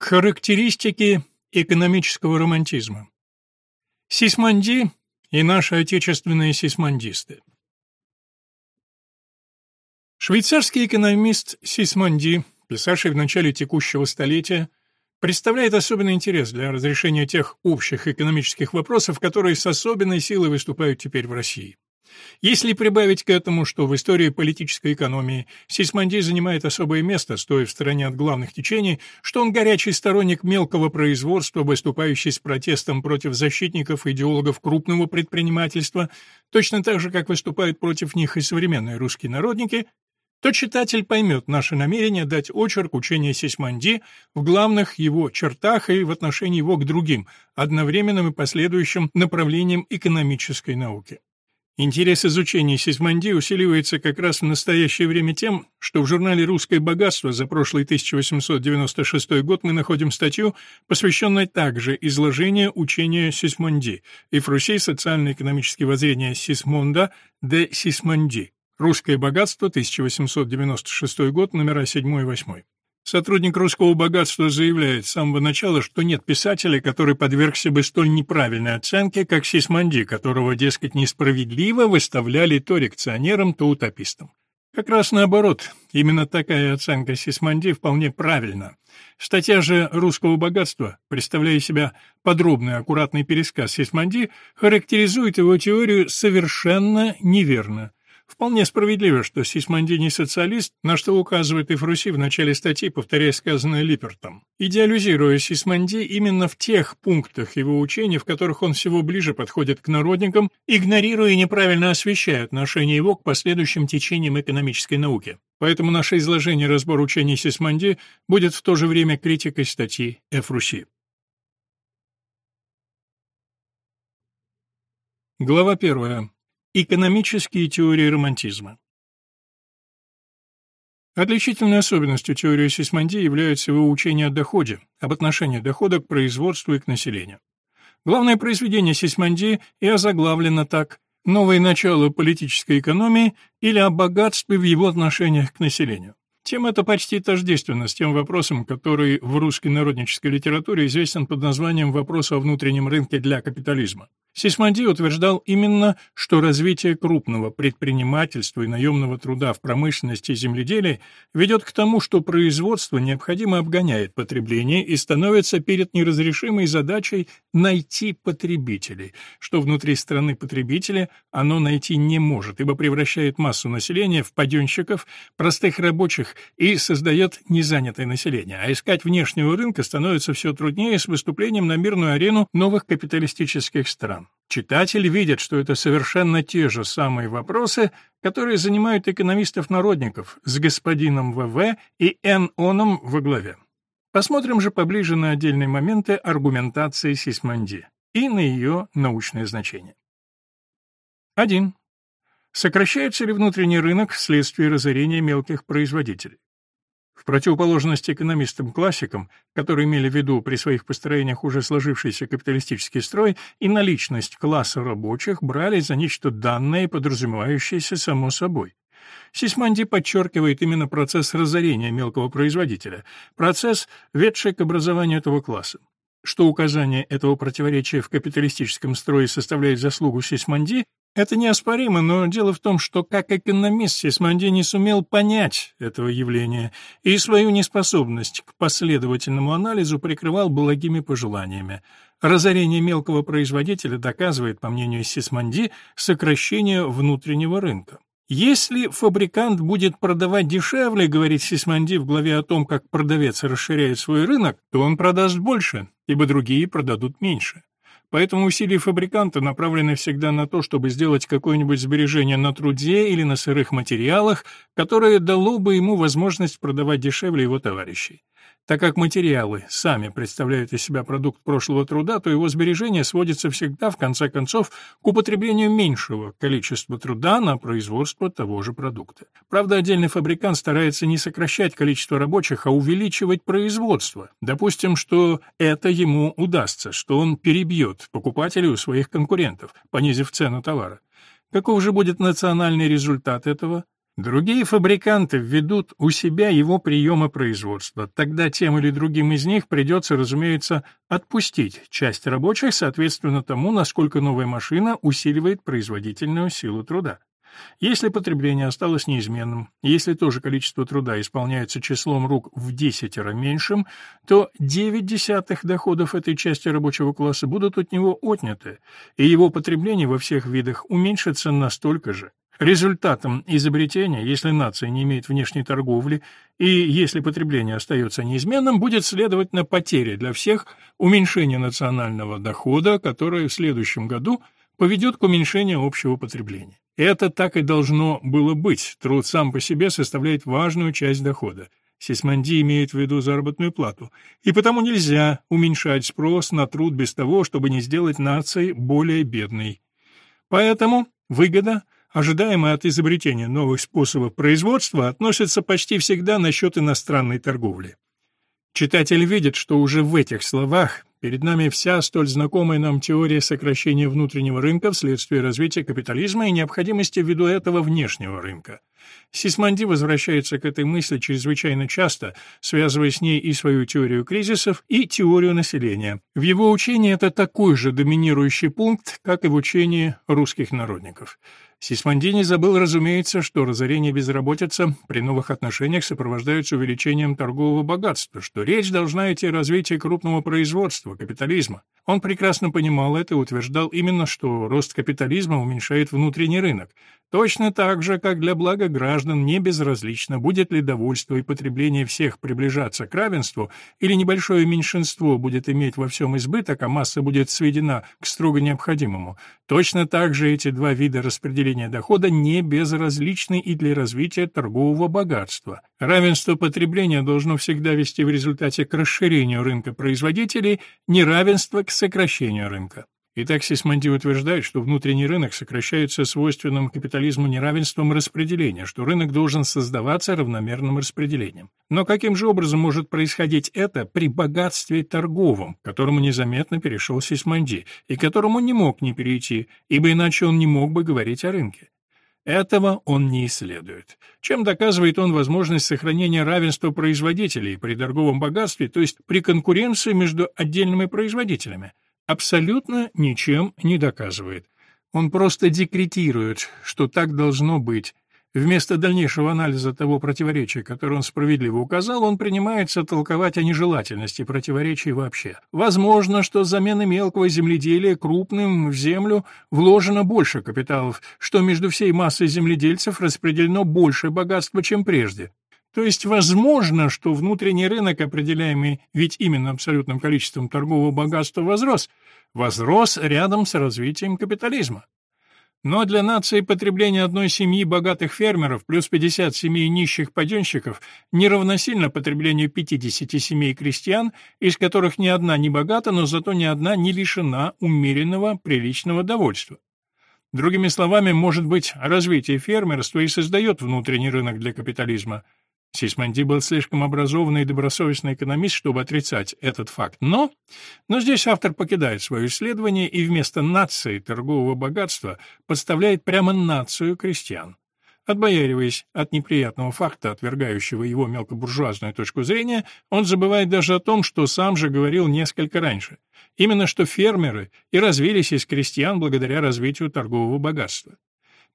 Характеристики экономического романтизма. Сисманди и наши отечественные сисмандисты. Швейцарский экономист Сисманди, писавший в начале текущего столетия, представляет особенный интерес для разрешения тех общих экономических вопросов, которые с особенной силой выступают теперь в России. Если прибавить к этому, что в истории политической экономии Сисманди занимает особое место, стоя в стороне от главных течений, что он горячий сторонник мелкого производства, выступающий с протестом против защитников и идеологов крупного предпринимательства, точно так же, как выступают против них и современные русские народники, то читатель поймет наше намерение дать очерк учения Сисманди в главных его чертах и в отношении его к другим, одновременным и последующим направлениям экономической науки. Интерес изучения Сисманди усиливается как раз в настоящее время тем, что в журнале «Русское богатство» за прошлый 1896 год мы находим статью, посвященную также изложению учения Сисманди и Фруси «Социально-экономические воззрения Сисмонда де Сисманди». «Русское богатство», 1896 год, номера 7 и 8. Сотрудник русского богатства заявляет с самого начала, что нет писателя, который подвергся бы столь неправильной оценке, как Сисманди, которого, дескать, несправедливо выставляли то реакционером, то утопистом. Как раз наоборот, именно такая оценка Сисманди вполне правильна. Статья же «Русского богатства», представляя себя подробный аккуратный пересказ Сисманди, характеризует его теорию совершенно неверно. Вполне справедливо, что Сисманди не социалист, на что указывает и Фруси в начале статьи, повторяя сказанное Липпертом. Идеализируя Сисманди именно в тех пунктах его учения, в которых он всего ближе подходит к народникам, игнорируя и неправильно освещая отношение его к последующим течениям экономической науки. Поэтому наше изложение разбор учений Сисманди будет в то же время критикой статьи Ф. Руси. Глава первая. Экономические теории романтизма. Отличительной особенностью теории Сисманди является его учение о доходе, об отношении дохода к производству и к населению. Главное произведение Сисманди и озаглавлено так «Новое начало политической экономии» или о богатстве в его отношениях к населению. Тема эта почти тождественна с тем вопросом, который в русской народнической литературе известен под названием «Вопрос о внутреннем рынке для капитализма». Сисманди утверждал именно, что развитие крупного предпринимательства и наемного труда в промышленности и земледелии ведет к тому, что производство необходимо обгоняет потребление и становится перед неразрешимой задачей найти потребителей, что внутри страны потребителя оно найти не может, ибо превращает массу населения в паденщиков, простых рабочих и создает незанятое население, а искать внешнего рынка становится все труднее с выступлением на мирную арену новых капиталистических стран. Читатель видит, что это совершенно те же самые вопросы, которые занимают экономистов-народников с господином ВВ и Н. Оном во главе. Посмотрим же поближе на отдельные моменты аргументации Сисманди и на ее научное значение. 1. Сокращается ли внутренний рынок вследствие разорения мелких производителей? В противоположность экономистам-классикам, которые имели в виду при своих построениях уже сложившийся капиталистический строй и наличность класса рабочих, брали за нечто данное подразумевающееся само собой. Сисманди подчеркивает именно процесс разорения мелкого производителя, процесс, ведший к образованию этого класса. Что указание этого противоречия в капиталистическом строе составляет заслугу Сисманди, это неоспоримо, но дело в том, что как экономист Сисманди не сумел понять этого явления и свою неспособность к последовательному анализу прикрывал благими пожеланиями. Разорение мелкого производителя доказывает, по мнению Сисманди, сокращение внутреннего рынка. Если фабрикант будет продавать дешевле, говорит Сисманди в главе о том, как продавец расширяет свой рынок, то он продаст больше, ибо другие продадут меньше. Поэтому усилия фабриканта направлены всегда на то, чтобы сделать какое-нибудь сбережение на труде или на сырых материалах, которое дало бы ему возможность продавать дешевле его товарищей. Так как материалы сами представляют из себя продукт прошлого труда, то его сбережение сводится всегда, в конце концов, к употреблению меньшего количества труда на производство того же продукта. Правда, отдельный фабрикант старается не сокращать количество рабочих, а увеличивать производство. Допустим, что это ему удастся, что он перебьет покупателей у своих конкурентов, понизив цену товара. Каков же будет национальный результат этого? Другие фабриканты введут у себя его приемы производства. Тогда тем или другим из них придется, разумеется, отпустить часть рабочих соответственно тому, насколько новая машина усиливает производительную силу труда. Если потребление осталось неизменным, если то же количество труда исполняется числом рук в десятеро меньшим, то 9 десятых доходов этой части рабочего класса будут от него отняты, и его потребление во всех видах уменьшится настолько же. Результатом изобретения, если нация не имеет внешней торговли и если потребление остается неизменным, будет следовательно потеря для всех уменьшение национального дохода, которое в следующем году поведет к уменьшению общего потребления. Это так и должно было быть. Труд сам по себе составляет важную часть дохода. Сисманди имеет в виду заработную плату, и потому нельзя уменьшать спрос на труд без того, чтобы не сделать нации более бедной. Поэтому выгода – ожидаемое от изобретения новых способов производства, относится почти всегда на счет иностранной торговли. Читатель видит, что уже в этих словах перед нами вся столь знакомая нам теория сокращения внутреннего рынка вследствие развития капитализма и необходимости ввиду этого внешнего рынка. Сисманди возвращается к этой мысли чрезвычайно часто, связывая с ней и свою теорию кризисов, и теорию населения. В его учении это такой же доминирующий пункт, как и в учении русских народников. Сисмандини забыл, разумеется, что разорение безработица при новых отношениях сопровождается увеличением торгового богатства, что речь должна идти о развитии крупного производства, капитализма. Он прекрасно понимал это и утверждал именно, что рост капитализма уменьшает внутренний рынок, точно так же, как для блага граждан не безразлично, будет ли довольство и потребление всех приближаться к равенству, или небольшое меньшинство будет иметь во всем избыток, а масса будет сведена к строго необходимому. Точно так же эти два вида распределения дохода не безразличны и для развития торгового богатства. Равенство потребления должно всегда вести в результате к расширению рынка производителей, неравенство к сокращению рынка. Итак, Сисмонди утверждает, что внутренний рынок сокращается свойственным капитализму неравенством распределения, что рынок должен создаваться равномерным распределением. Но каким же образом может происходить это при богатстве торговом, к которому незаметно перешел Сисмонди, и которому не мог не перейти, ибо иначе он не мог бы говорить о рынке? Этого он не исследует. Чем доказывает он возможность сохранения равенства производителей при торговом богатстве, то есть при конкуренции между отдельными производителями? Абсолютно ничем не доказывает. Он просто декретирует, что так должно быть. Вместо дальнейшего анализа того противоречия, которое он справедливо указал, он принимается толковать о нежелательности противоречий вообще. Возможно, что с замены мелкого земледелия крупным в землю вложено больше капиталов, что между всей массой земледельцев распределено больше богатства, чем прежде. То есть возможно, что внутренний рынок, определяемый ведь именно абсолютным количеством торгового богатства, возрос, возрос рядом с развитием капитализма. Но для нации потребление одной семьи богатых фермеров плюс 50 семей нищих паденщиков не равносильно потреблению 50 семей крестьян, из которых ни одна не богата, но зато ни одна не лишена умеренного приличного довольства. Другими словами, может быть, развитие фермерства и создает внутренний рынок для капитализма – Сисмонди был слишком образованный и добросовестный экономист, чтобы отрицать этот факт. Но, но здесь автор покидает свое исследование и вместо нации торгового богатства подставляет прямо нацию крестьян. Отбояриваясь от неприятного факта, отвергающего его мелкобуржуазную точку зрения, он забывает даже о том, что сам же говорил несколько раньше. Именно что фермеры и развились из крестьян благодаря развитию торгового богатства.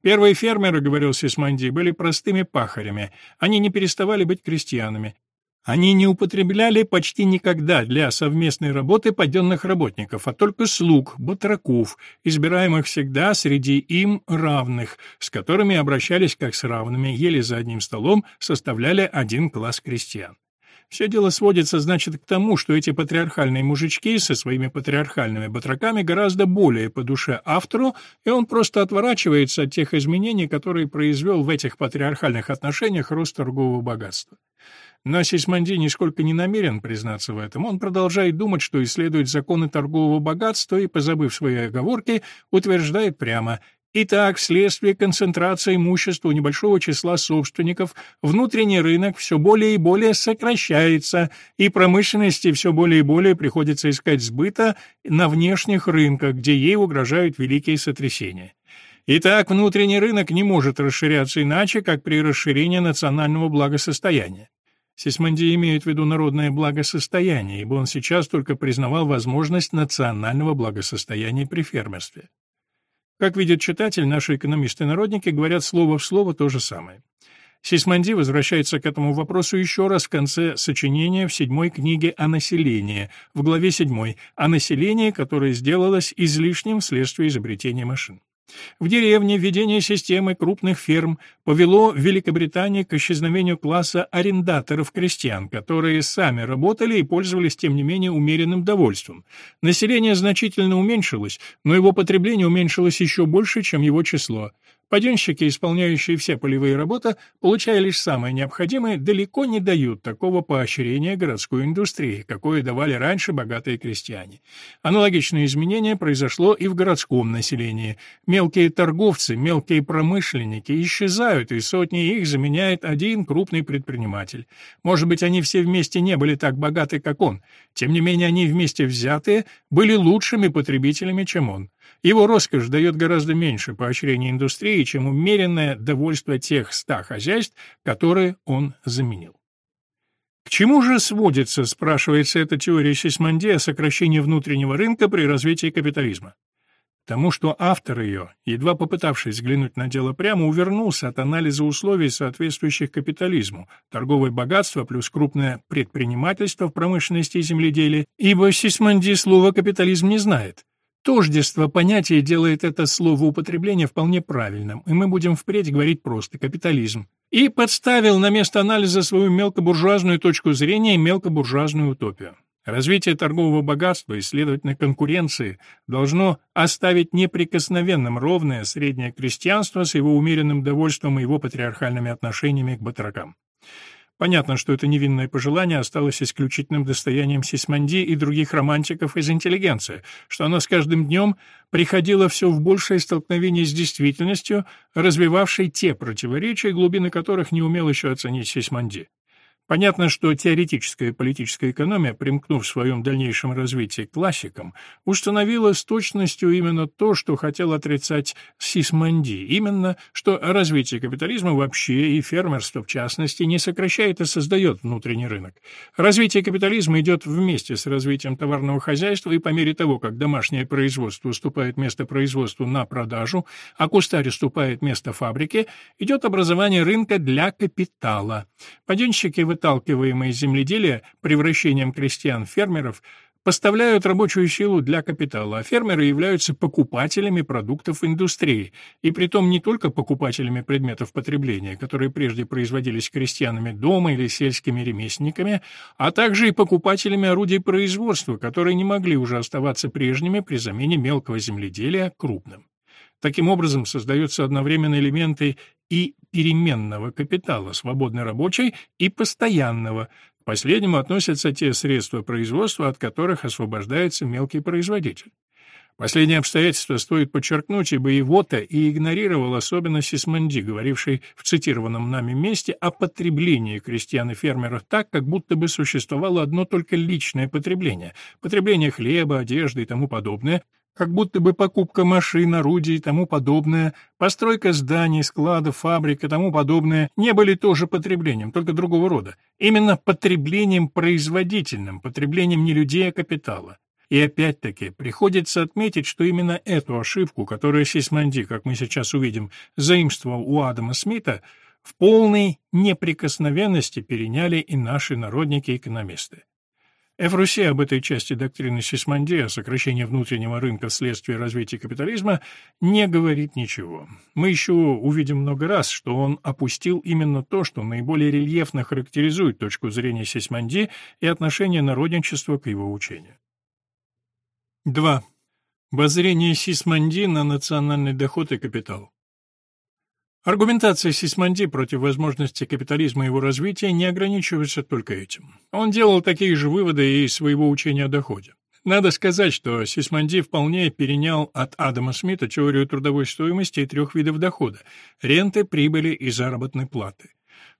Первые фермеры, говорил Сисманди, были простыми пахарями. Они не переставали быть крестьянами. Они не употребляли почти никогда для совместной работы паденных работников, а только слуг, батраков, избираемых всегда среди им равных, с которыми обращались как с равными, ели за одним столом, составляли один класс крестьян. Все дело сводится, значит, к тому, что эти патриархальные мужички со своими патриархальными батраками гораздо более по душе автору, и он просто отворачивается от тех изменений, которые произвел в этих патриархальных отношениях рост торгового богатства. Но Сисманди нисколько не намерен признаться в этом. Он продолжает думать, что исследует законы торгового богатства и, позабыв свои оговорки, утверждает прямо Итак, вследствие концентрации имущества у небольшого числа собственников, внутренний рынок все более и более сокращается, и промышленности все более и более приходится искать сбыта на внешних рынках, где ей угрожают великие сотрясения. Итак, внутренний рынок не может расширяться иначе, как при расширении национального благосостояния. Сисмонди имеет в виду народное благосостояние, ибо он сейчас только признавал возможность национального благосостояния при фермерстве. Как видит читатель, наши экономисты-народники говорят слово в слово то же самое. Сисмонди возвращается к этому вопросу еще раз в конце сочинения в седьмой книге о населении, в главе седьмой, о населении, которое сделалось излишним вследствие изобретения машин. В деревне введение системы крупных ферм повело Великобритании к исчезновению класса арендаторов-крестьян, которые сами работали и пользовались, тем не менее, умеренным довольством. Население значительно уменьшилось, но его потребление уменьшилось еще больше, чем его число. Паденщики, исполняющие все полевые работы, получая лишь самое необходимое, далеко не дают такого поощрения городской индустрии, какое давали раньше богатые крестьяне. Аналогичное изменение произошло и в городском населении. Мелкие торговцы, мелкие промышленники исчезают, и сотни их заменяет один крупный предприниматель. Может быть, они все вместе не были так богаты, как он. Тем не менее, они вместе взятые были лучшими потребителями, чем он. Его роскошь дает гораздо меньше поощрения индустрии, чем умеренное довольство тех ста хозяйств, которые он заменил. К чему же сводится, спрашивается эта теория Сисмонди о сокращении внутреннего рынка при развитии капитализма? Тому, что автор ее, едва попытавшись взглянуть на дело прямо, увернулся от анализа условий, соответствующих капитализму, торговое богатство плюс крупное предпринимательство в промышленности и земледелии, ибо Сисмонди слова «капитализм» не знает. Тождество понятия делает это словоупотребление вполне правильным, и мы будем впредь говорить просто «капитализм». И подставил на место анализа свою мелкобуржуазную точку зрения и мелкобуржуазную утопию. Развитие торгового богатства и, следовательно, конкуренции должно оставить неприкосновенным ровное среднее крестьянство с его умеренным довольством и его патриархальными отношениями к батракам. Понятно, что это невинное пожелание осталось исключительным достоянием Сисмонди и других романтиков из интеллигенции, что оно с каждым днем приходило все в большее столкновение с действительностью, развивавшей те противоречия, глубины которых не умел еще оценить Сисмонди. Понятно, что теоретическая политическая экономия, примкнув в своем дальнейшем развитии к классикам, установила с точностью именно то, что хотел отрицать Сисмонди, именно, что развитие капитализма вообще и фермерство в частности не сокращает и создает внутренний рынок. Развитие капитализма идет вместе с развитием товарного хозяйства, и по мере того, как домашнее производство уступает место производству на продажу, а кустарь уступает место фабрике, идет образование рынка для капитала. Паденщики в выталкиваемые из земледелия превращением крестьян в фермеров, поставляют рабочую силу для капитала, а фермеры являются покупателями продуктов индустрии, и притом не только покупателями предметов потребления, которые прежде производились крестьянами дома или сельскими ремесленниками, а также и покупателями орудий производства, которые не могли уже оставаться прежними при замене мелкого земледелия крупным. Таким образом, создаются одновременно элементы и переменного капитала, свободно рабочей, и постоянного. К последнему относятся те средства производства, от которых освобождается мелкий производитель. Последнее обстоятельство стоит подчеркнуть, ибо его-то и игнорировал особенно Сисмонди, говоривший в цитированном нами месте о потреблении крестьян и фермеров так, как будто бы существовало одно только личное потребление – потребление хлеба, одежды и тому подобное, как будто бы покупка машин, орудий и тому подобное, постройка зданий, складов, фабрик и тому подобное не были тоже потреблением, только другого рода. Именно потреблением производительным, потреблением не людей, а капитала. И опять-таки приходится отметить, что именно эту ошибку, которую Сисмонди, как мы сейчас увидим, заимствовал у Адама Смита, в полной неприкосновенности переняли и наши народники-экономисты. Эфрусе об этой части доктрины Сисмонди о сокращении внутреннего рынка вследствие развития капитализма не говорит ничего. Мы еще увидим много раз, что он опустил именно то, что наиболее рельефно характеризует точку зрения Сисмонди и отношение народничества к его учению. 2. Воззрение Сисмонди на национальный доход и капитал. Аргументация Сисмонди против возможности капитализма и его развития не ограничивается только этим. Он делал такие же выводы и из своего учения о доходе. Надо сказать, что Сисмонди вполне перенял от Адама Смита теорию трудовой стоимости и трех видов дохода – ренты, прибыли и заработной платы.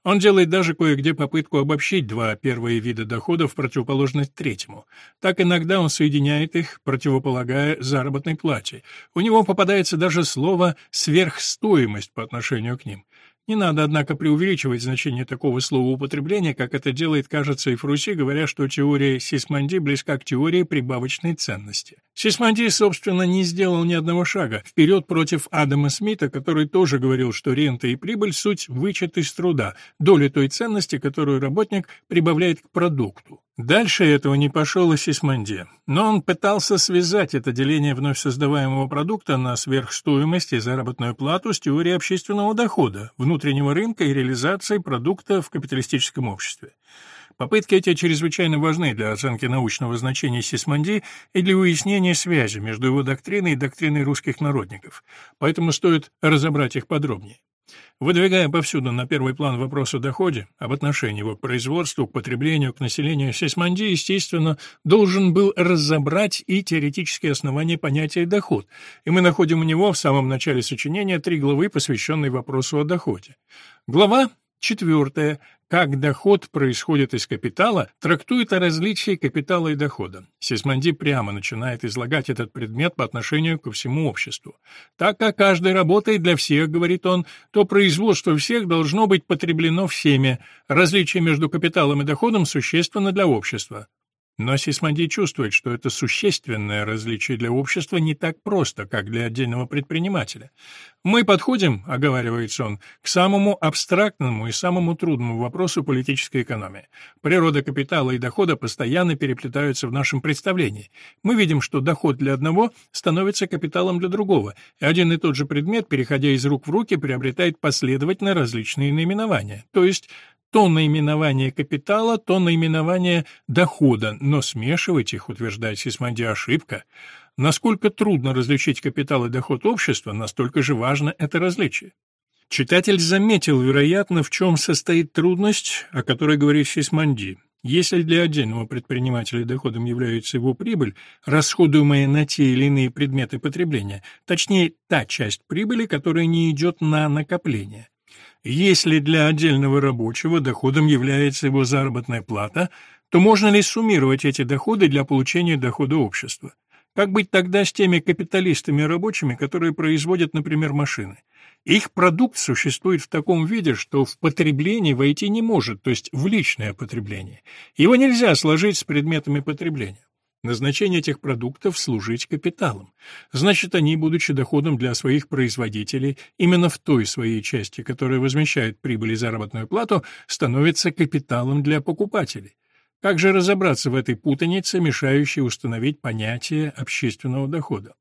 Он делает даже кое-где попытку обобщить два первые вида доходов в противоположность третьему. Так иногда он соединяет их, противополагая заработной плате. У него попадается даже слово «сверхстоимость» по отношению к ним. Не надо, однако, преувеличивать значение такого слова употребления, как это делает, кажется, и Фруси, говоря, что теория Сисмонди близка к теории прибавочной ценности. Сисмонди, собственно, не сделал ни одного шага вперед против Адама Смита, который тоже говорил, что рента и прибыль — суть вычет из труда, доля той ценности, которую работник прибавляет к продукту. Дальше этого не пошел и Сисмонди, но он пытался связать это деление вновь создаваемого продукта на сверхстоимость и заработную плату с теорией общественного дохода, внутреннего рынка и реализации продукта в капиталистическом обществе. Попытки эти чрезвычайно важны для оценки научного значения Сисмонди и для уяснения связи между его доктриной и доктриной русских народников, поэтому стоит разобрать их подробнее. Выдвигая повсюду на первый план вопрос о доходе, об отношении его к производству, к потреблению, к населению, Сисмонди, естественно, должен был разобрать и теоретические основания понятия «доход», и мы находим у него в самом начале сочинения три главы, посвященные вопросу о доходе. Глава Четвертое. Как доход происходит из капитала, трактует о различии капитала и дохода. Сисмонди прямо начинает излагать этот предмет по отношению ко всему обществу. Так как каждый работает для всех, говорит он, то производство всех должно быть потреблено всеми. Различие между капиталом и доходом существенно для общества. Но Сисмонди чувствует, что это существенное различие для общества не так просто, как для отдельного предпринимателя. «Мы подходим, — оговаривается он, — к самому абстрактному и самому трудному вопросу политической экономии. Природа капитала и дохода постоянно переплетаются в нашем представлении. Мы видим, что доход для одного становится капиталом для другого, и один и тот же предмет, переходя из рук в руки, приобретает последовательно различные наименования. То есть то наименование капитала, то наименование дохода, но смешивать их, утверждает Сисмонди, ошибка. Насколько трудно различить капитал и доход общества, настолько же важно это различие. Читатель заметил, вероятно, в чем состоит трудность, о которой говорит Сисмонди. Если для отдельного предпринимателя доходом является его прибыль, расходуемая на те или иные предметы потребления, точнее, та часть прибыли, которая не идет на накопление, если для отдельного рабочего доходом является его заработная плата, то можно ли суммировать эти доходы для получения дохода общества? Как быть тогда с теми капиталистами и рабочими, которые производят, например, машины? Их продукт существует в таком виде, что в потребление войти не может, то есть в личное потребление. Его нельзя сложить с предметами потребления. Назначение этих продуктов – служить капиталом. Значит, они, будучи доходом для своих производителей, именно в той своей части, которая возмещает прибыль и заработную плату, становятся капиталом для покупателей. Как же разобраться в этой путанице, мешающей установить понятие общественного дохода?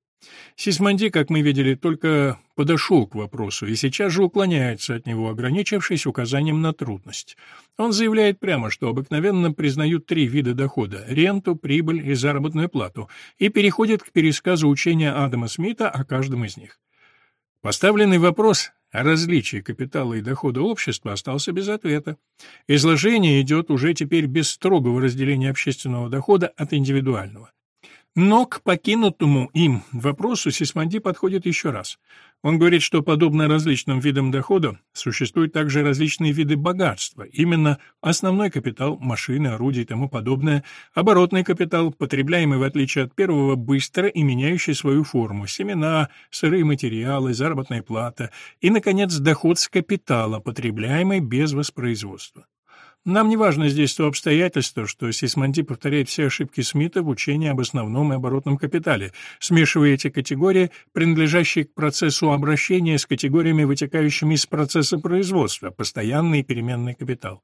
Сисмонди, как мы видели, только подошел к вопросу и сейчас же уклоняется от него, ограничившись указанием на трудность. Он заявляет прямо, что обыкновенно признают три вида дохода – ренту, прибыль и заработную плату, и переходит к пересказу учения Адама Смита о каждом из них. Поставленный вопрос о различии капитала и дохода общества остался без ответа. Изложение идет уже теперь без строгого разделения общественного дохода от индивидуального. Но к покинутому им вопросу Сисмонди подходит еще раз. Он говорит, что подобно различным видам дохода существуют также различные виды богатства, именно основной капитал, машины, орудия и тому подобное, оборотный капитал, потребляемый в отличие от первого быстро и меняющий свою форму, семена, сырые материалы, заработная плата и, наконец, доход с капитала, потребляемый без воспроизводства. Нам не важно здесь то обстоятельство, что Сисмонди повторяет все ошибки Смита в учении об основном и оборотном капитале, смешивая эти категории, принадлежащие к процессу обращения, с категориями, вытекающими из процесса производства, постоянный и переменный капитал.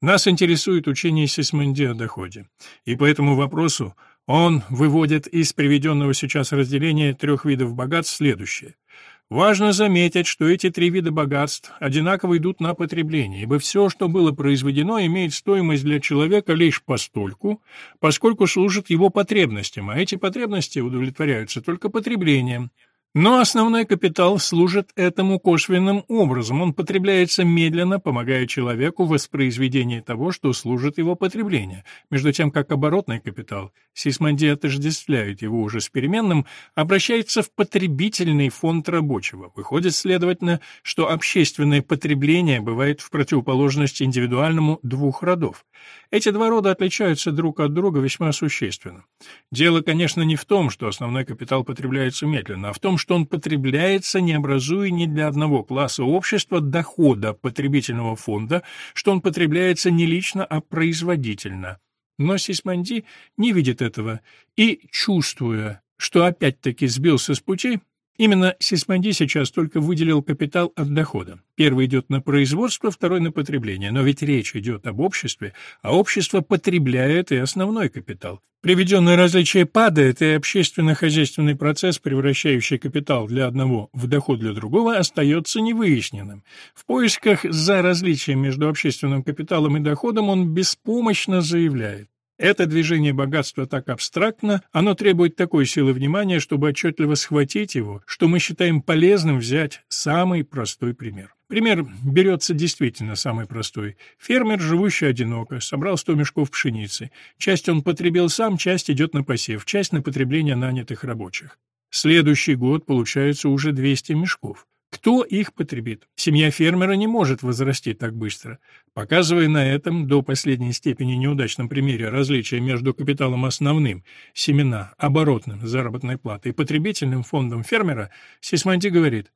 Нас интересует учение Сисмонди о доходе, и по этому вопросу он выводит из приведенного сейчас разделения трех видов богатств следующее – Важно заметить, что эти три вида богатств одинаково идут на потребление, ибо все, что было произведено, имеет стоимость для человека лишь постольку, поскольку служит его потребностям, а эти потребности удовлетворяются только потреблением. Но основной капитал служит этому косвенным образом. Он потребляется медленно, помогая человеку в воспроизведении того, что служит его потреблению. Между тем, как оборотный капитал, Сисмонди отождествляет его уже с переменным, обращается в потребительный фонд рабочего. Выходит, следовательно, что общественное потребление бывает в противоположность индивидуальному двух родов. Эти два рода отличаются друг от друга весьма существенно. Дело, конечно, не в том, что основной капитал потребляется медленно, а в том, что он потребляется, не образуя ни для одного класса общества дохода потребительного фонда, что он потребляется не лично, а производительно. Но Сисманди не видит этого и, чувствуя, что опять-таки сбился с пути, Именно Сисманди сейчас только выделил капитал от дохода. Первый идет на производство, второй на потребление. Но ведь речь идет об обществе, а общество потребляет и основной капитал. Приведенное различие падает, и общественно-хозяйственный процесс, превращающий капитал для одного в доход для другого, остается невыясненным. В поисках за различием между общественным капиталом и доходом он беспомощно заявляет. Это движение богатства так абстрактно, оно требует такой силы внимания, чтобы отчетливо схватить его, что мы считаем полезным взять самый простой пример. Пример берется действительно самый простой. Фермер, живущий одиноко, собрал 100 мешков пшеницы. Часть он потребил сам, часть идет на посев, часть на потребление нанятых рабочих. Следующий год получается уже 200 мешков. Кто их потребит? Семья фермера не может возрасти так быстро. Показывая на этом до последней степени неудачном примере различия между капиталом основным, семена, оборотным, заработной платой и потребительным фондом фермера, Сисманди говорит,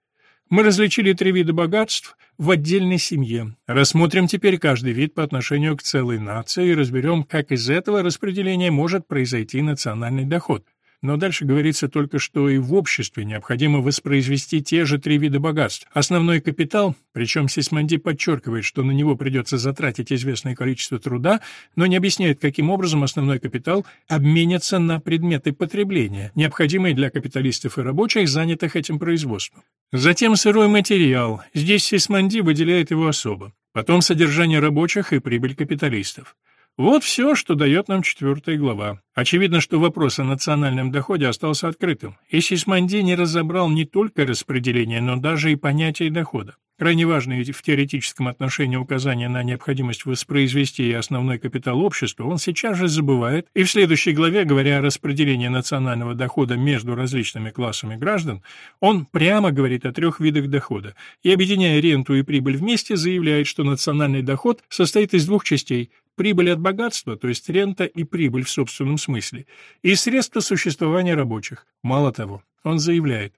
мы различили три вида богатств в отдельной семье. Рассмотрим теперь каждый вид по отношению к целой нации и разберем, как из этого распределения может произойти национальный доход. Но дальше говорится только, что и в обществе необходимо воспроизвести те же три вида богатств. Основной капитал, причем Сисманди подчеркивает, что на него придется затратить известное количество труда, но не объясняет, каким образом основной капитал обменится на предметы потребления, необходимые для капиталистов и рабочих, занятых этим производством. Затем сырой материал. Здесь Сисманди выделяет его особо. Потом содержание рабочих и прибыль капиталистов. Вот все, что дает нам четвертая глава. Очевидно, что вопрос о национальном доходе остался открытым, и Сисманди не разобрал не только распределение, но даже и понятие дохода. Крайне важные в теоретическом отношении указания на необходимость воспроизвести основной капитал общества он сейчас же забывает, и в следующей главе, говоря о распределении национального дохода между различными классами граждан, он прямо говорит о трех видах дохода, и, объединяя ренту и прибыль вместе, заявляет, что национальный доход состоит из двух частей прибыль от богатства, то есть рента и прибыль в собственном смысле, и средства существования рабочих. Мало того, он заявляет,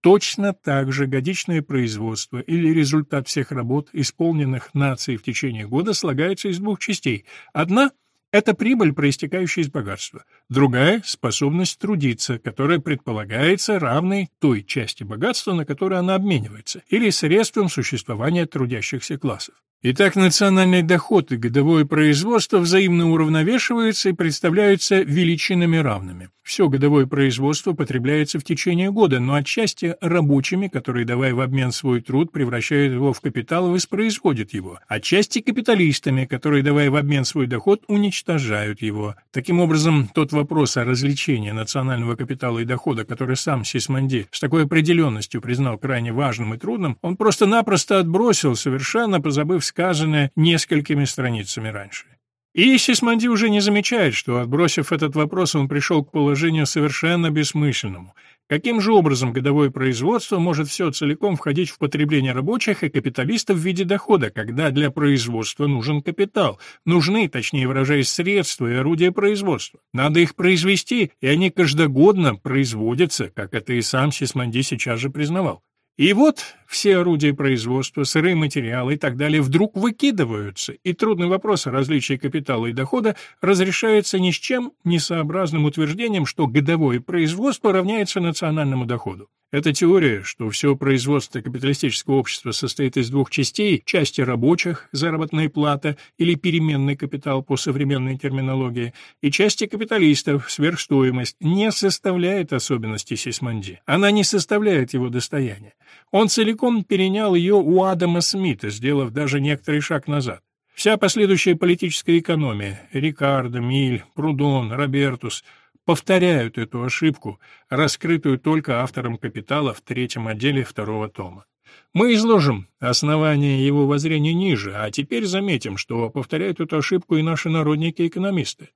точно так же годичное производство или результат всех работ, исполненных нацией в течение года, слагается из двух частей. Одна – это прибыль, проистекающая из богатства. Другая – способность трудиться, которая предполагается равной той части богатства, на которую она обменивается, или средством существования трудящихся классов. Итак, национальный доход и годовое производство взаимно уравновешиваются и представляются величинами равными. Все годовое производство потребляется в течение года, но отчасти рабочими, которые, давая в обмен свой труд, превращают его в капитал и воспроизводят его, отчасти капиталистами, которые, давая в обмен свой доход, уничтожают его. Таким образом, тот вопрос о развлечении национального капитала и дохода, который сам Сисманди с такой определенностью признал крайне важным и трудным, он просто-напросто отбросил, совершенно позабыв сказанное несколькими страницами раньше. И Сисманди уже не замечает, что, отбросив этот вопрос, он пришел к положению совершенно бессмысленному. Каким же образом годовое производство может все целиком входить в потребление рабочих и капиталистов в виде дохода, когда для производства нужен капитал, нужны, точнее выражаясь, средства и орудия производства? Надо их произвести, и они каждогодно производятся, как это и сам Сисманди сейчас же признавал. И вот все орудия производства, сырые материалы и так далее вдруг выкидываются, и трудный вопрос о различии капитала и дохода разрешается ни с чем несообразным утверждением, что годовое производство равняется национальному доходу. Эта теория, что все производство капиталистического общества состоит из двух частей, части рабочих, заработная плата или переменный капитал по современной терминологии, и части капиталистов, сверхстоимость, не составляет особенности Сисманди. Она не составляет его достояния. Он целиком перенял ее у Адама Смита, сделав даже некоторый шаг назад. Вся последующая политическая экономия — Рикардо, Миль, Прудон, Робертус — повторяют эту ошибку, раскрытую только автором «Капитала» в третьем отделе второго тома. Мы изложим основания его воззрения ниже, а теперь заметим, что повторяют эту ошибку и наши народники-экономисты.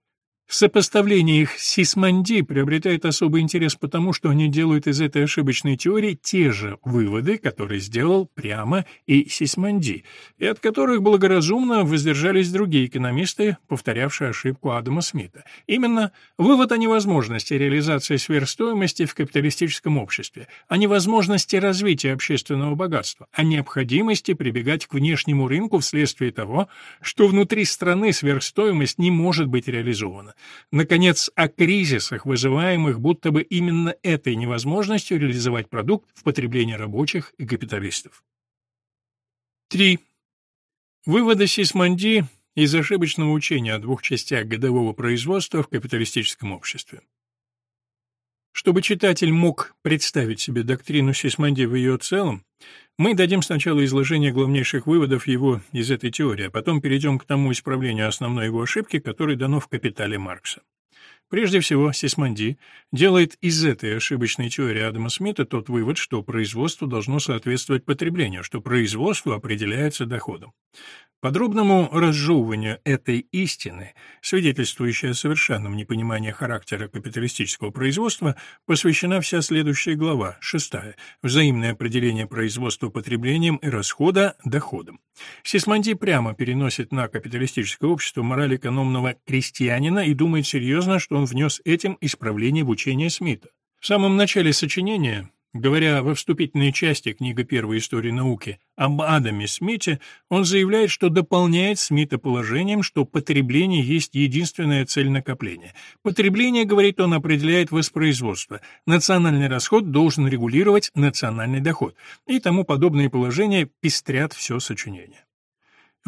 Сопоставление их с Сисмонди приобретает особый интерес потому, что они делают из этой ошибочной теории те же выводы, которые сделал прямо и Сисмонди, и от которых благоразумно воздержались другие экономисты, повторявшие ошибку Адама Смита. Именно вывод о невозможности реализации сверхстоимости в капиталистическом обществе, о невозможности развития общественного богатства, о необходимости прибегать к внешнему рынку вследствие того, что внутри страны сверхстоимость не может быть реализована. Наконец, о кризисах, вызываемых будто бы именно этой невозможностью реализовать продукт в потреблении рабочих и капиталистов. 3. Выводы Сисмонди из ошибочного учения о двух частях годового производства в капиталистическом обществе. Чтобы читатель мог представить себе доктрину Сисмонди в ее целом, мы дадим сначала изложение главнейших выводов его из этой теории, а потом перейдем к тому исправлению основной его ошибки, которое дано в «Капитале Маркса». Прежде всего, Сисмонди делает из этой ошибочной теории Адама Смита тот вывод, что производство должно соответствовать потреблению, что производство определяется доходом. Подробному разжевыванию этой истины, свидетельствующей о совершенном непонимании характера капиталистического производства, посвящена вся следующая глава, шестая, взаимное определение производства потреблением и расхода доходом. Сисмонди прямо переносит на капиталистическое общество мораль экономного крестьянина и думает серьезно, что он внес этим исправление в учение Смита. В самом начале сочинения Говоря во вступительной части книга «Первой истории науки» об Адаме Смите, он заявляет, что дополняет Смита положением, что потребление есть единственная цель накопления. Потребление, говорит он, определяет воспроизводство. Национальный расход должен регулировать национальный доход. И тому подобные положения пестрят все сочинение.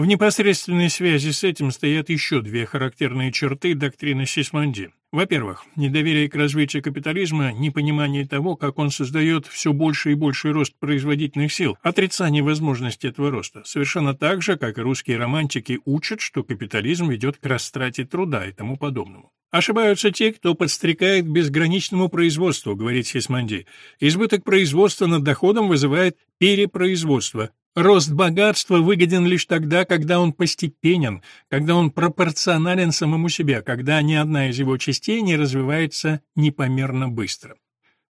В непосредственной связи с этим стоят еще две характерные черты доктрины Сисмонди. Во-первых, недоверие к развитию капитализма, непонимание того, как он создает все больше и больший рост производительных сил, отрицание возможности этого роста, совершенно так же, как и русские романтики учат, что капитализм ведет к растрате труда и тому подобному. Ошибаются те, кто подстрекает к безграничному производству, говорит Сисмонди. Избыток производства над доходом вызывает перепроизводство, Рост богатства выгоден лишь тогда, когда он постепенен, когда он пропорционален самому себе, когда ни одна из его частей не развивается непомерно быстро.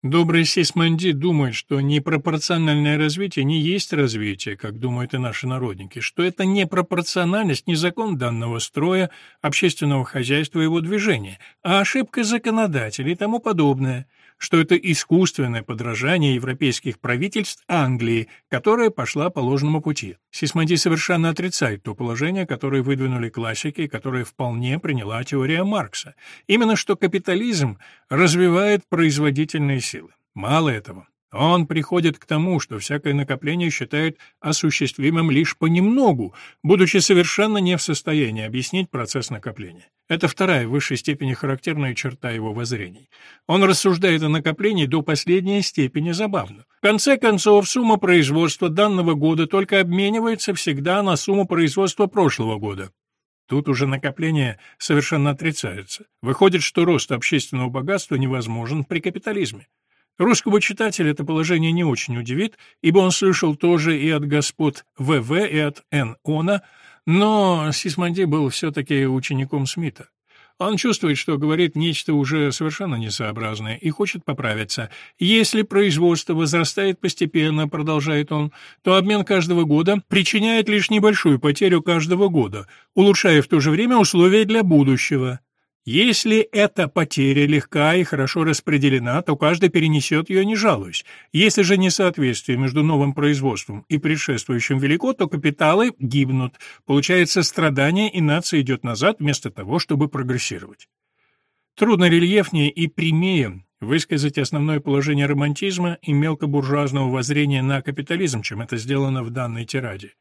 Добрый Сисмонди думает, что непропорциональное развитие не есть развитие, как думают и наши народники, что это непропорциональность не закон данного строя, общественного хозяйства и его движения, а ошибка законодателей и тому подобное – что это искусственное подражание европейских правительств Англии, которая пошла по ложному пути. Сисмонди совершенно отрицает то положение, которое выдвинули классики которое вполне приняла теория Маркса. Именно что капитализм развивает производительные силы. Мало этого. Он приходит к тому, что всякое накопление считает осуществимым лишь понемногу, будучи совершенно не в состоянии объяснить процесс накопления. Это вторая в высшей степени характерная черта его воззрений. Он рассуждает о накоплении до последней степени забавно. В конце концов, сумма производства данного года только обменивается всегда на сумму производства прошлого года. Тут уже накопление совершенно отрицается. Выходит, что рост общественного богатства невозможен при капитализме. Русского читателя это положение не очень удивит, ибо он слышал тоже и от господ ВВ, и от Н. Она, но Сисмонди был все-таки учеником Смита. Он чувствует, что говорит нечто уже совершенно несообразное и хочет поправиться. Если производство возрастает постепенно, продолжает он, то обмен каждого года причиняет лишь небольшую потерю каждого года, улучшая в то же время условия для будущего. Если эта потеря легка и хорошо распределена, то каждый перенесет ее, не жалуясь. Если же несоответствие между новым производством и предшествующим велико, то капиталы гибнут, получается страдание, и нация идет назад вместо того, чтобы прогрессировать. Трудно рельефнее и прямее высказать основное положение романтизма и мелкобуржуазного воззрения на капитализм, чем это сделано в данной тираде.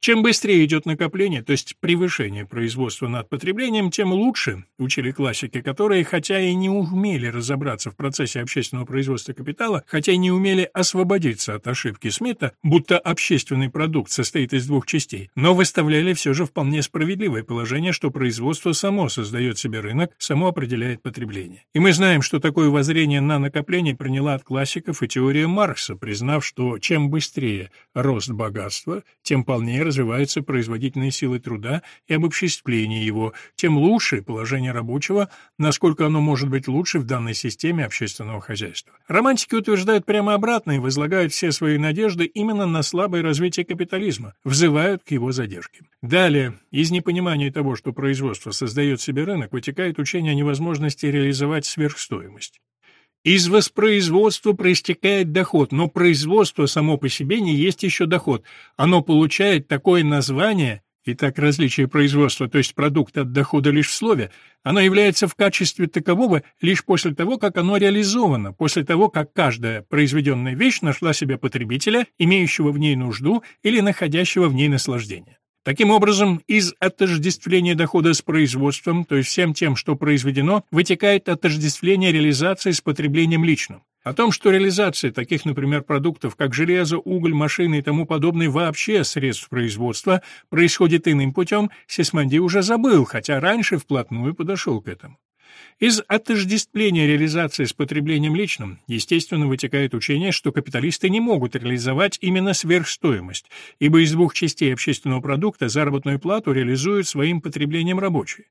Чем быстрее идет накопление, то есть превышение производства над потреблением, тем лучше, учили классики, которые, хотя и не умели разобраться в процессе общественного производства капитала, хотя и не умели освободиться от ошибки Смита, будто общественный продукт состоит из двух частей, но выставляли все же вполне справедливое положение, что производство само создает себе рынок, само определяет потребление. И мы знаем, что такое воззрение на накопление приняла от классиков и теория Маркса, признав, что чем быстрее рост богатства, тем полнее развиваются производительные силы труда и обобществление его, тем лучше положение рабочего, насколько оно может быть лучше в данной системе общественного хозяйства. Романтики утверждают прямо обратно и возлагают все свои надежды именно на слабое развитие капитализма, взывают к его задержке. Далее, из непонимания того, что производство создает себе рынок, вытекает учение о невозможности реализовать сверхстоимость. Из воспроизводства проистекает доход, но производство само по себе не есть еще доход. Оно получает такое название, и так различие производства, то есть продукт от дохода лишь в слове, оно является в качестве такового лишь после того, как оно реализовано, после того, как каждая произведенная вещь нашла себе потребителя, имеющего в ней нужду или находящего в ней наслаждение. Таким образом, из отождествления дохода с производством, то есть всем тем, что произведено, вытекает отождествление реализации с потреблением личным. О том, что реализация таких, например, продуктов, как железо, уголь, машины и тому подобное вообще средств производства, происходит иным путем, Сисмонди уже забыл, хотя раньше вплотную подошел к этому. Из отождествления реализации с потреблением личным, естественно, вытекает учение, что капиталисты не могут реализовать именно сверхстоимость, ибо из двух частей общественного продукта заработную плату реализуют своим потреблением рабочие.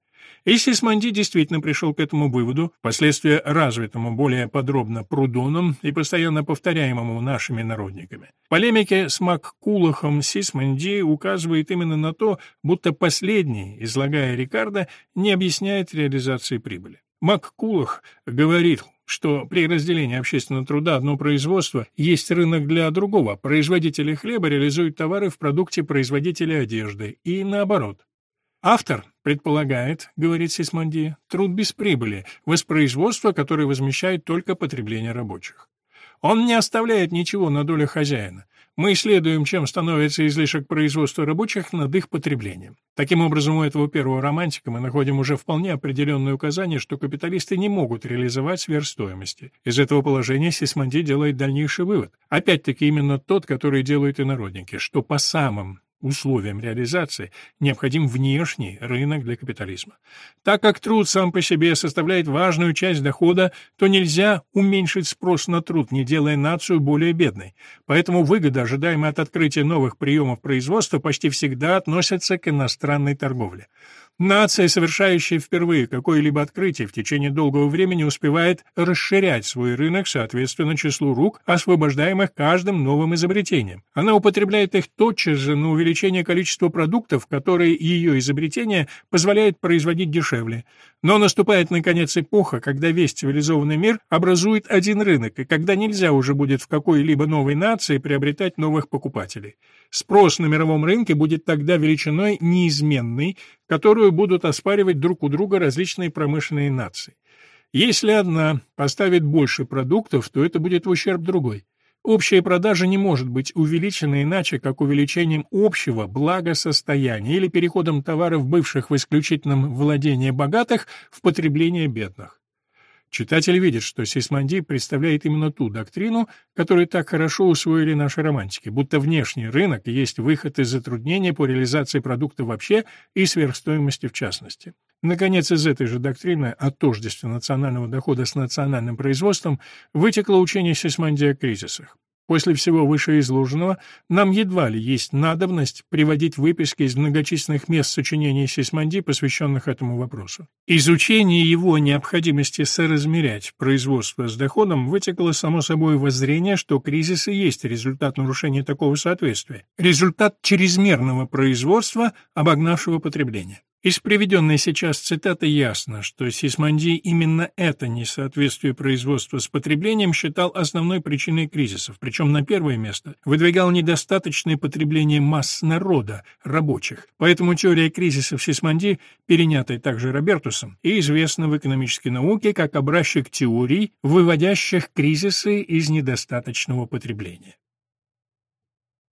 И Сисмонди действительно пришел к этому выводу, впоследствии развитому более подробно Прудоном и постоянно повторяемому нашими народниками. В полемике с Маккулахом Сисмонди указывает именно на то, будто последний, излагая Рикардо, не объясняет реализации прибыли. МакКулах говорит, что при разделении общественного труда одно производство есть рынок для другого. Производители хлеба реализуют товары в продукте производителя одежды и наоборот. Автор предполагает, говорит Сисмонди, труд без прибыли, воспроизводство, которое возмещает только потребление рабочих. Он не оставляет ничего на долю хозяина. Мы исследуем, чем становится излишек производства рабочих над их потреблением. Таким образом, у этого первого романтика мы находим уже вполне определенное указание, что капиталисты не могут реализовать сверхстоимости. Из этого положения Сисмонди делает дальнейший вывод. Опять-таки именно тот, который делают инородники, что по самым Условием реализации необходим внешний рынок для капитализма. Так как труд сам по себе составляет важную часть дохода, то нельзя уменьшить спрос на труд, не делая нацию более бедной. Поэтому выгода, ожидаемая от открытия новых приемов производства, почти всегда относится к иностранной торговле. Нация, совершающая впервые какое-либо открытие, в течение долгого времени успевает расширять свой рынок соответственно числу рук, освобождаемых каждым новым изобретением. Она употребляет их тотчас же на увеличение количества продуктов, которые ее изобретение позволяет производить дешевле. Но наступает, наконец, эпоха, когда весь цивилизованный мир образует один рынок, и когда нельзя уже будет в какой-либо новой нации приобретать новых покупателей. Спрос на мировом рынке будет тогда величиной неизменной, которую будут оспаривать друг у друга различные промышленные нации. Если одна поставит больше продуктов, то это будет в ущерб другой. Общая продажа не может быть увеличена иначе, как увеличением общего благосостояния или переходом товаров, бывших в исключительном владении богатых, в потребление бедных. Читатель видит, что Сисмонди представляет именно ту доктрину, которую так хорошо усвоили наши романтики, будто внешний рынок есть выход из затруднения по реализации продукта вообще и сверхстоимости в частности. Наконец, из этой же доктрины о тождестве национального дохода с национальным производством вытекло учение Сисмонди о кризисах. После всего вышеизложенного нам едва ли есть надобность приводить выписки из многочисленных мест сочинений Сисмонди, посвященных этому вопросу. Изучение его необходимости соразмерять производство с доходом вытекло само собой воззрение, что кризисы есть результат нарушения такого соответствия, результат чрезмерного производства, обогнавшего потребление. Из приведенной сейчас цитаты ясно, что Сисмонди именно это несоответствие производства с потреблением считал основной причиной кризисов, причем на первое место выдвигал недостаточное потребление масс народа, рабочих. Поэтому теория кризисов Сисмонди, перенятая также Робертусом, и известна в экономической науке как образчик теорий, выводящих кризисы из недостаточного потребления.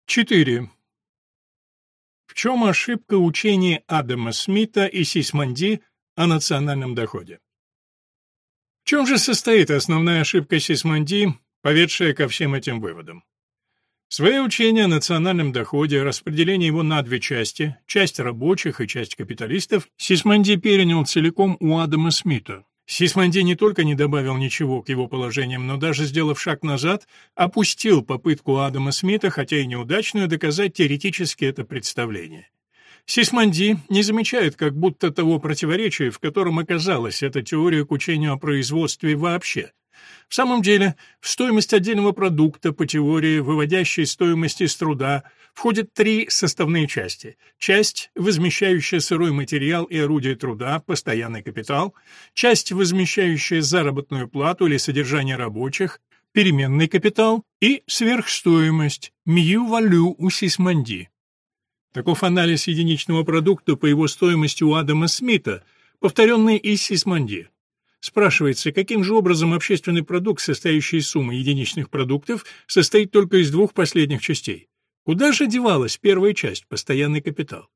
4. В чем ошибка учения Адама Смита и Сисманди о национальном доходе? В чем же состоит основная ошибка Сисманди, поведшая ко всем этим выводам? Свое учение о национальном доходе, распределение его на две части, часть рабочих и часть капиталистов, Сисманди перенял целиком у Адама Смита. Сисманди не только не добавил ничего к его положениям, но даже, сделав шаг назад, опустил попытку Адама Смита, хотя и неудачную, доказать теоретически это представление. Сисманди не замечает как будто того противоречия, в котором оказалась эта теория к учению о производстве вообще – в самом деле, в стоимость отдельного продукта по теории, выводящей стоимость из труда, входят три составные части. Часть, возмещающая сырой материал и орудие труда, постоянный капитал, часть, возмещающая заработную плату или содержание рабочих, переменный капитал и сверхстоимость, мью-валю у Сисманди. Таков анализ единичного продукта по его стоимости у Адама Смита, повторенный из Сисманди. Спрашивается, каким же образом общественный продукт, состоящий из суммы единичных продуктов, состоит только из двух последних частей? Куда же девалась первая часть, постоянный капитал?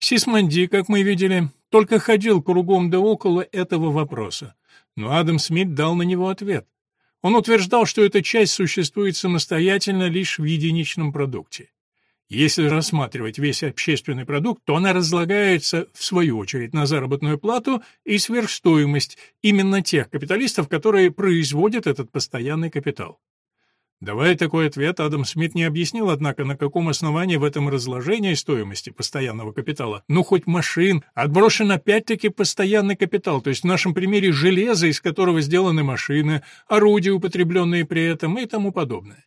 Сисманди, как мы видели, только ходил кругом да около этого вопроса. Но Адам Смит дал на него ответ. Он утверждал, что эта часть существует самостоятельно лишь в единичном продукте. Если рассматривать весь общественный продукт, то она разлагается, в свою очередь, на заработную плату и сверхстоимость именно тех капиталистов, которые производят этот постоянный капитал. Давая такой ответ, Адам Смит не объяснил, однако, на каком основании в этом разложении стоимости постоянного капитала, ну хоть машин, отброшен опять-таки постоянный капитал, то есть в нашем примере железо, из которого сделаны машины, орудия, употребленные при этом и тому подобное.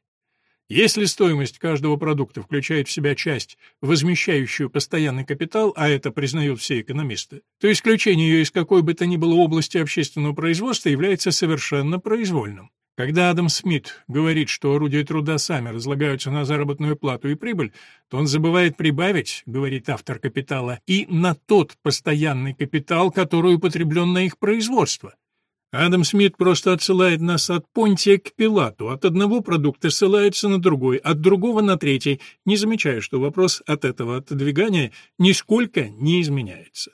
Если стоимость каждого продукта включает в себя часть, возмещающую постоянный капитал, а это признают все экономисты, то исключение ее из какой бы то ни было области общественного производства является совершенно произвольным. Когда Адам Смит говорит, что орудия труда сами разлагаются на заработную плату и прибыль, то он забывает прибавить, говорит автор капитала, и на тот постоянный капитал, который употреблен на их производство. Адам Смит просто отсылает нас от Понтия к Пилату, от одного продукта ссылается на другой, от другого на третий, не замечая, что вопрос от этого отодвигания нисколько не изменяется.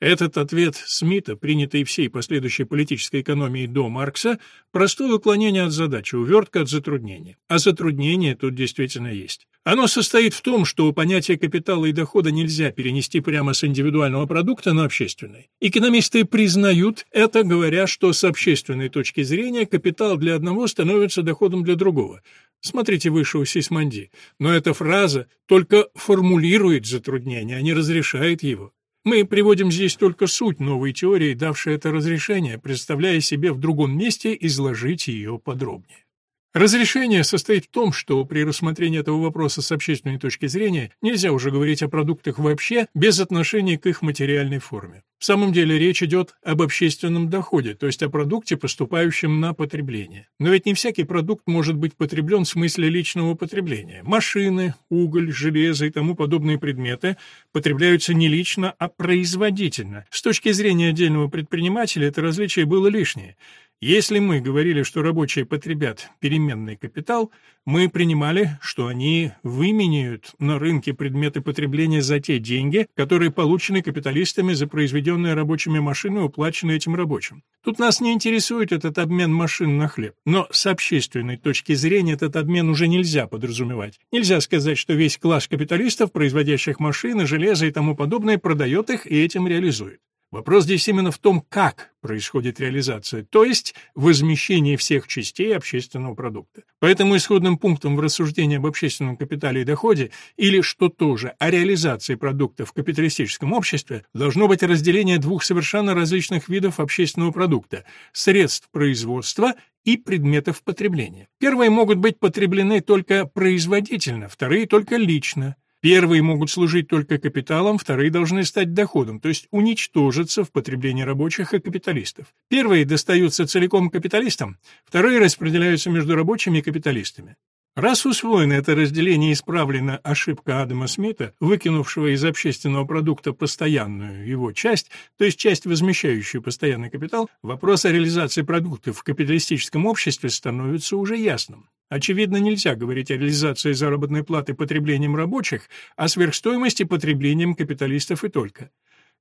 Этот ответ Смита, принятый всей последующей политической экономией до Маркса, простое уклонение от задачи, увертка от затруднения. А затруднение тут действительно есть. Оно состоит в том, что понятие капитала и дохода нельзя перенести прямо с индивидуального продукта на общественный. Экономисты признают это, говоря, что с общественной точки зрения капитал для одного становится доходом для другого. Смотрите выше у Сисманди. Но эта фраза только формулирует затруднение, а не разрешает его. Мы приводим здесь только суть новой теории, давшей это разрешение, представляя себе в другом месте изложить ее подробнее. Разрешение состоит в том, что при рассмотрении этого вопроса с общественной точки зрения нельзя уже говорить о продуктах вообще без отношения к их материальной форме. В самом деле речь идет об общественном доходе, то есть о продукте, поступающем на потребление. Но ведь не всякий продукт может быть потреблен в смысле личного потребления. Машины, уголь, железо и тому подобные предметы потребляются не лично, а производительно. С точки зрения отдельного предпринимателя это различие было лишнее. Если мы говорили, что рабочие потребят переменный капитал, мы принимали, что они выменяют на рынке предметы потребления за те деньги, которые получены капиталистами за произведенные рабочими машины, уплаченные этим рабочим. Тут нас не интересует этот обмен машин на хлеб, но с общественной точки зрения этот обмен уже нельзя подразумевать. Нельзя сказать, что весь класс капиталистов, производящих машины, железо и тому подобное, продает их и этим реализует. Вопрос здесь именно в том, как происходит реализация, то есть возмещение всех частей общественного продукта. Поэтому исходным пунктом в рассуждении об общественном капитале и доходе, или, что тоже, о реализации продуктов в капиталистическом обществе, должно быть разделение двух совершенно различных видов общественного продукта – средств производства и предметов потребления. Первые могут быть потреблены только производительно, вторые – только лично. Первые могут служить только капиталом, вторые должны стать доходом, то есть уничтожиться в потреблении рабочих и капиталистов. Первые достаются целиком капиталистам, вторые распределяются между рабочими и капиталистами. Раз усвоено это разделение исправлена ошибка Адама Смита, выкинувшего из общественного продукта постоянную его часть, то есть часть, возмещающую постоянный капитал, вопрос о реализации продуктов в капиталистическом обществе становится уже ясным. Очевидно, нельзя говорить о реализации заработной платы потреблением рабочих, а сверхстоимости потреблением капиталистов и только.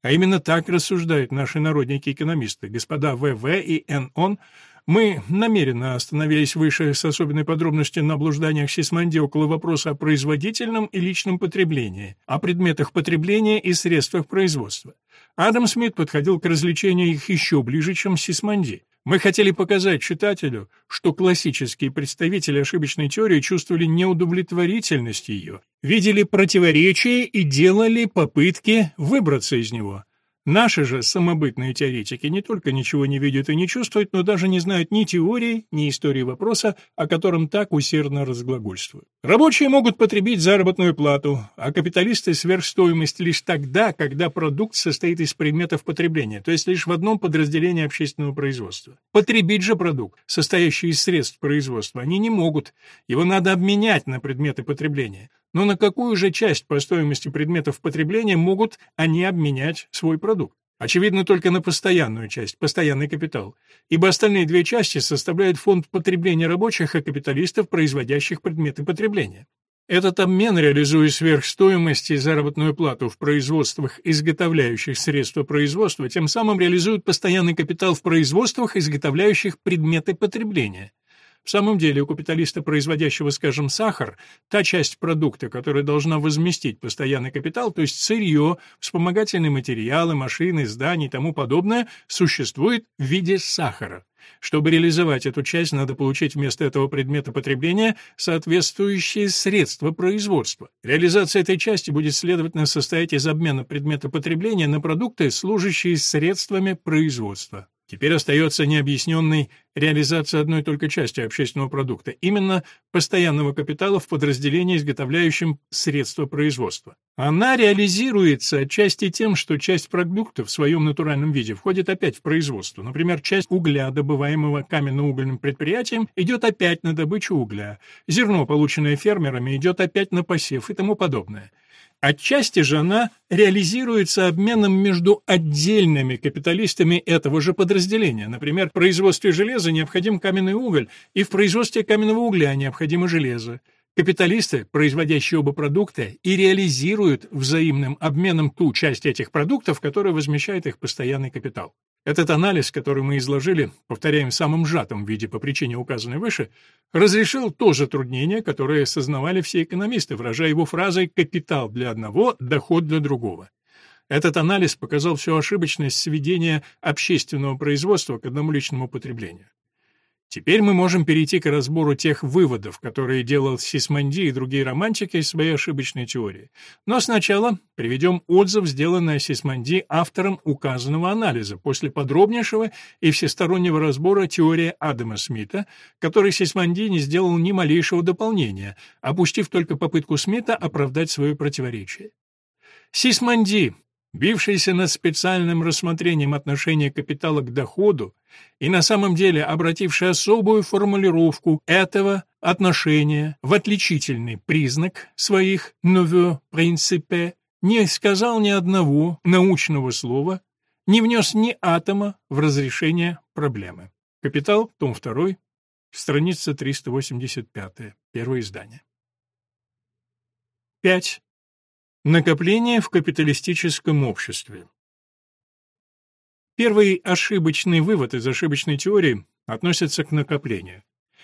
А именно так рассуждают наши народники-экономисты, господа В.В. и Н.Он. Мы намеренно остановились выше с особенной подробностью на блужданиях Сисманди около вопроса о производительном и личном потреблении, о предметах потребления и средствах производства. Адам Смит подходил к развлечению их еще ближе, чем Сисманди. Мы хотели показать читателю, что классические представители ошибочной теории чувствовали неудовлетворительность ее, видели противоречия и делали попытки выбраться из него. Наши же самобытные теоретики не только ничего не видят и не чувствуют, но даже не знают ни теории, ни истории вопроса, о котором так усердно разглагольствуют. Рабочие могут потребить заработную плату, а капиталисты — сверхстоимость лишь тогда, когда продукт состоит из предметов потребления, то есть лишь в одном подразделении общественного производства. Потребить же продукт, состоящий из средств производства, они не могут. Его надо обменять на предметы потребления. Но на какую же часть по стоимости предметов потребления могут они обменять свой продукт? Очевидно, только на постоянную часть, постоянный капитал, ибо остальные две части составляют фонд потребления рабочих и капиталистов, производящих предметы потребления. Этот обмен, реализуя сверхстоимость и заработную плату в производствах, изготовляющих средства производства, тем самым реализует постоянный капитал в производствах, изготовляющих предметы потребления. В самом деле у капиталиста, производящего, скажем, сахар, та часть продукта, которая должна возместить постоянный капитал, то есть сырье, вспомогательные материалы, машины, здания и тому подобное, существует в виде сахара. Чтобы реализовать эту часть, надо получить вместо этого предмета потребления соответствующие средства производства. Реализация этой части будет, следовательно, состоять из обмена предмета потребления на продукты, служащие средствами производства. Теперь остается необъясненной реализация одной только части общественного продукта, именно постоянного капитала в подразделении, изготовляющем средства производства. Она реализуется отчасти тем, что часть продукта в своем натуральном виде входит опять в производство. Например, часть угля, добываемого каменно-угольным предприятием, идет опять на добычу угля. Зерно, полученное фермерами, идет опять на посев и тому подобное. Отчасти же она реализуется обменом между отдельными капиталистами этого же подразделения. Например, в производстве железа необходим каменный уголь, и в производстве каменного угля необходимо железо. Капиталисты, производящие оба продукта, и реализуют взаимным обменом ту часть этих продуктов, которая возмещает их постоянный капитал. Этот анализ, который мы изложили, повторяем в самом сжатом виде по причине указанной выше, разрешил то затруднение, которое осознавали все экономисты, выражая его фразой «капитал для одного, доход для другого». Этот анализ показал всю ошибочность сведения общественного производства к одному личному потреблению. Теперь мы можем перейти к разбору тех выводов, которые делал Сисмонди и другие романтики из своей ошибочной теории. Но сначала приведем отзыв, сделанный о Сисмонди автором указанного анализа, после подробнейшего и всестороннего разбора теории Адама Смита, который Сисмонди не сделал ни малейшего дополнения, опустив только попытку Смита оправдать свое противоречие. Сисмонди бившийся над специальным рассмотрением отношения капитала к доходу и на самом деле обративший особую формулировку этого отношения в отличительный признак своих «nouveau принципе», не сказал ни одного научного слова, не внес ни атома в разрешение проблемы. Капитал, том 2, страница 385, первое издание. 5. Накопление в капиталистическом обществе. Первый ошибочный вывод из ошибочной теории относится к накоплению.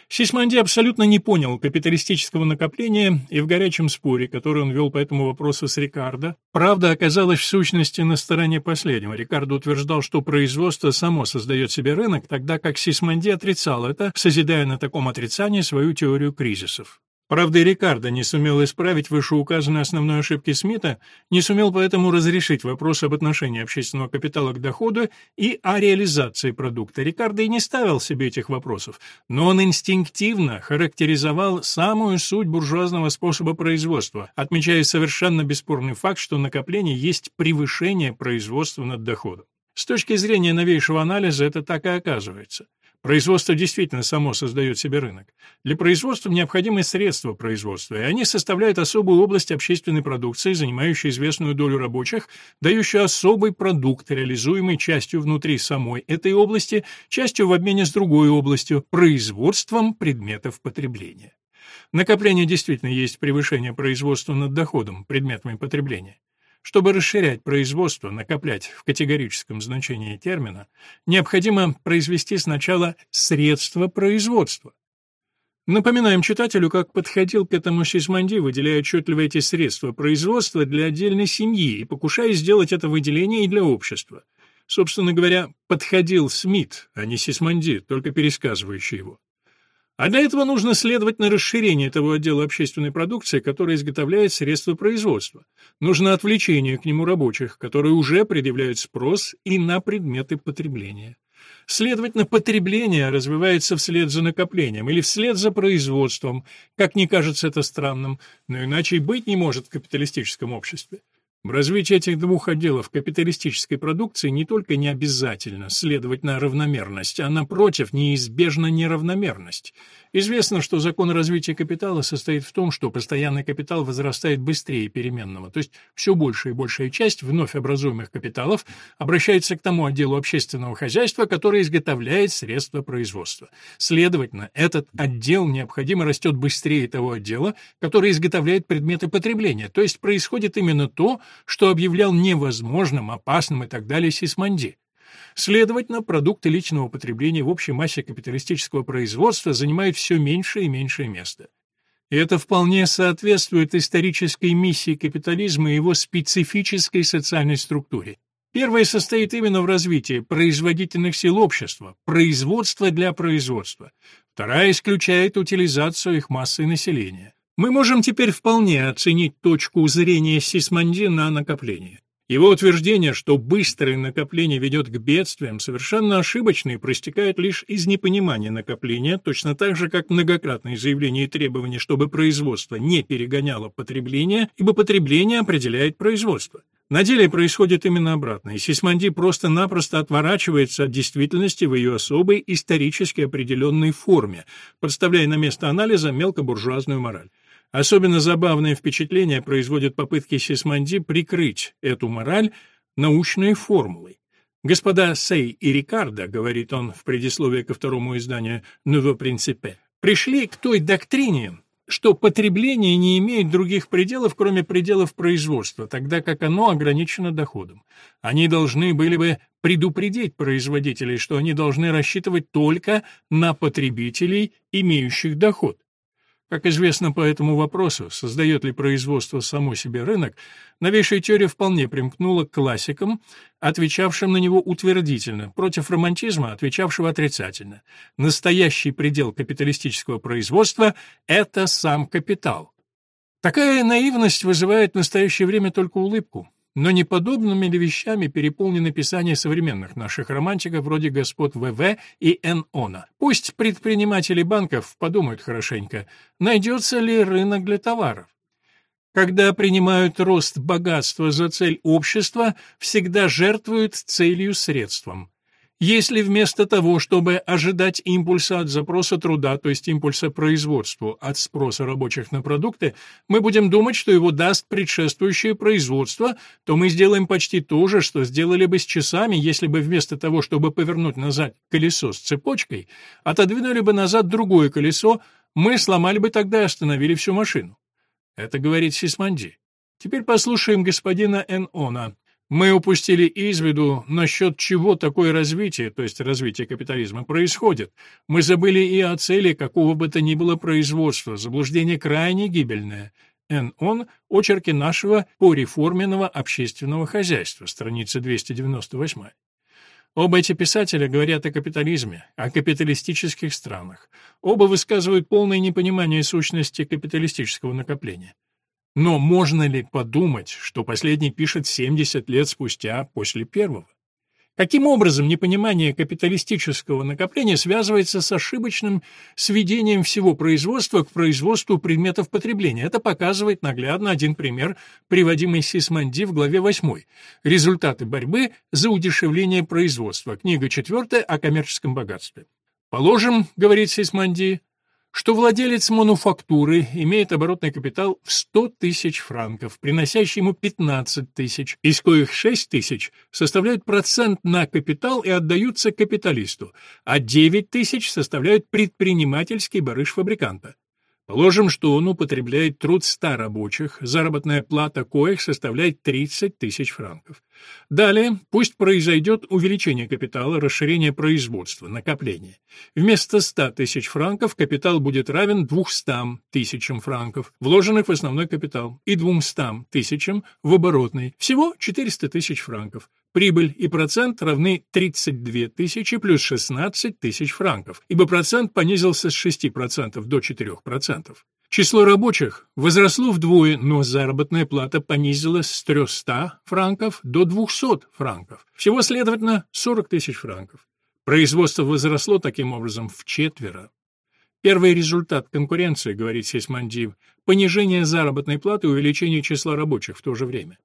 Сисманди абсолютно не понял капиталистического накопления, и в горячем споре, который он вел по этому вопросу с Рикардо, правда оказалась в сущности на стороне последнего. Рикардо утверждал, что производство само создает себе рынок, тогда как Сисманди отрицал это, созидая на таком отрицании свою теорию кризисов. Правда, Рикардо не сумел исправить вышеуказанные основной ошибки Смита, не сумел поэтому разрешить вопрос об отношении общественного капитала к доходу и о реализации продукта. Рикардо и не ставил себе этих вопросов, но он инстинктивно характеризовал самую суть буржуазного способа производства, отмечая совершенно бесспорный факт, что накопление есть превышение производства над доходом. С точки зрения новейшего анализа это так и оказывается. Производство действительно само создает себе рынок. Для производства необходимы средства производства, и они составляют особую область общественной продукции, занимающую известную долю рабочих, дающую особый продукт, реализуемый частью внутри самой этой области, частью в обмене с другой областью, производством предметов потребления. Накопление действительно есть превышение производства над доходом, предметами потребления. Чтобы расширять производство, накоплять в категорическом значении термина, необходимо произвести сначала средства производства. Напоминаем читателю, как подходил к этому Сисмонди, выделяя отчетливо эти средства производства для отдельной семьи и покушаясь сделать это выделение и для общества. Собственно говоря, подходил Смит, а не Сисмонди, только пересказывающий его. А для этого нужно следовать на расширение того отдела общественной продукции, который изготовляет средства производства. Нужно отвлечение к нему рабочих, которые уже предъявляют спрос и на предметы потребления. Следовательно, потребление развивается вслед за накоплением или вслед за производством, как не кажется это странным, но иначе и быть не может в капиталистическом обществе. В развитии этих двух отделов капиталистической продукции не только не обязательно следовать на равномерность, а напротив, неизбежна неравномерность. Известно, что закон развития капитала состоит в том, что постоянный капитал возрастает быстрее переменного, то есть все большая и большая часть вновь образуемых капиталов обращается к тому отделу общественного хозяйства, который изготовляет средства производства. Следовательно, этот отдел необходимо растет быстрее того отдела, который изготовляет предметы потребления, то есть происходит именно то, что объявлял невозможным, опасным и так далее Сисмонди. Следовательно, продукты личного потребления в общей массе капиталистического производства занимают все меньше и меньшее место. И это вполне соответствует исторической миссии капитализма и его специфической социальной структуре. Первая состоит именно в развитии производительных сил общества, производства для производства. Вторая исключает утилизацию их массы населения. Мы можем теперь вполне оценить точку зрения Сисмонди на накопление. Его утверждение, что быстрое накопление ведет к бедствиям, совершенно ошибочно и проистекает лишь из непонимания накопления, точно так же, как многократные заявления и требования, чтобы производство не перегоняло потребление, ибо потребление определяет производство. На деле происходит именно обратное. Сисмонди просто-напросто отворачивается от действительности в ее особой исторически определенной форме, подставляя на место анализа мелкобуржуазную мораль. Особенно забавное впечатление производят попытки Сисмонди прикрыть эту мораль научной формулой. Господа Сей и Рикардо, говорит он в предисловии ко второму изданию «Nouveau Principe», пришли к той доктрине, что потребление не имеет других пределов, кроме пределов производства, тогда как оно ограничено доходом. Они должны были бы предупредить производителей, что они должны рассчитывать только на потребителей, имеющих доход. Как известно по этому вопросу, создает ли производство само себе рынок, новейшая теория вполне примкнула к классикам, отвечавшим на него утвердительно, против романтизма, отвечавшего отрицательно. Настоящий предел капиталистического производства – это сам капитал. Такая наивность вызывает в настоящее время только улыбку. Но не подобными ли вещами переполнены писания современных наших романтиков вроде господ ВВ и Н.Она? Пусть предприниматели банков подумают хорошенько, найдется ли рынок для товаров. Когда принимают рост богатства за цель общества, всегда жертвуют целью средством. Если вместо того, чтобы ожидать импульса от запроса труда, то есть импульса производству от спроса рабочих на продукты, мы будем думать, что его даст предшествующее производство, то мы сделаем почти то же, что сделали бы с часами, если бы вместо того, чтобы повернуть назад колесо с цепочкой, отодвинули бы назад другое колесо, мы сломали бы тогда и остановили всю машину. Это говорит Сисманди. Теперь послушаем господина Н.Она. Мы упустили из виду, насчет чего такое развитие, то есть развитие капитализма, происходит. Мы забыли и о цели какого бы то ни было производства. Заблуждение крайне гибельное. Н. Он. Очерки нашего пореформенного общественного хозяйства. Страница 298. Оба эти писателя говорят о капитализме, о капиталистических странах. Оба высказывают полное непонимание сущности капиталистического накопления. Но можно ли подумать, что последний пишет 70 лет спустя после первого? Каким образом непонимание капиталистического накопления связывается с ошибочным сведением всего производства к производству предметов потребления? Это показывает наглядно один пример, приводимый Сисманди в главе 8. Результаты борьбы за удешевление производства. Книга 4 о коммерческом богатстве. Положим, говорит Сисманди, что владелец мануфактуры имеет оборотный капитал в 100 тысяч франков, приносящий ему 15 тысяч, из коих 6 тысяч составляют процент на капитал и отдаются капиталисту, а 9 тысяч составляют предпринимательский барыш фабриканта. Положим, что он употребляет труд ста рабочих, заработная плата коих составляет 30 тысяч франков. Далее пусть произойдет увеличение капитала, расширение производства, накопление. Вместо 100 тысяч франков капитал будет равен 200 тысячам франков, вложенных в основной капитал, и 200 тысячам в оборотный, всего 400 тысяч франков. Прибыль и процент равны 32 тысячи плюс 16 тысяч франков, ибо процент понизился с 6% до 4%. Число рабочих возросло вдвое, но заработная плата понизилась с 300 франков до 200 франков. Всего, следовательно, 40 тысяч франков. Производство возросло таким образом в четверо. Первый результат конкуренции, говорит Сесмандиев, понижение заработной платы и увеличение числа рабочих в то же время.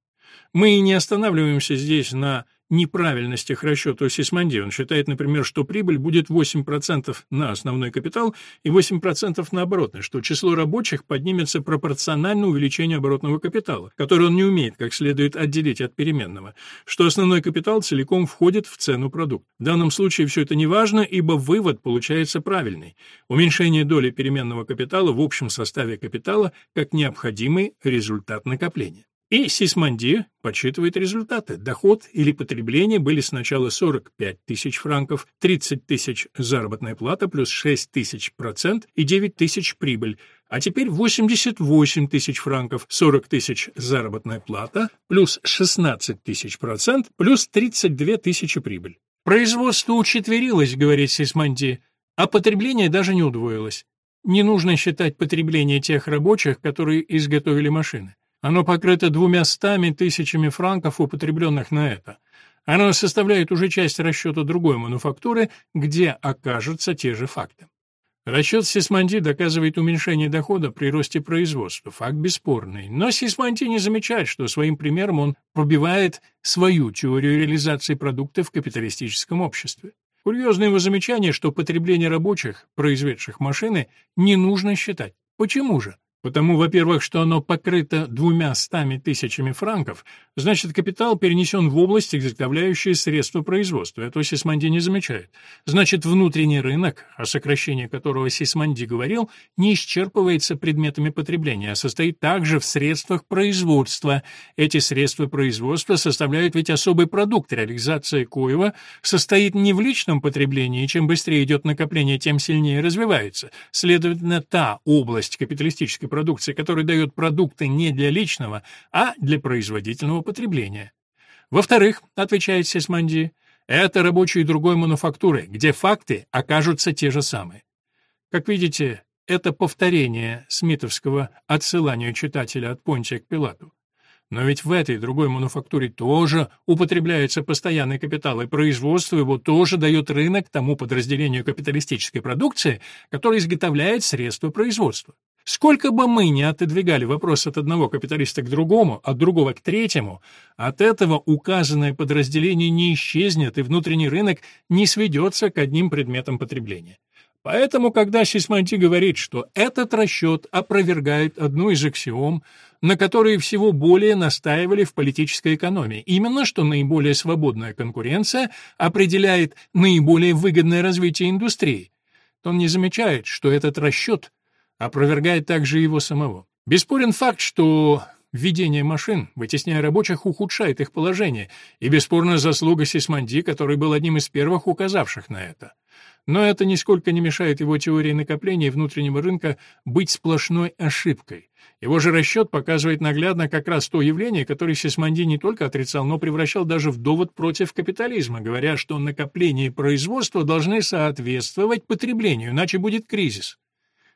Мы не останавливаемся здесь на неправильностях расчета Сисманди. Он считает, например, что прибыль будет 8% на основной капитал и 8% на оборотный, что число рабочих поднимется пропорционально увеличению оборотного капитала, который он не умеет как следует отделить от переменного, что основной капитал целиком входит в цену продукта. В данном случае все это не важно, ибо вывод получается правильный. Уменьшение доли переменного капитала в общем составе капитала как необходимый результат накопления. И Сисманди подсчитывает результаты. Доход или потребление были сначала 45 тысяч франков, 30 тысяч заработная плата плюс 6 тысяч процент и 9 тысяч прибыль, а теперь 88 тысяч франков, 40 тысяч заработная плата плюс 16 тысяч процент плюс 32 тысячи прибыль. Производство учетверилось, говорит Сисманди, а потребление даже не удвоилось. Не нужно считать потребление тех рабочих, которые изготовили машины. Оно покрыто двумя стами тысячами франков, употребленных на это. Оно составляет уже часть расчета другой мануфактуры, где окажутся те же факты. Расчет Сисманди доказывает уменьшение дохода при росте производства, факт бесспорный. Но Сисманди не замечает, что своим примером он пробивает свою теорию реализации продукта в капиталистическом обществе. Курьезное его замечание, что потребление рабочих, произведших машины, не нужно считать. Почему же? Потому, во-первых, что оно покрыто двумя стами тысячами франков, значит, капитал перенесен в область, изготовляющая средства производства. Это Сисманди не замечает. Значит, внутренний рынок, о сокращении которого Сисманди говорил, не исчерпывается предметами потребления, а состоит также в средствах производства. Эти средства производства составляют ведь особый продукт, реализация коего состоит не в личном потреблении, чем быстрее идет накопление, тем сильнее развивается. Следовательно, та область капиталистической продукции, который дает продукты не для личного, а для производительного потребления. Во-вторых, отвечает Сесманди, это рабочие другой мануфактуры, где факты окажутся те же самые. Как видите, это повторение смитовского отсылания читателя от Понтия к Пилату. Но ведь в этой другой мануфактуре тоже употребляется постоянный капитал, и производство его тоже дает рынок тому подразделению капиталистической продукции, которое изготовляет средства производства. Сколько бы мы ни отодвигали вопрос от одного капиталиста к другому, от другого к третьему, от этого указанное подразделение не исчезнет, и внутренний рынок не сведется к одним предметам потребления. Поэтому, когда Сисманти говорит, что этот расчет опровергает одну из аксиом, на которые всего более настаивали в политической экономии, именно что наиболее свободная конкуренция определяет наиболее выгодное развитие индустрии, то он не замечает, что этот расчет опровергает также его самого. Бесспорен факт, что введение машин, вытесняя рабочих, ухудшает их положение, и бесспорно заслуга Сисманди, который был одним из первых указавших на это. Но это нисколько не мешает его теории накопления внутреннего рынка быть сплошной ошибкой. Его же расчет показывает наглядно как раз то явление, которое Сисманди не только отрицал, но превращал даже в довод против капитализма, говоря, что накопление и производство должны соответствовать потреблению, иначе будет кризис.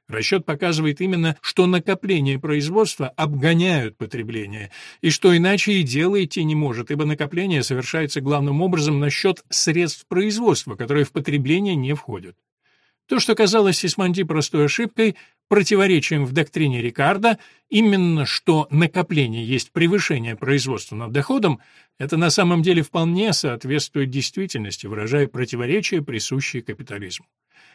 Расчет показывает именно, что накопление и производство обгоняют потребление, и что иначе и дело идти не может, ибо накопление совершается главным образом на счет средств производства, которые в потребление не входят. То, что казалось Сисманди простой ошибкой, противоречием в доктрине Рикардо, именно что накопление есть превышение производства над доходом, это на самом деле вполне соответствует действительности, выражая противоречие, присущее капитализму.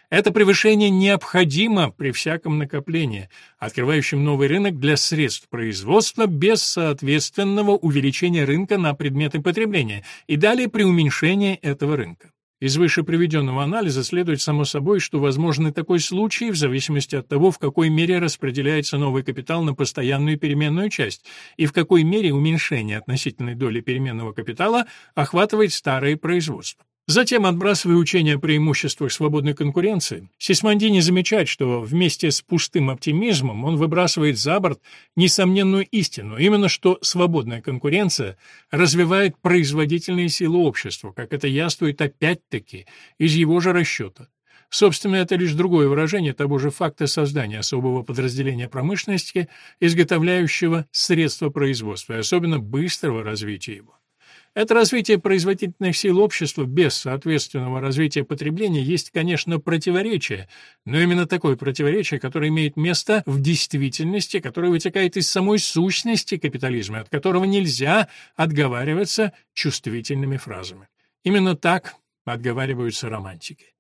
Это превышение необходимо при всяком накоплении, открывающем новый рынок для средств производства без соответственного увеличения рынка на предметы потребления и далее при уменьшении этого рынка. Из выше приведенного анализа следует само собой, что возможен такой случай в зависимости от того, в какой мере распределяется новый капитал на постоянную переменную часть и в какой мере уменьшение относительной доли переменного капитала охватывает старые производства. Затем, отбрасывая учение о преимуществах свободной конкуренции, Сисмонди замечает, что вместе с пустым оптимизмом он выбрасывает за борт несомненную истину, именно что свободная конкуренция развивает производительные силы общества, как это яствует опять-таки из его же расчета. Собственно, это лишь другое выражение того же факта создания особого подразделения промышленности, изготовляющего средства производства, и особенно быстрого развития его. Это развитие производительных сил общества без соответственного развития потребления есть, конечно, противоречие, но именно такое противоречие, которое имеет место в действительности, которое вытекает из самой сущности капитализма, от которого нельзя отговариваться чувствительными фразами. Именно так отговариваются романтики.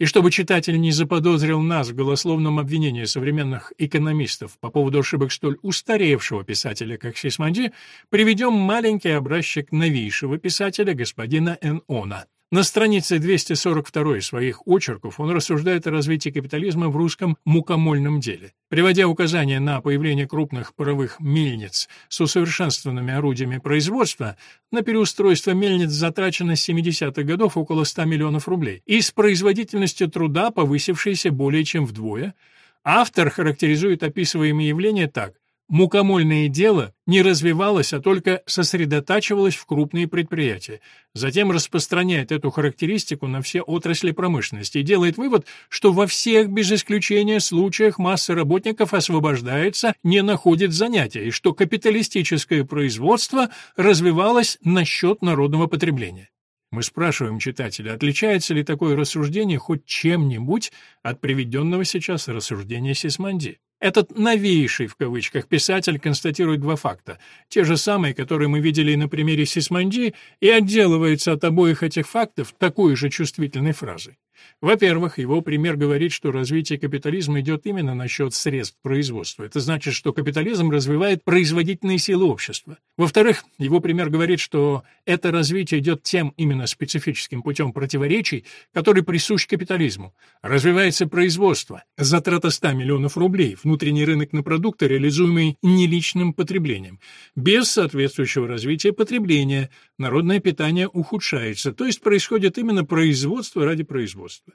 И чтобы читатель не заподозрил нас в голословном обвинении современных экономистов по поводу ошибок столь устаревшего писателя, как Сисманди, приведем маленький образчик новейшего писателя господина Н. Она. На странице 242 своих очерков он рассуждает о развитии капитализма в русском мукомольном деле. Приводя указания на появление крупных паровых мельниц с усовершенствованными орудиями производства, на переустройство мельниц затрачено с 70-х годов около 100 миллионов рублей, и с производительностью труда, повысившейся более чем вдвое, автор характеризует описываемые явления так. Мукомольное дело не развивалось, а только сосредотачивалось в крупные предприятия. Затем распространяет эту характеристику на все отрасли промышленности и делает вывод, что во всех, без исключения, случаях масса работников освобождается, не находит занятия, и что капиталистическое производство развивалось на счет народного потребления. Мы спрашиваем читателя, отличается ли такое рассуждение хоть чем-нибудь от приведенного сейчас рассуждения Сисманди. Этот «новейший» в кавычках писатель констатирует два факта, те же самые, которые мы видели на примере Сисманди, и отделывается от обоих этих фактов такой же чувствительной фразой. Во-первых, его пример говорит, что развитие капитализма идет именно на счет средств производства. Это значит, что капитализм развивает производительные силы общества. Во-вторых, его пример говорит, что это развитие идет тем именно специфическим путем противоречий, который присущ капитализму. Развивается производство, затрата 100 миллионов рублей, внутренний рынок на продукты, реализуемый неличным потреблением. Без соответствующего развития потребления народное питание ухудшается, то есть происходит именно производство ради производства.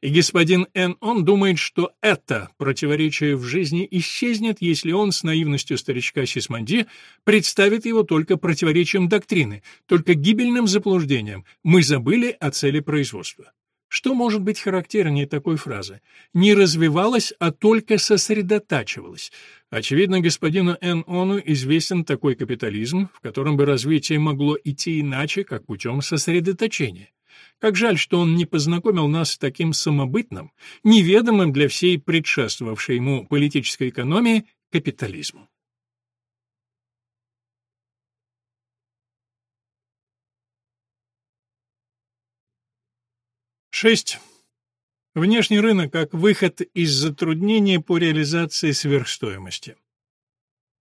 И господин Н. Он думает, что это противоречие в жизни исчезнет, если он с наивностью старичка Сисманди представит его только противоречием доктрины, только гибельным заблуждением. Мы забыли о цели производства. Что может быть характернее такой фразы? Не развивалась, а только сосредотачивалась. Очевидно, господину Н. Ону известен такой капитализм, в котором бы развитие могло идти иначе, как путем сосредоточения. Как жаль, что он не познакомил нас с таким самобытным, неведомым для всей предшествовавшей ему политической экономии капитализмом. Шесть. Внешний рынок как выход из затруднения по реализации сверхстоимости.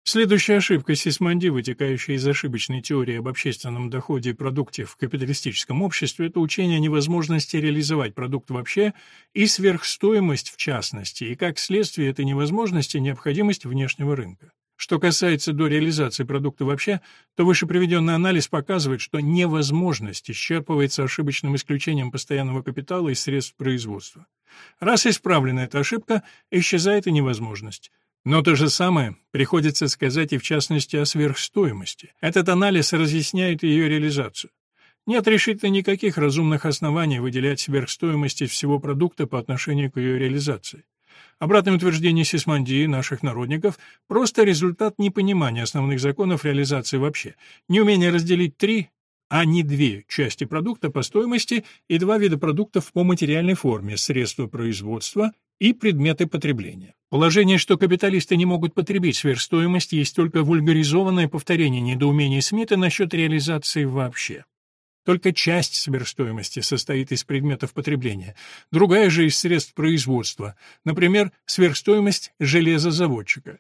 Следующая ошибка Сисмонди, вытекающая из ошибочной теории об общественном доходе и продукте в капиталистическом обществе, это учение о невозможности реализовать продукт вообще и сверхстоимость в частности, и как следствие этой невозможности необходимость внешнего рынка. Что касается до реализации продукта вообще, то выше приведенный анализ показывает, что невозможность исчерпывается ошибочным исключением постоянного капитала и средств производства. Раз исправлена эта ошибка, исчезает и невозможность. Но то же самое приходится сказать и в частности о сверхстоимости. Этот анализ разъясняет ее реализацию. Нет решительно никаких разумных оснований выделять сверхстоимость из всего продукта по отношению к ее реализации. Обратное утверждение Сисмандии наших народников – просто результат непонимания основных законов реализации вообще, неумения разделить три, а не две части продукта по стоимости и два вида продуктов по материальной форме – средства производства и предметы потребления. Положение, что капиталисты не могут потребить сверхстоимость, есть только вульгаризованное повторение недоумений Смита насчет реализации вообще. Только часть сверхстоимости состоит из предметов потребления, другая же из средств производства, например, сверхстоимость железозаводчика.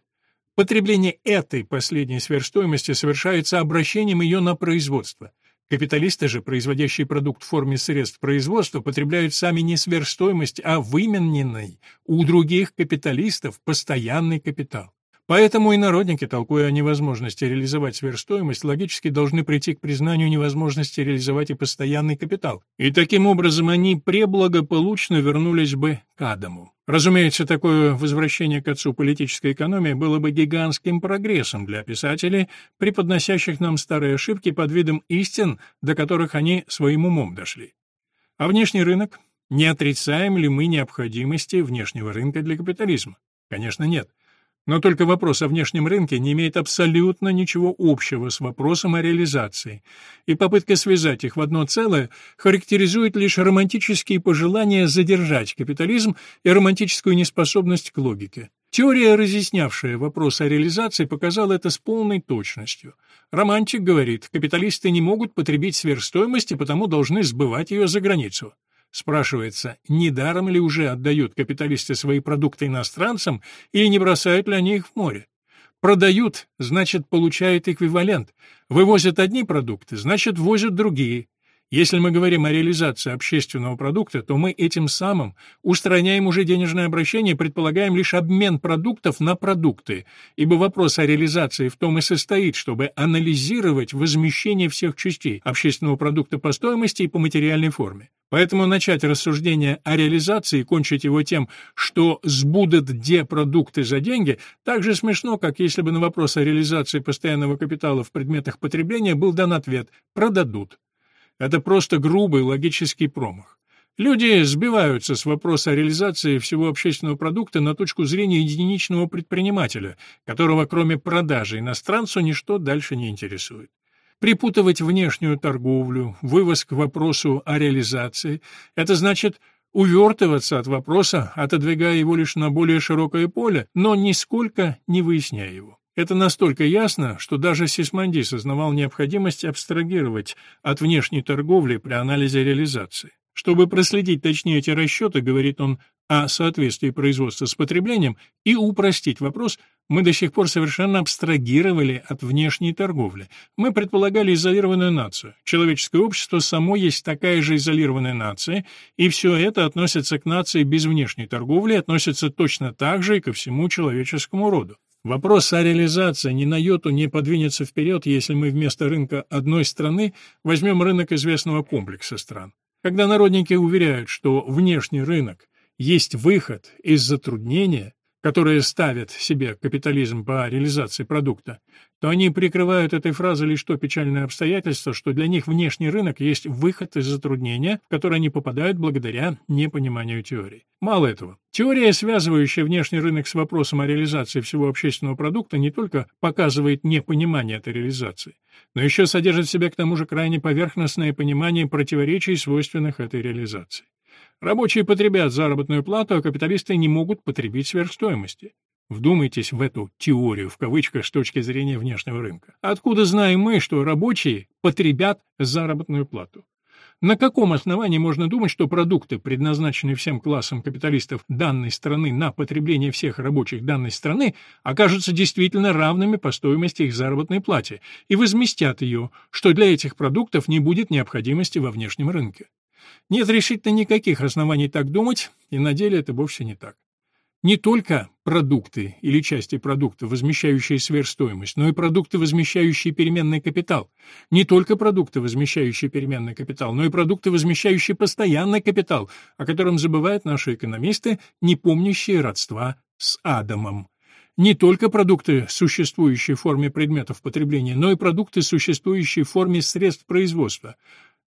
Потребление этой последней сверхстоимости совершается обращением ее на производство. Капиталисты же, производящие продукт в форме средств производства, потребляют сами не сверхстоимость, а вымененный у других капиталистов постоянный капитал. Поэтому и народники, толкуя о невозможности реализовать сверхстоимость, логически должны прийти к признанию невозможности реализовать и постоянный капитал. И таким образом они преблагополучно вернулись бы к Адаму. Разумеется, такое возвращение к отцу политической экономии было бы гигантским прогрессом для писателей, преподносящих нам старые ошибки под видом истин, до которых они своим умом дошли. А внешний рынок? Не отрицаем ли мы необходимости внешнего рынка для капитализма? Конечно, нет. Но только вопрос о внешнем рынке не имеет абсолютно ничего общего с вопросом о реализации, и попытка связать их в одно целое характеризует лишь романтические пожелания задержать капитализм и романтическую неспособность к логике. Теория, разъяснявшая вопрос о реализации, показала это с полной точностью. Романтик говорит, капиталисты не могут потребить сверхстоимости, потому должны сбывать ее за границу. Спрашивается, недаром ли уже отдают капиталисты свои продукты иностранцам или не бросают ли они их в море? Продают, значит, получают эквивалент. Вывозят одни продукты, значит, ввозят другие. Если мы говорим о реализации общественного продукта, то мы этим самым устраняем уже денежное обращение предполагаем лишь обмен продуктов на продукты, ибо вопрос о реализации в том и состоит, чтобы анализировать возмещение всех частей общественного продукта по стоимости и по материальной форме. Поэтому начать рассуждение о реализации и кончить его тем, что сбудут где продукты за деньги, так же смешно, как если бы на вопрос о реализации постоянного капитала в предметах потребления был дан ответ «продадут». Это просто грубый логический промах. Люди сбиваются с вопроса о реализации всего общественного продукта на точку зрения единичного предпринимателя, которого кроме продажи иностранцу ничто дальше не интересует. Припутывать внешнюю торговлю, вывоз к вопросу о реализации – это значит увертываться от вопроса, отодвигая его лишь на более широкое поле, но нисколько не выясняя его. Это настолько ясно, что даже Сисманди сознавал необходимость абстрагировать от внешней торговли при анализе реализации. Чтобы проследить точнее эти расчеты, говорит он о соответствии производства с потреблением, и упростить вопрос, мы до сих пор совершенно абстрагировали от внешней торговли. Мы предполагали изолированную нацию. Человеческое общество само есть такая же изолированная нация, и все это относится к нации без внешней торговли, относится точно так же и ко всему человеческому роду. Вопрос о реализации ни на йоту не подвинется вперед, если мы вместо рынка одной страны возьмем рынок известного комплекса стран. Когда народники уверяют, что внешний рынок есть выход из затруднения, которые ставят себе капитализм по реализации продукта, то они прикрывают этой фразой лишь то печальное обстоятельство, что для них внешний рынок есть выход из затруднения, в который они попадают благодаря непониманию теории. Мало этого. Теория, связывающая внешний рынок с вопросом о реализации всего общественного продукта, не только показывает непонимание этой реализации, но еще содержит в себе к тому же крайне поверхностное понимание противоречий, свойственных этой реализации. Рабочие потребят заработную плату, а капиталисты не могут потребить сверхстоимости. Вдумайтесь в эту «теорию» в кавычках с точки зрения внешнего рынка. Откуда знаем мы, что рабочие потребят заработную плату? На каком основании можно думать, что продукты, предназначенные всем классам капиталистов данной страны на потребление всех рабочих данной страны, окажутся действительно равными по стоимости их заработной плате и возместят ее, что для этих продуктов не будет необходимости во внешнем рынке? Нет решительно никаких оснований так думать, и на деле это вовсе не так. Не только продукты или части продукта, возмещающие сверхстоимость, но и продукты, возмещающие переменный капитал. Не только продукты, возмещающие переменный капитал, но и продукты, возмещающие постоянный капитал, о котором забывают наши экономисты, не помнящие родства с Адамом. Не только продукты, существующие в форме предметов потребления, но и продукты, существующие в форме средств производства.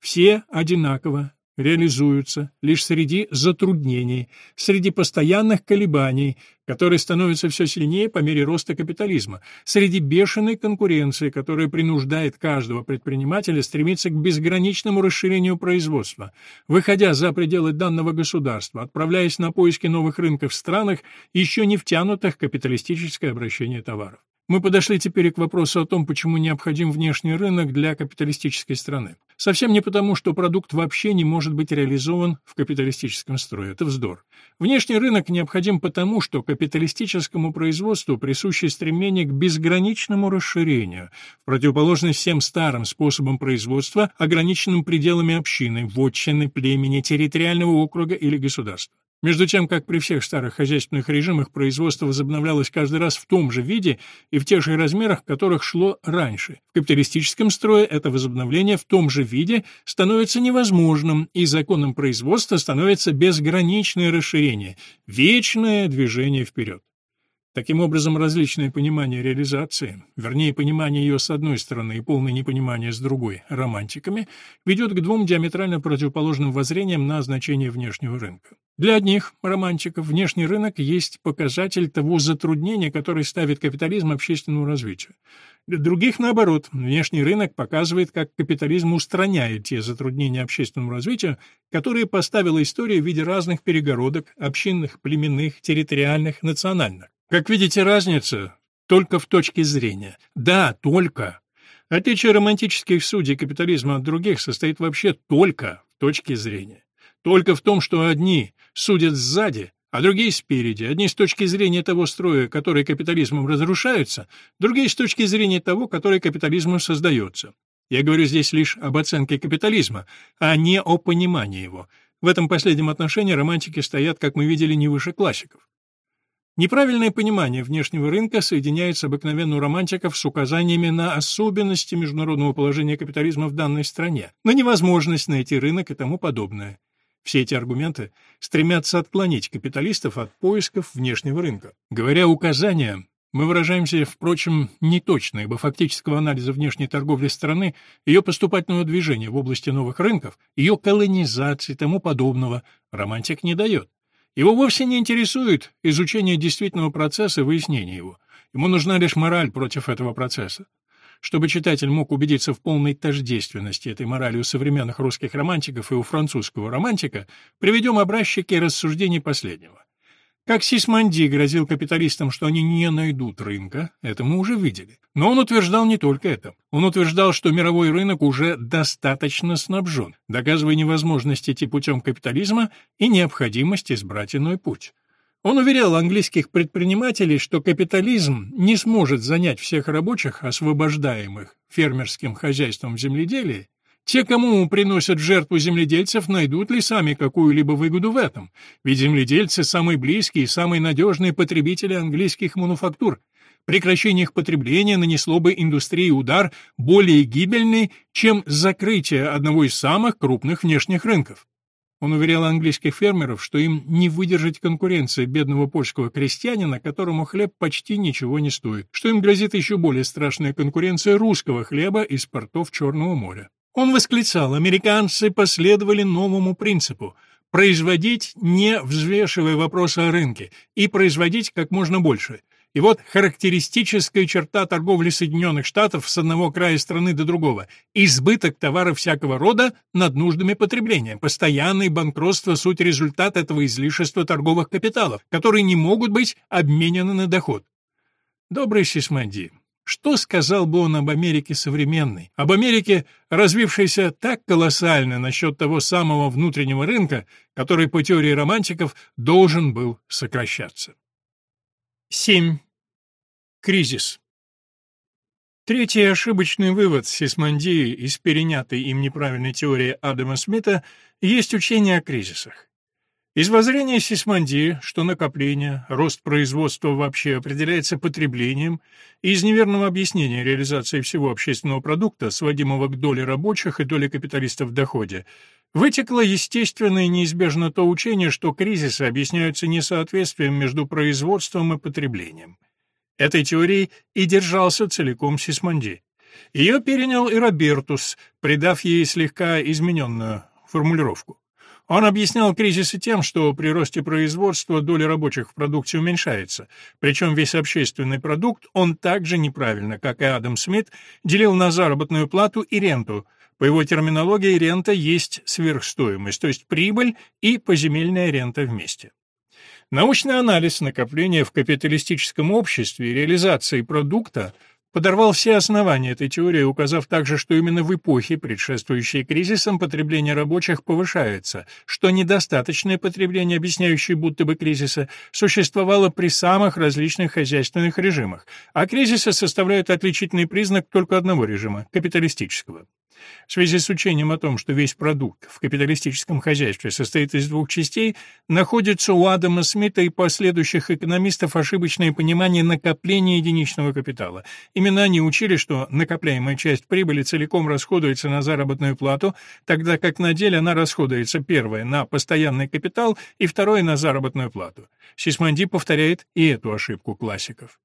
Все одинаково реализуются лишь среди затруднений, среди постоянных колебаний, которые становятся все сильнее по мере роста капитализма, среди бешеной конкуренции, которая принуждает каждого предпринимателя стремиться к безграничному расширению производства, выходя за пределы данного государства, отправляясь на поиски новых рынков в странах, еще не втянутых в капиталистическое обращение товаров. Мы подошли теперь к вопросу о том, почему необходим внешний рынок для капиталистической страны. Совсем не потому, что продукт вообще не может быть реализован в капиталистическом строе. Это вздор. Внешний рынок необходим потому, что капиталистическому производству присуще стремление к безграничному расширению, в противоположность всем старым способам производства, ограниченным пределами общины, вотчины, племени, территориального округа или государства. Между тем, как при всех старых хозяйственных режимах производство возобновлялось каждый раз в том же виде и в тех же размерах, которых шло раньше. В капиталистическом строе это возобновление в том же виде становится невозможным, и законом производства становится безграничное расширение, вечное движение вперед. Таким образом, различное понимание реализации, вернее, понимание ее с одной стороны и полное непонимание с другой, романтиками, ведет к двум диаметрально противоположным воззрениям на значение внешнего рынка. Для одних, романтиков, внешний рынок есть показатель того затруднения, которое ставит капитализм общественному развитию. Для других, наоборот, внешний рынок показывает, как капитализм устраняет те затруднения общественному развитию, которые поставила история в виде разных перегородок, общинных, племенных, территориальных, национальных. Как видите, разница только в точке зрения. Да, только. Отличие романтических судей капитализма от других состоит вообще только в точке зрения. Только в том, что одни судят сзади, а другие спереди. Одни с точки зрения того строя, который капитализмом разрушается, другие с точки зрения того, который капитализмом создается. Я говорю здесь лишь об оценке капитализма, а не о понимании его. В этом последнем отношении романтики стоят, как мы видели, не выше классиков. Неправильное понимание внешнего рынка соединяется обыкновенно у романтиков с указаниями на особенности международного положения капитализма в данной стране, на невозможность найти рынок и тому подобное. Все эти аргументы стремятся отклонить капиталистов от поисков внешнего рынка. Говоря указания, мы выражаемся, впрочем, не точно, ибо фактического анализа внешней торговли страны, ее поступательного движения в области новых рынков, ее колонизации и тому подобного романтик не дает. Его вовсе не интересует изучение действительного процесса и выяснение его. Ему нужна лишь мораль против этого процесса. Чтобы читатель мог убедиться в полной тождественности этой морали у современных русских романтиков и у французского романтика, приведем образчики рассуждений последнего. Как Сисманди грозил капиталистам, что они не найдут рынка, это мы уже видели. Но он утверждал не только это. Он утверждал, что мировой рынок уже достаточно снабжен, доказывая невозможность идти путем капитализма и необходимость избрать иной путь. Он уверял английских предпринимателей, что капитализм не сможет занять всех рабочих, освобождаемых фермерским хозяйством в земледелии, те, кому приносят жертву земледельцев, найдут ли сами какую-либо выгоду в этом? Ведь земледельцы – самые близкие и самые надежные потребители английских мануфактур. Прекращение их потребления нанесло бы индустрии удар более гибельный, чем закрытие одного из самых крупных внешних рынков. Он уверял английских фермеров, что им не выдержать конкуренции бедного польского крестьянина, которому хлеб почти ничего не стоит, что им грозит еще более страшная конкуренция русского хлеба из портов Черного моря. Он восклицал, американцы последовали новому принципу – производить, не взвешивая вопросы о рынке, и производить как можно больше. И вот характеристическая черта торговли Соединенных Штатов с одного края страны до другого – избыток товаров всякого рода над нуждами потребления. Постоянное банкротство – суть результат этого излишества торговых капиталов, которые не могут быть обменены на доход. Добрый Сисманди, что сказал бы он об Америке современной? Об Америке, развившейся так колоссально насчет того самого внутреннего рынка, который, по теории романтиков, должен был сокращаться. 7. Кризис. Третий ошибочный вывод Сисмандии из перенятой им неправильной теории Адама Смита есть учение о кризисах. Из воззрения Сисманди, что накопление, рост производства вообще определяется потреблением, и из неверного объяснения реализации всего общественного продукта, сводимого к доле рабочих и доле капиталистов в доходе, вытекло естественно и неизбежно то учение, что кризисы объясняются несоответствием между производством и потреблением. Этой теорией и держался целиком Сисманди. Ее перенял и Робертус, придав ей слегка измененную формулировку. Он объяснял кризисы тем, что при росте производства доля рабочих в продукте уменьшается, причем весь общественный продукт он также неправильно, как и Адам Смит, делил на заработную плату и ренту. По его терминологии рента есть сверхстоимость, то есть прибыль и поземельная рента вместе. Научный анализ накопления в капиталистическом обществе и реализации продукта подорвал все основания этой теории, указав также, что именно в эпохе, предшествующей кризисам, потребление рабочих повышается, что недостаточное потребление, объясняющее будто бы кризисы, существовало при самых различных хозяйственных режимах, а кризисы составляют отличительный признак только одного режима – капиталистического. В связи с учением о том, что весь продукт в капиталистическом хозяйстве состоит из двух частей, находится у Адама Смита и последующих экономистов ошибочное понимание накопления единичного капитала. Именно они учили, что накопляемая часть прибыли целиком расходуется на заработную плату, тогда как на деле она расходуется первое на постоянный капитал и второе на заработную плату. Сисманди повторяет и эту ошибку классиков.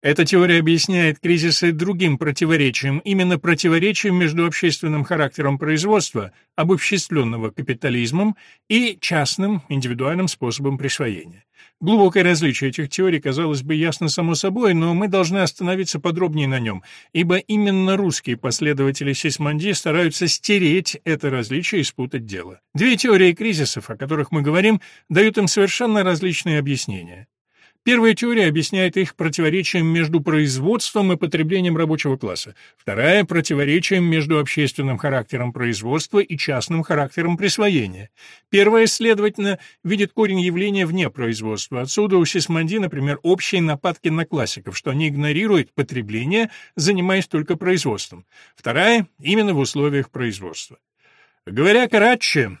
Эта теория объясняет кризисы другим противоречием, именно противоречием между общественным характером производства, обобществленного капитализмом, и частным, индивидуальным способом присвоения. Глубокое различие этих теорий, казалось бы, ясно само собой, но мы должны остановиться подробнее на нем, ибо именно русские последователи Сисманди стараются стереть это различие и спутать дело. Две теории кризисов, о которых мы говорим, дают им совершенно различные объяснения. Первая теория объясняет их противоречием между производством и потреблением рабочего класса. Вторая — противоречием между общественным характером производства и частным характером присвоения. Первая, следовательно, видит корень явления вне производства. Отсюда у Сисмонди, например, общие нападки на классиков, что они игнорируют потребление, занимаясь только производством. Вторая — именно в условиях производства. Говоря короче,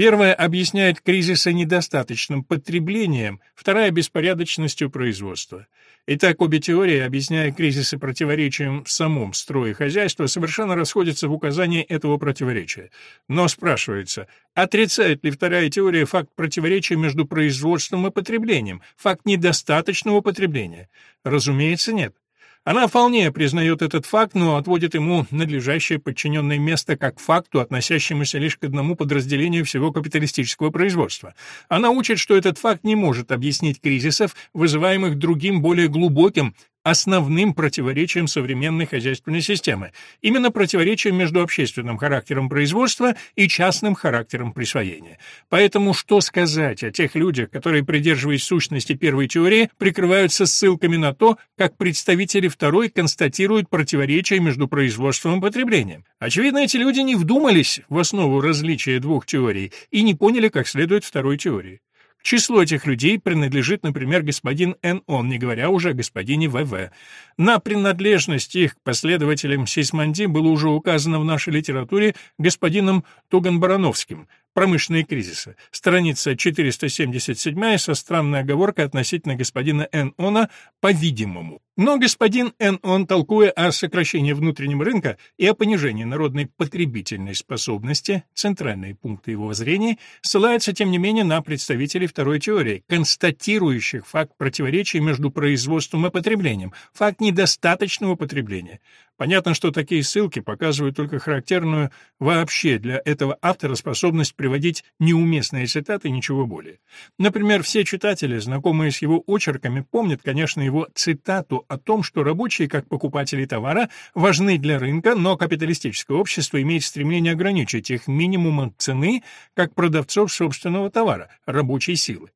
Первая объясняет кризисы недостаточным потреблением, вторая — беспорядочностью производства. Итак, обе теории, объясняя кризисы противоречием в самом строе хозяйства, совершенно расходятся в указании этого противоречия. Но спрашивается, отрицает ли вторая теория факт противоречия между производством и потреблением, факт недостаточного потребления? Разумеется, нет. Она вполне признает этот факт, но отводит ему надлежащее подчиненное место как факту, относящемуся лишь к одному подразделению всего капиталистического производства. Она учит, что этот факт не может объяснить кризисов, вызываемых другим более глубоким, основным противоречием современной хозяйственной системы, именно противоречием между общественным характером производства и частным характером присвоения. Поэтому что сказать о тех людях, которые, придерживаясь сущности первой теории, прикрываются ссылками на то, как представители второй констатируют противоречие между производством и потреблением? Очевидно, эти люди не вдумались в основу различия двух теорий и не поняли как следует второй теории. К числу этих людей принадлежит, например, господин Н.Он., не говоря уже о господине В.В. На принадлежность их к последователям Сисманди было уже указано в нашей литературе господином Туган-Барановским «Промышленные кризисы», страница 477 со странной оговоркой относительно господина Н.Она «по-видимому». Но господин Н.Он., толкуя о сокращении внутреннего рынка и о понижении народной потребительной способности, центральные пункты его воззрений, ссылается, тем не менее, на представителей второй теории, констатирующих факт противоречия между производством и потреблением, факт недостаточного потребления. Понятно, что такие ссылки показывают только характерную вообще для этого автора способность приводить неуместные цитаты и ничего более. Например, все читатели, знакомые с его очерками, помнят, конечно, его цитату о том, что рабочие, как покупатели товара, важны для рынка, но капиталистическое общество имеет стремление ограничить их минимумом цены как продавцов собственного товара, рабочей силы.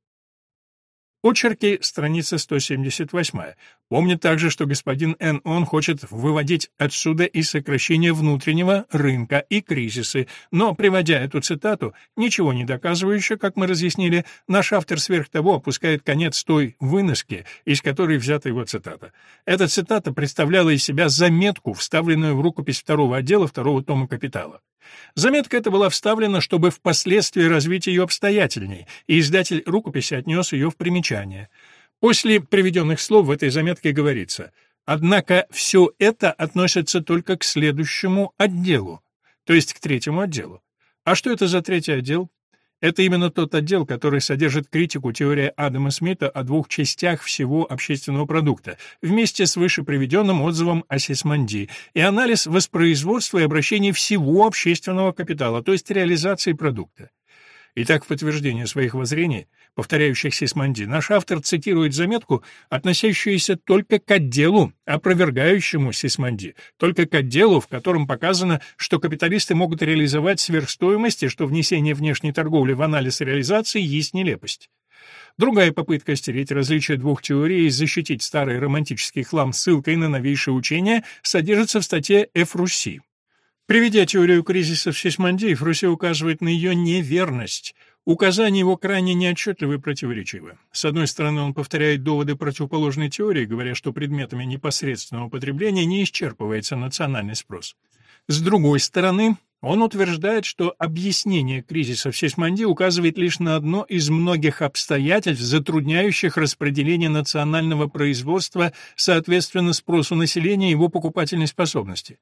Очерки, страница 178. Помнит также, что господин Н. Он хочет выводить отсюда и сокращение внутреннего рынка и кризисы, но, приводя эту цитату, ничего не доказывающую, как мы разъяснили, наш автор сверх того опускает конец той выноски, из которой взята его цитата. Эта цитата представляла из себя заметку, вставленную в рукопись второго отдела второго тома «Капитала». Заметка эта была вставлена, чтобы впоследствии развить ее обстоятельней, и издатель рукописи отнес ее в примечание. После приведенных слов в этой заметке говорится «Однако все это относится только к следующему отделу, то есть к третьему отделу». А что это за третий отдел? Это именно тот отдел, который содержит критику теории Адама Смита о двух частях всего общественного продукта, вместе с выше приведенным отзывом о Сисманди, и анализ воспроизводства и обращения всего общественного капитала, то есть реализации продукта. Итак, в подтверждение своих воззрений, повторяющих Сисманди, наш автор цитирует заметку, относящуюся только к отделу, опровергающему Сисманди, только к отделу, в котором показано, что капиталисты могут реализовать сверхстоимость и что внесение внешней торговли в анализ реализации есть нелепость. Другая попытка стереть различия двух теорий и защитить старый романтический хлам ссылкой на новейшее учение содержится в статье Ф. Приведя теорию кризиса в Сисмонди, Фрусе указывает на ее неверность. Указания его крайне неотчетливы и противоречивы. С одной стороны, он повторяет доводы противоположной теории, говоря, что предметами непосредственного потребления не исчерпывается национальный спрос. С другой стороны, он утверждает, что объяснение кризиса в Сисмонди указывает лишь на одно из многих обстоятельств, затрудняющих распределение национального производства соответственно спросу населения и его покупательной способности.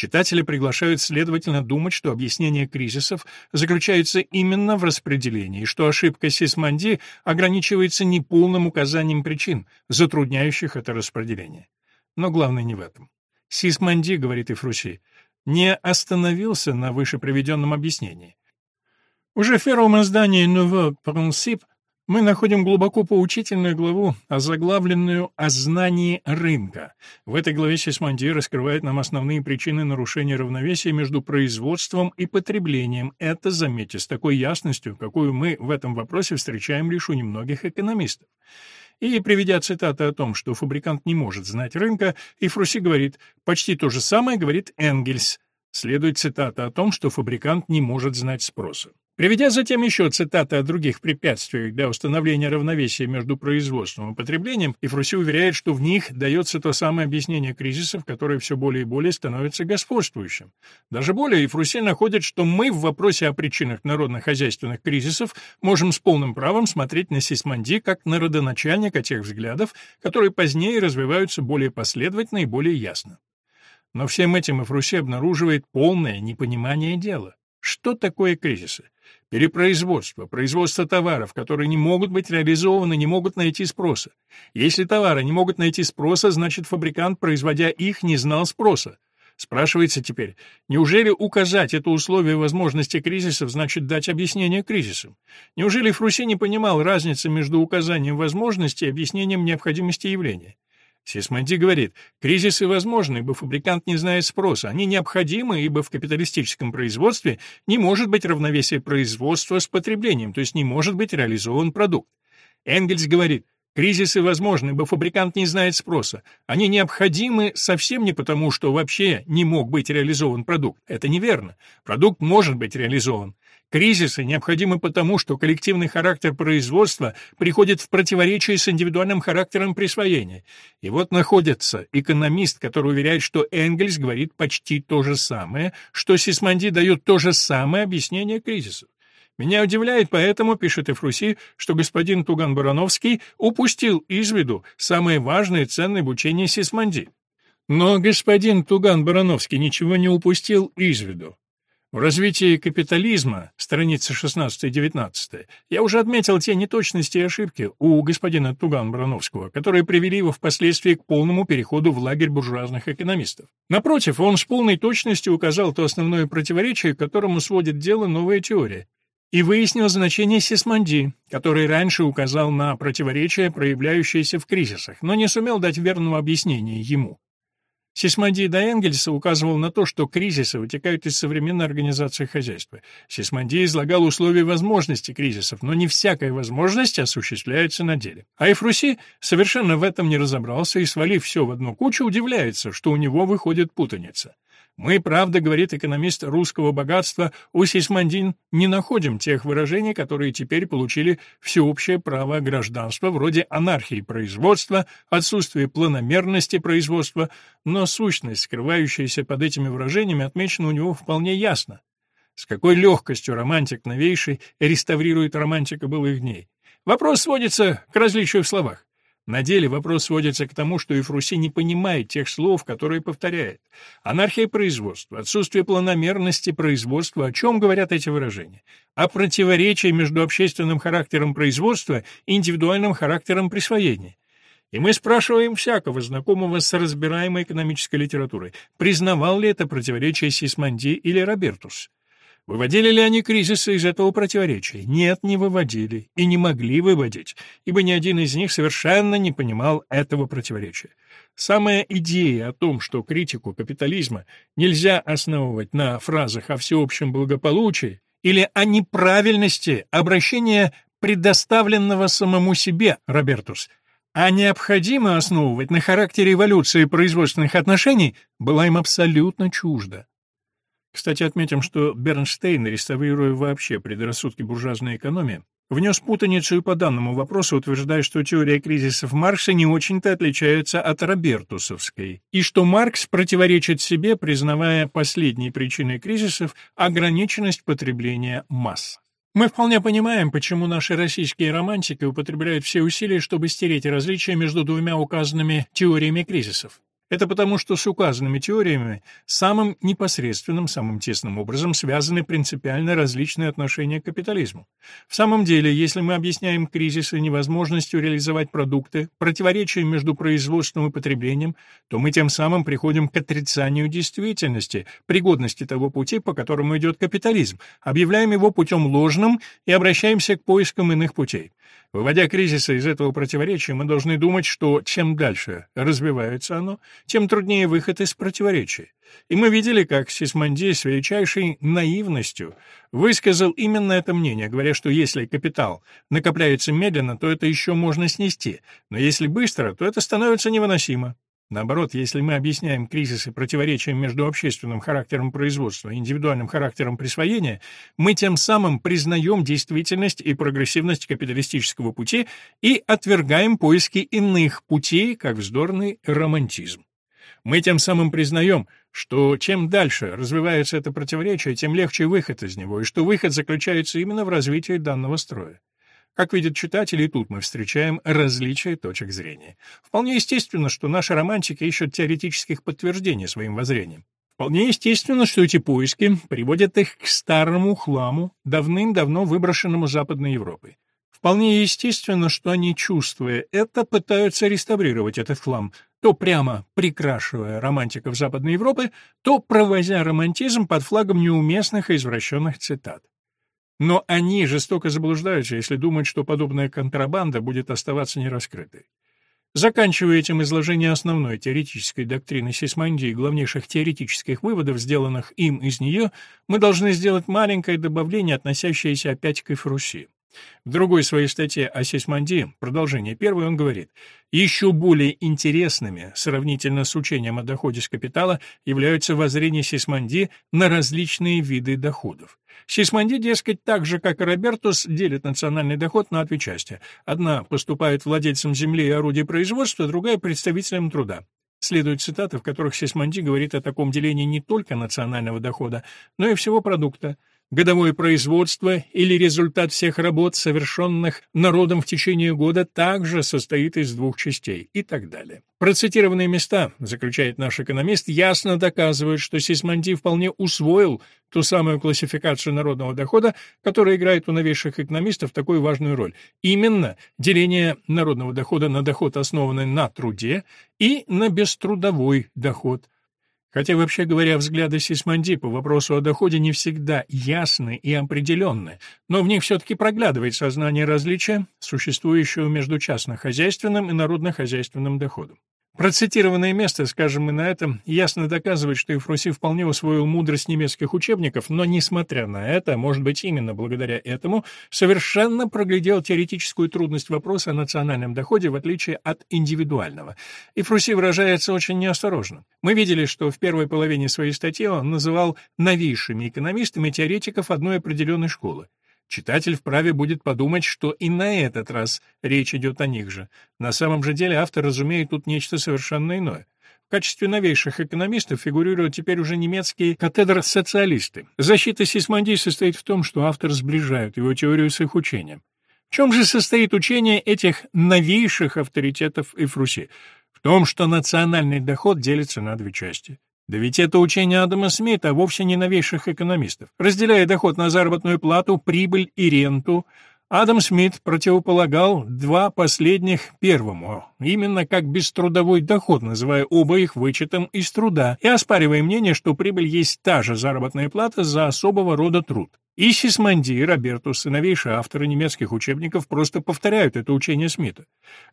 Читатели приглашают, следовательно, думать, что объяснение кризисов заключается именно в распределении, что ошибка Сисмонди ограничивается неполным указанием причин, затрудняющих это распределение. Но главное не в этом. Сисмонди, говорит Ифруси, не остановился на выше приведенном объяснении. Уже в первом издании «Nouveau Principe» мы находим глубоко поучительную главу, озаглавленную «О знании рынка». В этой главе Сисмонди раскрывает нам основные причины нарушения равновесия между производством и потреблением. Это, заметьте, с такой ясностью, какую мы в этом вопросе встречаем лишь у немногих экономистов. И, приведя цитаты о том, что фабрикант не может знать рынка, и Фруси говорит «почти то же самое говорит Энгельс». Следует цитата о том, что фабрикант не может знать спроса. Приведя затем еще цитаты о других препятствиях для установления равновесия между производством и потреблением, Ифруси уверяет, что в них дается то самое объяснение кризисов, которое все более и более становится господствующим. Даже более, Ифруси находит, что мы в вопросе о причинах народно-хозяйственных кризисов можем с полным правом смотреть на Сисманди как на родоначальника тех взглядов, которые позднее развиваются более последовательно и более ясно. Но всем этим Ифруси обнаруживает полное непонимание дела. Что такое кризисы? Перепроизводство, производство товаров, которые не могут быть реализованы, не могут найти спроса. Если товары не могут найти спроса, значит фабрикант, производя их, не знал спроса. Спрашивается теперь, неужели указать это условие возможности кризисов значит дать объяснение кризисам? Неужели Фруси не понимал разницы между указанием возможности и объяснением необходимости явления? Сисмонди говорит, кризисы возможны, ибо фабрикант не знает спроса, они необходимы, ибо в капиталистическом производстве не может быть равновесия производства с потреблением, то есть не может быть реализован продукт. Энгельс говорит, кризисы возможны, ибо фабрикант не знает спроса, они необходимы совсем не потому, что вообще не мог быть реализован продукт. Это неверно. Продукт может быть реализован. Кризисы необходимы потому, что коллективный характер производства приходит в противоречие с индивидуальным характером присвоения. И вот находится экономист, который уверяет, что Энгельс говорит почти то же самое, что Сисмонди дает то же самое объяснение кризисов. Меня удивляет поэтому, пишет Эфруси, что господин Туган-Барановский упустил из виду самое важное и ценное в учении Сисмонди. Но господин Туган-Барановский ничего не упустил из виду. В развитии капитализма, страницы 16-19, я уже отметил те неточности и ошибки у господина Туган-Брановского, которые привели его впоследствии к полному переходу в лагерь буржуазных экономистов. Напротив, он с полной точностью указал то основное противоречие, к которому сводит дело новая теория, и выяснил значение сисмонди, который раньше указал на противоречия, проявляющиеся в кризисах, но не сумел дать верного объяснения ему. Сисмонди до Энгельса указывал на то, что кризисы вытекают из современной организации хозяйства. Сисмонди излагал условия возможности кризисов, но не всякая возможность осуществляется на деле. А Эфруси совершенно в этом не разобрался и, свалив все в одну кучу, удивляется, что у него выходит путаница. Мы, правда, говорит экономист русского богатства, у Сисмандин не находим тех выражений, которые теперь получили всеобщее право гражданства, вроде анархии производства, отсутствия планомерности производства, но сущность, скрывающаяся под этими выражениями, отмечена у него вполне ясно. С какой легкостью романтик новейший реставрирует романтика былых дней. Вопрос сводится к различию в словах. На деле вопрос сводится к тому, что Ефруси не понимает тех слов, которые повторяет. Анархия производства, отсутствие планомерности производства, о чем говорят эти выражения? О противоречии между общественным характером производства и индивидуальным характером присвоения. И мы спрашиваем всякого знакомого с разбираемой экономической литературой, признавал ли это противоречие Сисмонди или Робертус. Выводили ли они кризисы из этого противоречия? Нет, не выводили и не могли выводить, ибо ни один из них совершенно не понимал этого противоречия. Самая идея о том, что критику капитализма нельзя основывать на фразах о всеобщем благополучии или о неправильности обращения предоставленного самому себе, Робертус, а необходимо основывать на характере эволюции производственных отношений, была им абсолютно чужда. Кстати, отметим, что Бернштейн, реставрируя вообще предрассудки буржуазной экономии, внес путаницу и по данному вопросу, утверждая, что теория кризисов Маркса не очень-то отличается от робертусовской, и что Маркс противоречит себе, признавая последней причиной кризисов ограниченность потребления масс. Мы вполне понимаем, почему наши российские романтики употребляют все усилия, чтобы стереть различия между двумя указанными теориями кризисов. Это потому, что с указанными теориями самым непосредственным, самым тесным образом связаны принципиально различные отношения к капитализму. В самом деле, если мы объясняем кризисы невозможностью реализовать продукты, противоречием между производством и потреблением, то мы тем самым приходим к отрицанию действительности, пригодности того пути, по которому идет капитализм, объявляем его путем ложным и обращаемся к поискам иных путей. Выводя кризисы из этого противоречия, мы должны думать, что чем дальше развивается оно, тем труднее выход из противоречия. И мы видели, как Сисмонди с величайшей наивностью высказал именно это мнение, говоря, что если капитал накопляется медленно, то это еще можно снести, но если быстро, то это становится невыносимо. Наоборот, если мы объясняем кризисы противоречием между общественным характером производства и индивидуальным характером присвоения, мы тем самым признаем действительность и прогрессивность капиталистического пути и отвергаем поиски иных путей, как вздорный романтизм. Мы тем самым признаем, что чем дальше развивается это противоречие, тем легче выход из него, и что выход заключается именно в развитии данного строя. Как видят читатели, и тут мы встречаем различия точек зрения. Вполне естественно, что наши романтики ищут теоретических подтверждений своим воззрениям. Вполне естественно, что эти поиски приводят их к старому хламу, давным-давно выброшенному Западной Европой. Вполне естественно, что они, чувствуя это, пытаются реставрировать этот хлам, то прямо прикрашивая романтиков Западной Европы, то провозя романтизм под флагом неуместных и извращенных цитат. Но они жестоко заблуждаются, если думают, что подобная контрабанда будет оставаться нераскрытой. Заканчивая этим изложение основной теоретической доктрины Сисмандии и главнейших теоретических выводов, сделанных им из нее, мы должны сделать маленькое добавление, относящееся опять к Эфруси. В другой своей статье о Сисманди, продолжение первой, он говорит, «Еще более интересными, сравнительно с учением о доходе с капитала, являются воззрения Сисманди на различные виды доходов. Сисманди, дескать, так же, как и Робертус, делит национальный доход на две части. Одна поступает владельцам земли и орудий производства, другая — представителям труда. Следуют цитаты, в которых Сисманди говорит о таком делении не только национального дохода, но и всего продукта годовое производство или результат всех работ, совершенных народом в течение года, также состоит из двух частей и так далее. Процитированные места, заключает наш экономист, ясно доказывают, что Сисмонди вполне усвоил ту самую классификацию народного дохода, которая играет у новейших экономистов такую важную роль. Именно деление народного дохода на доход, основанный на труде, и на беструдовой доход – Хотя, вообще говоря, взгляды Сисманди по вопросу о доходе не всегда ясны и определенны, но в них все-таки проглядывает сознание различия, существующего между частно-хозяйственным и народно-хозяйственным доходом. Процитированное место, скажем и на этом, ясно доказывает, что Ефросий вполне усвоил мудрость немецких учебников, но, несмотря на это, может быть, именно благодаря этому, совершенно проглядел теоретическую трудность вопроса о национальном доходе в отличие от индивидуального. Ефросий выражается очень неосторожно. Мы видели, что в первой половине своей статьи он называл новейшими экономистами теоретиков одной определенной школы. Читатель вправе будет подумать, что и на этот раз речь идет о них же. На самом же деле автор разумеет тут нечто совершенно иное. В качестве новейших экономистов фигурируют теперь уже немецкие катедр-социалисты. Защита Сисмонди состоит в том, что автор сближает его теорию с их учением. В чем же состоит учение этих новейших авторитетов Эфруси? В том, что национальный доход делится на две части. Да ведь это учение Адама Смита, а вовсе не новейших экономистов. Разделяя доход на заработную плату, прибыль и ренту, Адам Смит противополагал два последних первому, именно как беструдовой доход, называя оба их вычетом из труда, и оспаривая мнение, что прибыль есть та же заработная плата за особого рода труд. И Сисмонди, и Робертус, новейшие авторы немецких учебников, просто повторяют это учение Смита.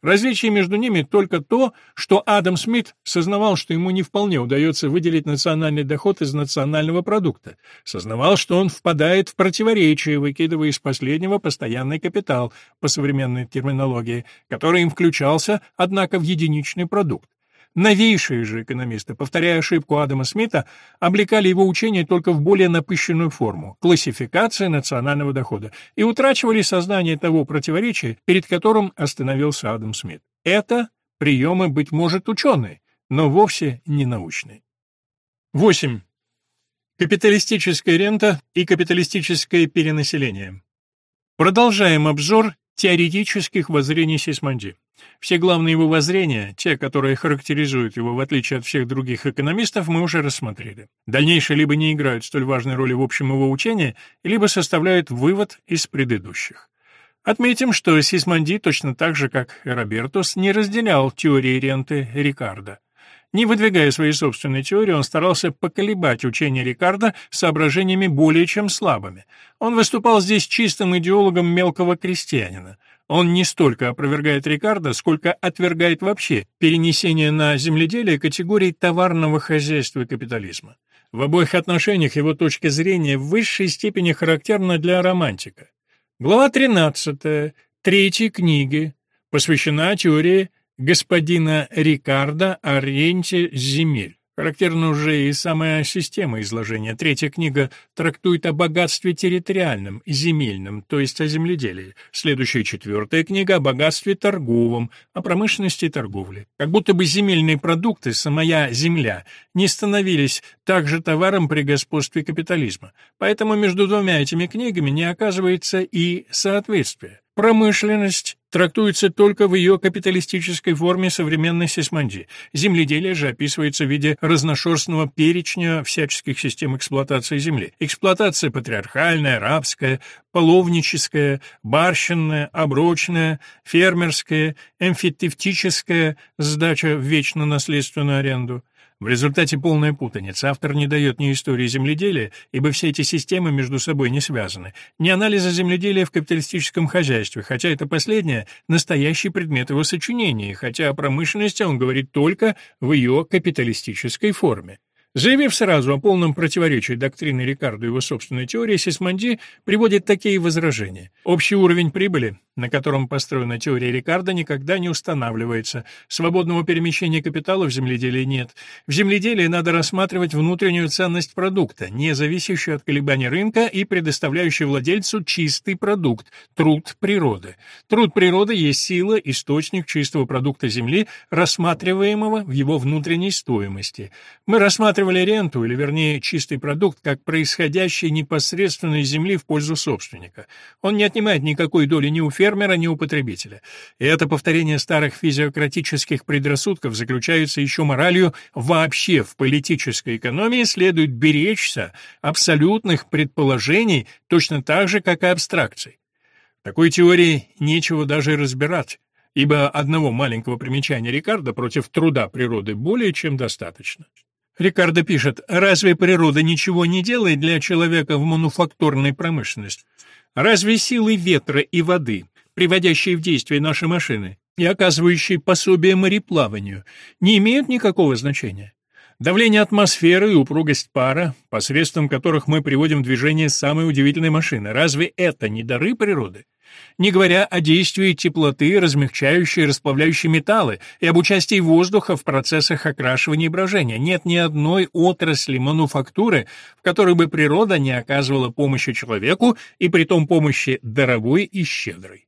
Различие между ними только то, что Адам Смит сознавал, что ему не вполне удается выделить национальный доход из национального продукта, сознавал, что он впадает в противоречие, выкидывая из последнего постоянный капитал, по современной терминологии, который им включался, однако, в единичный продукт. Новейшие же экономисты, повторяя ошибку Адама Смита, облекали его учение только в более напыщенную форму – классификация национального дохода, и утрачивали сознание того противоречия, перед которым остановился Адам Смит. Это приемы, быть может, ученые, но вовсе не научные. 8. Капиталистическая рента и капиталистическое перенаселение. Продолжаем обзор теоретических воззрений Сисмонди. Все главные его воззрения, те, которые характеризуют его в отличие от всех других экономистов, мы уже рассмотрели. Дальнейшие либо не играют столь важной роли в общем его учении, либо составляют вывод из предыдущих. Отметим, что Сисмонди, точно так же, как и Робертус, не разделял теории ренты Рикардо. Не выдвигая своей собственной теории, он старался поколебать учение Рикардо соображениями более чем слабыми. Он выступал здесь чистым идеологом мелкого крестьянина. Он не столько опровергает Рикардо, сколько отвергает вообще перенесение на земледелие категорий товарного хозяйства и капитализма. В обоих отношениях его точка зрения в высшей степени характерна для романтика. Глава 13 третьей книги посвящена теории господина Рикардо о ренте земель. Характерна уже и самая система изложения. Третья книга трактует о богатстве территориальном, земельном, то есть о земледелии. Следующая четвертая книга о богатстве торговом, о промышленности и торговле. Как будто бы земельные продукты, самая земля, не становились также товаром при господстве капитализма. Поэтому между двумя этими книгами не оказывается и соответствия. Промышленность трактуется только в ее капиталистической форме современной сисманди. Земледелие же описывается в виде разношерстного перечня всяческих систем эксплуатации земли. Эксплуатация патриархальная, рабская, половническая, барщинная, оброчная, фермерская, эмфитевтическая, сдача в вечно наследственную аренду. В результате полная путаница. Автор не дает ни истории земледелия, ибо все эти системы между собой не связаны, ни анализа земледелия в капиталистическом хозяйстве, хотя это последнее – настоящий предмет его сочинения, хотя о промышленности он говорит только в ее капиталистической форме. Заявив сразу о полном противоречии доктрины Рикардо и его собственной теории, Сисмонди приводит такие возражения. Общий уровень прибыли на котором построена теория Рикардо, никогда не устанавливается. Свободного перемещения капитала в земледелии нет. В земледелии надо рассматривать внутреннюю ценность продукта, не зависящую от колебаний рынка и предоставляющую владельцу чистый продукт – труд природы. Труд природы есть сила, источник чистого продукта земли, рассматриваемого в его внутренней стоимости. Мы рассматривали ренту, или вернее чистый продукт, как происходящий непосредственно из земли в пользу собственника. Он не отнимает никакой доли ни у фермера, ни у потребителя. И это повторение старых физиократических предрассудков заключается еще моралью вообще в политической экономии следует беречься абсолютных предположений точно так же, как и абстракций. Такой теории нечего даже разбирать, ибо одного маленького примечания Рикардо против труда природы более чем достаточно. Рикардо пишет, разве природа ничего не делает для человека в мануфактурной промышленности? Разве силы ветра и воды приводящие в действие наши машины, и оказывающие пособие мореплаванию, не имеют никакого значения. Давление атмосферы и упругость пара, посредством которых мы приводим в движение самые удивительные машины, разве это не дары природы? Не говоря о действии теплоты, размягчающей и расплавляющей металлы, и об участии воздуха в процессах окрашивания и брожения, нет ни одной отрасли мануфактуры, в которой бы природа не оказывала помощи человеку, и при том помощи дорогой и щедрой.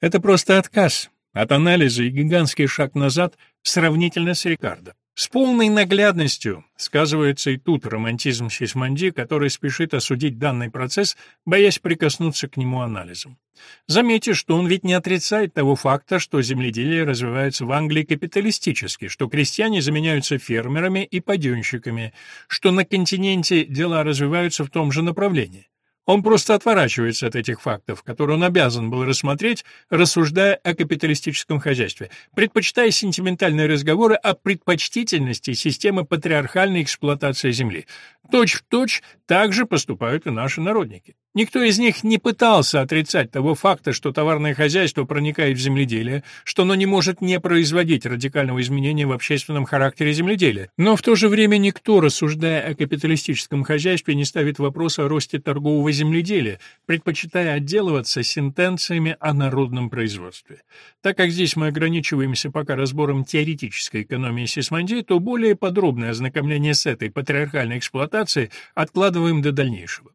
Это просто отказ от анализа и гигантский шаг назад сравнительно с Рикардо. С полной наглядностью сказывается и тут романтизм Сисмонди, который спешит осудить данный процесс, боясь прикоснуться к нему анализом. Заметьте, что он ведь не отрицает того факта, что земледелие развивается в Англии капиталистически, что крестьяне заменяются фермерами и паденщиками, что на континенте дела развиваются в том же направлении. Он просто отворачивается от этих фактов, которые он обязан был рассмотреть, рассуждая о капиталистическом хозяйстве, предпочитая сентиментальные разговоры о предпочтительности системы патриархальной эксплуатации земли. Точь-в-точь точь так же поступают и наши народники. Никто из них не пытался отрицать того факта, что товарное хозяйство проникает в земледелие, что оно не может не производить радикального изменения в общественном характере земледелия. Но в то же время никто, рассуждая о капиталистическом хозяйстве, не ставит вопрос о росте торгового земледелия, предпочитая отделываться сентенциями о народном производстве. Так как здесь мы ограничиваемся пока разбором теоретической экономии Сисманди, то более подробное ознакомление с этой патриархальной эксплуатацией откладываем до дальнейшего.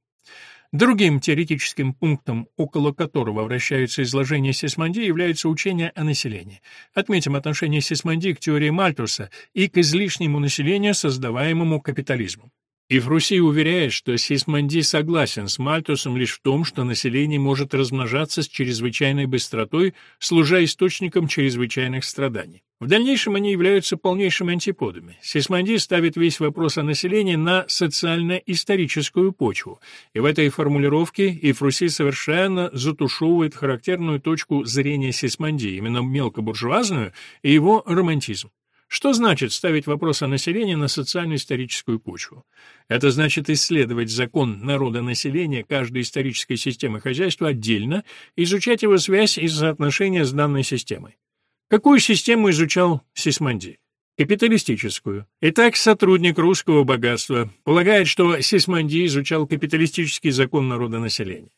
Другим теоретическим пунктом, около которого вращается изложение Сисмонди, является учение о населении. Отметим отношение Сисмонди к теории Мальтуса и к излишнему населению, создаваемому капитализмом. И Фруси уверяет, что Сисмонди согласен с Мальтусом лишь в том, что население может размножаться с чрезвычайной быстротой, служа источником чрезвычайных страданий. В дальнейшем они являются полнейшими антиподами. Сисмонди ставит весь вопрос о населении на социально-историческую почву, и в этой формулировке и Фруси совершенно затушевывает характерную точку зрения Сисмонди, именно мелкобуржуазную, и его романтизм. Что значит ставить вопрос о населении на социально-историческую почву? Это значит исследовать закон народа-населения каждой исторической системы хозяйства отдельно, изучать его связь и соотношение с данной системой. Какую систему изучал Сисмонди? Капиталистическую. Итак, сотрудник русского богатства полагает, что Сисмонди изучал капиталистический закон народа-населения.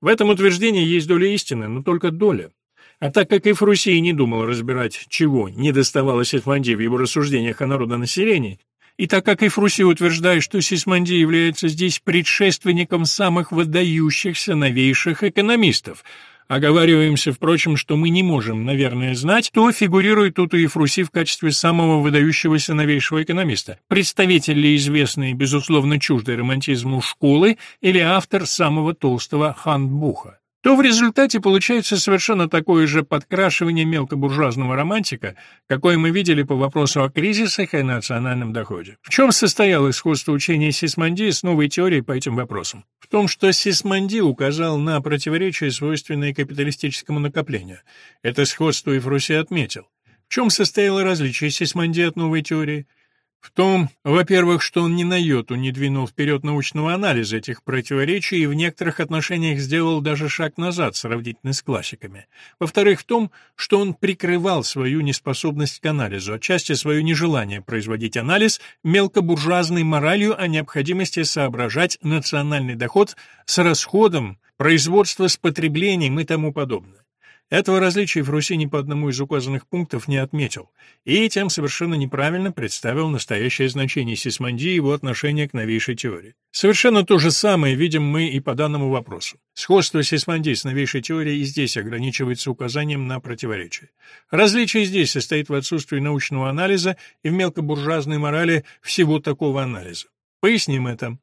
В этом утверждении есть доля истины, но только доля. А так как и Фрусий не думал разбирать, чего не доставало Сисмонди в его рассуждениях о народонаселении, и так как и Фруси утверждает, что Сисмонди является здесь предшественником самых выдающихся новейших экономистов, оговариваемся, впрочем, что мы не можем, наверное, знать, то фигурирует тут и Фруси в качестве самого выдающегося новейшего экономиста, представитель ли известной, безусловно, чуждой романтизму школы или автор самого толстого хандбуха то в результате получается совершенно такое же подкрашивание мелкобуржуазного романтика, какое мы видели по вопросу о кризисах и национальном доходе. В чем состояло сходство учения Сисмонди с новой теорией по этим вопросам? В том, что Сисмонди указал на противоречия, свойственные капиталистическому накоплению. Это сходство и Фруси отметил. В чем состояло различие Сисмонди от новой теории? В том, во-первых, что он ни на йоту не двинул вперед научного анализа этих противоречий и в некоторых отношениях сделал даже шаг назад сравнительно с классиками. Во-вторых, в том, что он прикрывал свою неспособность к анализу, отчасти свое нежелание производить анализ мелкобуржуазной моралью о необходимости соображать национальный доход с расходом, производство с потреблением и тому подобное. Этого различия Фруси ни по одному из указанных пунктов не отметил, и тем совершенно неправильно представил настоящее значение Сисмонди и его отношение к новейшей теории. Совершенно то же самое видим мы и по данному вопросу. Сходство Сисмонди с новейшей теорией и здесь ограничивается указанием на противоречие. Различие здесь состоит в отсутствии научного анализа и в мелкобуржуазной морали всего такого анализа. Поясним это.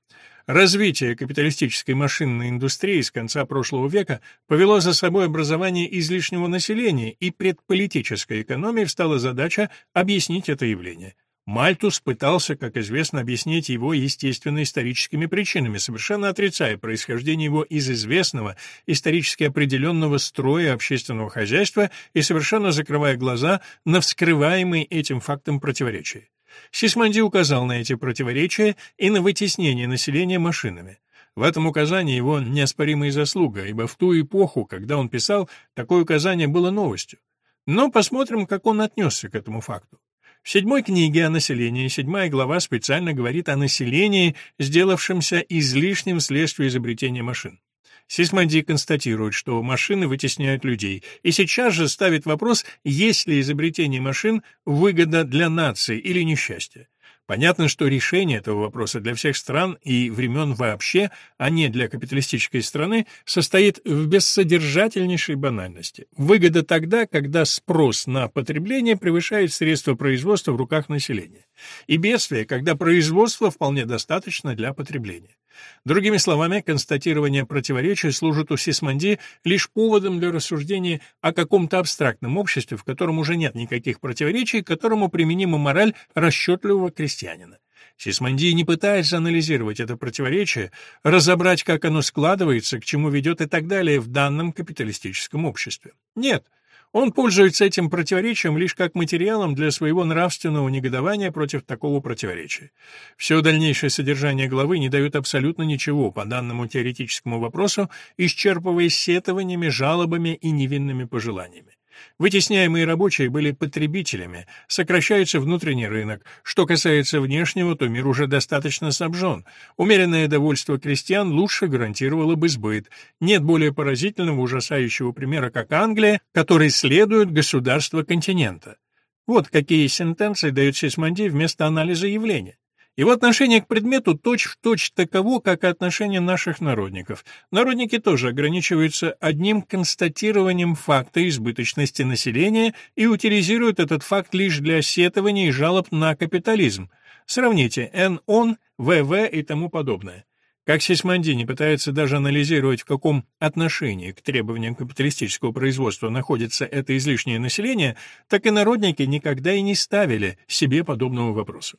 Развитие капиталистической машинной индустрии с конца прошлого века повело за собой образование излишнего населения, и пред политической экономией встала задача объяснить это явление. Мальтус пытался, как известно, объяснить его естественно-историческими причинами, совершенно отрицая происхождение его из известного, исторически определенного строя общественного хозяйства и совершенно закрывая глаза на вскрываемые этим фактом противоречия. Сисмонди указал на эти противоречия и на вытеснение населения машинами. В этом указании его неоспоримая заслуга, ибо в ту эпоху, когда он писал, такое указание было новостью. Но посмотрим, как он отнесся к этому факту. В седьмой книге о населении седьмая глава специально говорит о населении, сделавшемся излишним вследствие изобретения машин. Сисмонди констатирует, что машины вытесняют людей, и сейчас же ставит вопрос, есть ли изобретение машин выгода для нации или несчастье. Понятно, что решение этого вопроса для всех стран и времен вообще, а не для капиталистической страны, состоит в бессодержательнейшей банальности. Выгода тогда, когда спрос на потребление превышает средства производства в руках населения. И бедствие, когда производства вполне достаточно для потребления. Другими словами, констатирование противоречия служит у Сисмонди лишь поводом для рассуждения о каком-то абстрактном обществе, в котором уже нет никаких противоречий, которому применима мораль расчетливого крестьянина. Сисмонди не пытается анализировать это противоречие, разобрать, как оно складывается, к чему ведет и так далее в данном капиталистическом обществе. Нет, он пользуется этим противоречием лишь как материалом для своего нравственного негодования против такого противоречия. Все дальнейшее содержание главы не дает абсолютно ничего по данному теоретическому вопросу, исчерпываясь сетованиями, жалобами и невинными пожеланиями. Вытесняемые рабочие были потребителями, сокращается внутренний рынок. Что касается внешнего, то мир уже достаточно снабжен. Умеренное довольство крестьян лучше гарантировало бы сбыт. Нет более поразительного, ужасающего примера, как Англия, которой следует государство континента. Вот какие сентенции дает Сисмонди вместо анализа явления. Его отношение к предмету точь-в-точь точь таково, как и отношение наших народников. Народники тоже ограничиваются одним констатированием факта избыточности населения и утилизируют этот факт лишь для сетования и жалоб на капитализм. Сравните НОН, ВВ и тому подобное. Как Сисмонди не пытается даже анализировать, в каком отношении к требованиям капиталистического производства находится это излишнее население, так и народники никогда и не ставили себе подобного вопроса.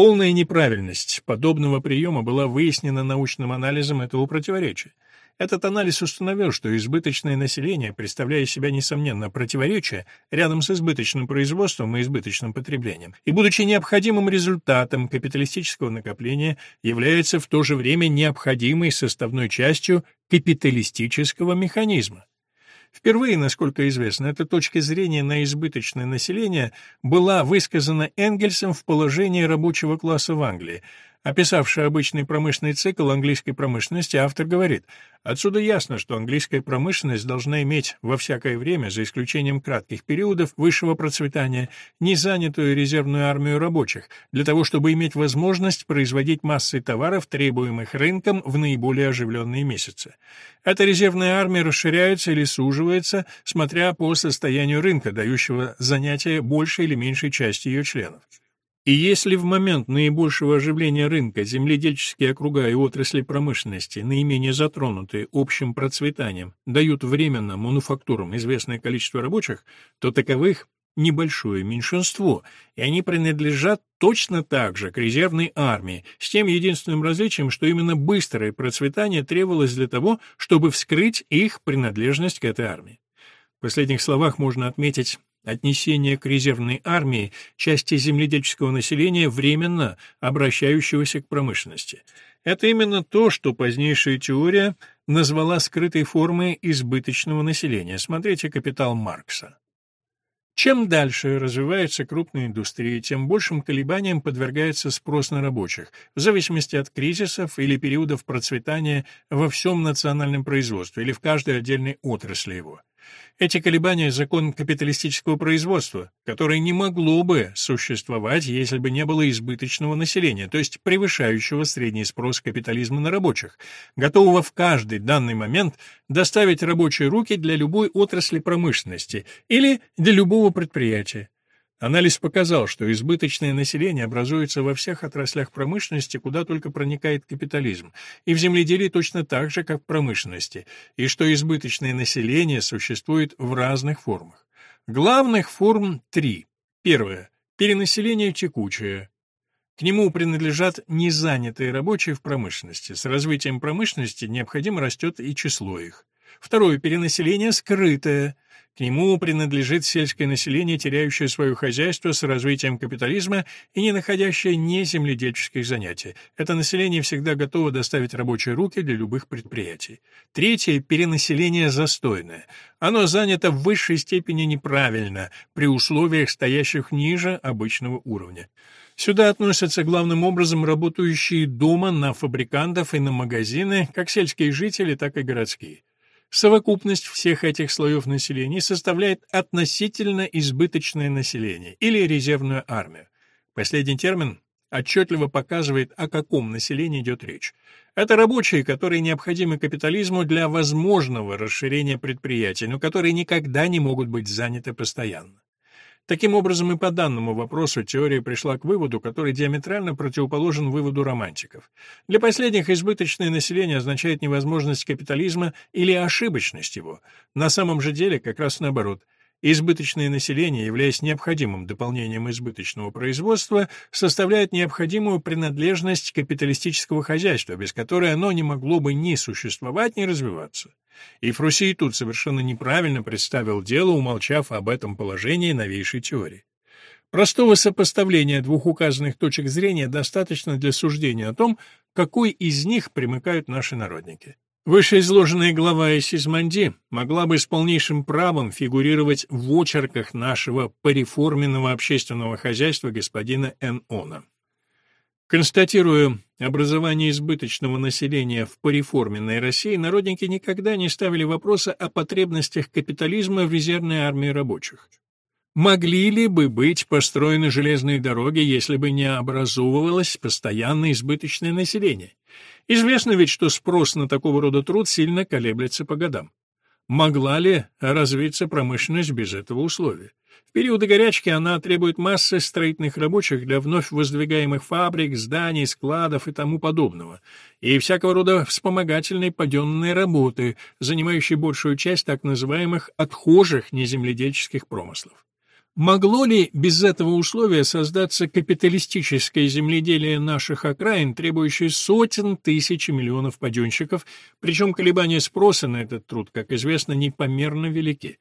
Полная неправильность подобного приема была выяснена научным анализом этого противоречия. Этот анализ установил, что избыточное население, представляя себя, несомненно, противоречие рядом с избыточным производством и избыточным потреблением, и, будучи необходимым результатом капиталистического накопления, является в то же время необходимой составной частью капиталистического механизма. Впервые, насколько известно, эта точка зрения на избыточное население была высказана Энгельсом в положении рабочего класса в Англии, Описавший обычный промышленный цикл английской промышленности, автор говорит, «Отсюда ясно, что английская промышленность должна иметь во всякое время, за исключением кратких периодов высшего процветания, незанятую резервную армию рабочих, для того, чтобы иметь возможность производить массы товаров, требуемых рынком в наиболее оживленные месяцы. Эта резервная армия расширяется или суживается, смотря по состоянию рынка, дающего занятие большей или меньшей части ее членов. И если в момент наибольшего оживления рынка земледельческие округа и отрасли промышленности, наименее затронутые общим процветанием, дают временно мануфактурам известное количество рабочих, то таковых небольшое меньшинство, и они принадлежат точно так же к резервной армии, с тем единственным различием, что именно быстрое процветание требовалось для того, чтобы вскрыть их принадлежность к этой армии. В последних словах можно отметить отнесение к резервной армии части земледельческого населения, временно обращающегося к промышленности. Это именно то, что позднейшая теория назвала скрытой формой избыточного населения. Смотрите «Капитал Маркса». Чем дальше развивается крупная индустрия, тем большим колебаниям подвергается спрос на рабочих, в зависимости от кризисов или периодов процветания во всем национальном производстве или в каждой отдельной отрасли его. Эти колебания — закон капиталистического производства, которое не могло бы существовать, если бы не было избыточного населения, то есть превышающего средний спрос капитализма на рабочих, готового в каждый данный момент доставить рабочие руки для любой отрасли промышленности или для любого предприятия. Анализ показал, что избыточное население образуется во всех отраслях промышленности, куда только проникает капитализм, и в земледелии точно так же, как в промышленности, и что избыточное население существует в разных формах. Главных форм три. Первое. Перенаселение текучее. К нему принадлежат незанятые рабочие в промышленности. С развитием промышленности необходимо растет и число их. Второе. Перенаселение скрытое. К нему принадлежит сельское население, теряющее свое хозяйство с развитием капитализма и не находящее не земледельческих занятий. Это население всегда готово доставить рабочие руки для любых предприятий. Третье – перенаселение застойное. Оно занято в высшей степени неправильно, при условиях, стоящих ниже обычного уровня. Сюда относятся главным образом работающие дома на фабрикантов и на магазины, как сельские жители, так и городские. Совокупность всех этих слоев населения составляет относительно избыточное население или резервную армию. Последний термин отчетливо показывает, о каком населении идет речь. Это рабочие, которые необходимы капитализму для возможного расширения предприятий, но которые никогда не могут быть заняты постоянно. Таким образом, и по данному вопросу теория пришла к выводу, который диаметрально противоположен выводу романтиков. Для последних избыточное население означает невозможность капитализма или ошибочность его. На самом же деле как раз наоборот. Избыточное население, являясь необходимым дополнением избыточного производства, составляет необходимую принадлежность капиталистического хозяйства, без которой оно не могло бы ни существовать, ни развиваться. И Фруси тут совершенно неправильно представил дело, умолчав об этом положении новейшей теории. Простого сопоставления двух указанных точек зрения достаточно для суждения о том, какой из них примыкают наши народники. Вышеизложенная глава из Сисманди могла бы с полнейшим правом фигурировать в очерках нашего пореформенного общественного хозяйства господина Н. Она. Констатируя образование избыточного населения в пореформенной России, народники никогда не ставили вопроса о потребностях капитализма в резервной армии рабочих. Могли ли бы быть построены железные дороги, если бы не образовывалось постоянно избыточное население? Известно ведь, что спрос на такого рода труд сильно колеблется по годам. Могла ли развиться промышленность без этого условия? В периоды горячки она требует массы строительных рабочих для вновь воздвигаемых фабрик, зданий, складов и тому подобного, и всякого рода вспомогательной паденной работы, занимающей большую часть так называемых отхожих неземледельческих промыслов. Могло ли без этого условия создаться капиталистическое земледелие наших окраин, требующее сотен тысяч миллионов паденщиков, причем колебания спроса на этот труд, как известно, непомерно велики?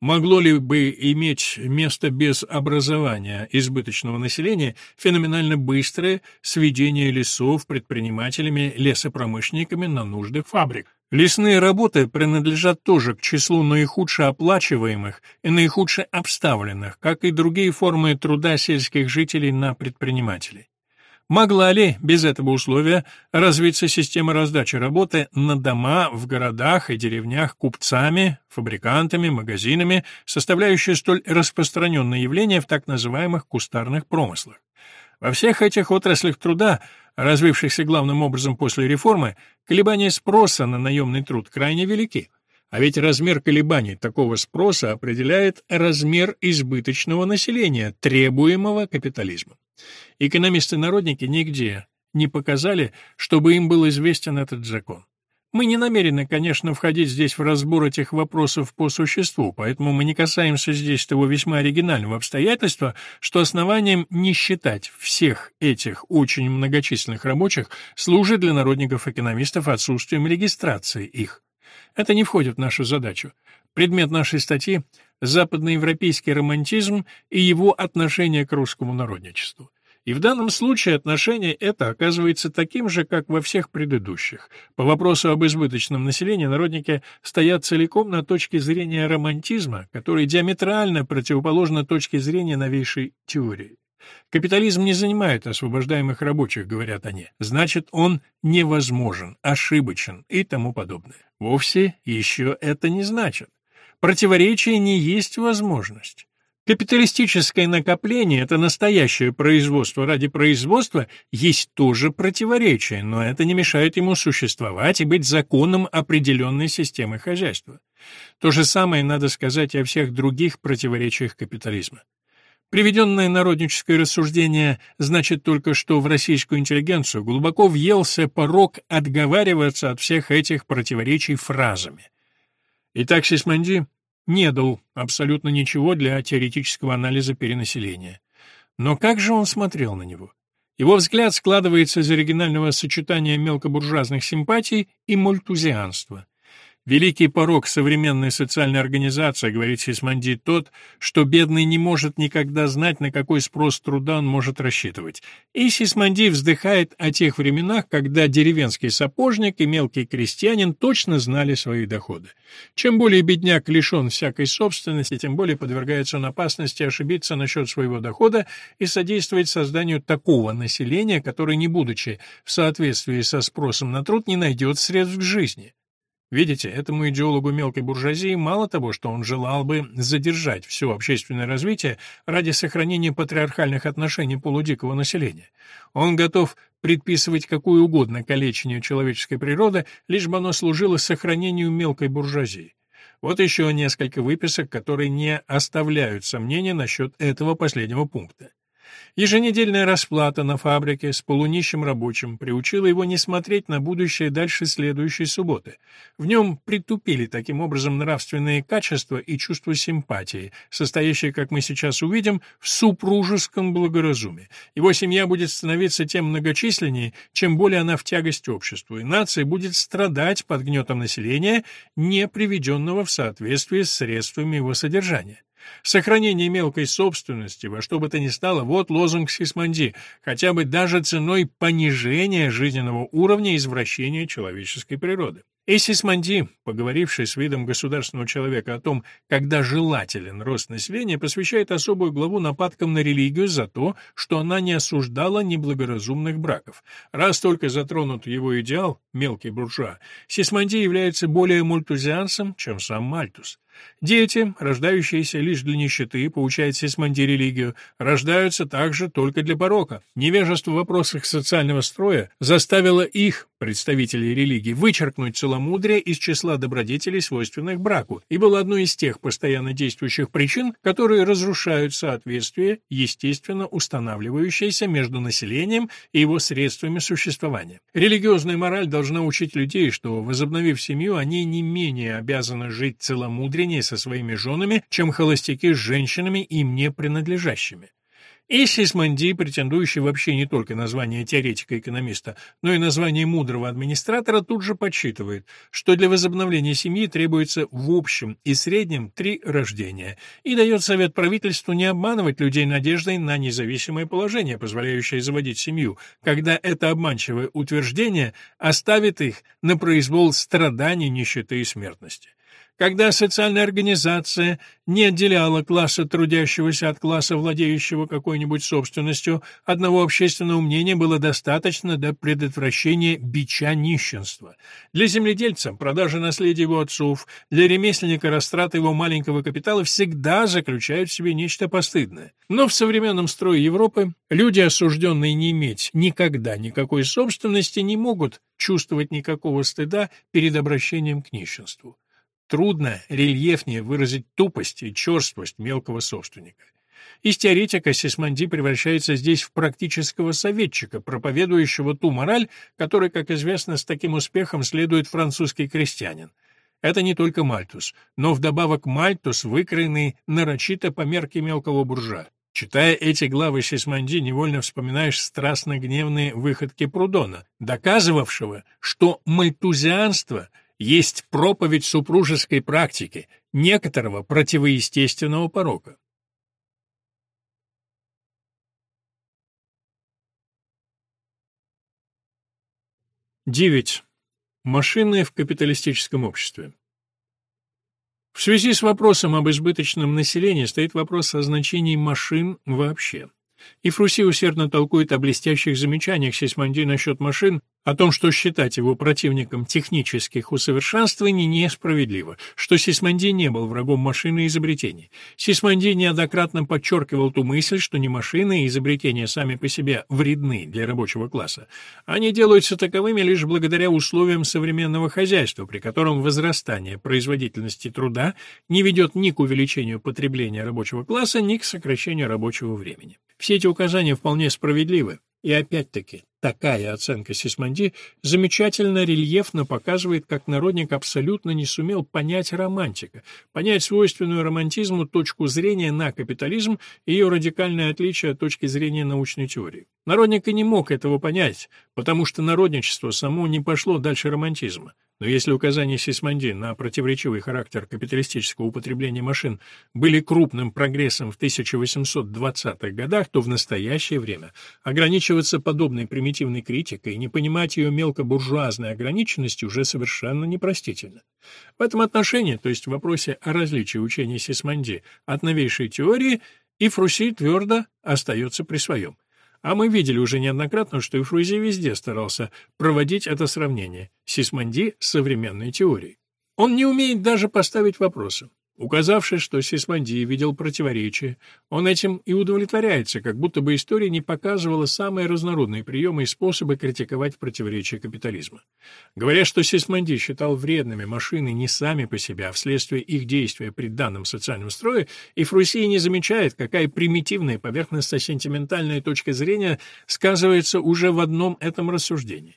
Могло ли бы иметь место без образования избыточного населения феноменально быстрое сведение лесов предпринимателями, лесопромышленниками на нужды фабрик? Лесные работы принадлежат тоже к числу наихудше оплачиваемых и наихудше обставленных, как и другие формы труда сельских жителей на предпринимателей. Могла ли без этого условия развиться система раздачи работы на дома в городах и деревнях купцами, фабрикантами, магазинами, составляющая столь распространенное явление в так называемых кустарных промыслах? Во всех этих отраслях труда развившихся главным образом после реформы, колебания спроса на наемный труд крайне велики. А ведь размер колебаний такого спроса определяет размер избыточного населения, требуемого капитализмом. Экономисты-народники нигде не показали, чтобы им был известен этот закон. Мы не намерены, конечно, входить здесь в разбор этих вопросов по существу, поэтому мы не касаемся здесь того весьма оригинального обстоятельства, что основанием не считать всех этих очень многочисленных рабочих служит для народников-экономистов отсутствием регистрации их. Это не входит в нашу задачу. Предмет нашей статьи — западноевропейский романтизм и его отношение к русскому народничеству. И в данном случае отношение это оказывается таким же, как во всех предыдущих. По вопросу об избыточном населении народники стоят целиком на точке зрения романтизма, который диаметрально противоположна точке зрения новейшей теории. Капитализм не занимает освобождаемых рабочих, говорят они. Значит, он невозможен, ошибочен и тому подобное. Вовсе еще это не значит. Противоречие не есть возможность. Капиталистическое накопление — это настоящее производство ради производства, есть тоже противоречие, но это не мешает ему существовать и быть законом определенной системы хозяйства. То же самое надо сказать и о всех других противоречиях капитализма. Приведенное народническое рассуждение значит только, что в российскую интеллигенцию глубоко въелся порог отговариваться от всех этих противоречий фразами. Итак, Сисманди не дал абсолютно ничего для теоретического анализа перенаселения. Но как же он смотрел на него? Его взгляд складывается из оригинального сочетания мелкобуржуазных симпатий и мультузианства. Великий порог современной социальной организации, говорит Сисманди, тот, что бедный не может никогда знать, на какой спрос труда он может рассчитывать. И Сисманди вздыхает о тех временах, когда деревенский сапожник и мелкий крестьянин точно знали свои доходы. Чем более бедняк лишен всякой собственности, тем более подвергается он опасности ошибиться насчет своего дохода и содействовать созданию такого населения, которое, не будучи в соответствии со спросом на труд, не найдет средств к жизни. Видите, этому идеологу мелкой буржуазии мало того, что он желал бы задержать все общественное развитие ради сохранения патриархальных отношений полудикого населения. Он готов предписывать какую угодно калечение человеческой природы, лишь бы оно служило сохранению мелкой буржуазии. Вот еще несколько выписок, которые не оставляют сомнений насчет этого последнего пункта. Еженедельная расплата на фабрике с полунищим рабочим приучила его не смотреть на будущее дальше следующей субботы. В нем притупили таким образом нравственные качества и чувство симпатии, состоящее, как мы сейчас увидим, в супружеском благоразумии. Его семья будет становиться тем многочисленнее, чем более она в тягость обществу, и нация будет страдать под гнетом населения, не приведенного в соответствие с средствами его содержания. Сохранение мелкой собственности во что бы то ни стало – вот лозунг Сисманди, хотя бы даже ценой понижения жизненного уровня извращения человеческой природы. И Сисманди, поговоривший с видом государственного человека о том, когда желателен рост населения, посвящает особую главу нападкам на религию за то, что она не осуждала неблагоразумных браков. Раз только затронут его идеал, мелкий буржуа, Сисманди является более мультузианцем, чем сам Мальтус. Дети, рождающиеся лишь для нищеты, поучает Сисманди религию, рождаются также только для порока. Невежество в вопросах социального строя заставило их, представителей религии, вычеркнуть целомудрие из числа добродетелей, свойственных браку, и было одной из тех постоянно действующих причин, которые разрушают соответствие, естественно устанавливающееся между населением и его средствами существования. Религиозная мораль должна учить людей, что, возобновив семью, они не менее обязаны жить целомудреннее со своими женами, чем холостяки с женщинами, им не принадлежащими. И Сисмонди, претендующий вообще не только на звание теоретика-экономиста, но и на звание мудрого администратора, тут же подсчитывает, что для возобновления семьи требуется в общем и среднем три рождения, и дает совет правительству не обманывать людей надеждой на независимое положение, позволяющее заводить семью, когда это обманчивое утверждение оставит их на произвол страданий, нищеты и смертности. Когда социальная организация не отделяла класса трудящегося от класса владеющего какой-нибудь собственностью, одного общественного мнения было достаточно для предотвращения бича нищенства. Для земледельца продажа наследия его отцов, для ремесленника растраты его маленького капитала всегда заключают в себе нечто постыдное. Но в современном строе Европы люди, осужденные не иметь никогда никакой собственности, не могут чувствовать никакого стыда перед обращением к нищенству. Трудно рельефнее выразить тупость и черствость мелкого собственника. Из теоретика Сисманди превращается здесь в практического советчика, проповедующего ту мораль, которой, как известно, с таким успехом следует французский крестьянин. Это не только Мальтус, но вдобавок Мальтус, выкроенный нарочито по мерке мелкого буржуа. Читая эти главы Сисманди, невольно вспоминаешь страстно-гневные выходки Прудона, доказывавшего, что мальтузианство — есть проповедь супружеской практики, некоторого противоестественного порока. Девять. Машины в капиталистическом обществе. В связи с вопросом об избыточном населении стоит вопрос о значении машин вообще. И Фруси усердно толкует о блестящих замечаниях Сисмонди насчет машин, о том, что считать его противником технических усовершенствований несправедливо, что Сисмонди не был врагом машины и изобретений. Сисмонди неоднократно подчеркивал ту мысль, что не машины и изобретения сами по себе вредны для рабочего класса. Они делаются таковыми лишь благодаря условиям современного хозяйства, при котором возрастание производительности труда не ведет ни к увеличению потребления рабочего класса, ни к сокращению рабочего времени. Все эти указания вполне справедливы. И опять-таки, такая оценка Сисмонди замечательно рельефно показывает, как народник абсолютно не сумел понять романтика, понять свойственную романтизму точку зрения на капитализм и ее радикальное отличие от точки зрения научной теории. Народник и не мог этого понять, потому что народничество само не пошло дальше романтизма. Но если указания Сисмонди на противоречивый характер капиталистического употребления машин были крупным прогрессом в 1820-х годах, то в настоящее время ограничиваться подобной примитивной критикой и не понимать ее мелкобуржуазной ограниченности уже совершенно непростительно. В этом отношении, то есть в вопросе о различии учения Сисмонди от новейшей теории, и Фруси твердо остается при своем. А мы видели уже неоднократно, что и Фрузи везде старался проводить это сравнение Сисмонди с современной теорией. Он не умеет даже поставить вопроса. Указавши, что Сисмонди видел противоречие, он этим и удовлетворяется, как будто бы история не показывала самые разнородные приемы и способы критиковать противоречия капитализма. Говоря, что Сисмонди считал вредными машины не сами по себе, а вследствие их действия при данном социальном строе, и Фруссия не замечает, какая примитивная поверхностно-сентиментальная точка зрения сказывается уже в одном этом рассуждении.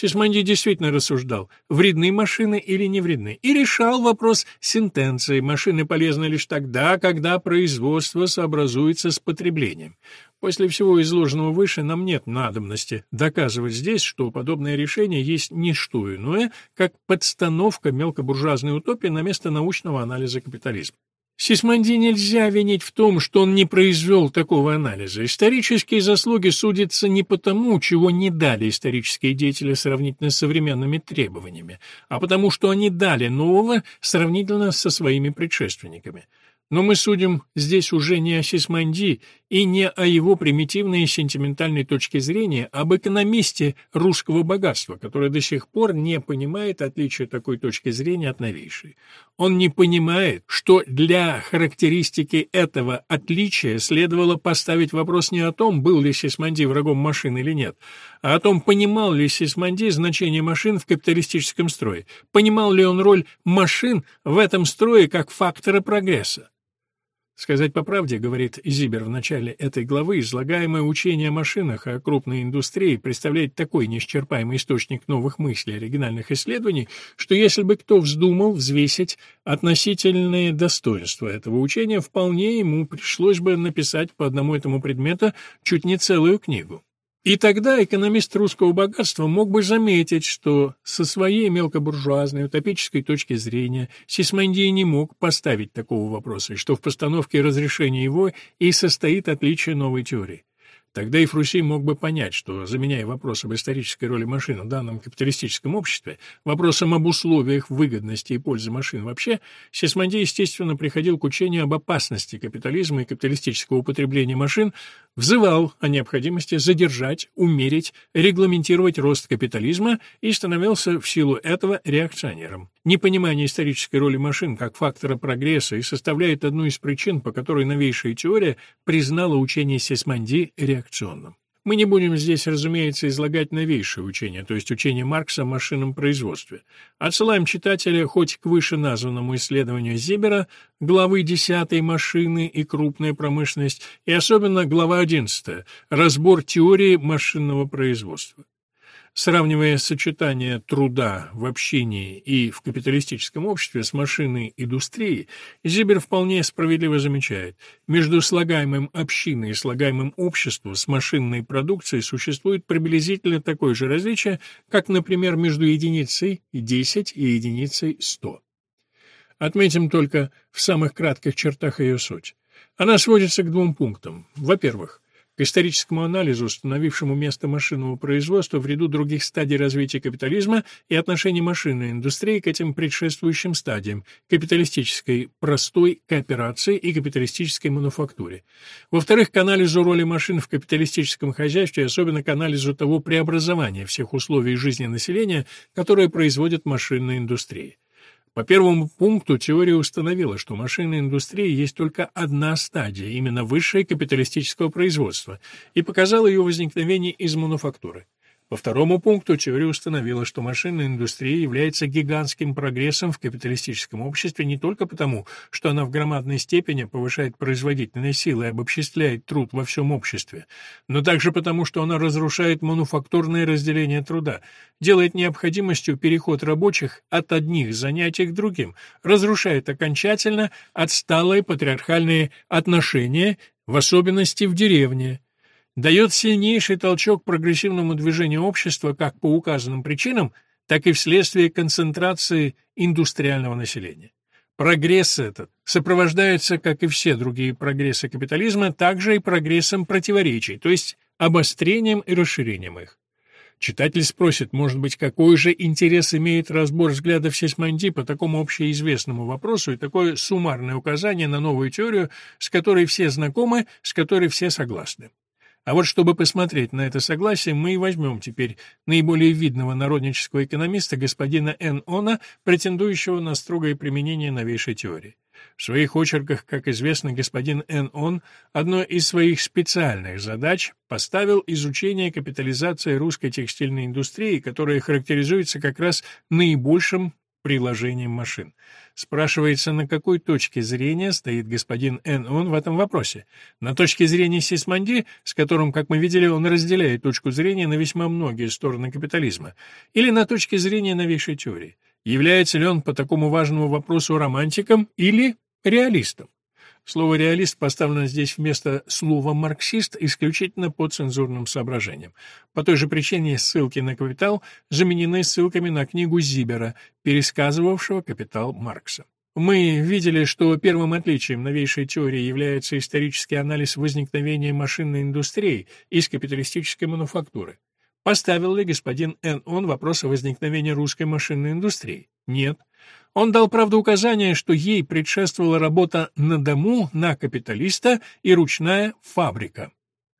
Сисмонди действительно рассуждал, вредны машины или не вредны, и решал вопрос сентенции, машины полезны лишь тогда, когда производство сообразуется с потреблением. После всего изложенного выше нам нет надобности доказывать здесь, что подобное решение есть не что иное, как подстановка мелкобуржуазной утопии на место научного анализа капитализма. Сисмонди нельзя винить в том, что он не произвел такого анализа. Исторические заслуги судятся не потому, чего не дали исторические деятели сравнительно с современными требованиями, а потому, что они дали нового сравнительно со своими предшественниками. Но мы судим здесь уже не о Сисмонди и не о его примитивной и сентиментальной точке зрения, об экономисте русского богатства, который до сих пор не понимает отличия такой точки зрения от новейшей. Он не понимает, что для характеристики этого отличия следовало поставить вопрос не о том, был ли Сисмонди врагом машин или нет, а о том, понимал ли Сисмонди значение машин в капиталистическом строе, понимал ли он роль машин в этом строе как фактора прогресса. Сказать по правде, говорит Зибер в начале этой главы, излагаемое учение о машинах, о крупной индустрии представляет такой неисчерпаемый источник новых мыслей, оригинальных исследований, что если бы кто вздумал взвесить относительные достоинства этого учения, вполне ему пришлось бы написать по одному этому предмету чуть не целую книгу. И тогда экономист русского богатства мог бы заметить, что со своей мелкобуржуазной утопической точки зрения Сисмандий не мог поставить такого вопроса, что в постановке разрешения его и состоит отличие новой теории. Тогда и Фруси мог бы понять, что, заменяя вопрос об исторической роли машин в данном капиталистическом обществе, вопросом об условиях выгодности и пользы машин вообще, Сисмонди, естественно, приходил к учению об опасности капитализма и капиталистического употребления машин, взывал о необходимости задержать, умерить, регламентировать рост капитализма и становился в силу этого реакционером. Непонимание исторической роли машин как фактора прогресса и составляет одну из причин, по которой новейшая теория признала учение Сисмонди реакционным. Мы не будем здесь, разумеется, излагать новейшее учение, то есть учение Маркса о машинном производстве. Отсылаем читателя хоть к вышеназванному исследованию Зибера, главы 10 «Машины и крупная промышленность», и особенно глава 11 «Разбор теории машинного производства». Сравнивая сочетание труда в общении и в капиталистическом обществе с машинной индустрией, Зибер вполне справедливо замечает, между слагаемым общиной и слагаемым обществом с машинной продукцией существует приблизительно такое же различие, как, например, между единицей 10 и единицей 100. Отметим только в самых кратких чертах ее суть. Она сводится к двум пунктам. Во-первых, к историческому анализу, установившему место машинного производства в ряду других стадий развития капитализма и отношение машинной индустрии к этим предшествующим стадиям – капиталистической простой кооперации и капиталистической мануфактуре. Во-вторых, к анализу роли машин в капиталистическом хозяйстве, особенно к анализу того преобразования всех условий жизни населения, которое производит машинная индустрия. По первому пункту теория установила, что машинной индустрии есть только одна стадия, именно высшее капиталистического производства, и показала ее возникновение из мануфактуры. По второму пункту теория установила, что машинная индустрия является гигантским прогрессом в капиталистическом обществе не только потому, что она в громадной степени повышает производительные силы и обобществляет труд во всем обществе, но также потому, что она разрушает мануфактурное разделение труда, делает необходимостью переход рабочих от одних занятий к другим, разрушает окончательно отсталые патриархальные отношения, в особенности в деревне, дает сильнейший толчок прогрессивному движению общества как по указанным причинам, так и вследствие концентрации индустриального населения. Прогресс этот сопровождается, как и все другие прогрессы капитализма, также и прогрессом противоречий, то есть обострением и расширением их. Читатель спросит, может быть, какой же интерес имеет разбор взглядов Сесманди по такому общеизвестному вопросу и такое суммарное указание на новую теорию, с которой все знакомы, с которой все согласны. А вот чтобы посмотреть на это согласие, мы и возьмем теперь наиболее видного народнического экономиста господина Н. Она, претендующего на строгое применение новейшей теории. В своих очерках, как известно, господин Н. Он одной из своих специальных задач поставил изучение капитализации русской текстильной индустрии, которая характеризуется как раз наибольшим приложением машин. Спрашивается, на какой точке зрения стоит господин Н. Он в этом вопросе. На точке зрения Сисманди, с которым, как мы видели, он разделяет точку зрения на весьма многие стороны капитализма, или на точке зрения новейшей теории. Является ли он по такому важному вопросу романтиком или реалистом? Слово «реалист» поставлено здесь вместо слова «марксист» исключительно по цензурным соображениям. По той же причине ссылки на «Капитал» заменены ссылками на книгу Зибера, пересказывавшего «Капитал» Маркса. Мы видели, что первым отличием новейшей теории является исторический анализ возникновения машинной индустрии из капиталистической мануфактуры. Поставил ли господин Н. Он вопрос о возникновении русской машинной индустрии? Нет. Он дал, правда, указание, что ей предшествовала работа на дому на капиталиста и ручная фабрика.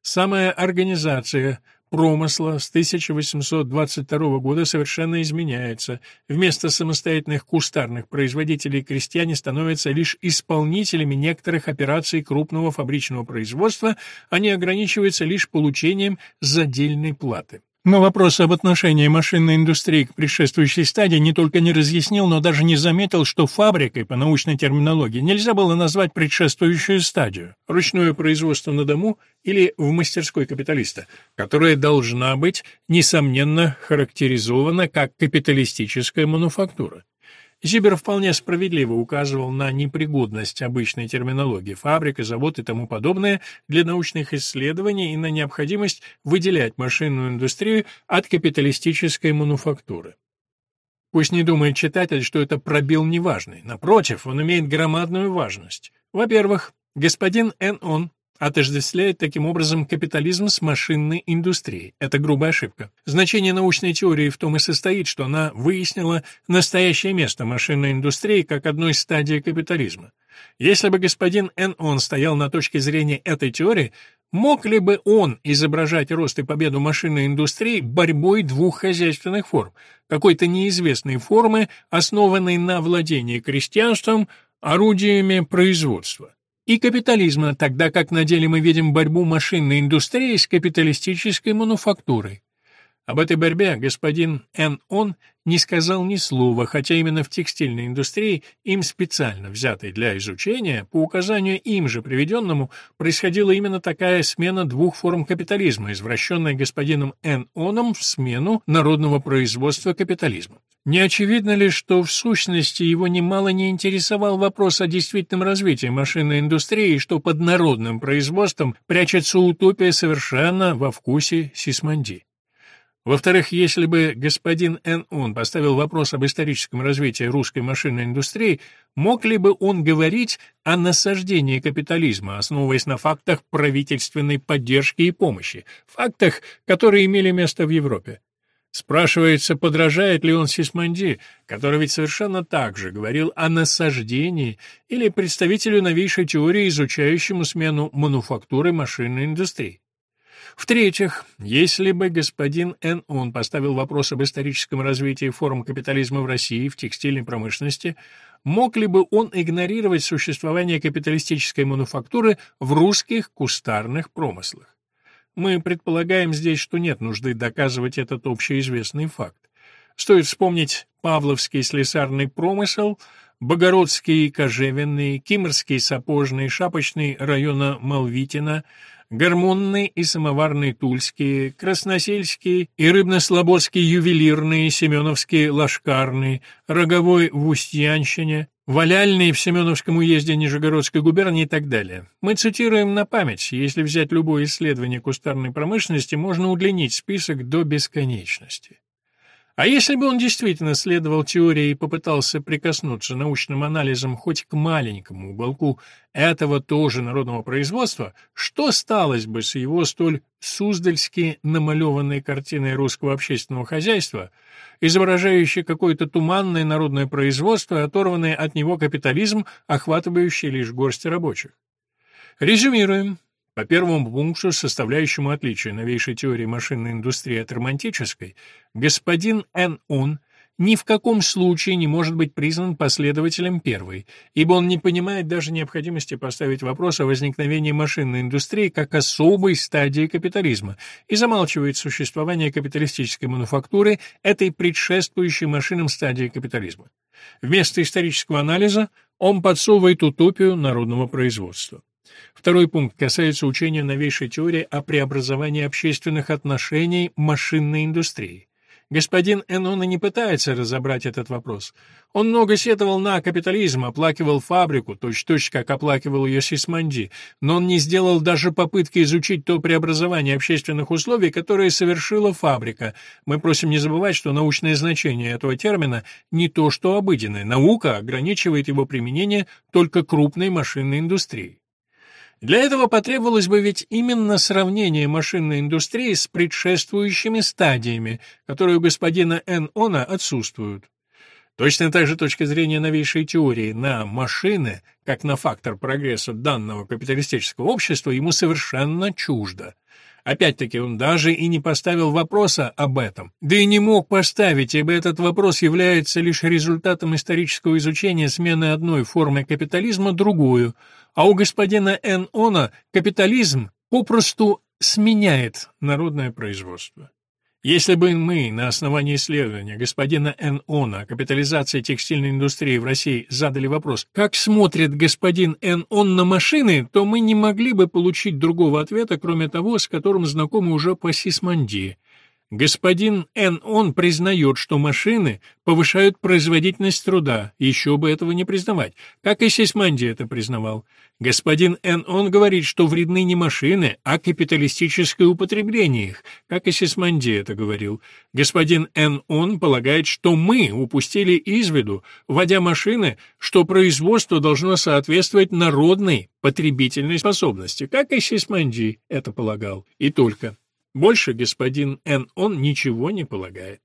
Самая организация промысла с 1822 года совершенно изменяется. Вместо самостоятельных кустарных производителей крестьяне становятся лишь исполнителями некоторых операций крупного фабричного производства, они ограничиваются лишь получением задельной платы. Но вопрос об отношении машинной индустрии к предшествующей стадии не только не разъяснил, но даже не заметил, что фабрикой, по научной терминологии, нельзя было назвать предшествующую стадию – ручное производство на дому или в мастерской капиталиста, которая должна быть, несомненно, характеризована как капиталистическая мануфактура. Зибер вполне справедливо указывал на непригодность обычной терминологии фабрика, завод и тому подобное для научных исследований и на необходимость выделять машинную индустрию от капиталистической мануфактуры. Пусть не думает читатель, что это пробел неважный. Напротив, он имеет громадную важность. Во-первых, господин Н. Отождествляет таким образом капитализм с машинной индустрией. Это грубая ошибка. Значение научной теории в том и состоит, что она выяснила настоящее место машинной индустрии как одной стадии капитализма. Если бы господин Н. Он стоял на точке зрения этой теории, мог ли бы он изображать рост и победу машинной индустрии борьбой двух хозяйственных форм, какой-то неизвестной формы, основанной на владении крестьянством орудиями производства? И капитализма, тогда как на деле мы видим борьбу машинной индустрии с капиталистической мануфактурой. Об этой борьбе господин Н. Он не сказал ни слова, хотя именно в текстильной индустрии, им специально взятой для изучения, по указанию им же приведенному, происходила именно такая смена двух форм капитализма, извращенная господином Н. Оном в смену народного производства капитализма. Не очевидно ли, что в сущности его немало не интересовал вопрос о действительном развитии машинной индустрии, и что под народным производством прячется утопия совершенно во вкусе Сисманди? Во-вторых, если бы господин Н. Поставил вопрос об историческом развитии русской машинной индустрии, мог ли бы он говорить о насаждении капитализма, основываясь на фактах правительственной поддержки и помощи, фактах, которые имели место в Европе? Спрашивается, подражает ли он Сисманди, который ведь совершенно так же говорил о насаждении, или представителю новейшей теории, изучающему смену мануфактуры машинной индустрии. В-третьих, если бы господин Н. Он поставил вопрос об историческом развитии форм капитализма в России в текстильной промышленности, мог ли бы он игнорировать существование капиталистической мануфактуры в русских кустарных промыслах? Мы предполагаем здесь, что нет нужды доказывать этот общеизвестный факт. Стоит вспомнить Павловский слесарный промысел, Богородский кожевенный, Кимрский сапожный, Шапочный района Малвитина, гормонные и самоварные тульские, красносельские и рыбно-слободские ювелирные, семеновские лашкарные, роговой в Устьянщине, валяльные в Семеновском уезде Нижегородской губернии и так далее. Мы цитируем на память, если взять любое исследование кустарной промышленности, можно удлинить список до бесконечности. А если бы он действительно следовал теории и попытался прикоснуться научным анализом хоть к маленькому уголку этого тоже народного производства, что сталось бы с его столь суздальски намалеванной картиной русского общественного хозяйства, изображающей какое-то туманное народное производство, оторванное от него капитализм, охватывающий лишь горсть рабочих? Резюмируем. По первому пункту, составляющему отличие новейшей теории машинной индустрии от романтической, господин Н. Он ни в каком случае не может быть признан последователем первой, ибо он не понимает даже необходимости поставить вопрос о возникновении машинной индустрии как особой стадии капитализма и замалчивает существование капиталистической мануфактуры этой предшествующей машинам стадии капитализма. Вместо исторического анализа он подсовывает утопию народного производства. Второй пункт касается учения новейшей теории о преобразовании общественных отношений машинной индустрии. Господин Энона не пытается разобрать этот вопрос. Он много сетовал на капитализм, оплакивал фабрику, точь-точь, как оплакивал ее Сисманди, но он не сделал даже попытки изучить то преобразование общественных условий, которое совершила фабрика. Мы просим не забывать, что научное значение этого термина не то, что обыденное. Наука ограничивает его применение только крупной машинной индустрией. Для этого потребовалось бы ведь именно сравнение машинной индустрии с предшествующими стадиями, которые у господина Н. Она отсутствуют. Точно так же точка зрения новейшей теории на машины, как на фактор прогресса данного капиталистического общества, ему совершенно чуждо. Опять-таки, он даже и не поставил вопроса об этом. Да и не мог поставить, ибо этот вопрос является лишь результатом исторического изучения смены одной формы капитализма другую, а у господина Н. Она капитализм попросту сменяет народное производство. Если бы мы на основании исследования господина Н. Она о капитализации текстильной индустрии в России задали вопрос, как смотрит господин Н. Он на машины, то мы не могли бы получить другого ответа, кроме того, с которым знакомы уже по Сисманди. Господин Н. Он признает, что машины повышают производительность труда, еще бы этого не признавать, как и Сисманди это признавал. Господин Н. Он говорит, что вредны не машины, а капиталистическое употребление их, как и Сисманди это говорил. Господин Н. Он полагает, что мы упустили из виду, вводя машины, что производство должно соответствовать народной потребительной способности, как и Сисманди это полагал, и только. Больше господин Н. Он ничего не полагает.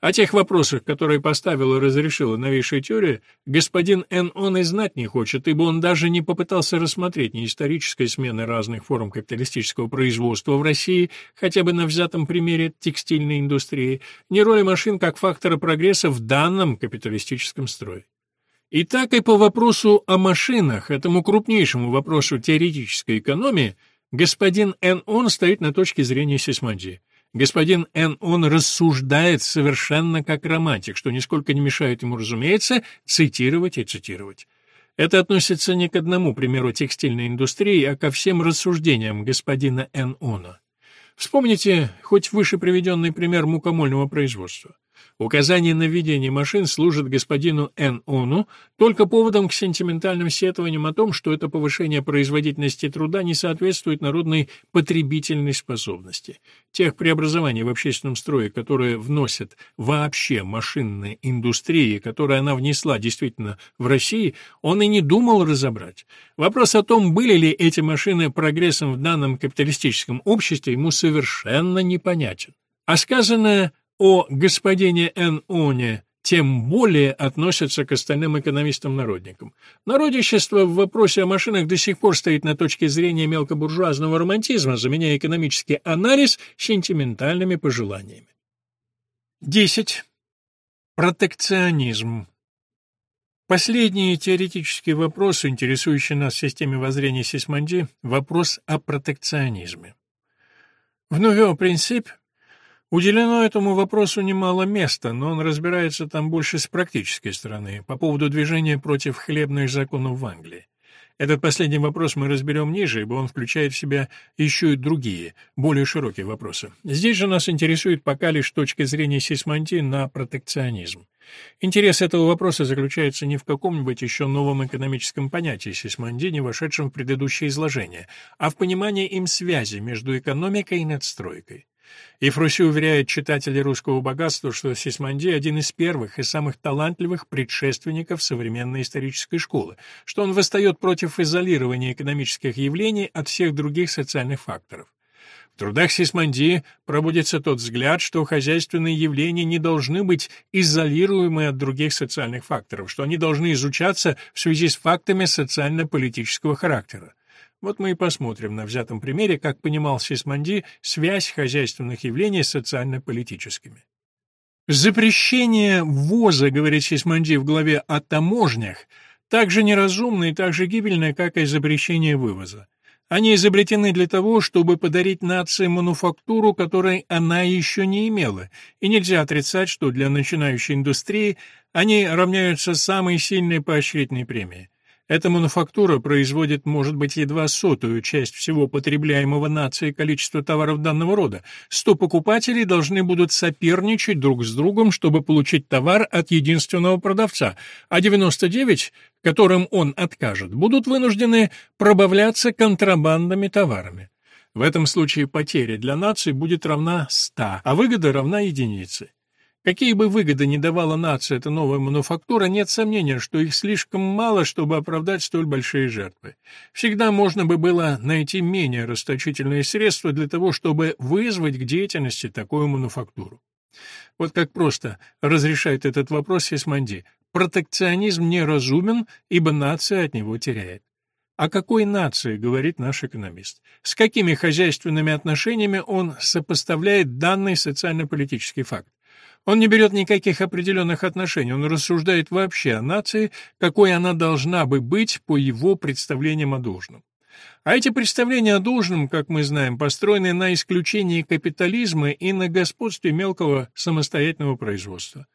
О тех вопросах, которые поставила и разрешила новейшая теория, господин Н. Он и знать не хочет, ибо он даже не попытался рассмотреть ни исторической смены разных форм капиталистического производства в России, хотя бы на взятом примере текстильной индустрии, ни роли машин как фактора прогресса в данном капиталистическом строе. И так и по вопросу о машинах, этому крупнейшему вопросу теоретической экономии, Господин Н. Он стоит на точке зрения Сисманди. Господин Н. Он рассуждает совершенно как романтик, что нисколько не мешает ему, разумеется, цитировать и цитировать. Это относится не к одному примеру текстильной индустрии, а ко всем рассуждениям господина Н. Она. Вспомните хоть выше приведенный пример мукомольного производства. Указание на введение машин служит господину Н. Ону только поводом к сентиментальным сетованиям о том, что это повышение производительности труда не соответствует народной потребительной способности. Тех преобразований в общественном строе, которые вносят вообще машинная индустрия, которые она внесла действительно в России, он и не думал разобрать. Вопрос о том, были ли эти машины прогрессом в данном капиталистическом обществе, ему совершенно непонятен. А сказанное о господине Н. Оне тем более относятся к остальным экономистам-народникам. Народничество в вопросе о машинах до сих пор стоит на точке зрения мелкобуржуазного романтизма, заменяя экономический анализ сентиментальными пожеланиями. 10. Протекционизм. Последний теоретический вопрос, интересующий нас в системе воззрения Сисманди, вопрос о протекционизме. В Nouveau Принцип Уделено этому вопросу немало места, но он разбирается там больше с практической стороны, по поводу движения против хлебных законов в Англии. Этот последний вопрос мы разберем ниже, ибо он включает в себя еще и другие, более широкие вопросы. Здесь же нас интересует пока лишь точка зрения Сисмонти на протекционизм. Интерес этого вопроса заключается не в каком-нибудь еще новом экономическом понятии Сисмонди, не вошедшем в предыдущее изложение, а в понимании им связи между экономикой и надстройкой. И Фруси уверяет читателей русского богатства, что Сисманди один из первых и самых талантливых предшественников современной исторической школы, что он восстает против изолирования экономических явлений от всех других социальных факторов. В трудах Сисманди пробудется тот взгляд, что хозяйственные явления не должны быть изолируемы от других социальных факторов, что они должны изучаться в связи с фактами социально-политического характера. Вот мы и посмотрим на взятом примере, как понимал Сисмонди связь хозяйственных явлений с социально-политическими. Запрещение ввоза, говорит Сисмонди в главе о таможнях, так же неразумно и так же гибельно, как и запрещение вывоза. Они изобретены для того, чтобы подарить нации мануфактуру, которой она еще не имела, и нельзя отрицать, что для начинающей индустрии они равняются самой сильной поощрительной премии. Эта мануфактура производит, может быть, едва сотую часть всего потребляемого нацией количества товаров данного рода. Сто покупателей должны будут соперничать друг с другом, чтобы получить товар от единственного продавца, а 99, которым он откажет, будут вынуждены пробавляться контрабандными товарами. В этом случае потеря для нации будет равна 100, а выгода равна единице. Какие бы выгоды ни давала нации эта новая мануфактура, нет сомнения, что их слишком мало, чтобы оправдать столь большие жертвы. Всегда можно бы было найти менее расточительные средства для того, чтобы вызвать к деятельности такую мануфактуру. Вот как просто разрешает этот вопрос Сисманди. Протекционизм неразумен, ибо нация от него теряет. О какой нации, говорит наш экономист? С какими хозяйственными отношениями он сопоставляет данный социально-политический факт? Он не берет никаких определенных отношений, он рассуждает вообще о нации, какой она должна бы быть по его представлениям о должном. А эти представления о должном, как мы знаем, построены на исключении капитализма и на господстве мелкого самостоятельного производства.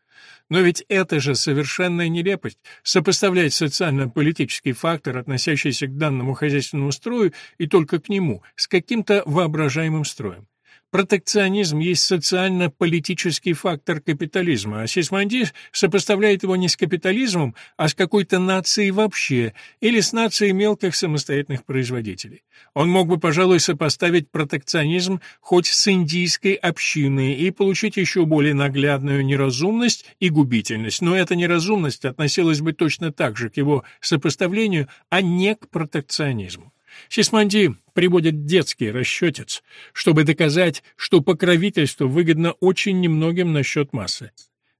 Но ведь это же совершенная нелепость — сопоставлять социально-политический фактор, относящийся к данному хозяйственному строю, и только к нему, с каким-то воображаемым строем. Протекционизм есть социально-политический фактор капитализма, а Сисмонди сопоставляет его не с капитализмом, а с какой-то нацией вообще, или с нацией мелких самостоятельных производителей. Он мог бы, пожалуй, сопоставить протекционизм хоть с индийской общиной и получить еще более наглядную неразумность и губительность, но эта неразумность относилась бы точно так же к его сопоставлению, а не к протекционизму. Сисмонди приводит детский расчетец, чтобы доказать, что покровительство выгодно очень немногим на счет массы.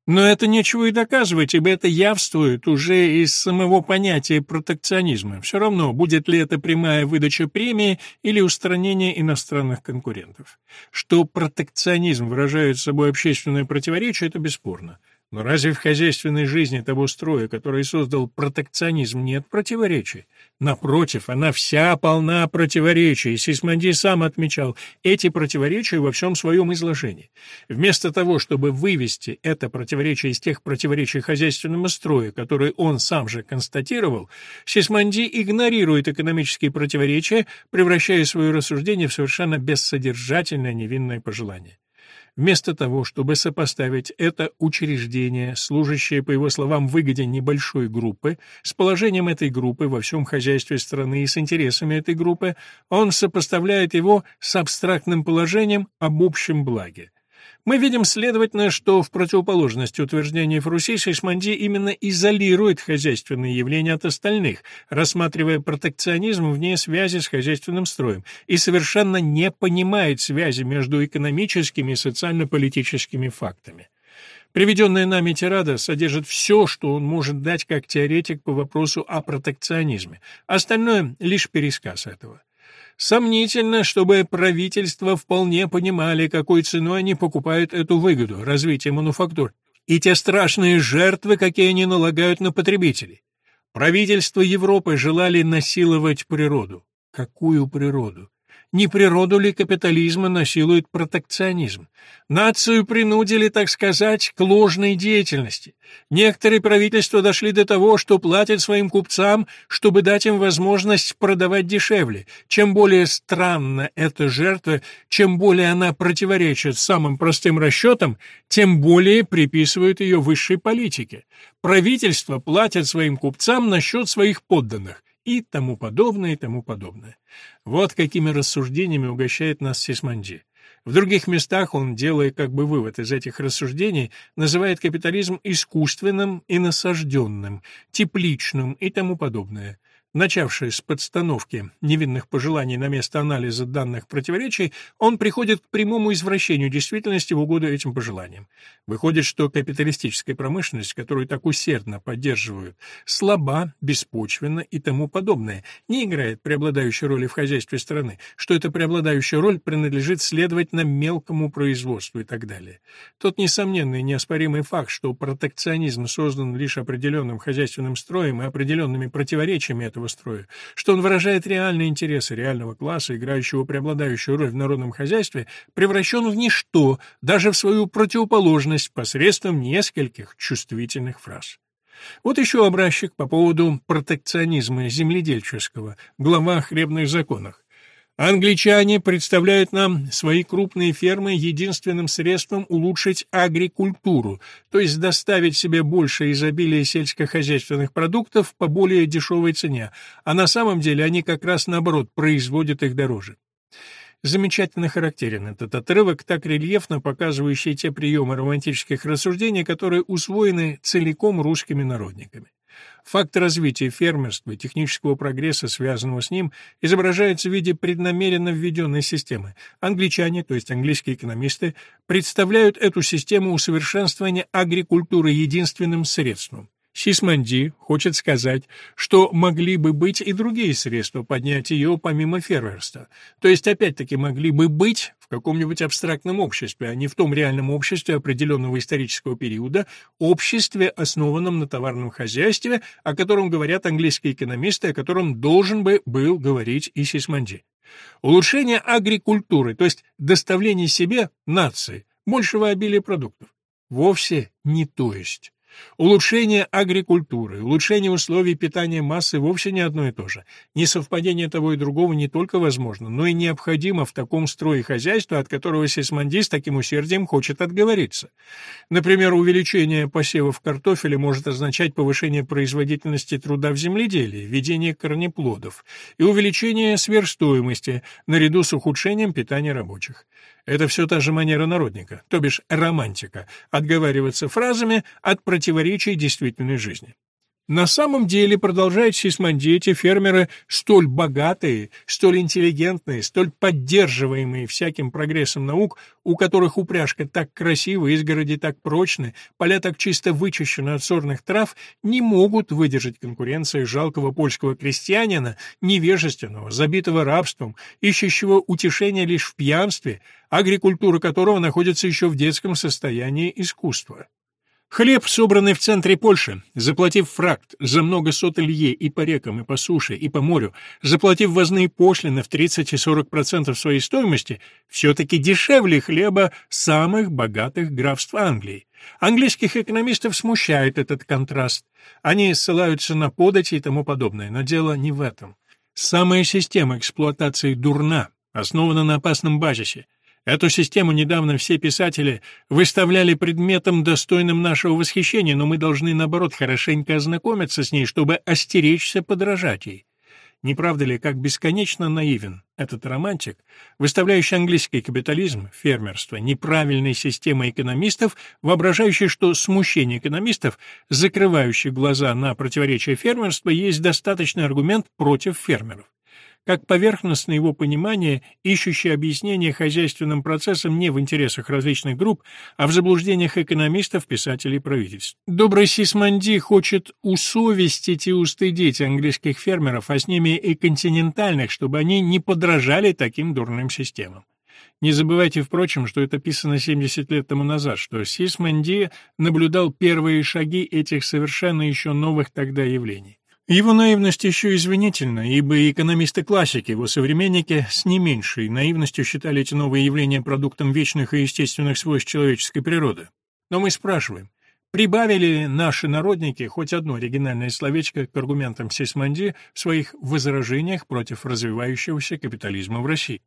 Но это нечего и доказывать, ибо это явствует уже из самого понятия протекционизма. Все равно, будет ли это прямая выдача премии или устранение иностранных конкурентов. Что протекционизм выражает собой общественное противоречие, это бесспорно. Но разве в хозяйственной жизни того строя, который создал протекционизм, нет противоречий? Напротив, она вся полна противоречий. Сисмонди сам отмечал эти противоречия во всем своем изложении. Вместо того, чтобы вывести это противоречие из тех противоречий хозяйственному строю, которые он сам же констатировал, Сисмонди игнорирует экономические противоречия, превращая свое рассуждение в совершенно бессодержательное невинное пожелание. Вместо того, чтобы сопоставить это учреждение, служащее, по его словам, выгоде небольшой группы, с положением этой группы во всем хозяйстве страны и с интересами этой группы, он сопоставляет его с абстрактным положением об общем благе. Мы видим, следовательно, что в противоположность утверждению Фруси Шишманди именно изолирует хозяйственные явления от остальных, рассматривая протекционизм вне связи с хозяйственным строем, и совершенно не понимает связи между экономическими и социально-политическими фактами. Приведенная нами тирада содержит все, что он может дать как теоретик по вопросу о протекционизме. Остальное — лишь пересказ этого. Сомнительно, чтобы правительства вполне понимали, какой ценой они покупают эту выгоду, развитие мануфактур, и те страшные жертвы, какие они налагают на потребителей. Правительства Европы желали насиловать природу. Какую природу? Не природу ли капитализма насилует протекционизм? Нацию принудили, так сказать, к ложной деятельности. Некоторые правительства дошли до того, что платят своим купцам, чтобы дать им возможность продавать дешевле. Чем более странна эта жертва, чем более она противоречит самым простым расчетам, тем более приписывают ее высшей политике. Правительства платят своим купцам на счет своих подданных и тому подобное, и тому подобное. Вот какими рассуждениями угощает нас Сисманди. В других местах он, делая как бы вывод из этих рассуждений, называет капитализм искусственным и насажденным, тепличным и тому подобное. Начавший с подстановки невинных пожеланий на место анализа данных противоречий, он приходит к прямому извращению действительности в угоду этим пожеланиям. Выходит, что капиталистическая промышленность, которую так усердно поддерживают, слаба, беспочвенна и тому подобное, не играет преобладающей роли в хозяйстве страны, что эта преобладающая роль принадлежит, следовательно, мелкому производству и так далее. Тот несомненный неоспоримый факт, что протекционизм создан лишь определенным хозяйственным строем и определенными противоречиями этого строя, что он выражает реальные интересы реального класса, играющего преобладающую роль в народном хозяйстве, превращен в ничто, даже в свою противоположность посредством нескольких чувствительных фраз. Вот еще образчик по поводу протекционизма земледельческого, глава о хлебных законах. Англичане представляют нам свои крупные фермы единственным средством улучшить агрикультуру, то есть доставить себе больше изобилия сельскохозяйственных продуктов по более дешевой цене, а на самом деле они как раз наоборот производят их дороже. Замечательно характерен этот отрывок, так рельефно показывающий те приемы романтических рассуждений, которые усвоены целиком русскими народниками. Факт развития фермерства технического прогресса, связанного с ним, изображается в виде преднамеренно введенной системы. Англичане, то есть английские экономисты, представляют эту систему усовершенствования агрикультуры единственным средством. Сисманди хочет сказать, что могли бы быть и другие средства поднять ее помимо фермерства. То есть, опять-таки, могли бы быть в каком-нибудь абстрактном обществе, а не в том реальном обществе определенного исторического периода, обществе, основанном на товарном хозяйстве, о котором говорят английские экономисты, о котором должен бы был говорить и Сисманди. Улучшение агрикультуры, то есть доставление себе, нации, большего обилия продуктов. Вовсе не то есть. Улучшение агрикультуры, улучшение условий питания массы вовсе не одно и то же. Несовпадение того и другого не только возможно, но и необходимо в таком строе хозяйства, от которого Сисманди с таким усердием хочет отговориться. Например, увеличение посевов картофеля может означать повышение производительности труда в земледелии, введение корнеплодов и увеличение сверхстоимости наряду с ухудшением питания рабочих. Это все та же манера народника, то бишь романтика, отговариваться фразами от противоречий действительной жизни. На самом деле, продолжают сисмандить, фермеры столь богатые, столь интеллигентные, столь поддерживаемые всяким прогрессом наук, у которых упряжка так красива, изгороди так прочны, поля так чисто вычищены от сорных трав, не могут выдержать конкуренции жалкого польского крестьянина, невежественного, забитого рабством, ищущего утешения лишь в пьянстве, агрикультура которого находится еще в детском состоянии искусства. Хлеб, собранный в центре Польши, заплатив фракт за много сот лье и по рекам, и по суше, и по морю, заплатив возные пошлины в 30 и 40% своей стоимости, все-таки дешевле хлеба самых богатых графств Англии. Английских экономистов смущает этот контраст. Они ссылаются на подати и тому подобное, но дело не в этом. Самая система эксплуатации дурна, основана на опасном базисе. Эту систему недавно все писатели выставляли предметом, достойным нашего восхищения, но мы должны, наоборот, хорошенько ознакомиться с ней, чтобы остеречься подражать ей. Не правда ли, как бесконечно наивен этот романтик, выставляющий английский капитализм, фермерство, неправильной системой экономистов, воображающий, что смущение экономистов, закрывающих глаза на противоречие фермерства, есть достаточный аргумент против фермеров как поверхностно его понимание, ищущее объяснение хозяйственным процессам не в интересах различных групп, а в заблуждениях экономистов, писателей и правительств. Добрый Сисманди хочет усовестить и устыдить английских фермеров, а с ними и континентальных, чтобы они не подражали таким дурным системам. Не забывайте, впрочем, что это писано 70 лет тому назад, что Сисманди наблюдал первые шаги этих совершенно еще новых тогда явлений. Его наивность еще извинительна, ибо экономисты-классики, его современники, с не меньшей наивностью считали эти новые явления продуктом вечных и естественных свойств человеческой природы. Но мы спрашиваем, прибавили наши народники хоть одно оригинальное словечко к аргументам Сисманди в своих возражениях против развивающегося капитализма в России?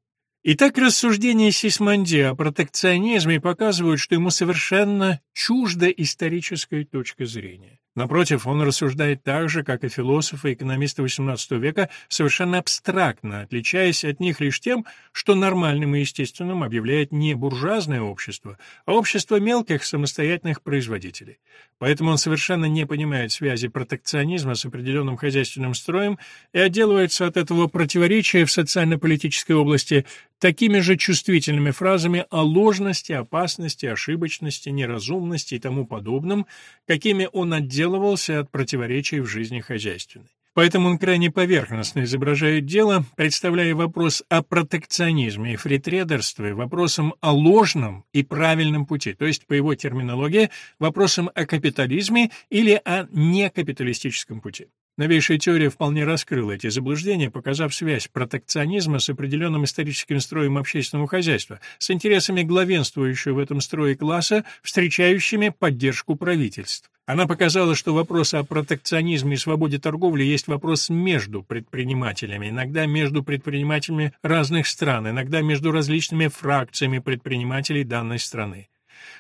Итак, рассуждения Сисманди о протекционизме показывают, что ему совершенно чужда историческая точка зрения. Напротив, он рассуждает так же, как и философы и экономисты XVIII века, совершенно абстрактно, отличаясь от них лишь тем, что нормальным и естественным объявляет не буржуазное общество, а общество мелких самостоятельных производителей. Поэтому он совершенно не понимает связи протекционизма с определенным хозяйственным строем и отделывается от этого противоречия в социально-политической области такими же чувствительными фразами о ложности, опасности, ошибочности, неразумности и тому подобном, какими он отделывался от противоречий в жизни хозяйственной. Поэтому он крайне поверхностно изображает дело, представляя вопрос о протекционизме и фритрейдерстве вопросом о ложном и правильном пути, то есть, по его терминологии, вопросом о капитализме или о некапиталистическом пути. Новейшая теория вполне раскрыла эти заблуждения, показав связь протекционизма с определенным историческим строем общественного хозяйства, с интересами главенствующего в этом строе класса, встречающими поддержку правительств. Она показала, что вопрос о протекционизме и свободе торговли есть вопрос между предпринимателями, иногда между предпринимателями разных стран, иногда между различными фракциями предпринимателей данной страны.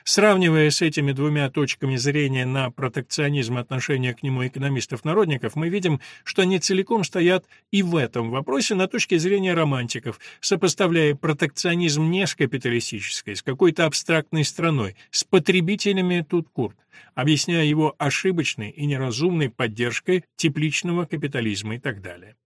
Сравнивая с этими двумя точками зрения на протекционизм отношения к нему экономистов-народников, мы видим, что они целиком стоят и в этом вопросе на точке зрения романтиков, сопоставляя протекционизм не с капиталистической, с какой-то абстрактной страной, с потребителями тут курт, объясняя его ошибочной и неразумной поддержкой тепличного капитализма и так далее.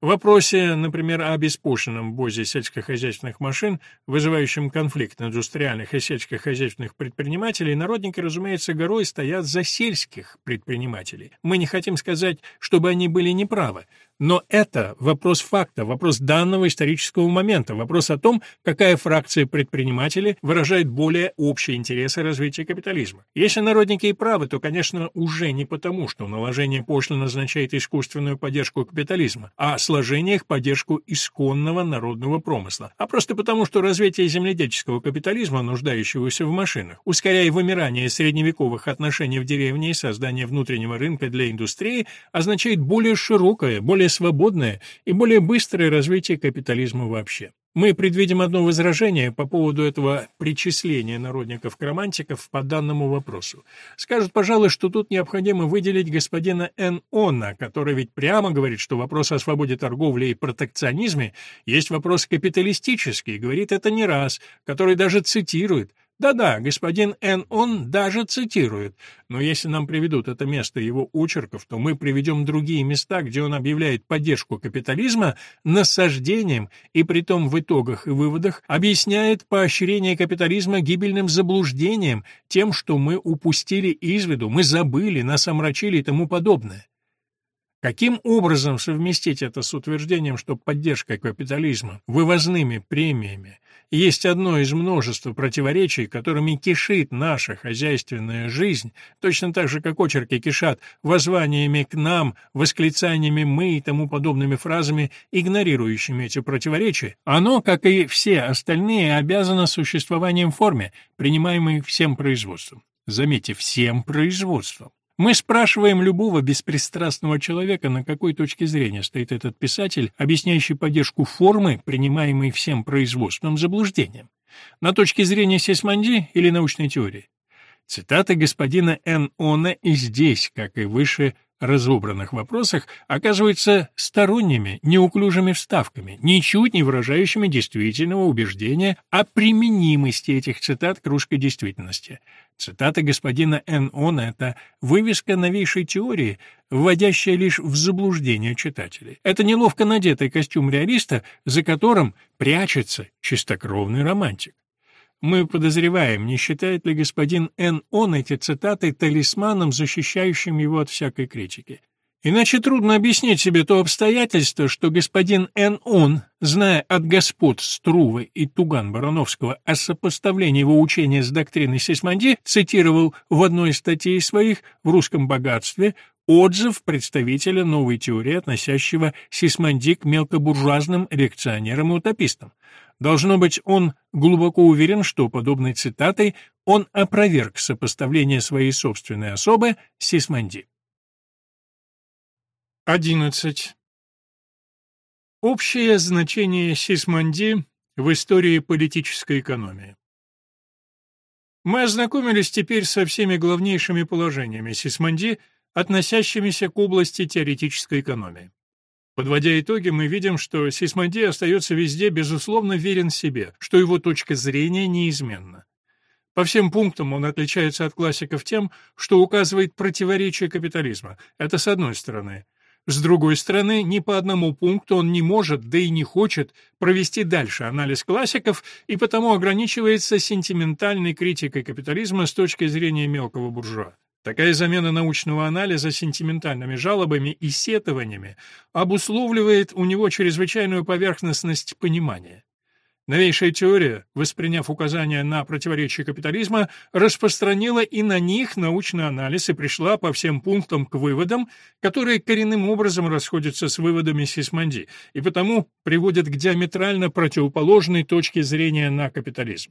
В вопросе, например, о беспошлином ввозе сельскохозяйственных машин, вызывающем конфликт индустриальных и сельскохозяйственных предпринимателей, народники, разумеется, горой стоят за сельских предпринимателей. Мы не хотим сказать, чтобы они были неправы, но это вопрос факта, вопрос данного исторического момента, вопрос о том, какая фракция предпринимателей выражает более общие интересы развития капитализма. Если народники и правы, то, конечно, уже не потому, что наложение пошлин означает искусственную поддержку капитализма, а сложение их поддержку исконного народного промысла, а просто потому, что развитие земледельческого капитализма, нуждающегося в машинах, ускоряя вымирание средневековых отношений в деревне и создание внутреннего рынка для индустрии, означает более широкое, более более свободное и более быстрое развитие капитализма вообще. Мы предвидим одно возражение по поводу этого причисления народников-романтиков по данному вопросу. Скажут, пожалуй, что тут необходимо выделить господина Н. Онна, который ведь прямо говорит, что вопрос о свободе торговли и протекционизме есть вопрос капиталистический, говорит это не раз, который даже цитирует да-да, господин Н. он даже цитирует, но если нам приведут это место его очерков, то мы приведем другие места, где он объявляет поддержку капитализма насаждением и притом в итогах и выводах объясняет поощрение капитализма гибельным заблуждением, тем, что мы упустили из виду, мы забыли, нас омрачили и тому подобное. Каким образом совместить это с утверждением, что поддержка капитализма вывозными премиями есть одно из множества противоречий, которыми кишит наша хозяйственная жизнь, точно так же, как очерки кишат воззваниями к нам, восклицаниями «мы» и тому подобными фразами, игнорирующими эти противоречия, оно, как и все остальные, обязано существованием в форме, принимаемой всем производством. Заметьте, всем производством. Мы спрашиваем любого беспристрастного человека, на какой точке зрения стоит этот писатель, объясняющий поддержку формы, принимаемой всем производственным заблуждением. На точке зрения Сесманди или научной теории. Цитаты господина Н. Она и здесь, как и выше, разобранных вопросах оказываются сторонними, неуклюжими вставками, ничуть не выражающими действительного убеждения о применимости этих цитат к русской действительности. Цитата господина Н. Он — это вывеска новейшей теории, вводящая лишь в заблуждение читателей. Это неловко надетый костюм реалиста, за которым прячется чистокровный романтик. Мы подозреваем, не считает ли господин Н. Он эти цитаты талисманом, защищающим его от всякой критики. Иначе трудно объяснить себе то обстоятельство, что господин Н. Он, зная от господ Струвы и Туган-Барановского о сопоставлении его учения с доктриной Сисманди, цитировал в одной из статей своих в «Русском богатстве» отзыв представителя новой теории, относящего Сисманди к мелкобуржуазным реакционерам и утопистам. Должно быть, он глубоко уверен, что подобной цитатой он опроверг сопоставление своей собственной особы с Сисманди. 11. Общее значение Сисманди в истории политической экономии. Мы ознакомились теперь со всеми главнейшими положениями Сисманди относящимися к области теоретической экономии. Подводя итоги, мы видим, что Сисмонди остается везде безусловно верен себе, что его точка зрения неизменна. По всем пунктам он отличается от классиков тем, что указывает противоречие капитализма. Это с одной стороны. С другой стороны, ни по одному пункту он не может, да и не хочет, провести дальше анализ классиков и потому ограничивается сентиментальной критикой капитализма с точки зрения мелкого буржуа. Такая замена научного анализа сентиментальными жалобами и сетованиями обусловливает у него чрезвычайную поверхностность понимания. Новейшая теория, восприняв указания на противоречие капитализма, распространила и на них научный анализ и пришла по всем пунктам к выводам, которые коренным образом расходятся с выводами Сисмонди и потому приводят к диаметрально противоположной точке зрения на капитализм.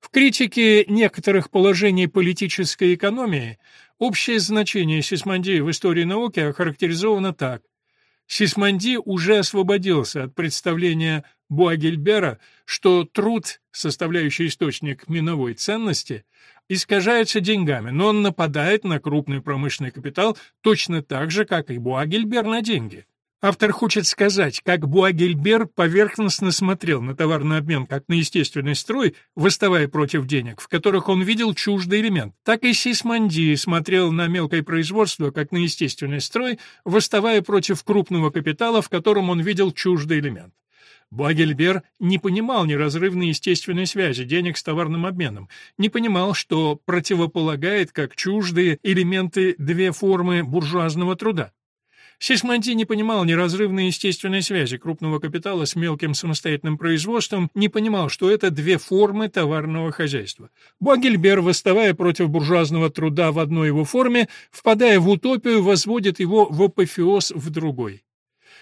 В критике некоторых положений политической экономии общее значение Сисмонди в истории науки охарактеризовано так. Сисмонди уже освободился от представления Буагельбера, что труд, составляющий источник миновой ценности, искажается деньгами, но он нападает на крупный промышленный капитал точно так же, как и Буагельбер на деньги. Автор хочет сказать, как Буагельбер поверхностно смотрел на товарный обмен как на естественный строй, выставая против денег, в которых он видел чуждый элемент, так и Сисманди смотрел на мелкое производство как на естественный строй, выставая против крупного капитала, в котором он видел чуждый элемент. Буагельбер не понимал неразрывной естественной связи денег с товарным обменом, не понимал, что противополагает как чуждые элементы две формы буржуазного труда. Сисмонти не понимал неразрывной естественной связи крупного капитала с мелким самостоятельным производством, не понимал, что это две формы товарного хозяйства. Буагельбер, восставая против буржуазного труда в одной его форме, впадая в утопию, возводит его в апофеоз в другой.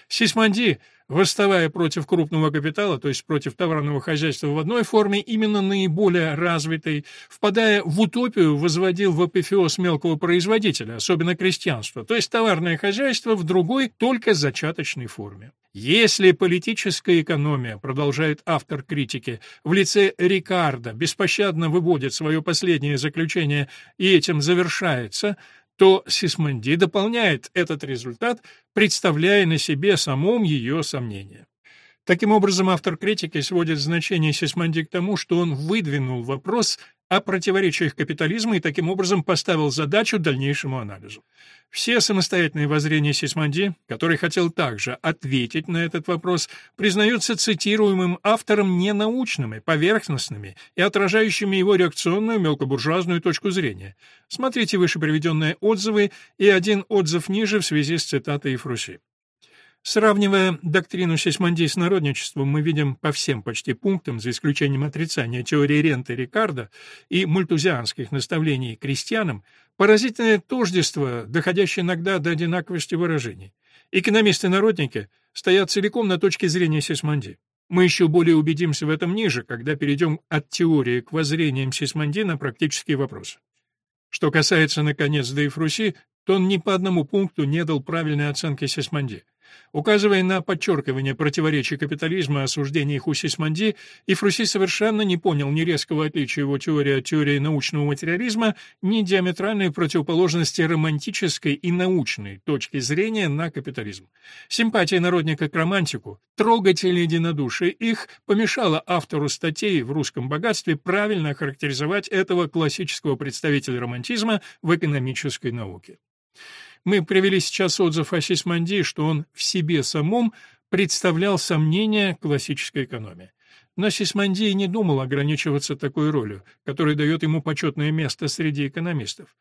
Сисмонди Восставая против крупного капитала, то есть против товарного хозяйства в одной форме, именно наиболее развитой, впадая в утопию, возводил в апофеоз мелкого производителя, особенно крестьянство, то есть товарное хозяйство в другой, только зачаточной форме. Если политическая экономия, продолжает автор критики, в лице Рикардо беспощадно выводит свое последнее заключение и этим завершается, то Сисмонди дополняет этот результат, представляя на себе самом ее сомнения. Таким образом, автор критики сводит значение Сисмонди к тому, что он выдвинул вопрос о противоречиях капитализма и таким образом поставил задачу дальнейшему анализу. Все самостоятельные воззрения Сисмонди, который хотел также ответить на этот вопрос, признаются цитируемым автором ненаучными, поверхностными и отражающими его реакционную мелкобуржуазную точку зрения. Смотрите выше приведенные отзывы и один отзыв ниже в связи с цитатой Фруси. Сравнивая доктрину Сисмонди с народничеством, мы видим по всем почти пунктам, за исключением отрицания теории ренты Рикардо и мультузианских наставлений крестьянам, поразительное тождество, доходящее иногда до одинаковости выражений. Экономисты-народники стоят целиком на точке зрения Сисмонди. Мы еще более убедимся в этом ниже, когда перейдем от теории к воззрениям Сисмонди на практические вопросы. Что касается, наконец, Дейфруси, то он ни по одному пункту не дал правильной оценки Сисмонди. Указывая на подчеркивание противоречий капитализма и осуждения их у Сисмонди, Ифруси совершенно не понял ни резкого отличия его теории от теории научного материализма, ни диаметральной противоположности романтической и научной точки зрения на капитализм. Симпатия народника к романтику, трогательное единодушие их помешало автору статей в «Русском богатстве» правильно охарактеризовать этого классического представителя романтизма в экономической науке. Мы привели сейчас отзыв о Сисмонди, что он в себе самом представлял сомнения классической экономии. Но Сисмонди не думал ограничиваться такой ролью, которая дает ему почетное место среди экономистов.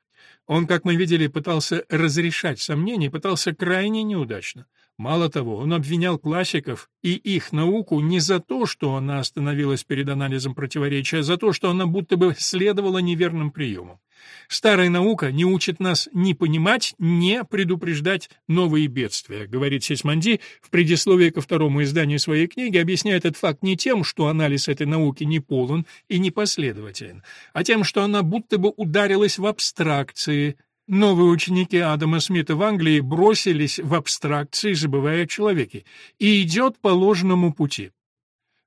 Он, как мы видели, пытался разрешать сомнения, пытался крайне неудачно. Мало того, он обвинял классиков и их науку не за то, что она остановилась перед анализом противоречия, а за то, что она будто бы следовала неверным приемам. Старая наука не учит нас ни понимать, ни предупреждать новые бедствия, говорит Сисмонди в предисловии ко второму изданию своей книги, объясняя этот факт не тем, что анализ этой науки не полон и непоследователен, а тем, что она будто бы ударилась в абстракции. Новые ученики Адама Смита в Англии бросились в абстракции, забывая о человеке, и идет по ложному пути.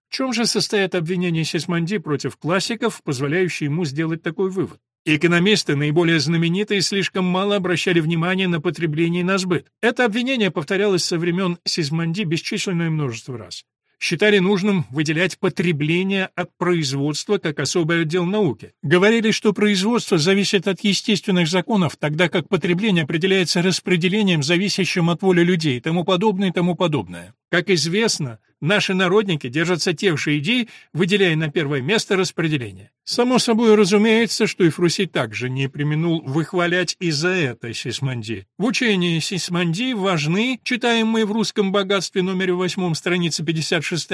В чем же состоят обвинения Сисмонди против классиков, позволяющие ему сделать такой вывод? Экономисты, наиболее знаменитые, слишком мало обращали внимание на потребление и на сбыт. Это обвинение повторялось со времен Сизманди бесчисленное множество раз считали нужным выделять потребление от производства как особый отдел науки. Говорили, что производство зависит от естественных законов, тогда как потребление определяется распределением, зависящим от воли людей, тому подобное и тому подобное. Как известно, наши народники держатся тех же идей, выделяя на первое место распределение. Само собой разумеется, что и Фруси также не применул выхвалять и за это Сисманди. В учении Сисманди важны, читаемые в русском богатстве номере 8, страница 56,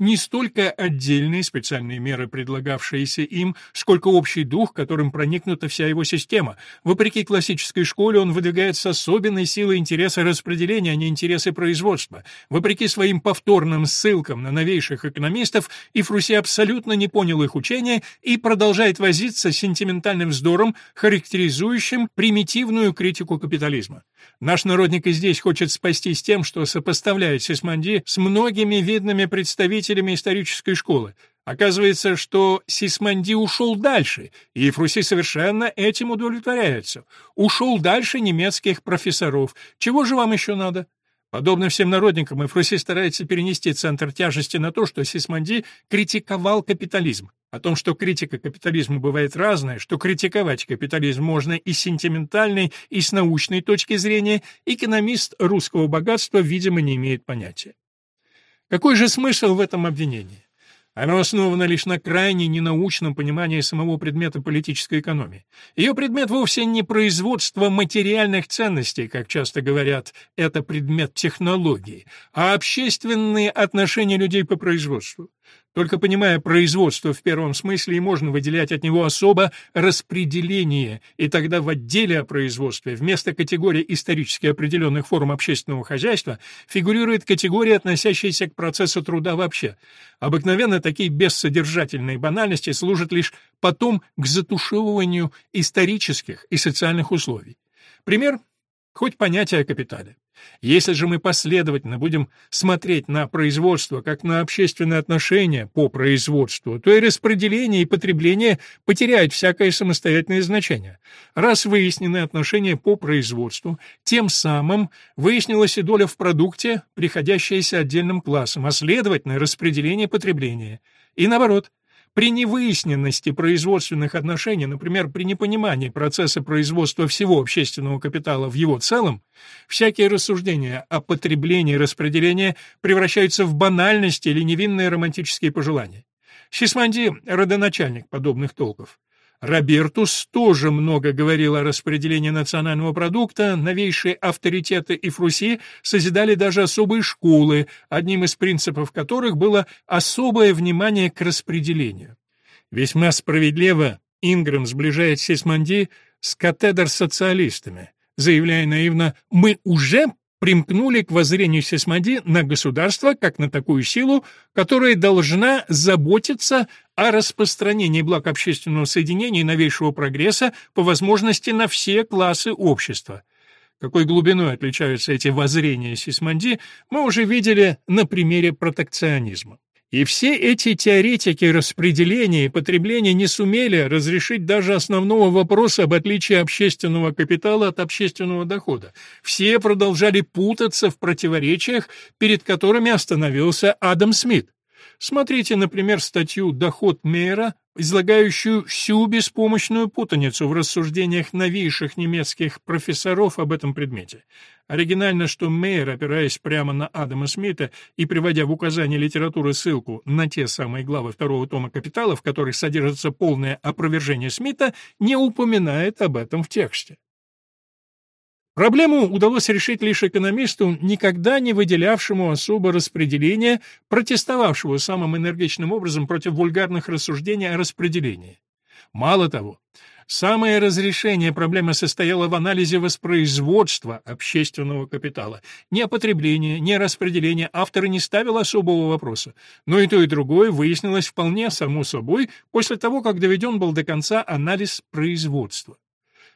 не столько отдельные специальные меры, предлагавшиеся им, сколько общий дух, которым проникнута вся его система. Вопреки классической школе он выдвигает с особенной силой интересы распределения, а не интересы производства. Вопреки своим повторным ссылкам на новейших экономистов, и Фруси абсолютно не понял их учения и продолжает возиться с сентиментальным вздором, характеризующим примитивную критику капитализма. Наш народник и здесь хочет спастись тем, что сопоставляет Сисманди с многими видными представителями исторической школы. Оказывается, что Сисманди ушел дальше, и Фруси совершенно этим удовлетворяется. Ушел дальше немецких профессоров. Чего же вам еще надо? Подобно всем народникам, Эфруси старается перенести центр тяжести на то, что Сисманди критиковал капитализм. О том, что критика капитализма бывает разная, что критиковать капитализм можно и с сентиментальной, и с научной точки зрения, экономист русского богатства, видимо, не имеет понятия. Какой же смысл в этом обвинении? Оно основано лишь на крайне ненаучном понимании самого предмета политической экономии. Ее предмет вовсе не производство материальных ценностей, как часто говорят, это предмет технологии, а общественные отношения людей по производству. Только понимая производство в первом смысле, и можно выделять от него особо распределение, и тогда в отделе о производстве вместо категории исторически определенных форм общественного хозяйства фигурирует категория, относящаяся к процессу труда вообще. Обыкновенно такие бессодержательные банальности служат лишь потом к затушевыванию исторических и социальных условий. Пример — хоть понятие о капитале. Если же мы последовательно будем смотреть на производство как на общественные отношения по производству, то и распределение и потребление потеряют всякое самостоятельное значение. Раз выяснены отношения по производству, тем самым выяснилась и доля в продукте, приходящаяся отдельным классом, а следовательно распределение потребления. И наоборот – при невыясненности производственных отношений, например, при непонимании процесса производства всего общественного капитала в его целом, всякие рассуждения о потреблении и распределении превращаются в банальности или невинные романтические пожелания. Сисманди — родоначальник подобных толков. Робертус тоже много говорил о распределении национального продукта, новейшие авторитеты и Фруси созидали даже особые школы, одним из принципов которых было особое внимание к распределению. Весьма справедливо Ингрэм сближает Сисманди с катедр-социалистами, заявляя наивно «мы уже примкнули к воззрению Сесмоди на государство как на такую силу, которая должна заботиться о распространении благ общественного соединения и новейшего прогресса по возможности на все классы общества. Какой глубиной отличаются эти воззрения Сисмонди, мы уже видели на примере протекционизма. И все эти теоретики распределения и потребления не сумели разрешить даже основного вопроса об отличии общественного капитала от общественного дохода. Все продолжали путаться в противоречиях, перед которыми остановился Адам Смит. Смотрите, например, статью «Доход Мейера», излагающую всю беспомощную путаницу в рассуждениях новейших немецких профессоров об этом предмете. Оригинально, что Мейер, опираясь прямо на Адама Смита и приводя в указание литературы ссылку на те самые главы второго тома «Капитала», в которых содержится полное опровержение Смита, не упоминает об этом в тексте. Проблему удалось решить лишь экономисту, никогда не выделявшему особо распределение, протестовавшего самым энергичным образом против вульгарных рассуждений о распределении. Мало того, самое разрешение проблемы состояло в анализе воспроизводства общественного капитала. Ни о потреблении, ни о распределении автор не ставил особого вопроса, но и то, и другое выяснилось вполне само собой после того, как доведен был до конца анализ производства.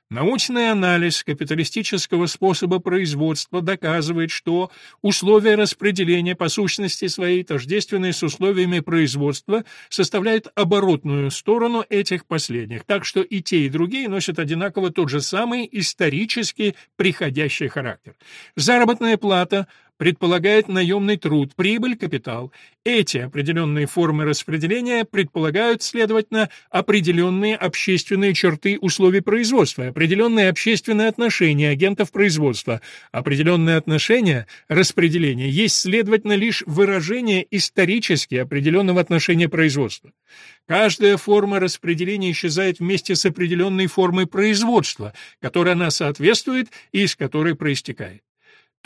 Научный анализ капиталистического способа производства доказывает, что условия распределения по сущности своей тождественные с условиями производства составляют оборотную сторону этих последних, так что и те, и другие носят одинаково тот же самый исторически приходящий характер. Заработная плата – предполагает наемный труд, прибыль, капитал. Эти определенные формы распределения предполагают, следовательно, определенные общественные черты условий производства, определенные общественные отношения агентов производства. Определенные отношения распределения есть, следовательно, лишь выражение исторически определенного отношения производства. Каждая форма распределения исчезает вместе с определенной формой производства, которой она соответствует и из которой проистекает.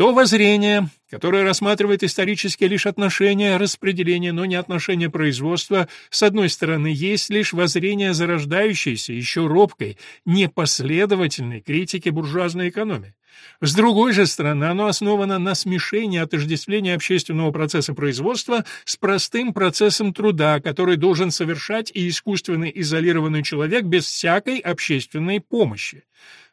То воззрение, которое рассматривает исторически лишь отношения распределения, но не отношения производства, с одной стороны, есть лишь воззрение зарождающейся, еще робкой, непоследовательной критики буржуазной экономии. С другой же стороны, оно основано на смешении отождествления общественного процесса производства с простым процессом труда, который должен совершать и искусственно изолированный человек без всякой общественной помощи.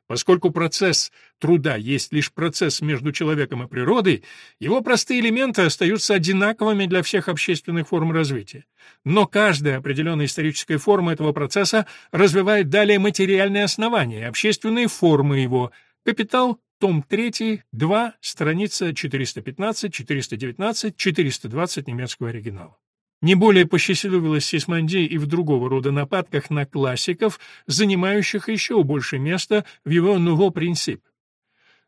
Поскольку процесс труда есть лишь процесс между человеком и природой, его простые элементы остаются одинаковыми для всех общественных форм развития. Но каждая определенная историческая форма этого процесса развивает далее материальные основания, общественные формы его. Капитал, том 3, 2, страница 415, 419, 420 немецкого оригинала. Не более посчастливилось Сисманди и в другого рода нападках на классиков, занимающих еще больше места в его «Nouveau принцип».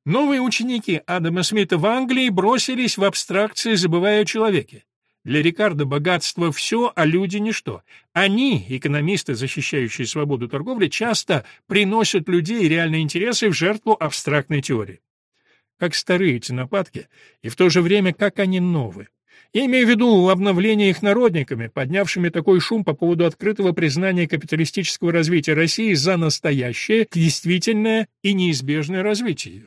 Новые ученики Адама Смита в Англии бросились в абстракции, забывая о человеке. Для Рикардо богатство все, а люди ничто. Они, экономисты, защищающие свободу торговли, часто приносят людей реальные интересы в жертву абстрактной теории. Как старые эти нападки, и в то же время как они новые. Я имею в виду обновление их народниками, поднявшими такой шум по поводу открытого признания капиталистического развития России за настоящее, действительное и неизбежное развитие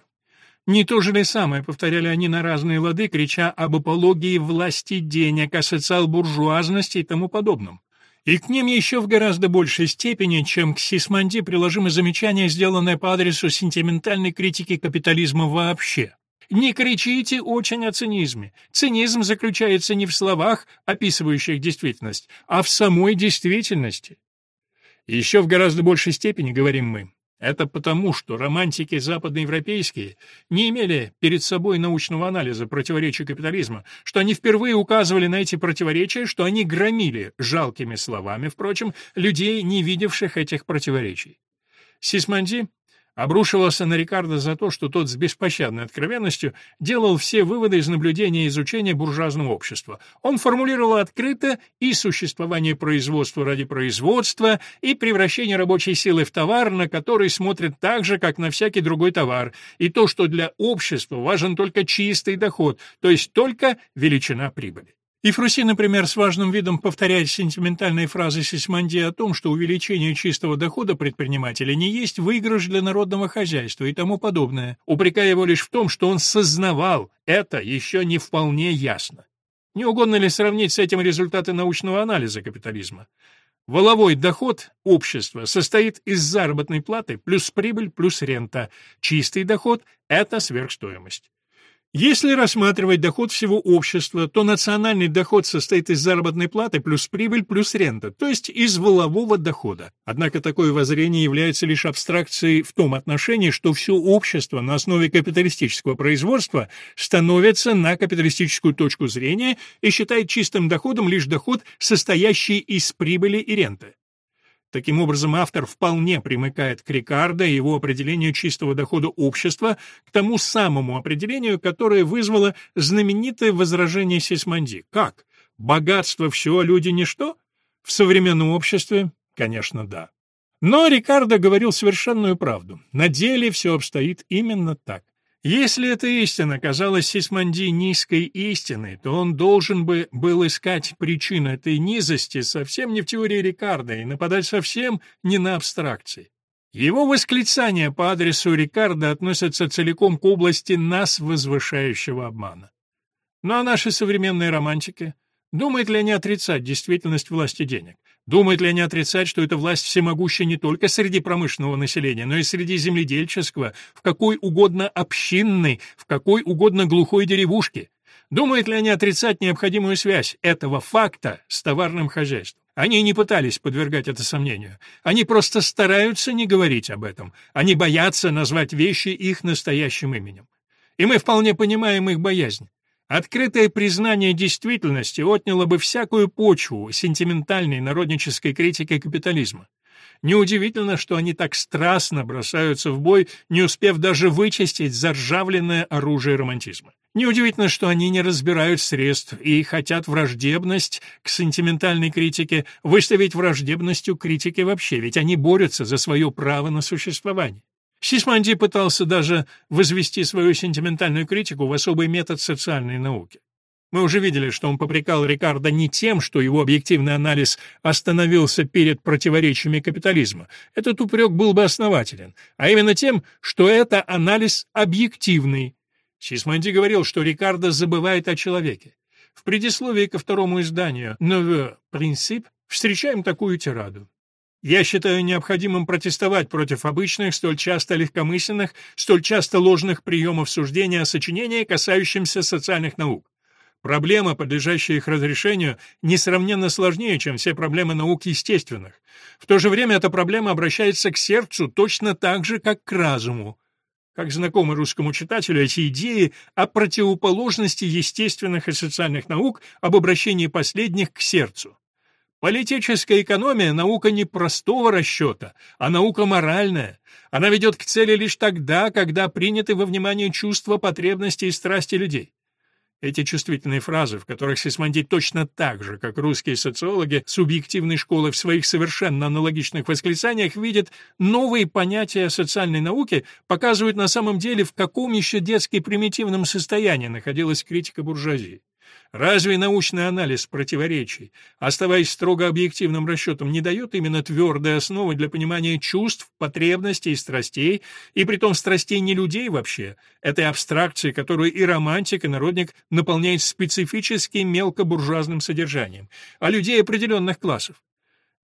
Не то же ли самое повторяли они на разные лады, крича об апологии власти денег, о социал-буржуазности и тому подобном? И к ним еще в гораздо большей степени, чем к Сисманди, приложимо замечание, сделанное по адресу сентиментальной критики капитализма вообще. Не кричите очень о цинизме. Цинизм заключается не в словах, описывающих действительность, а в самой действительности. Еще в гораздо большей степени, говорим мы, это потому, что романтики западноевропейские не имели перед собой научного анализа противоречий капитализма, что они впервые указывали на эти противоречия, что они громили, жалкими словами, впрочем, людей, не видевших этих противоречий. Сисманди обрушивался на Рикардо за то, что тот с беспощадной откровенностью делал все выводы из наблюдения и изучения буржуазного общества. Он формулировал открыто и существование производства ради производства, и превращение рабочей силы в товар, на который смотрят так же, как на всякий другой товар, и то, что для общества важен только чистый доход, то есть только величина прибыли. И Фруси, например, с важным видом повторяет сентиментальные фразы Сисманди о том, что увеличение чистого дохода предпринимателя не есть выигрыш для народного хозяйства и тому подобное, упрекая его лишь в том, что он сознавал это еще не вполне ясно. Не угодно ли сравнить с этим результаты научного анализа капитализма? Воловой доход общества состоит из заработной платы плюс прибыль плюс рента. Чистый доход – это сверхстоимость. Если рассматривать доход всего общества, то национальный доход состоит из заработной платы плюс прибыль плюс рента, то есть из волового дохода. Однако такое воззрение является лишь абстракцией в том отношении, что все общество на основе капиталистического производства становится на капиталистическую точку зрения и считает чистым доходом лишь доход, состоящий из прибыли и ренты. Таким образом, автор вполне примыкает к Рикардо и его определению чистого дохода общества к тому самому определению, которое вызвало знаменитое возражение Сисманди. Как? Богатство все, а люди ничто? В современном обществе? Конечно, да. Но Рикардо говорил совершенную правду. На деле все обстоит именно так. Если эта истина казалась Сисманди низкой истиной, то он должен бы был искать причину этой низости совсем не в теории Рикардо и нападать совсем не на абстракции. Его восклицания по адресу Рикардо относятся целиком к области нас возвышающего обмана. Ну а наши современные романтики? Думают ли они отрицать действительность власти денег? Думают ли они отрицать, что эта власть всемогущая не только среди промышленного населения, но и среди земледельческого, в какой угодно общинной, в какой угодно глухой деревушке? Думают ли они отрицать необходимую связь этого факта с товарным хозяйством? Они не пытались подвергать это сомнению. Они просто стараются не говорить об этом. Они боятся назвать вещи их настоящим именем. И мы вполне понимаем их боязнь. Открытое признание действительности отняло бы всякую почву сентиментальной народнической критики капитализма. Неудивительно, что они так страстно бросаются в бой, не успев даже вычистить заржавленное оружие романтизма. Неудивительно, что они не разбирают средств и хотят враждебность к сентиментальной критике выставить враждебностью критики вообще, ведь они борются за свое право на существование. Сисманди пытался даже возвести свою сентиментальную критику в особый метод социальной науки. Мы уже видели, что он попрекал Рикардо не тем, что его объективный анализ остановился перед противоречиями капитализма. Этот упрек был бы основателен, а именно тем, что это анализ объективный. Сисманди говорил, что Рикардо забывает о человеке. В предисловии ко второму изданию «Nouveau Principe» встречаем такую тираду. Я считаю необходимым протестовать против обычных, столь часто легкомысленных, столь часто ложных приемов суждения о сочинении, касающимся социальных наук. Проблема, подлежащая их разрешению, несравненно сложнее, чем все проблемы наук естественных. В то же время эта проблема обращается к сердцу точно так же, как к разуму. Как знакомы русскому читателю эти идеи о противоположности естественных и социальных наук, об обращении последних к сердцу. Политическая экономия — наука не простого расчета, а наука моральная. Она ведет к цели лишь тогда, когда приняты во внимание чувства, потребности и страсти людей. Эти чувствительные фразы, в которых Сисмонди точно так же, как русские социологи субъективной школы в своих совершенно аналогичных восклицаниях видят новые понятия социальной науки, показывают на самом деле, в каком еще детски примитивном состоянии находилась критика буржуазии. Разве научный анализ противоречий, оставаясь строго объективным расчетом, не дает именно твердой основы для понимания чувств, потребностей и страстей, и притом страстей не людей вообще, этой абстракции, которую и романтик, и народник наполняет специфическим мелкобуржуазным содержанием, а людей определенных классов?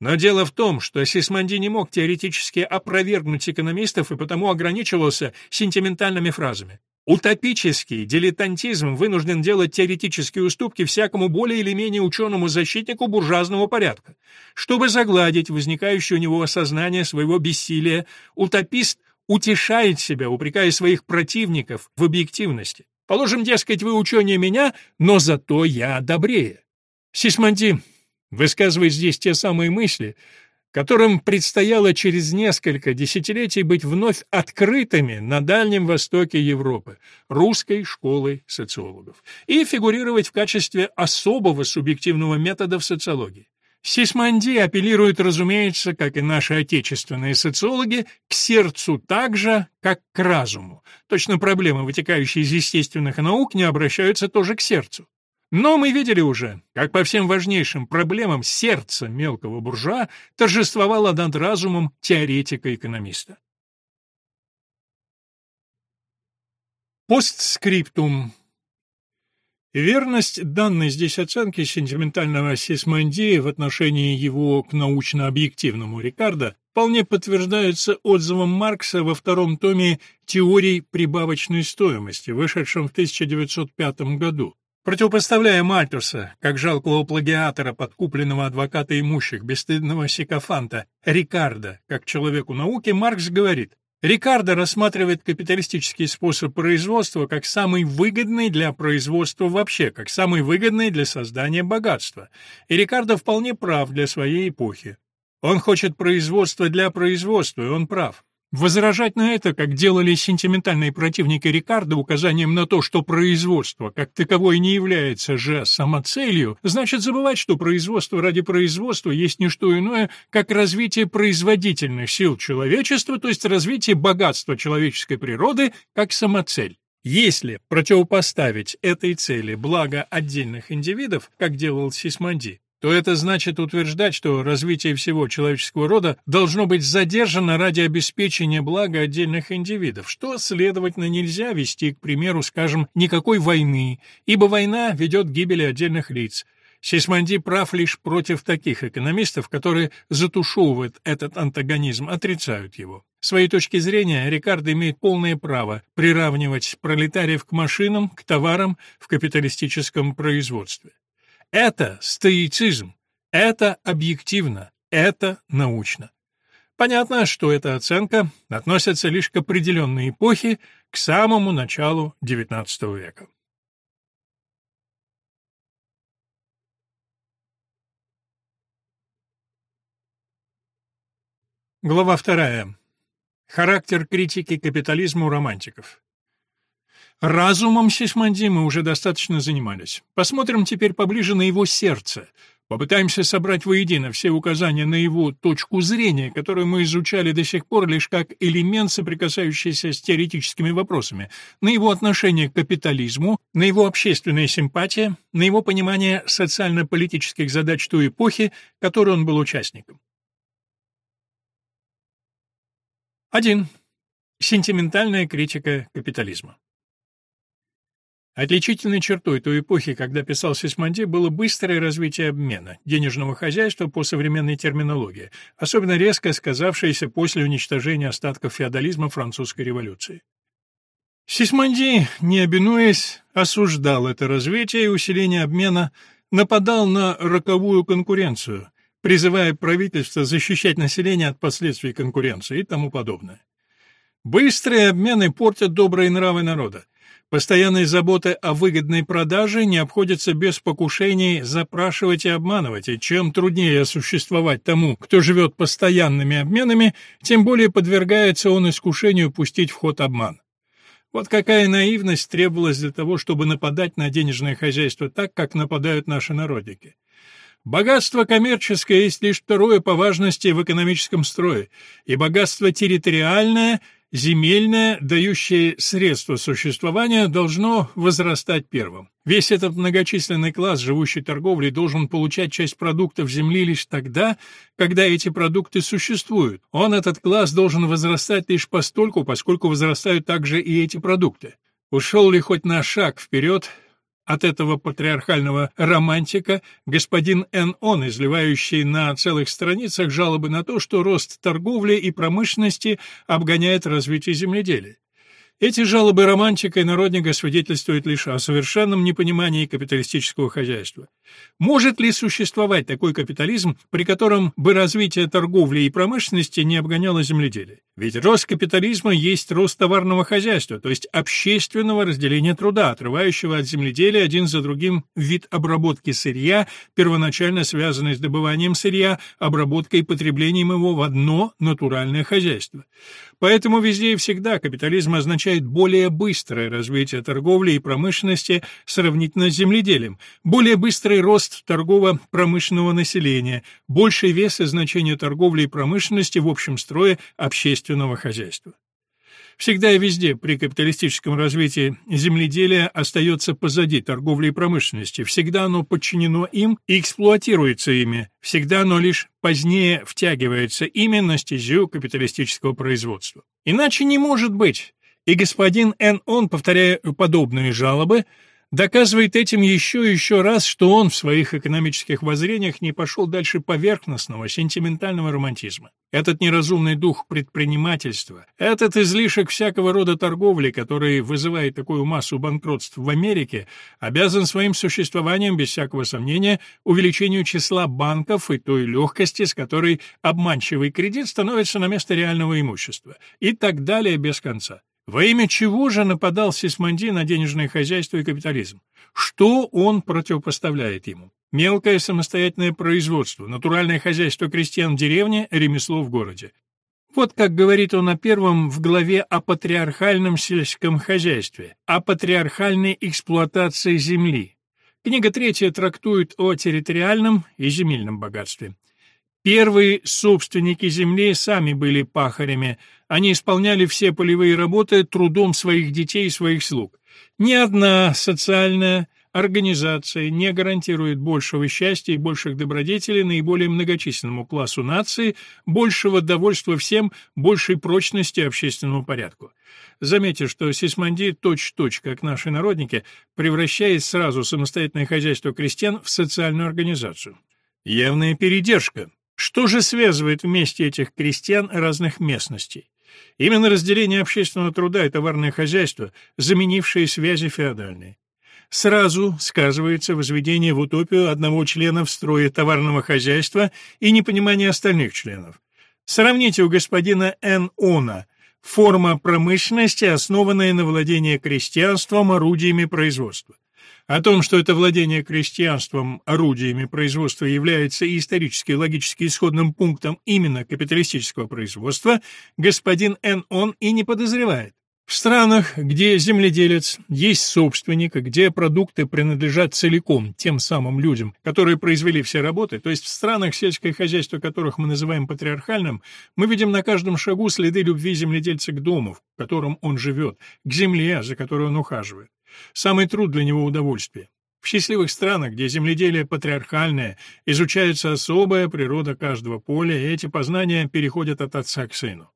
Но дело в том, что Сисмонди не мог теоретически опровергнуть экономистов и потому ограничивался сентиментальными фразами. Утопический дилетантизм вынужден делать теоретические уступки всякому более или менее ученому защитнику буржуазного порядка. Чтобы загладить возникающее у него осознание своего бессилия, утопист утешает себя, упрекая своих противников в объективности. Положим, дескать, вы ученые меня, но зато я добрее. Сисмонди высказывает здесь те самые мысли, которым предстояло через несколько десятилетий быть вновь открытыми на Дальнем Востоке Европы, русской школой социологов, и фигурировать в качестве особого субъективного метода в социологии. Сисманди апеллирует, разумеется, как и наши отечественные социологи, к сердцу так же, как к разуму. Точно проблемы, вытекающие из естественных наук, не обращаются тоже к сердцу. Но мы видели уже, как по всем важнейшим проблемам сердце мелкого буржуа торжествовало над разумом теоретика-экономиста. Постскриптум. Верность данной здесь оценки сентиментального Сисмандии в отношении его к научно-объективному Рикардо вполне подтверждается отзывом Маркса во втором томе «Теорий прибавочной стоимости», вышедшем в 1905 году. Противопоставляя Мальтуса, как жалкого плагиатора, подкупленного адвоката имущих, бесстыдного сикофанта, Рикардо, как человеку науки, Маркс говорит, Рикардо рассматривает капиталистический способ производства как самый выгодный для производства вообще, как самый выгодный для создания богатства. И Рикардо вполне прав для своей эпохи. Он хочет производства для производства, и он прав. Возражать на это, как делали сентиментальные противники Рикардо, указанием на то, что производство как таковое не является же самоцелью, значит забывать, что производство ради производства есть не что иное, как развитие производительных сил человечества, то есть развитие богатства человеческой природы как самоцель. Если противопоставить этой цели благо отдельных индивидов, как делал Сисмонди, то это значит утверждать, что развитие всего человеческого рода должно быть задержано ради обеспечения блага отдельных индивидов, что, следовательно, нельзя вести, к примеру, скажем, никакой войны, ибо война ведет к гибели отдельных лиц. Сисмонди прав лишь против таких экономистов, которые затушевывают этот антагонизм, отрицают его. С своей точки зрения, Рикардо имеет полное право приравнивать пролетариев к машинам, к товарам в капиталистическом производстве. Это стоицизм, это объективно, это научно. Понятно, что эта оценка относится лишь к определенной эпохе, к самому началу XIX века. Глава вторая. Характер критики капитализма у романтиков. Разумом Сисмонди мы уже достаточно занимались. Посмотрим теперь поближе на его сердце. Попытаемся собрать воедино все указания на его точку зрения, которую мы изучали до сих пор лишь как элемент, соприкасающийся с теоретическими вопросами, на его отношение к капитализму, на его общественные симпатии, на его понимание социально-политических задач той эпохи, которой он был участником. 1. Сентиментальная критика капитализма. Отличительной чертой той эпохи, когда писал Сисмонди, было быстрое развитие обмена, денежного хозяйства по современной терминологии, особенно резко сказавшееся после уничтожения остатков феодализма французской революции. Сисмонди, не обинуясь, осуждал это развитие и усиление обмена, нападал на роковую конкуренцию, призывая правительство защищать население от последствий конкуренции и тому подобное. Быстрые обмены портят добрые нравы народа. Постоянные заботы о выгодной продаже не обходятся без покушений запрашивать и обманывать, и чем труднее существовать тому, кто живет постоянными обменами, тем более подвергается он искушению пустить в ход обман. Вот какая наивность требовалась для того, чтобы нападать на денежное хозяйство так, как нападают наши народники. Богатство коммерческое есть лишь второе по важности в экономическом строе, и богатство территориальное, земельное, дающее средства существования, должно возрастать первым. Весь этот многочисленный класс, живущий торговлей, должен получать часть продуктов земли лишь тогда, когда эти продукты существуют. Он, этот класс, должен возрастать лишь постольку, поскольку возрастают также и эти продукты. Ушел ли хоть на шаг вперед от этого патриархального романтика господин Н. Он, изливающий на целых страницах жалобы на то, что рост торговли и промышленности обгоняет развитие земледелия. Эти жалобы романтика и народника свидетельствуют лишь о совершенном непонимании капиталистического хозяйства. Может ли существовать такой капитализм, при котором бы развитие торговли и промышленности не обгоняло земледелие? Ведь рост капитализма есть рост товарного хозяйства, то есть общественного разделения труда, отрывающего от земледелия один за другим вид обработки сырья, первоначально связанный с добыванием сырья, обработкой и потреблением его в одно натуральное хозяйство. Поэтому везде и всегда капитализм означает более быстрое развитие торговли и промышленности сравнительно с земледелием, более быстрый рост торгово-промышленного населения, больший вес и значение торговли и промышленности в общем строе общественного хозяйства. Всегда и везде при капиталистическом развитии земледелие остается позади торговли и промышленности, всегда оно подчинено им и эксплуатируется ими, всегда оно лишь позднее втягивается ими на стезю капиталистического производства. Иначе не может быть. И господин Н. Он, повторяя подобные жалобы, доказывает этим еще и еще раз, что он в своих экономических воззрениях не пошел дальше поверхностного, сентиментального романтизма. Этот неразумный дух предпринимательства, этот излишек всякого рода торговли, который вызывает такую массу банкротств в Америке, обязан своим существованием, без всякого сомнения, увеличению числа банков и той легкости, с которой обманчивый кредит становится на место реального имущества, и так далее без конца. Во имя чего же нападал Сисмонди на денежное хозяйство и капитализм? Что он противопоставляет ему? Мелкое самостоятельное производство, натуральное хозяйство крестьян в деревне, ремесло в городе. Вот как говорит он о первом в главе о патриархальном сельском хозяйстве, о патриархальной эксплуатации земли. Книга третья трактует о территориальном и земельном богатстве. Первые собственники земли сами были пахарями, они исполняли все полевые работы трудом своих детей и своих слуг. Ни одна социальная, организация не гарантирует большего счастья и больших добродетелей наиболее многочисленному классу нации, большего довольства всем, большей прочности общественному порядку. Заметьте, что Сисмонди точь-точь, как наши народники, превращает сразу самостоятельное хозяйство крестьян в социальную организацию. Явная передержка. Что же связывает вместе этих крестьян разных местностей? Именно разделение общественного труда и товарное хозяйство, заменившие связи феодальные. Сразу сказывается возведение в утопию одного члена в строе товарного хозяйства и непонимание остальных членов. Сравните у господина Н. Она форма промышленности, основанная на владении крестьянством орудиями производства. О том, что это владение крестьянством орудиями производства является исторически логически исходным пунктом именно капиталистического производства, господин Н. Он и не подозревает. В странах, где земледелец есть собственник, где продукты принадлежат целиком тем самым людям, которые произвели все работы, то есть в странах, сельское хозяйство которых мы называем патриархальным, мы видим на каждом шагу следы любви земледельца к дому, в котором он живет, к земле, за которой он ухаживает. Самый труд для него удовольствие. В счастливых странах, где земледелие патриархальное, изучается особая природа каждого поля, и эти познания переходят от отца к сыну.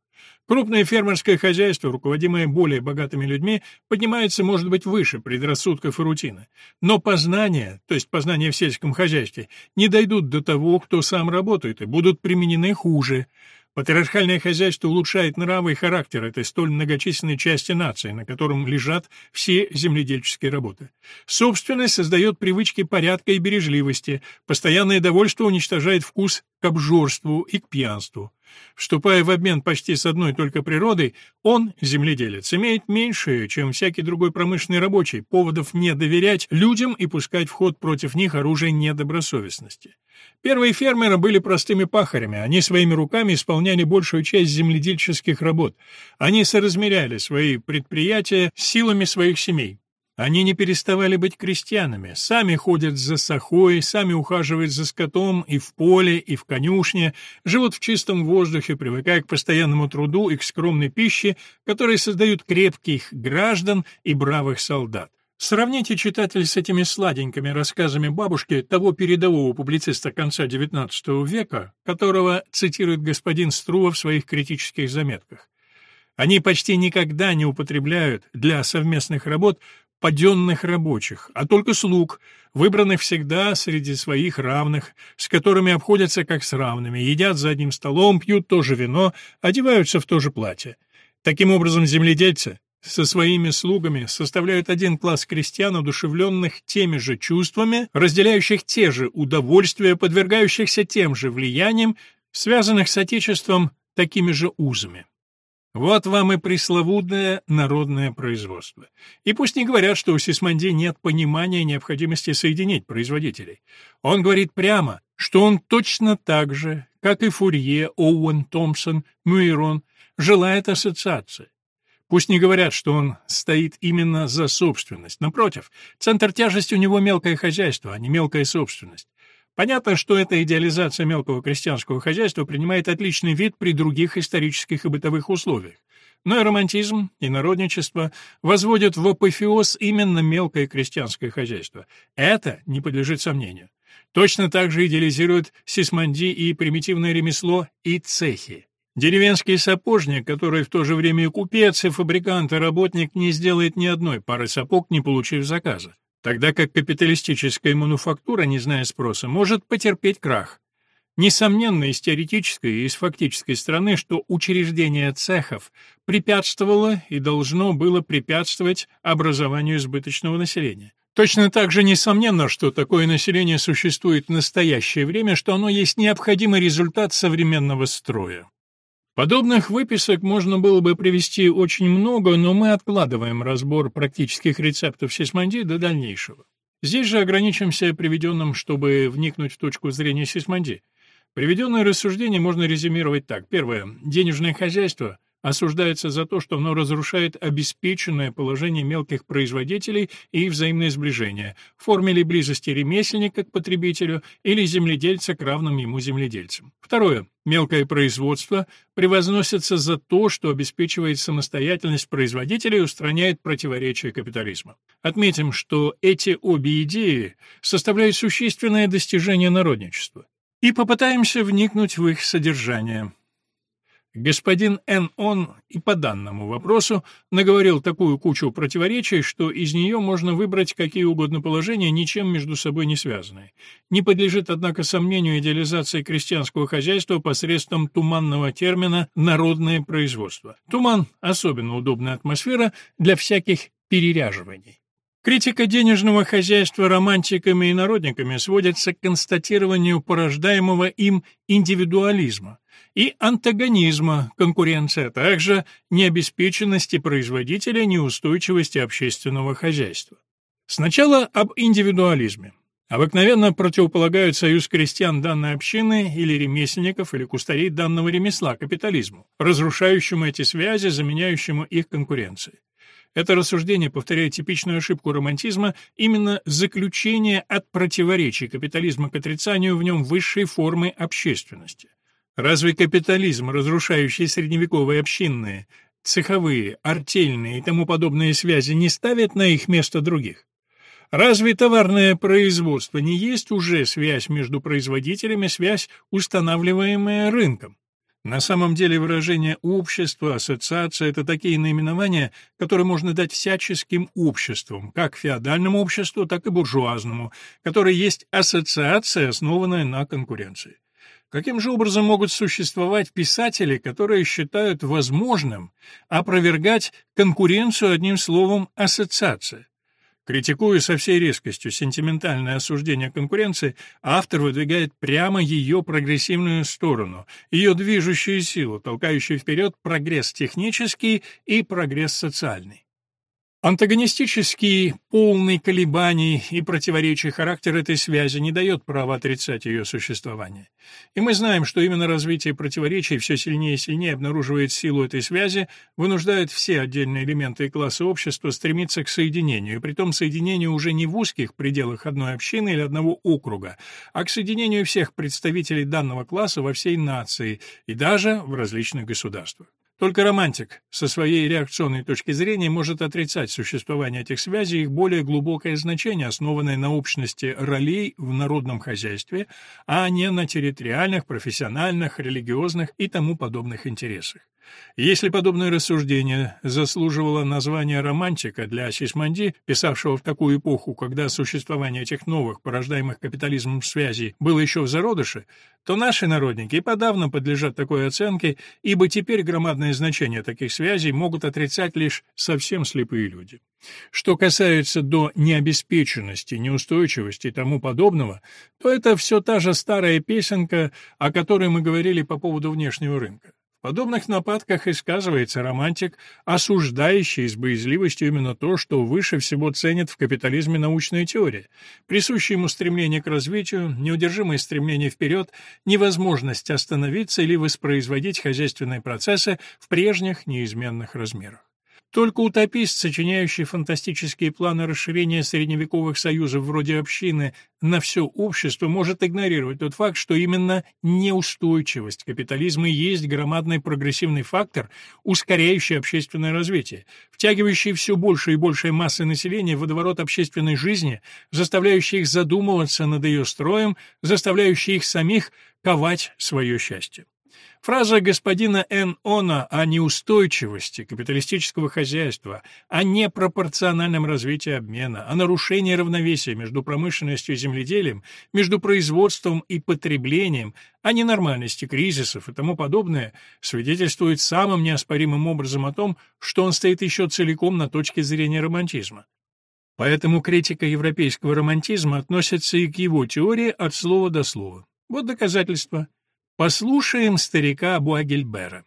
Крупное фермерское хозяйство, руководимое более богатыми людьми, поднимается, может быть, выше предрассудков и рутины. Но познания, то есть познания в сельском хозяйстве, не дойдут до того, кто сам работает, и будут применены хуже. Патриархальное хозяйство улучшает нравы и характер этой столь многочисленной части нации, на котором лежат все земледельческие работы. Собственность создает привычки порядка и бережливости, постоянное довольство уничтожает вкус к обжорству и к пьянству. Вступая в обмен почти с одной только природой, он, земледелец, имеет меньше, чем всякий другой промышленный рабочий, поводов не доверять людям и пускать в ход против них оружие недобросовестности. Первые фермеры были простыми пахарями, они своими руками исполняли большую часть земледельческих работ. Они соразмеряли свои предприятия силами своих семей. Они не переставали быть крестьянами, сами ходят за сахой, сами ухаживают за скотом и в поле, и в конюшне, живут в чистом воздухе, привыкая к постоянному труду и к скромной пище, которые создают крепких граждан и бравых солдат. Сравните, читатель, с этими сладенькими рассказами бабушки того передового публициста конца XIX века, которого цитирует господин Струва в своих критических заметках. Они почти никогда не употребляют для совместных работ паденных рабочих, а только слуг, выбранных всегда среди своих равных, с которыми обходятся как с равными, едят за одним столом, пьют то же вино, одеваются в то же платье. Таким образом, земледельцы со своими слугами составляют один класс крестьян, одушевленных теми же чувствами, разделяющих те же удовольствия, подвергающихся тем же влияниям, связанных с Отечеством такими же узами. Вот вам и пресловутное народное производство. И пусть не говорят, что у Сисманди нет понимания необходимости соединить производителей. Он говорит прямо, что он точно так же, как и Фурье, Оуэн, Томпсон, Мюйрон, желает ассоциации. Пусть не говорят, что он стоит именно за собственность. Напротив, центр тяжести у него мелкое хозяйство, а не мелкая собственность. Понятно, что эта идеализация мелкого крестьянского хозяйства принимает отличный вид при других исторических и бытовых условиях. Но и романтизм, и народничество возводят в апофеоз именно мелкое крестьянское хозяйство. Это не подлежит сомнению. Точно так же идеализируют сисманди и примитивное ремесло, и цехи. Деревенский сапожник, который в то же время и купец, и фабрикант, и работник, не сделает ни одной пары сапог, не получив заказа тогда как капиталистическая мануфактура, не зная спроса, может потерпеть крах. Несомненно, из теоретической и из фактической стороны, что учреждение цехов препятствовало и должно было препятствовать образованию избыточного населения. Точно так же несомненно, что такое население существует в настоящее время, что оно есть необходимый результат современного строя. Подобных выписок можно было бы привести очень много, но мы откладываем разбор практических рецептов Сисманди до дальнейшего. Здесь же ограничимся приведенным, чтобы вникнуть в точку зрения Сисманди. Приведенное рассуждение можно резюмировать так. Первое. Денежное хозяйство осуждается за то, что оно разрушает обеспеченное положение мелких производителей и их взаимное сближение, в форме ли близости ремесленника к потребителю или земледельца к равным ему земледельцам. Второе. Мелкое производство превозносится за то, что обеспечивает самостоятельность производителя и устраняет противоречия капитализма. Отметим, что эти обе идеи составляют существенное достижение народничества. И попытаемся вникнуть в их содержание. Господин Н. Он и по данному вопросу наговорил такую кучу противоречий, что из нее можно выбрать какие угодно положения, ничем между собой не связанные. Не подлежит, однако, сомнению идеализации крестьянского хозяйства посредством туманного термина «народное производство». Туман — особенно удобная атмосфера для всяких переряживаний. Критика денежного хозяйства романтиками и народниками сводится к констатированию порождаемого им индивидуализма и антагонизма конкуренции, а также необеспеченности производителя, неустойчивости общественного хозяйства. Сначала об индивидуализме. Обыкновенно противополагают союз крестьян данной общины или ремесленников или кустарей данного ремесла капитализму, разрушающему эти связи, заменяющему их конкуренцией. Это рассуждение повторяет типичную ошибку романтизма, именно заключение от противоречий капитализма к отрицанию в нем высшей формы общественности. Разве капитализм, разрушающий средневековые общинные, цеховые, артельные и тому подобные связи, не ставит на их место других? Разве товарное производство не есть уже связь между производителями, связь, устанавливаемая рынком? На самом деле выражение «общество», «ассоциация» — это такие наименования, которые можно дать всяческим обществам, как феодальному обществу, так и буржуазному, которое есть ассоциация, основанная на конкуренции. Каким же образом могут существовать писатели, которые считают возможным опровергать конкуренцию одним словом «ассоциация»? Критикуя со всей резкостью сентиментальное осуждение конкуренции, автор выдвигает прямо ее прогрессивную сторону, ее движущую силу, толкающую вперед прогресс технический и прогресс социальный. Антагонистический, полный колебаний и противоречий характер этой связи не дает права отрицать ее существование. И мы знаем, что именно развитие противоречий все сильнее и сильнее обнаруживает силу этой связи, вынуждает все отдельные элементы и классы общества стремиться к соединению, и притом соединению уже не в узких пределах одной общины или одного округа, а к соединению всех представителей данного класса во всей нации и даже в различных государствах. Только романтик со своей реакционной точки зрения может отрицать существование этих связей и их более глубокое значение, основанное на общности ролей в народном хозяйстве, а не на территориальных, профессиональных, религиозных и тому подобных интересах. Если подобное рассуждение заслуживало названия романтика для Сисмонди, писавшего в такую эпоху, когда существование этих новых, порождаемых капитализмом связей, было еще в зародыше, то наши народники и подавно подлежат такой оценке, ибо теперь громадное значение таких связей могут отрицать лишь совсем слепые люди. Что касается до необеспеченности, неустойчивости и тому подобного, то это все та же старая песенка, о которой мы говорили по поводу внешнего рынка. Подобных нападках и сказывается романтик, осуждающий с боязливостью именно то, что выше всего ценит в капитализме научная теория, присущее ему стремление к развитию, неудержимое стремление вперед, невозможность остановиться или воспроизводить хозяйственные процессы в прежних неизменных размерах. Только утопист, сочиняющий фантастические планы расширения средневековых союзов вроде общины на все общество, может игнорировать тот факт, что именно неустойчивость капитализма есть громадный прогрессивный фактор, ускоряющий общественное развитие, втягивающий все больше и большее массы населения в водоворот общественной жизни, заставляющий их задумываться над ее строем, заставляющий их самих ковать свое счастье. Фраза господина Н. Она о неустойчивости капиталистического хозяйства, о непропорциональном развитии обмена, о нарушении равновесия между промышленностью и земледелием, между производством и потреблением, о ненормальности кризисов и тому подобное, свидетельствует самым неоспоримым образом о том, что он стоит еще целиком на точке зрения романтизма. Поэтому критика европейского романтизма относится и к его теории от слова до слова. Вот доказательство. Послушаем старика Буагельбера.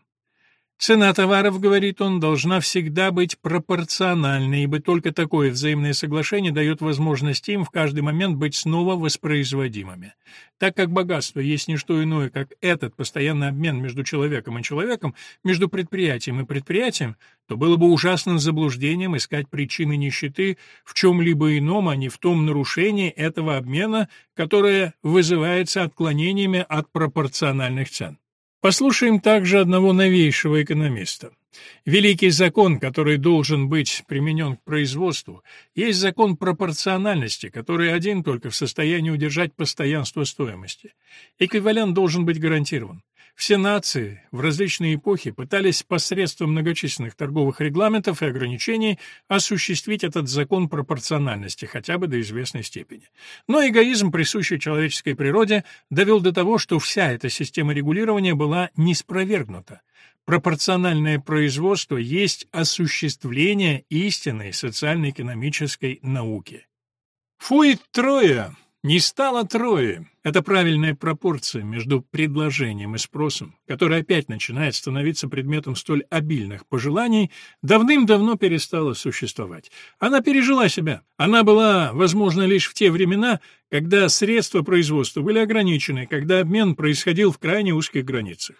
Цена товаров, говорит он, должна всегда быть пропорциональной, ибо только такое взаимное соглашение дает возможность им в каждый момент быть снова воспроизводимыми. Так как богатство есть не что иное, как этот постоянный обмен между человеком и человеком, между предприятием и предприятием, то было бы ужасным заблуждением искать причины нищеты в чем-либо ином, а не в том нарушении этого обмена, которое вызывается отклонениями от пропорциональных цен. Послушаем также одного новейшего экономиста. Великий закон, который должен быть применен к производству, есть закон пропорциональности, который один только в состоянии удержать постоянство стоимости. Эквивалент должен быть гарантирован. Все нации в различные эпохи пытались посредством многочисленных торговых регламентов и ограничений осуществить этот закон пропорциональности хотя бы до известной степени. Но эгоизм, присущий человеческой природе, довел до того, что вся эта система регулирования была неспровергнута. Пропорциональное производство есть осуществление истинной социально-экономической науки. Фуит трое, не стало трое. Это правильная пропорция между предложением и спросом, которая опять начинает становиться предметом столь обильных пожеланий, давным-давно перестала существовать. Она пережила себя. Она была, возможно, лишь в те времена, когда средства производства были ограничены, когда обмен происходил в крайне узких границах.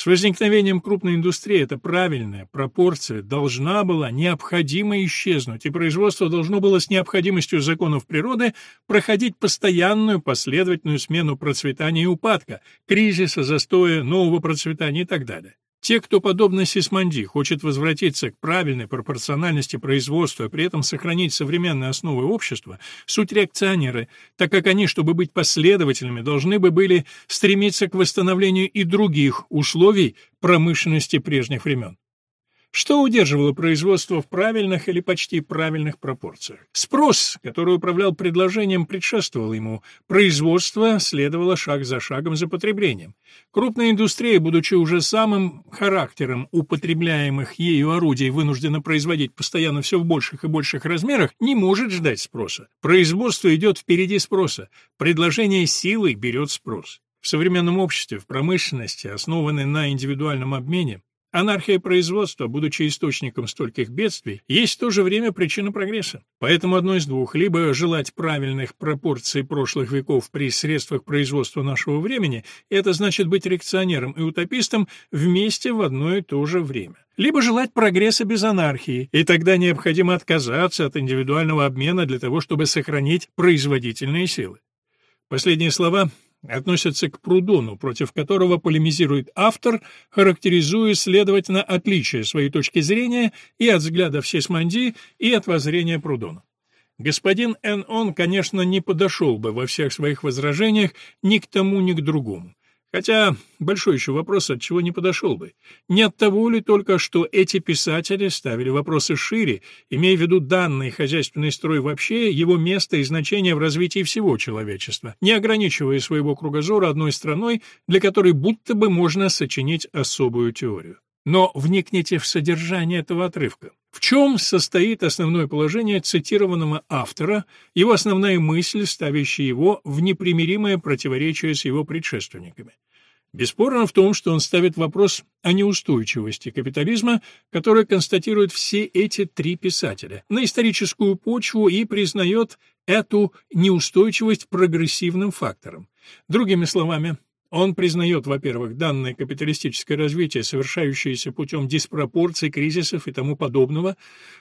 С возникновением крупной индустрии эта правильная пропорция должна была необходимо исчезнуть, и производство должно было с необходимостью законов природы проходить постоянную последовательную смену процветания и упадка, кризиса, застоя, нового процветания и так далее. Те, кто, подобно Сисманди, хочет возвратиться к правильной пропорциональности производства, при этом сохранить современные основы общества, суть реакционеры, так как они, чтобы быть последовательными, должны бы были стремиться к восстановлению и других условий промышленности прежних времен. Что удерживало производство в правильных или почти правильных пропорциях? Спрос, который управлял предложением, предшествовал ему. Производство следовало шаг за шагом за потреблением. Крупная индустрия, будучи уже самым характером употребляемых ею орудий, вынуждена производить постоянно все в больших и больших размерах, не может ждать спроса. Производство идет впереди спроса. Предложение силой берет спрос. В современном обществе, в промышленности, основанной на индивидуальном обмене, Анархия производства, будучи источником стольких бедствий, есть в то же время причина прогресса. Поэтому одно из двух: либо желать правильных пропорций прошлых веков при средствах производства нашего времени, это значит быть реакционером и утопистом вместе в одно и то же время. Либо желать прогресса без анархии, и тогда необходимо отказаться от индивидуального обмена для того, чтобы сохранить производительные силы. Последние слова относятся к Прудону, против которого полемизирует автор, характеризуя, следовательно, отличие своей точки зрения и от взглядов Сесманди, и от воззрения Прудона. Господин Н. Он, конечно, не подошел бы во всех своих возражениях ни к тому, ни к другому. Хотя большой еще вопрос, от чего не подошел бы. Не от того ли только, что эти писатели ставили вопросы шире, имея в виду данный хозяйственный строй вообще, его место и значение в развитии всего человечества, не ограничивая своего кругозора одной страной, для которой будто бы можно сочинить особую теорию. Но вникните в содержание этого отрывка. В чем состоит основное положение цитированного автора, его основная мысль, ставящая его в непримиримое противоречие с его предшественниками? Бесспорно в том, что он ставит вопрос о неустойчивости капитализма, который констатируют все эти три писателя, на историческую почву и признает эту неустойчивость прогрессивным фактором. Другими словами, он признает, во-первых, данное капиталистическое развитие, совершающееся путем диспропорций, кризисов и тому подобного,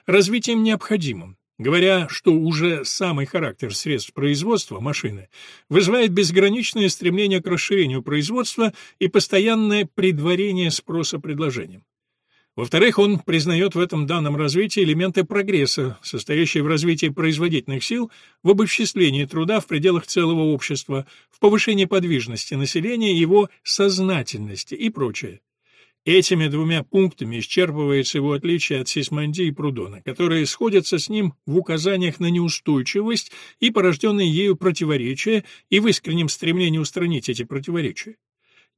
развитием необходимым, говоря, что уже самый характер средств производства машины вызывает безграничное стремление к расширению производства и постоянное предварение спроса предложением. Во-вторых, он признает в этом данном развитии элементы прогресса, состоящие в развитии производительных сил, в обобществлении труда в пределах целого общества, в повышении подвижности населения, его сознательности и прочее. Этими двумя пунктами исчерпывается его отличие от Сисманди и Прудона, которые сходятся с ним в указаниях на неустойчивость и порожденные ею противоречия и в искреннем стремлении устранить эти противоречия.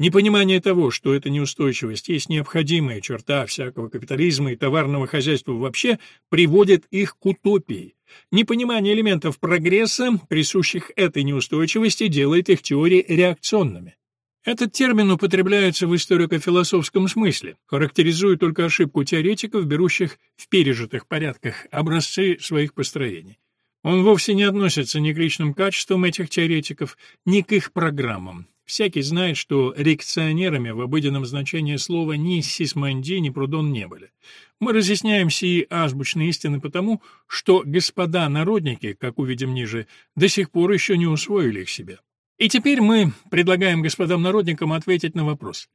Непонимание того, что эта неустойчивость есть необходимая черта всякого капитализма и товарного хозяйства вообще, приводит их к утопии. Непонимание элементов прогресса, присущих этой неустойчивости, делает их теории реакционными. Этот термин употребляется в историко-философском смысле, характеризуя только ошибку теоретиков, берущих в пережитых порядках образцы своих построений. Он вовсе не относится ни к личным качествам этих теоретиков, ни к их программам. Всякий знает, что реакционерами в обыденном значении слова ни Сисмонди, ни Прудон не были. Мы разъясняем сии азбучные истины потому, что господа народники, как увидим ниже, до сих пор еще не усвоили их себе. И теперь мы предлагаем господам народникам ответить на вопрос.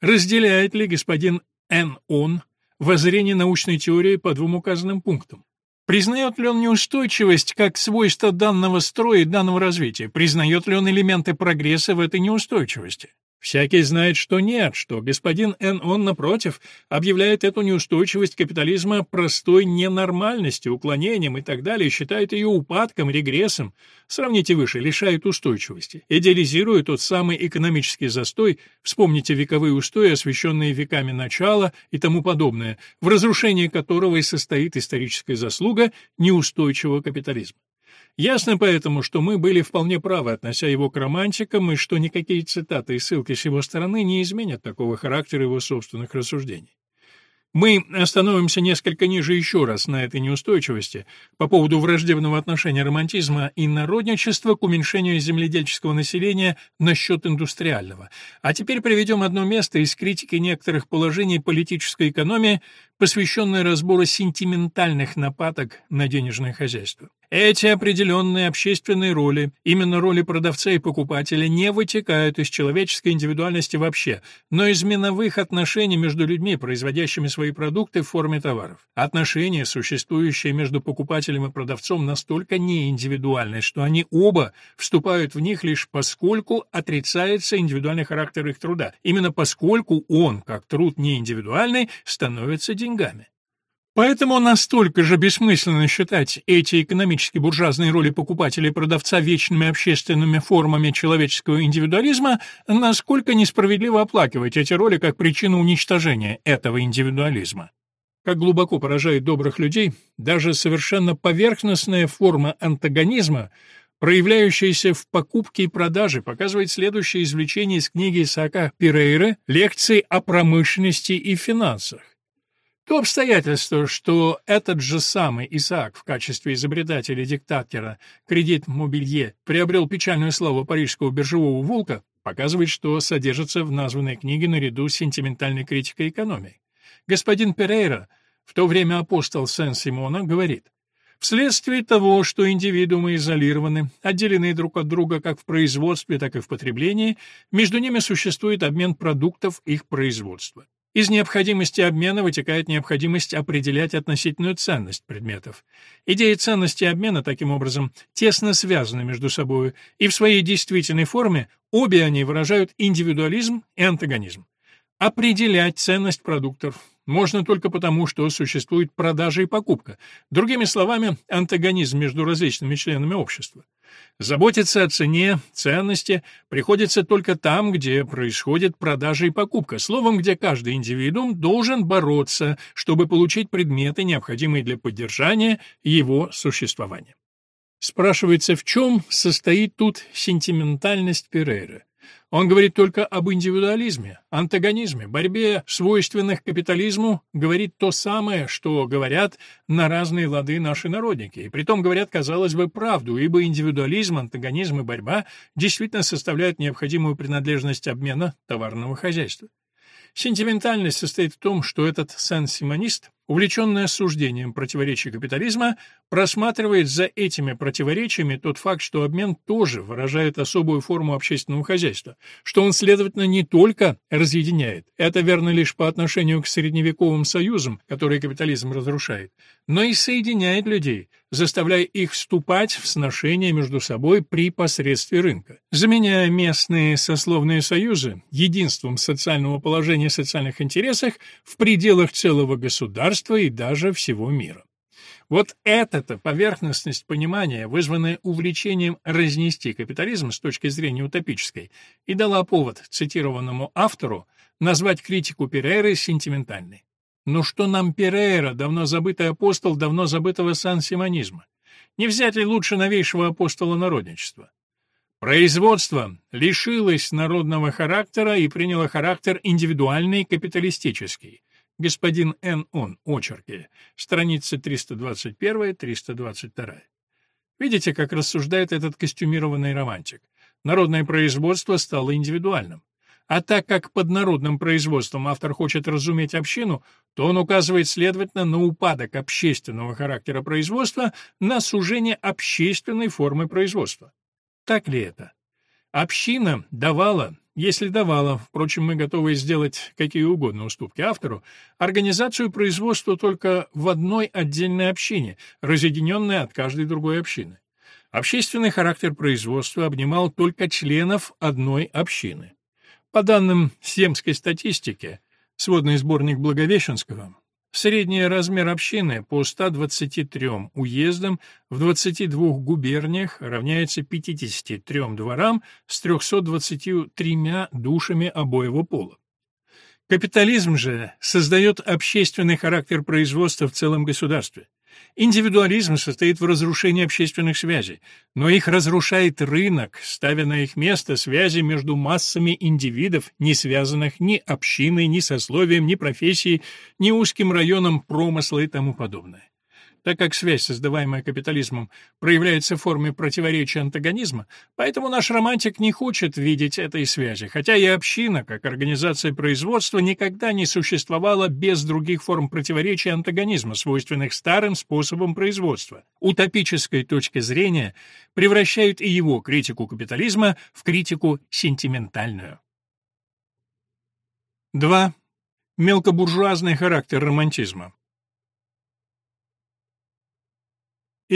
Разделяет ли господин Н. Он воззрение научной теории по двум указанным пунктам? Признает ли он неустойчивость как свойство данного строя и данного развития? Признает ли он элементы прогресса в этой неустойчивости? Всякий знает, что нет, что господин Н. Он, напротив, объявляет эту неустойчивость капитализма простой ненормальностью, уклонением и так далее, считает ее упадком, регрессом. Сравните выше, лишает устойчивости. Идеализируя тот самый экономический застой, вспомните вековые устои, освященные веками начала и тому подобное, в разрушении которого и состоит историческая заслуга неустойчивого капитализма. Ясно поэтому, что мы были вполне правы, относя его к романтикам, и что никакие цитаты и ссылки с его стороны не изменят такого характера его собственных рассуждений. Мы остановимся несколько ниже еще раз на этой неустойчивости по поводу враждебного отношения романтизма и народничества к уменьшению земледельческого населения насчет индустриального. А теперь приведем одно место из критики некоторых положений политической экономии, посвященное разбору сентиментальных нападок на денежное хозяйство. Эти определенные общественные роли, именно роли продавца и покупателя, не вытекают из человеческой индивидуальности вообще, но из миновых отношений между людьми, производящими свои продукты в форме товаров. Отношения, существующие между покупателем и продавцом, настолько неиндивидуальны, что они оба вступают в них лишь поскольку отрицается индивидуальный характер их труда. Именно поскольку он, как труд неиндивидуальный, становится деньгами. Поэтому настолько же бессмысленно считать эти экономически буржуазные роли покупателя и продавца вечными общественными формами человеческого индивидуализма, насколько несправедливо оплакивать эти роли как причину уничтожения этого индивидуализма. Как глубоко поражает добрых людей, даже совершенно поверхностная форма антагонизма, проявляющаяся в покупке и продаже, показывает следующее извлечение из книги Исаака Пирейра «Лекции о промышленности и финансах». То обстоятельство, что этот же самый Исаак в качестве изобретателя диктатора кредит Мобилье приобрел печальную славу парижского биржевого волка, показывает, что содержится в названной книге наряду с сентиментальной критикой экономии. Господин Перейра, в то время апостол Сен-Симона, говорит, Вследствие того, что индивидуумы изолированы, отделены друг от друга как в производстве, так и в потреблении, между ними существует обмен продуктов их производства. Из необходимости обмена вытекает необходимость определять относительную ценность предметов. Идеи ценности обмена, таким образом, тесно связаны между собой, и в своей действительной форме обе они выражают индивидуализм и антагонизм. Определять ценность продуктов можно только потому, что существует продажа и покупка. Другими словами, антагонизм между различными членами общества. Заботиться о цене, ценности приходится только там, где происходит продажа и покупка, словом, где каждый индивидуум должен бороться, чтобы получить предметы, необходимые для поддержания его существования. Спрашивается, в чем состоит тут сентиментальность Перейра? Он говорит только об индивидуализме, антагонизме, борьбе свойственных капитализму, говорит то самое, что говорят на разные лады наши народники. И притом говорят, казалось бы, правду, ибо индивидуализм, антагонизм и борьба действительно составляют необходимую принадлежность обмена товарного хозяйства. Сентиментальность состоит в том, что этот сен-симонист увлеченный осуждением противоречий капитализма, просматривает за этими противоречиями тот факт, что обмен тоже выражает особую форму общественного хозяйства, что он, следовательно, не только разъединяет, это верно лишь по отношению к средневековым союзам, которые капитализм разрушает, но и соединяет людей, заставляя их вступать в сношения между собой при посредстве рынка. Заменяя местные сословные союзы единством социального положения социальных интересах в пределах целого государства, государства и даже всего мира. Вот эта-то поверхностность понимания, вызванная увлечением разнести капитализм с точки зрения утопической, и дала повод цитированному автору назвать критику Перейры сентиментальной. Но что нам Перейра, давно забытый апостол давно забытого сан-симонизма? Не взять ли лучше новейшего апостола народничества? Производство лишилось народного характера и приняло характер индивидуальный капиталистический. Господин Н. Он. Очерки. Страницы 321-322. Видите, как рассуждает этот костюмированный романтик? Народное производство стало индивидуальным. А так как под народным производством автор хочет разуметь общину, то он указывает, следовательно, на упадок общественного характера производства, на сужение общественной формы производства. Так ли это? Община давала, если давала, впрочем, мы готовы сделать какие угодно уступки автору, организацию производства только в одной отдельной общине, разъединенной от каждой другой общины. Общественный характер производства обнимал только членов одной общины. По данным Семской статистики, сводный сборник Благовещенского, Средний размер общины по 123 уездам в 22 губерниях равняется 53 дворам с 323 душами обоего пола. Капитализм же создает общественный характер производства в целом государстве. Индивидуализм состоит в разрушении общественных связей, но их разрушает рынок, ставя на их место связи между массами индивидов, не связанных ни общиной, ни сословием, ни профессией, ни узким районом промысла и тому подобное. Так как связь, создаваемая капитализмом, проявляется в форме противоречия антагонизма, поэтому наш романтик не хочет видеть этой связи, хотя и община, как организация производства, никогда не существовала без других форм противоречия антагонизма, свойственных старым способам производства. Утопической точки зрения превращают и его критику капитализма в критику сентиментальную. 2. Мелкобуржуазный характер романтизма.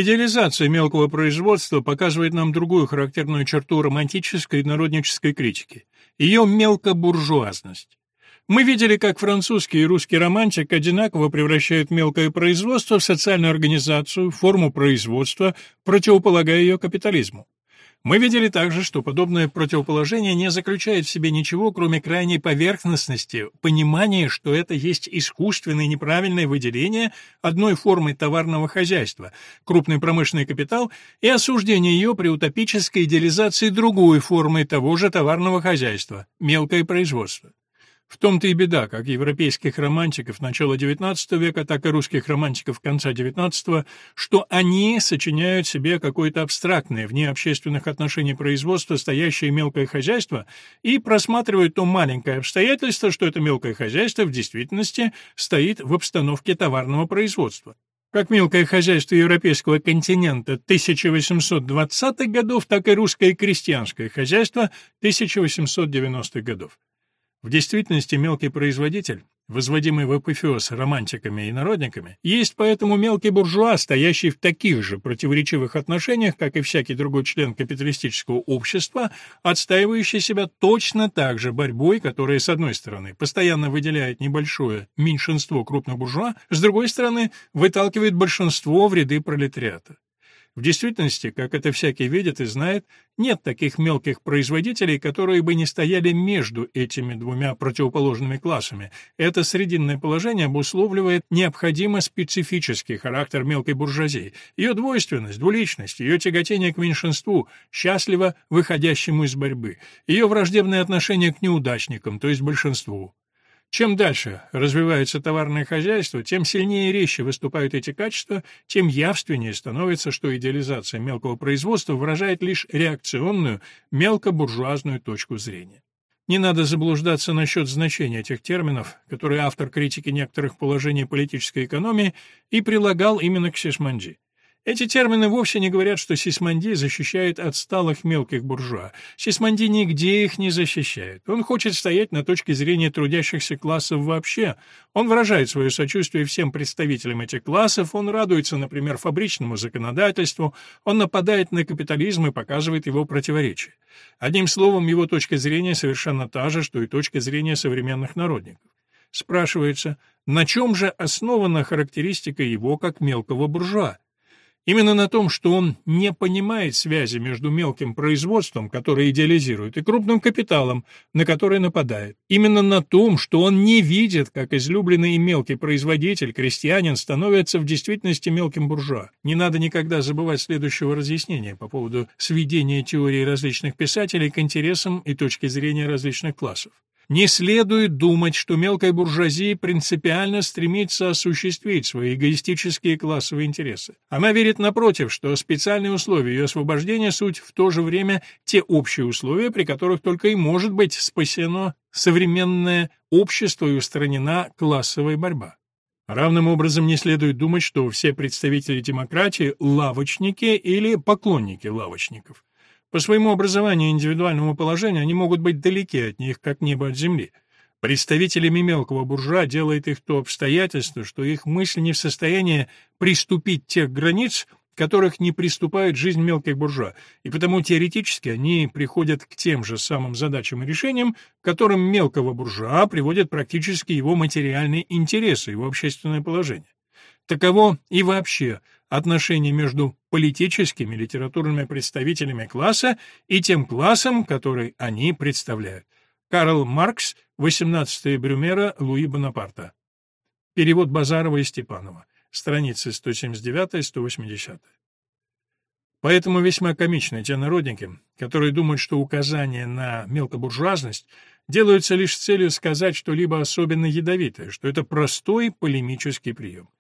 Идеализация мелкого производства показывает нам другую характерную черту романтической и народнической критики – ее мелкобуржуазность. Мы видели, как французский и русский романтик одинаково превращают мелкое производство в социальную организацию, форму производства, противополагая ее капитализму. Мы видели также, что подобное противоположение не заключает в себе ничего, кроме крайней поверхностности, понимания, что это есть искусственное неправильное выделение одной формы товарного хозяйства, крупный промышленный капитал, и осуждение ее при утопической идеализации другой формы того же товарного хозяйства, мелкое производство. В том-то и беда, как европейских романтиков начала XIX века, так и русских романтиков конца XIX, что они сочиняют себе какое-то абстрактное, вне общественных отношений производство, стоящее мелкое хозяйство, и просматривают то маленькое обстоятельство, что это мелкое хозяйство в действительности стоит в обстановке товарного производства. Как мелкое хозяйство европейского континента 1820-х годов, так и русское крестьянское хозяйство 1890-х годов. В действительности мелкий производитель, возводимый в апофеоз романтиками и народниками, есть поэтому мелкий буржуа, стоящий в таких же противоречивых отношениях, как и всякий другой член капиталистического общества, отстаивающий себя точно так же борьбой, которая, с одной стороны, постоянно выделяет небольшое меньшинство крупных буржуа, с другой стороны, выталкивает большинство в ряды пролетариата. В действительности, как это всякий видит и знает, нет таких мелких производителей, которые бы не стояли между этими двумя противоположными классами. Это срединное положение обусловливает необходимо специфический характер мелкой буржуазии, ее двойственность, двуличность, ее тяготение к меньшинству, счастливо выходящему из борьбы, ее враждебное отношение к неудачникам, то есть большинству. Чем дальше развивается товарное хозяйство, тем сильнее и резче выступают эти качества, тем явственнее становится, что идеализация мелкого производства выражает лишь реакционную, мелкобуржуазную точку зрения. Не надо заблуждаться насчет значения этих терминов, которые автор критики некоторых положений политической экономии и прилагал именно к Сишманджи. Эти термины вовсе не говорят, что Сисманди защищает отсталых мелких буржуа. Сисманди нигде их не защищает. Он хочет стоять на точке зрения трудящихся классов вообще. Он выражает свое сочувствие всем представителям этих классов, он радуется, например, фабричному законодательству, он нападает на капитализм и показывает его противоречия. Одним словом, его точка зрения совершенно та же, что и точка зрения современных народников. Спрашивается, на чем же основана характеристика его как мелкого буржуа? Именно на том, что он не понимает связи между мелким производством, которое идеализирует, и крупным капиталом, на который нападает. Именно на том, что он не видит, как излюбленный и мелкий производитель, крестьянин, становится в действительности мелким буржуа. Не надо никогда забывать следующего разъяснения по поводу сведения теории различных писателей к интересам и точке зрения различных классов. Не следует думать, что мелкая буржуазия принципиально стремится осуществить свои эгоистические классовые интересы. Она верит, напротив, что специальные условия ее освобождения суть в то же время те общие условия, при которых только и может быть спасено современное общество и устранена классовая борьба. Равным образом не следует думать, что все представители демократии – лавочники или поклонники лавочников. По своему образованию и индивидуальному положению они могут быть далеки от них, как небо от земли. Представителями мелкого буржуа делает их то обстоятельство, что их мысль не в состоянии приступить тех границ, которых не приступает жизнь мелких буржуа, и потому теоретически они приходят к тем же самым задачам и решениям, которым мелкого буржуа приводят практически его материальные интересы, его общественное положение. Таково и вообще отношение между политическими литературными представителями класса и тем классом, который они представляют. Карл Маркс, 18 Брюмера, Луи Бонапарта. Перевод Базарова и Степанова. Страницы 179-180. Поэтому весьма комичны те народники, которые думают, что указания на мелкобуржуазность делаются лишь с целью сказать что-либо особенно ядовитое, что это простой полемический прием.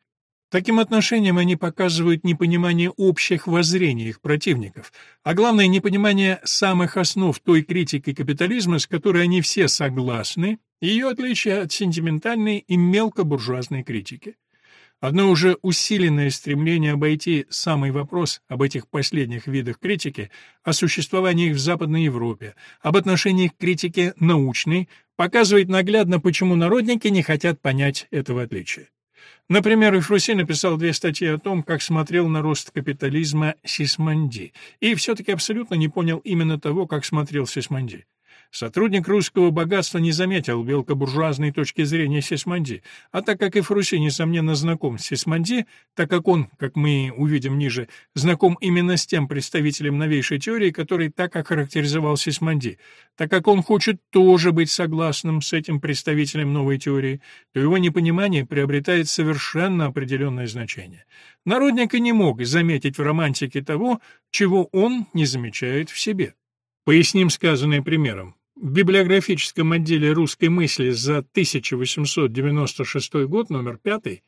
Таким отношением они показывают непонимание общих воззрений их противников, а главное непонимание самых основ той критики капитализма, с которой они все согласны, ее отличие от сентиментальной и мелкобуржуазной критики. Одно уже усиленное стремление обойти самый вопрос об этих последних видах критики, о существовании их в Западной Европе, об отношении к критике научной, показывает наглядно, почему народники не хотят понять этого отличия. Например, Ифруси написал две статьи о том, как смотрел на рост капитализма Сисманди, и все-таки абсолютно не понял именно того, как смотрел Сисманди. Сотрудник русского богатства не заметил мелкобуржуазной точки зрения Сисманди, а так как и Фруси, несомненно, знаком с Сисманди, так как он, как мы увидим ниже, знаком именно с тем представителем новейшей теории, который так охарактеризовал Сисманди, так как он хочет тоже быть согласным с этим представителем новой теории, то его непонимание приобретает совершенно определенное значение. Народник и не мог заметить в романтике того, чего он не замечает в себе. Поясним сказанное примером. В библиографическом отделе русской мысли за 1896 год, номер 5,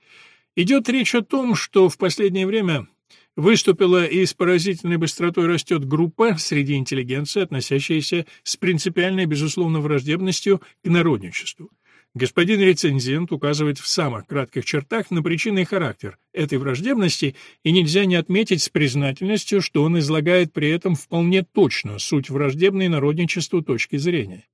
идет речь о том, что в последнее время выступила и с поразительной быстротой растет группа среди интеллигенции, относящаяся с принципиальной, безусловно, враждебностью к народничеству. Господин рецензент указывает в самых кратких чертах на причины и характер этой враждебности, и нельзя не отметить с признательностью, что он излагает при этом вполне точно суть враждебной народничеству точки зрения.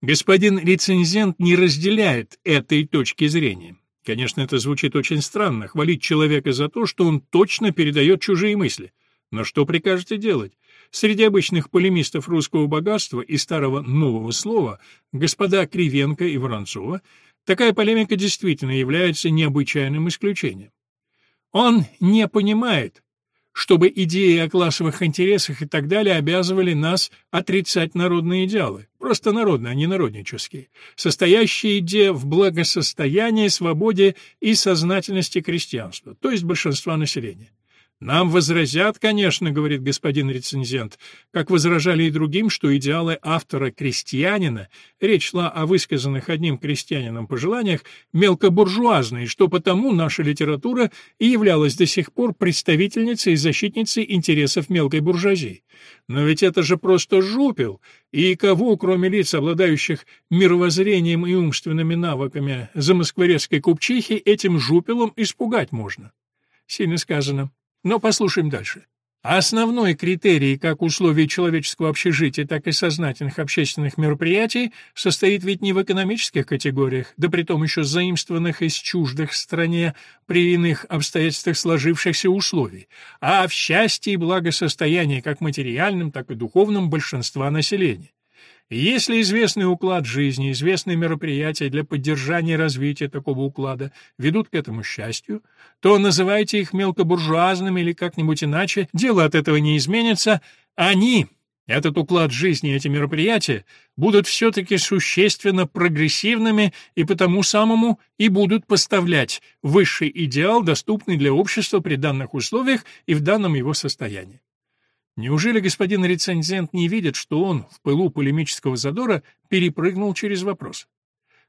Господин рецензент не разделяет этой точки зрения. Конечно, это звучит очень странно, хвалить человека за то, что он точно передает чужие мысли. Но что прикажете делать? Среди обычных полемистов русского богатства и старого нового слова, господа Кривенко и Воронцова, такая полемика действительно является необычайным исключением. Он не понимает, чтобы идеи о классовых интересах и так далее обязывали нас отрицать народные идеалы, просто народные, а не народнические, состоящие идеи в благосостоянии, свободе и сознательности крестьянства, то есть большинства населения. Нам возразят, конечно, говорит господин рецензент, как возражали и другим, что идеалы автора-крестьянина, речь шла о высказанных одним крестьянином пожеланиях, мелкобуржуазные, что потому наша литература и являлась до сих пор представительницей и защитницей интересов мелкой буржуазии. Но ведь это же просто жупел, и кого, кроме лиц, обладающих мировоззрением и умственными навыками замоскворецкой купчихи, этим жупелом испугать можно? Сильно сказано. Но послушаем дальше. Основной критерий как условий человеческого общежития, так и сознательных общественных мероприятий состоит ведь не в экономических категориях, да притом еще заимствованных из чуждых стране при иных обстоятельствах сложившихся условий, а в счастье и благосостоянии как материальном, так и духовном большинства населения. Если известный уклад жизни, известные мероприятия для поддержания и развития такого уклада ведут к этому счастью, то называйте их мелкобуржуазными или как-нибудь иначе, дело от этого не изменится, они, этот уклад жизни, эти мероприятия, будут все-таки существенно прогрессивными и потому самому и будут поставлять высший идеал, доступный для общества при данных условиях и в данном его состоянии. Неужели господин рецензент не видит, что он в пылу полемического задора перепрыгнул через вопрос?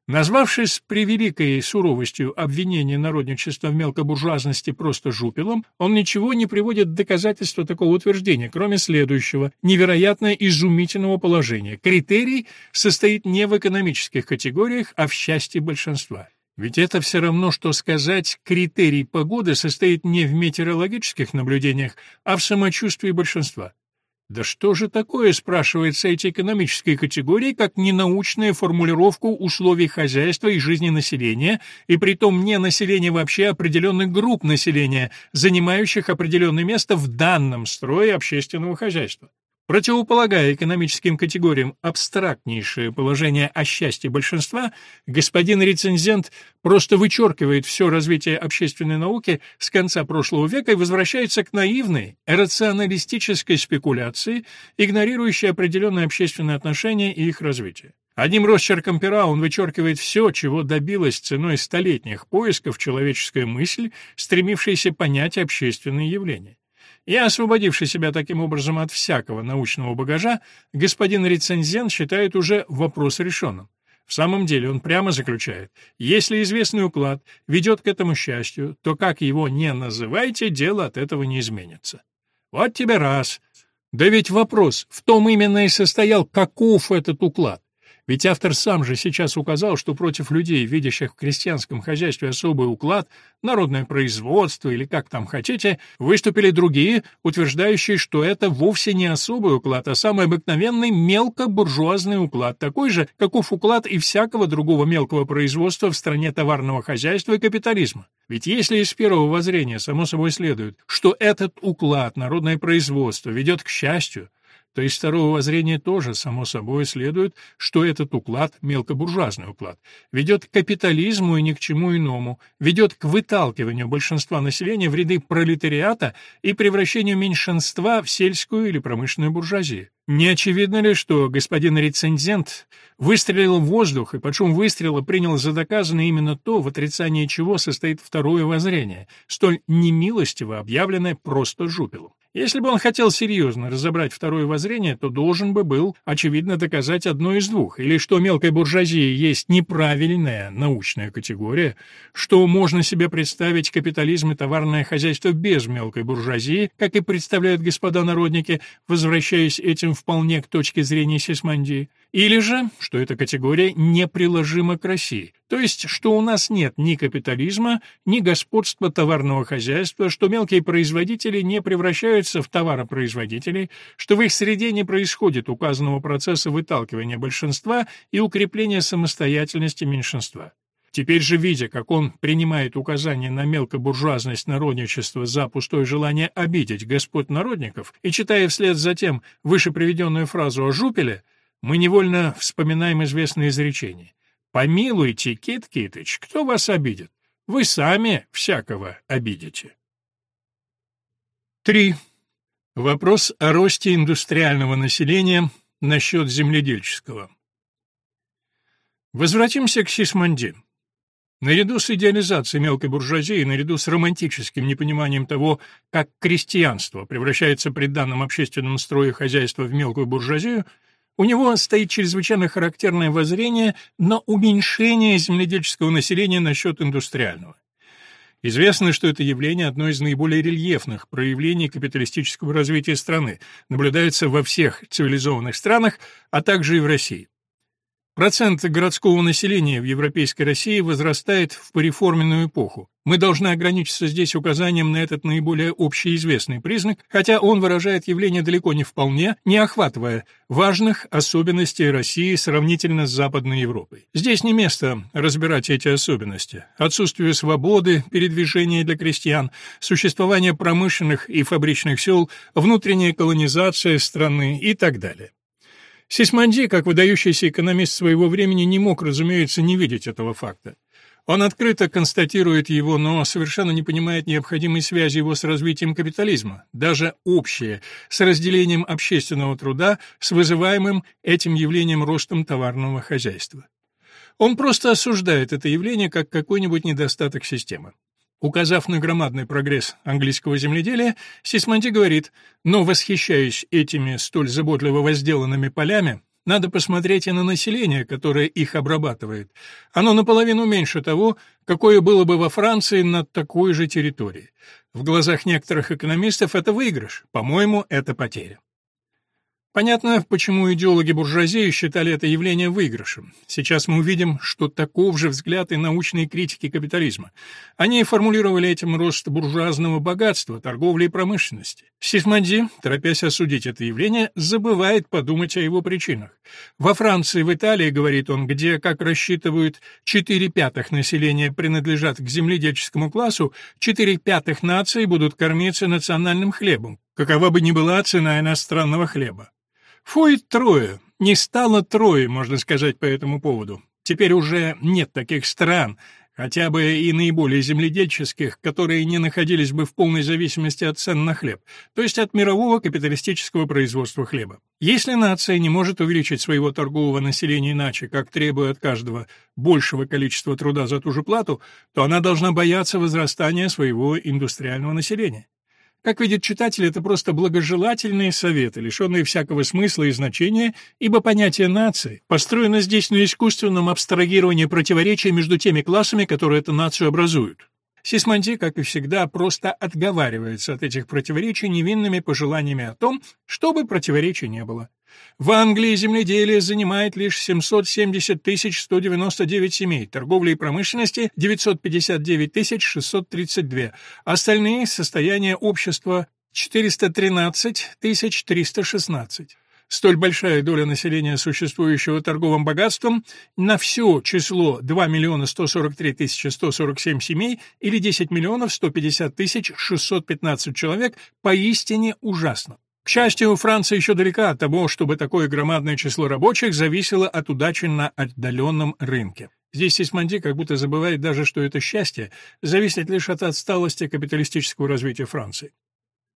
Назвавшись превеликой суровостью обвинения народничества в мелкобуржуазности просто жупелом, он ничего не приводит в доказательство такого утверждения, кроме следующего, невероятно изумительного положения. Критерий состоит не в экономических категориях, а в счастье большинства. Ведь это все равно, что сказать, критерий погоды состоит не в метеорологических наблюдениях, а в самочувствии большинства. Да что же такое, спрашивается, эти экономические категории, как ненаучная формулировка условий хозяйства и жизни населения, и притом не населения вообще определенных групп населения, занимающих определенное место в данном строе общественного хозяйства. Противополагая экономическим категориям абстрактнейшее положение о счастье большинства, господин рецензент просто вычеркивает все развитие общественной науки с конца прошлого века и возвращается к наивной, рационалистической спекуляции, игнорирующей определенные общественные отношения и их развитие. Одним росчерком пера он вычеркивает все, чего добилась ценой столетних поисков человеческая мысль, стремившаяся понять общественные явления. И освободивший себя таким образом от всякого научного багажа, господин рецензент считает уже вопрос решенным. В самом деле он прямо заключает, если известный уклад ведет к этому счастью, то как его не называйте, дело от этого не изменится. Вот тебе раз. Да ведь вопрос в том именно и состоял, каков этот уклад. Ведь автор сам же сейчас указал, что против людей, видящих в крестьянском хозяйстве особый уклад, народное производство или как там хотите, выступили другие, утверждающие, что это вовсе не особый уклад, а самый обыкновенный мелкобуржуазный уклад, такой же, каков уклад и всякого другого мелкого производства в стране товарного хозяйства и капитализма. Ведь если из первого воззрения само собой следует, что этот уклад, народное производство, ведет к счастью, то из второго воззрения тоже, само собой, следует, что этот уклад, мелкобуржуазный уклад, ведет к капитализму и ни к чему иному, ведет к выталкиванию большинства населения в ряды пролетариата и превращению меньшинства в сельскую или промышленную буржуазию. Не очевидно ли, что господин рецензент выстрелил в воздух и под шум выстрела принял за доказанное именно то, в отрицании чего состоит второе воззрение, столь немилостиво объявленное просто жупелом? Если бы он хотел серьезно разобрать второе воззрение, то должен бы был, очевидно, доказать одно из двух, или что мелкая буржуазия есть неправильная научная категория, что можно себе представить капитализм и товарное хозяйство без мелкой буржуазии, как и представляют господа народники, возвращаясь этим вполне к точке зрения Сисмандии, или же, что эта категория неприложима к России, то есть, что у нас нет ни капитализма, ни господства товарного хозяйства, что мелкие производители не превращаются в товаропроизводителей, что в их среде не происходит указанного процесса выталкивания большинства и укрепления самостоятельности меньшинства. Теперь же, видя, как он принимает указания на мелкобуржуазность народничества за пустое желание обидеть господ народников, и читая вслед за тем выше приведенную фразу о Жупеле, мы невольно вспоминаем известное изречение. «Помилуйте, Кит Китыч, кто вас обидит? Вы сами всякого обидите». 3. Вопрос о росте индустриального населения насчет земледельческого. Возвратимся к Сисманди. Наряду с идеализацией мелкой буржуазии, наряду с романтическим непониманием того, как крестьянство превращается при данном общественном строе хозяйства в мелкую буржуазию, у него стоит чрезвычайно характерное воззрение на уменьшение земледельческого населения на счет индустриального. Известно, что это явление одно из наиболее рельефных проявлений капиталистического развития страны, наблюдается во всех цивилизованных странах, а также и в России. Процент городского населения в Европейской России возрастает в пореформенную эпоху. Мы должны ограничиться здесь указанием на этот наиболее общеизвестный признак, хотя он выражает явление далеко не вполне, не охватывая важных особенностей России сравнительно с Западной Европой. Здесь не место разбирать эти особенности. Отсутствие свободы, передвижения для крестьян, существование промышленных и фабричных сел, внутренняя колонизация страны и так далее. Сисманди, как выдающийся экономист своего времени, не мог, разумеется, не видеть этого факта. Он открыто констатирует его, но совершенно не понимает необходимой связи его с развитием капитализма, даже общее, с разделением общественного труда, с вызываемым этим явлением ростом товарного хозяйства. Он просто осуждает это явление как какой-нибудь недостаток системы. Указав на громадный прогресс английского земледелия, Сисмонди говорит, но, восхищаясь этими столь заботливо возделанными полями, надо посмотреть и на население, которое их обрабатывает. Оно наполовину меньше того, какое было бы во Франции над такой же территорией. В глазах некоторых экономистов это выигрыш, по-моему, это потеря. Понятно, почему идеологи буржуазии считали это явление выигрышем. Сейчас мы увидим, что таков же взгляд и научные критики капитализма. Они формулировали этим рост буржуазного богатства, торговли и промышленности. Сисманди, торопясь осудить это явление, забывает подумать о его причинах. Во Франции, в Италии, говорит он, где, как рассчитывают, 4 пятых населения принадлежат к земледельческому классу, 4 пятых наций будут кормиться национальным хлебом, какова бы ни была цена иностранного хлеба. Фуй трое. Не стало трое, можно сказать, по этому поводу. Теперь уже нет таких стран, хотя бы и наиболее земледельческих, которые не находились бы в полной зависимости от цен на хлеб, то есть от мирового капиталистического производства хлеба. Если нация не может увеличить своего торгового населения иначе, как требуя от каждого большего количества труда за ту же плату, то она должна бояться возрастания своего индустриального населения. Как видит читатель, это просто благожелательные советы, лишенные всякого смысла и значения, ибо понятие нации построено здесь на искусственном абстрагировании противоречия между теми классами, которые эту нацию образуют. Сисмонди, как и всегда, просто отговаривается от этих противоречий невинными пожеланиями о том, чтобы противоречий не было. В Англии земледелие занимает лишь 770 199 семей, торговля и промышленности — 959 632, остальные — состояние общества — 413 316. Столь большая доля населения, существующего торговым богатством, на все число 2 миллиона 143 тысячи 147 семей или 10 миллионов 150 тысяч 615 человек поистине ужасно. К счастью, Франция еще далека от того, чтобы такое громадное число рабочих зависело от удачи на отдаленном рынке. Здесь Сисмонди как будто забывает даже, что это счастье зависит лишь от отсталости капиталистического развития Франции.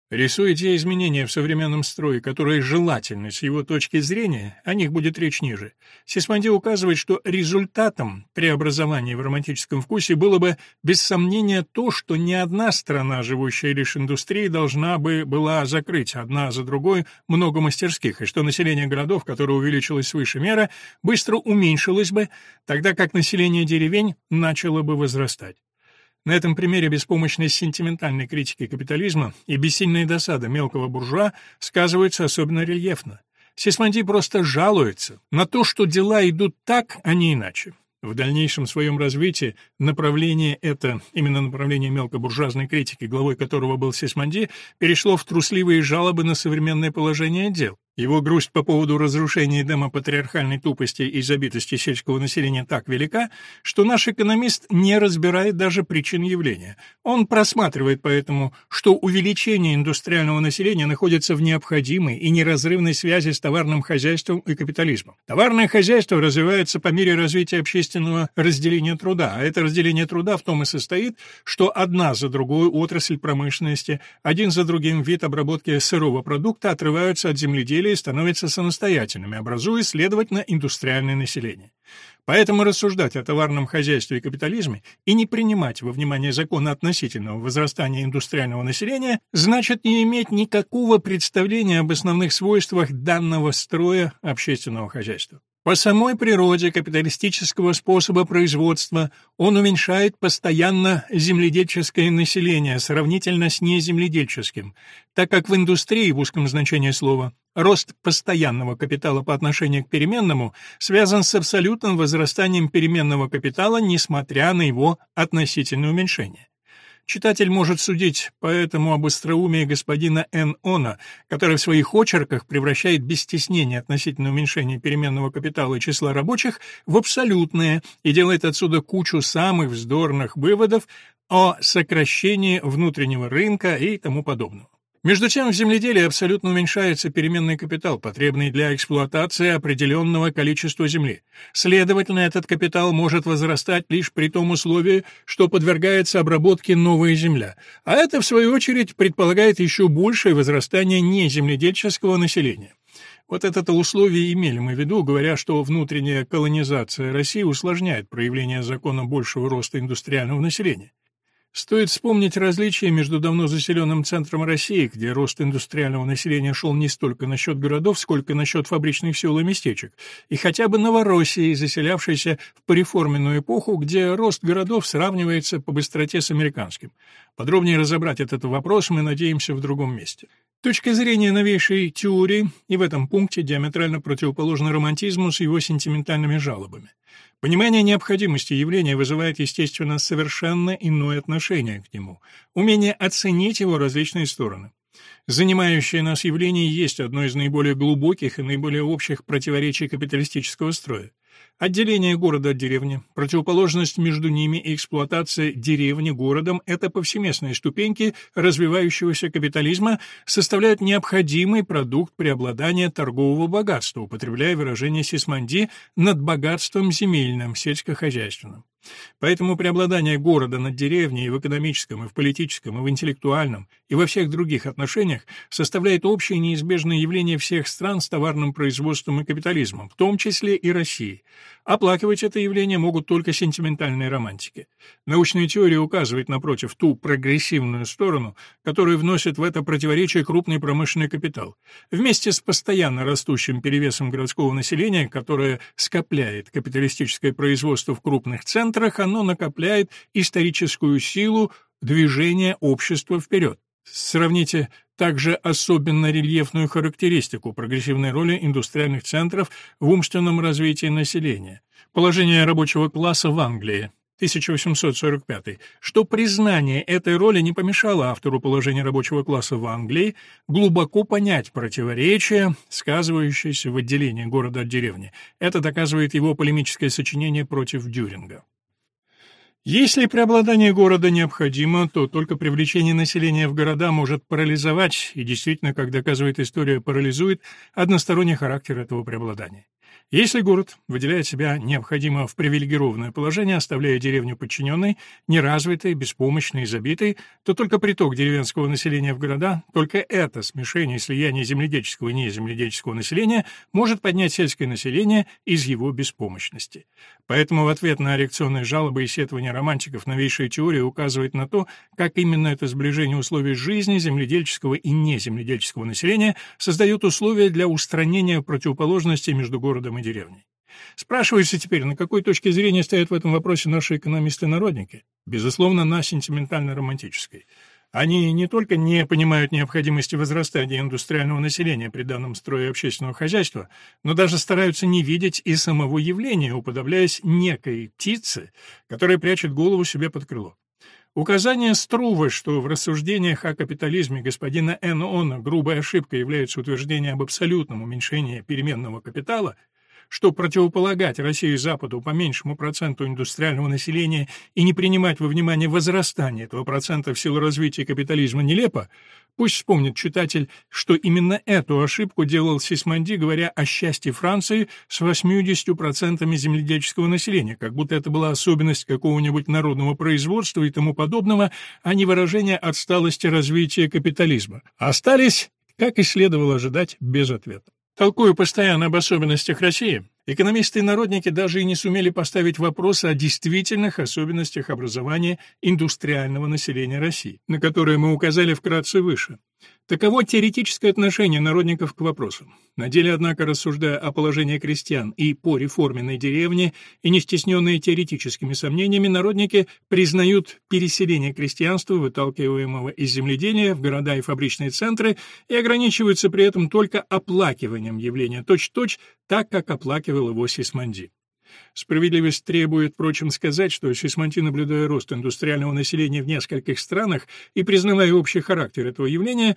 Рисуя те изменения в современном строе, которые желательны с его точки зрения, о них будет речь ниже. Сисмонди указывает, что результатом преобразования в романтическом вкусе было бы, без сомнения, то, что ни одна страна, живущая лишь индустрией, должна бы была закрыть одна за другой много мастерских, и что население городов, которое увеличилось свыше меры, быстро уменьшилось бы, тогда как население деревень начало бы возрастать. На этом примере беспомощной сентиментальной критики капитализма и бессильная досада мелкого буржуа сказываются особенно рельефно. Сисмонди просто жалуется на то, что дела идут так, а не иначе. В дальнейшем своем развитии направление это, именно направление мелкобуржуазной критики, главой которого был Сисмонди, перешло в трусливые жалобы на современное положение дел. Его грусть по поводу разрушения демопатриархальной тупости и забитости сельского населения так велика, что наш экономист не разбирает даже причин явления. Он просматривает поэтому, что увеличение индустриального населения находится в необходимой и неразрывной связи с товарным хозяйством и капитализмом. Товарное хозяйство развивается по мере развития общественного разделения труда, а это разделение труда в том и состоит, что одна за другой отрасль промышленности, один за другим вид обработки сырого продукта отрываются от земледелия изделия становятся самостоятельными, образуя, следовательно, индустриальное население. Поэтому рассуждать о товарном хозяйстве и капитализме и не принимать во внимание закона относительного возрастания индустриального населения значит не иметь никакого представления об основных свойствах данного строя общественного хозяйства. По самой природе капиталистического способа производства он уменьшает постоянно земледельческое население сравнительно с неземледельческим, так как в индустрии в узком значении слова рост постоянного капитала по отношению к переменному связан с абсолютным возрастанием переменного капитала, несмотря на его относительное уменьшение. Читатель может судить поэтому об остроумии господина Н. Она, который в своих очерках превращает без стеснения относительно уменьшения переменного капитала и числа рабочих в абсолютное и делает отсюда кучу самых вздорных выводов о сокращении внутреннего рынка и тому подобного. Между тем, в земледелии абсолютно уменьшается переменный капитал, потребный для эксплуатации определенного количества земли. Следовательно, этот капитал может возрастать лишь при том условии, что подвергается обработке новая земля. А это, в свою очередь, предполагает еще большее возрастание неземледельческого населения. Вот это условие имели мы в виду, говоря, что внутренняя колонизация России усложняет проявление закона большего роста индустриального населения. Стоит вспомнить различия между давно заселенным центром России, где рост индустриального населения шел не столько насчет городов, сколько насчет фабричных сел и местечек, и хотя бы Новороссией, заселявшейся в пореформенную эпоху, где рост городов сравнивается по быстроте с американским. Подробнее разобрать этот вопрос мы надеемся в другом месте. Точка зрения новейшей теории и в этом пункте диаметрально противоположна романтизму с его сентиментальными жалобами. Понимание необходимости явления вызывает, естественно, совершенно иное отношение к нему, умение оценить его различные стороны. Занимающее нас явление есть одно из наиболее глубоких и наиболее общих противоречий капиталистического строя. Отделение города от деревни, противоположность между ними и эксплуатация деревни городом – это повсеместные ступеньки развивающегося капитализма, составляют необходимый продукт преобладания торгового богатства, употребляя выражение Сисманди, над богатством земельным, сельскохозяйственным. Поэтому преобладание города над деревней и в экономическом, и в политическом, и в интеллектуальном, и во всех других отношениях составляет общее неизбежное явление всех стран с товарным производством и капитализмом, в том числе и России. Оплакивать это явление могут только сентиментальные романтики. Научная теория указывает, напротив, ту прогрессивную сторону, которую вносит в это противоречие крупный промышленный капитал. Вместе с постоянно растущим перевесом городского населения, которое скопляет капиталистическое производство в крупных центрах, оно накопляет историческую силу движения общества вперед. Сравните также особенно рельефную характеристику прогрессивной роли индустриальных центров в умственном развитии населения. Положение рабочего класса в Англии. 1845, что признание этой роли не помешало автору положения рабочего класса в Англии глубоко понять противоречия, сказывающиеся в отделении города от деревни. Это доказывает его полемическое сочинение против Дюринга. Если преобладание города необходимо, то только привлечение населения в города может парализовать, и действительно, как доказывает история, парализует односторонний характер этого преобладания. Если город выделяет себя необходимо в привилегированное положение, оставляя деревню подчиненной, неразвитой, беспомощной и забитой, то только приток деревенского населения в города, только это смешение и слияние земледельческого и неземледельческого населения может поднять сельское население из его беспомощности. Поэтому в ответ на реакционные жалобы и сетования романтиков новейшая теория указывает на то, как именно это сближение условий жизни земледельческого и неземледельческого населения создает условия для устранения противоположностей между городом и деревней. Спрашивается теперь, на какой точке зрения стоят в этом вопросе наши экономисты-народники? Безусловно, на сентиментально-романтической. Они не только не понимают необходимости возрастания индустриального населения при данном строе общественного хозяйства, но даже стараются не видеть и самого явления, уподобляясь некой птице, которая прячет голову себе под крыло. Указание Струвы, что в рассуждениях о капитализме господина Н. Она грубой ошибкой является утверждение об абсолютном уменьшении переменного капитала, что противополагать России и Западу по меньшему проценту индустриального населения и не принимать во внимание возрастание этого процента в силу развития капитализма нелепо, пусть вспомнит читатель, что именно эту ошибку делал Сисмонди, говоря о счастье Франции с 80% земледельческого населения, как будто это была особенность какого-нибудь народного производства и тому подобного, а не выражение отсталости развития капитализма. Остались, как и следовало ожидать, без ответа. Толкуя постоянно об особенностях России, экономисты и народники даже и не сумели поставить вопрос о действительных особенностях образования индустриального населения России, на которые мы указали вкратце выше. Таково теоретическое отношение народников к вопросу. На деле, однако, рассуждая о положении крестьян и по реформенной деревне, и не стесненные теоретическими сомнениями, народники признают переселение крестьянства, выталкиваемого из земледения в города и фабричные центры, и ограничиваются при этом только оплакиванием явления точь-точь, -точь, так, как оплакивал его Сисманди. Справедливость требует, впрочем, сказать, что Сисмонти, наблюдая рост индустриального населения в нескольких странах и признавая общий характер этого явления,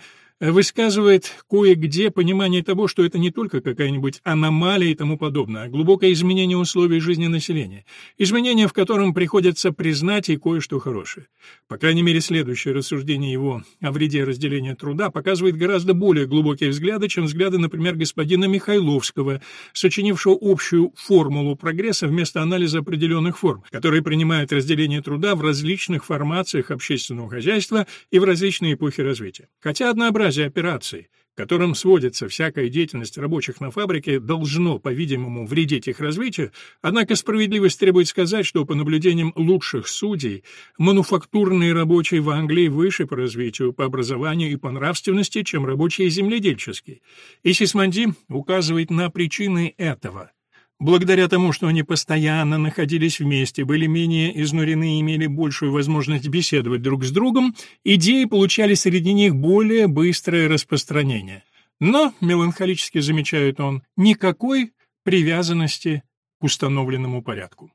высказывает кое-где понимание того, что это не только какая-нибудь аномалия и тому подобное, а глубокое изменение условий жизни населения, изменение, в котором приходится признать и кое-что хорошее. По крайней мере, следующее рассуждение его о вреде разделения труда показывает гораздо более глубокие взгляды, чем взгляды, например, господина Михайловского, сочинившего общую формулу прогресса вместо анализа определенных форм, который принимает разделение труда в различных формациях общественного хозяйства и в различные эпохи развития. Хотя однообразие операций, которым сводится всякая деятельность рабочих на фабрике, должно, по-видимому, вредить их развитию, однако справедливость требует сказать, что по наблюдениям лучших судей, мануфактурные рабочие в Англии выше по развитию, по образованию и по нравственности, чем рабочие земледельческие. И Сисманди указывает на причины этого – Благодаря тому, что они постоянно находились вместе, были менее изнурены и имели большую возможность беседовать друг с другом, идеи получали среди них более быстрое распространение. Но, меланхолически замечает он, никакой привязанности к установленному порядку.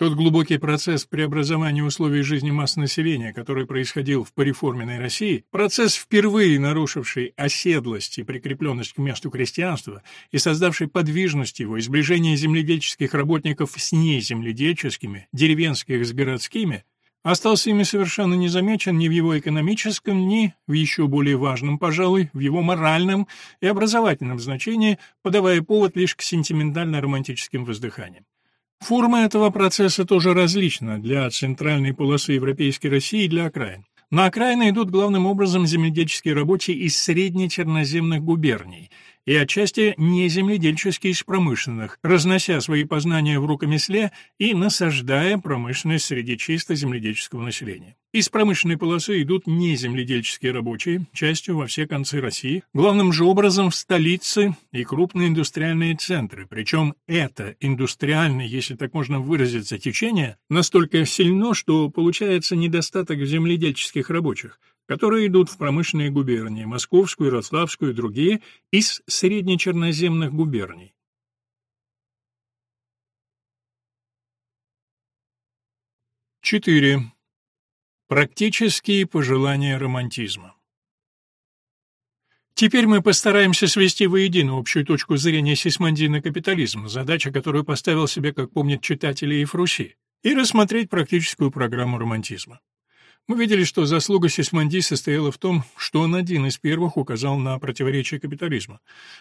Тот глубокий процесс преобразования условий жизни масс населения, который происходил в пореформенной России, процесс, впервые нарушивший оседлость и прикрепленность к месту крестьянства и создавший подвижность его и сближение земледельческих работников с неземледельческими, деревенских с городскими, остался ими совершенно незамечен ни в его экономическом, ни, в еще более важном, пожалуй, в его моральном и образовательном значении, подавая повод лишь к сентиментально-романтическим воздыханиям. Форма этого процесса тоже различна для центральной полосы Европейской России и для окраин. На окраины идут главным образом земледельческие рабочие из среднечерноземных губерний – и отчасти не земледельческие из промышленных, разнося свои познания в рукомесле и насаждая промышленность среди чисто земледельческого населения. Из промышленной полосы идут не земледельческие рабочие, частью во все концы России, главным же образом в столицы и крупные индустриальные центры, причем это индустриальное, если так можно выразиться, течение настолько сильно, что получается недостаток в земледельческих рабочих, которые идут в промышленные губернии, Московскую, Ярославскую и другие, из среднечерноземных губерний. Четыре. Практические пожелания романтизма. Теперь мы постараемся свести воедино общую точку зрения Сисмонди на капитализм, задача, которую поставил себе, как помнят читатели Ефруси, и рассмотреть практическую программу романтизма. Мы видели, что заслуга Сисмонди состояла в том, что он один из первых указал на противоречия капитализма.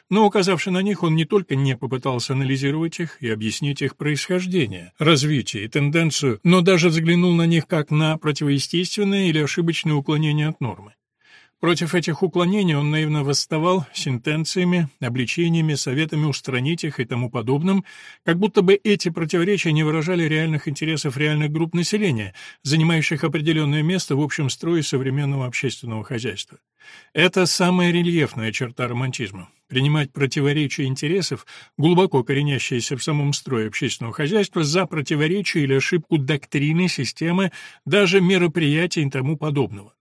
Но, указавши на них, он не только не попытался анализировать их и объяснить их происхождение, развитие и тенденцию, но даже взглянул на них как на противоестественное или ошибочное уклонение от нормы. Против этих уклонений он наивно восставал сентенциями, обличениями, советами устранить их и тому подобным, как будто бы эти противоречия не выражали реальных интересов реальных групп населения, занимающих определенное место в общем строе современного общественного хозяйства. Это самая рельефная черта романтизма — принимать противоречия интересов, глубоко коренящиеся в самом строе общественного хозяйства, за противоречие или ошибку доктрины, системы, даже мероприятий и тому подобного.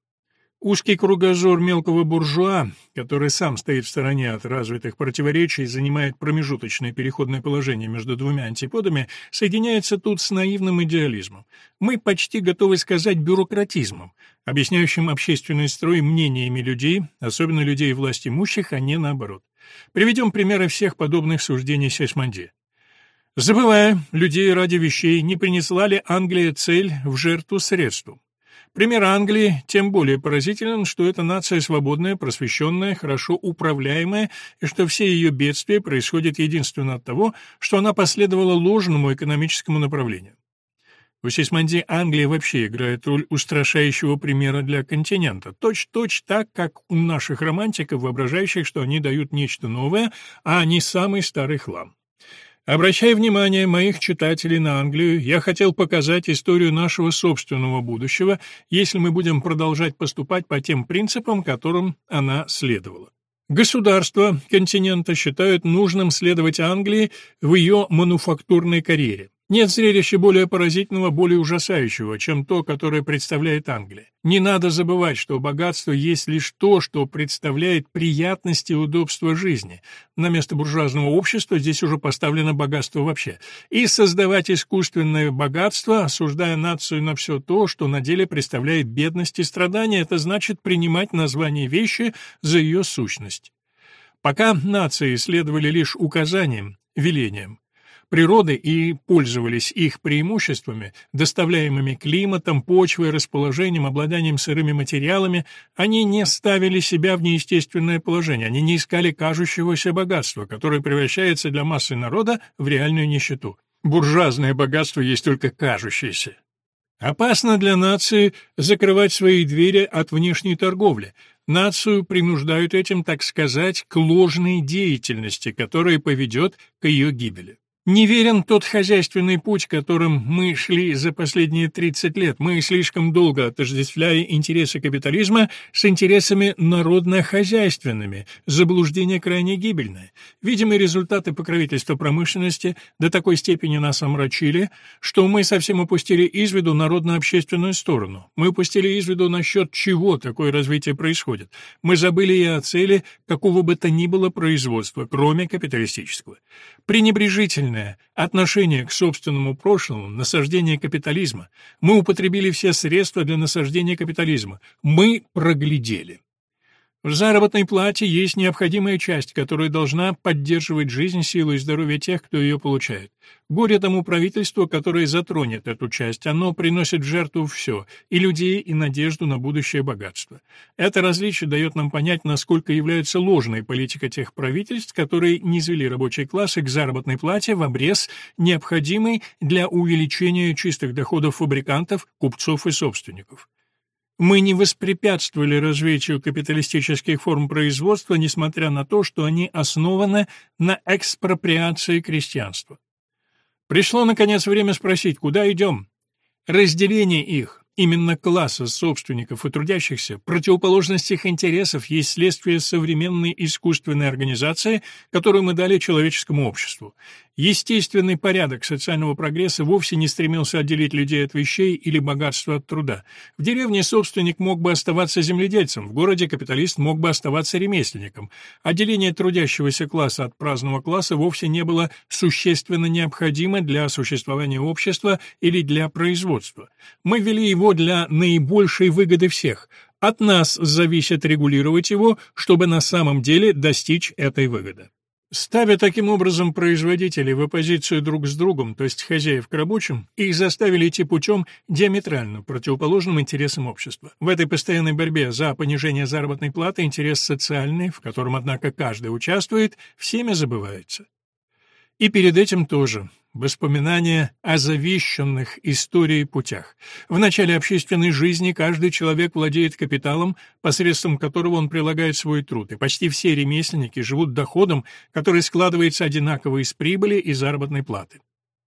Узкий кругозор мелкого буржуа, который сам стоит в стороне от развитых противоречий и занимает промежуточное переходное положение между двумя антиподами, соединяется тут с наивным идеализмом. Мы почти готовы сказать бюрократизмом, объясняющим общественный строй мнениями людей, особенно людей власть имущих, а не наоборот. Приведем примеры всех подобных суждений Сесмонди. Забывая людей ради вещей, не принесла ли Англия цель в жертву средству? Пример Англии тем более поразителен, что это нация свободная, просвещенная, хорошо управляемая, и что все ее бедствия происходят единственно от того, что она последовала ложному экономическому направлению. У Сисманди Англия вообще играет роль устрашающего примера для континента, точь-точь так, как у наших романтиков, воображающих, что они дают нечто новое, а не самый старый хлам. Обращая внимание моих читателей на Англию, я хотел показать историю нашего собственного будущего, если мы будем продолжать поступать по тем принципам, которым она следовала. Государства континента считают нужным следовать Англии в ее мануфактурной карьере. Нет зрелища более поразительного, более ужасающего, чем то, которое представляет Англия. Не надо забывать, что богатство есть лишь то, что представляет приятности и удобства жизни. На место буржуазного общества здесь уже поставлено богатство вообще. И создавать искусственное богатство, осуждая нацию на все то, что на деле представляет бедность и страдания, это значит принимать название вещи за ее сущность. Пока нации следовали лишь указаниям, велениям, природы и пользовались их преимуществами, доставляемыми климатом, почвой, расположением, обладанием сырыми материалами, они не ставили себя в неестественное положение, они не искали кажущегося богатства, которое превращается для массы народа в реальную нищету. Буржуазное богатство есть только кажущееся. Опасно для нации закрывать свои двери от внешней торговли. Нацию принуждают этим, так сказать, к ложной деятельности, которая поведет к ее гибели. Неверен тот хозяйственный путь, которым мы шли за последние 30 лет. Мы слишком долго отождествляли интересы капитализма с интересами народно-хозяйственными. Заблуждение крайне гибельное. Видимые результаты покровительства промышленности до такой степени нас омрачили, что мы совсем упустили из виду народно-общественную сторону. Мы упустили из виду насчет чего такое развитие происходит. Мы забыли и о цели какого бы то ни было производства, кроме капиталистического. Пренебрежительно негативное отношение к собственному прошлому, насаждение капитализма. Мы употребили все средства для насаждения капитализма. Мы проглядели. В заработной плате есть необходимая часть, которая должна поддерживать жизнь, силу и здоровье тех, кто ее получает. Горе тому правительству, которое затронет эту часть, оно приносит в жертву все – и людей, и надежду на будущее богатство. Это различие дает нам понять, насколько является ложной политика тех правительств, которые не извели рабочие классы к заработной плате в обрез, необходимый для увеличения чистых доходов фабрикантов, купцов и собственников. Мы не воспрепятствовали развитию капиталистических форм производства, несмотря на то, что они основаны на экспроприации крестьянства. Пришло, наконец, время спросить, куда идем? Разделение их, Именно класса собственников и трудящихся, противоположность их интересов есть следствие современной искусственной организации, которую мы дали человеческому обществу. Естественный порядок социального прогресса вовсе не стремился отделить людей от вещей или богатства от труда. В деревне собственник мог бы оставаться земледельцем, в городе капиталист мог бы оставаться ремесленником. Отделение трудящегося класса от праздного класса вовсе не было существенно необходимо для существования общества или для производства. Мы вели его для наибольшей выгоды всех. От нас зависит регулировать его, чтобы на самом деле достичь этой выгоды. Ставя таким образом производителей в оппозицию друг с другом, то есть хозяев к рабочим, их заставили идти путем диаметрально противоположным интересам общества. В этой постоянной борьбе за понижение заработной платы интерес социальный, в котором, однако, каждый участвует, всеми забывается. И перед этим тоже воспоминания о завещанных историей путях. В начале общественной жизни каждый человек владеет капиталом, посредством которого он прилагает свой труд, и почти все ремесленники живут доходом, который складывается одинаково из прибыли и заработной платы.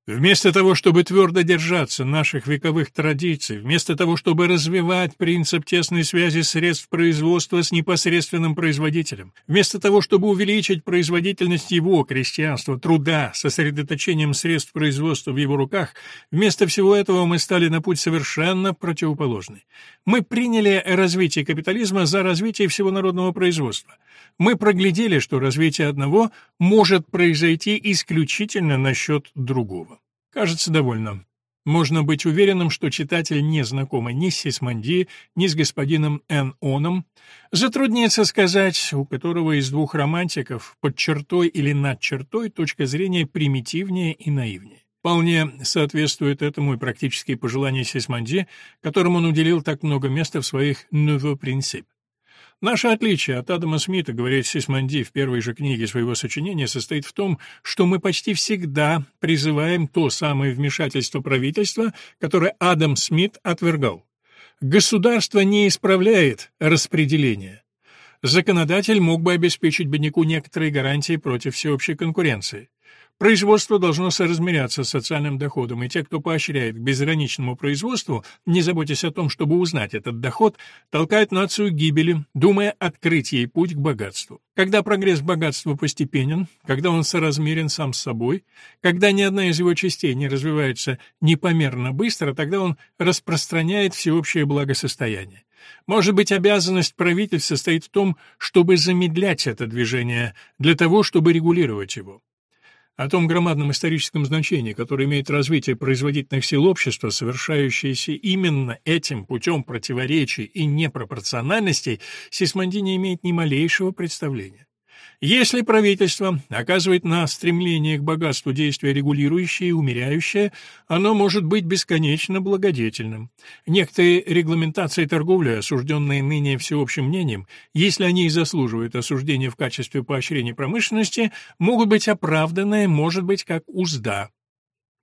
Вместо того, чтобы твердо держаться наших вековых традиций, вместо того, чтобы развивать принцип тесной связи средств производства с непосредственным производителем, вместо того, чтобы увеличить производительность его, крестьянства, труда, сосредоточением средств производства в его руках, вместо всего этого мы стали на путь совершенно противоположный. Мы приняли развитие капитализма за развитие всего народного производства. Мы проглядели, что развитие одного может произойти исключительно насчет другого. Кажется, довольно. Можно быть уверенным, что читатель не знакомый ни с Сисмонди, ни с господином Н. Оном. Затруднится сказать, у которого из двух романтиков под чертой или над чертой точка зрения примитивнее и наивнее. Вполне соответствует этому и практические пожелания Сисмонди, которым он уделил так много места в своих «Nouveau Principe». Наше отличие от Адама Смита, говорит Сисмонди в первой же книге своего сочинения, состоит в том, что мы почти всегда призываем то самое вмешательство правительства, которое Адам Смит отвергал. Государство не исправляет распределение. Законодатель мог бы обеспечить бедняку некоторые гарантии против всеобщей конкуренции. Производство должно соразмеряться с социальным доходом, и те, кто поощряет к безграничному производству, не заботясь о том, чтобы узнать этот доход, толкают нацию к гибели, думая открыть ей путь к богатству. Когда прогресс богатства постепенен, когда он соразмерен сам с собой, когда ни одна из его частей не развивается непомерно быстро, тогда он распространяет всеобщее благосостояние. Может быть, обязанность правительства состоит в том, чтобы замедлять это движение, для того, чтобы регулировать его. О том громадном историческом значении, которое имеет развитие производительных сил общества, совершающееся именно этим путем противоречий и непропорциональностей, Сисмонди не имеет ни малейшего представления. Если правительство оказывает на стремление к богатству действие регулирующее и умеряющее, оно может быть бесконечно благодетельным. Некоторые регламентации торговли, осужденные ныне всеобщим мнением, если они и заслуживают осуждения в качестве поощрения промышленности, могут быть оправданы, может быть, как узда.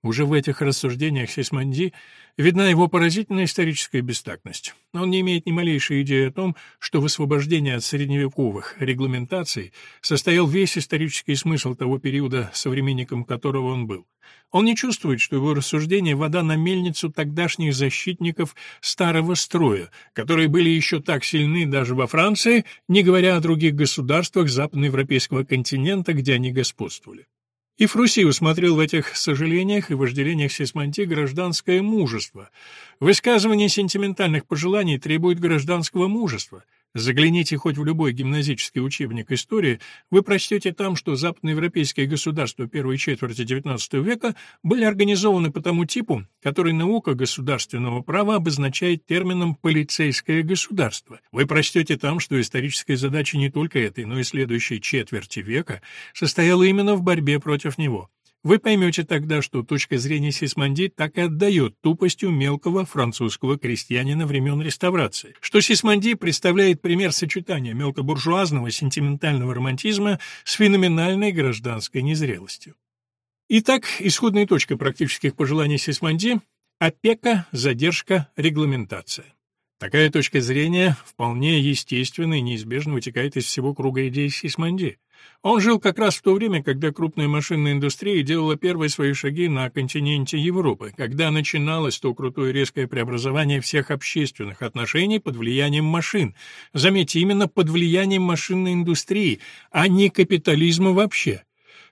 Уже в этих рассуждениях Сисмонди видна его поразительная историческая бестактность. Он не имеет ни малейшей идеи о том, что в освобождении от средневековых регламентаций состоял весь исторический смысл того периода, современником которого он был. Он не чувствует, что его рассуждение — вода на мельницу тогдашних защитников старого строя, которые были еще так сильны даже во Франции, не говоря о других государствах западноевропейского континента, где они господствовали. И Фруси усмотрел в этих сожалениях и вожделениях Сисмонти гражданское мужество. Высказывание сентиментальных пожеланий требует гражданского мужества — Загляните хоть в любой гимназический учебник истории, вы прочтете там, что западноевропейские государства первой четверти XIX века были организованы по тому типу, который наука государственного права обозначает термином «полицейское государство». Вы прочтете там, что историческая задача не только этой, но и следующей четверти века состояла именно в борьбе против него. Вы поймете тогда, что точка зрения Сисмонди так и отдает тупостью мелкого французского крестьянина времен реставрации, что Сисмонди представляет пример сочетания мелкобуржуазного сентиментального романтизма с феноменальной гражданской незрелостью. Итак, исходной точкой практических пожеланий Сисмонди – опека, задержка, регламентация. Такая точка зрения вполне естественно и неизбежно вытекает из всего круга идей Сисмонди. Он жил как раз в то время, когда крупная машинная индустрия делала первые свои шаги на континенте Европы, когда начиналось то крутое резкое преобразование всех общественных отношений под влиянием машин. Заметьте, именно под влиянием машинной индустрии, а не капитализма вообще.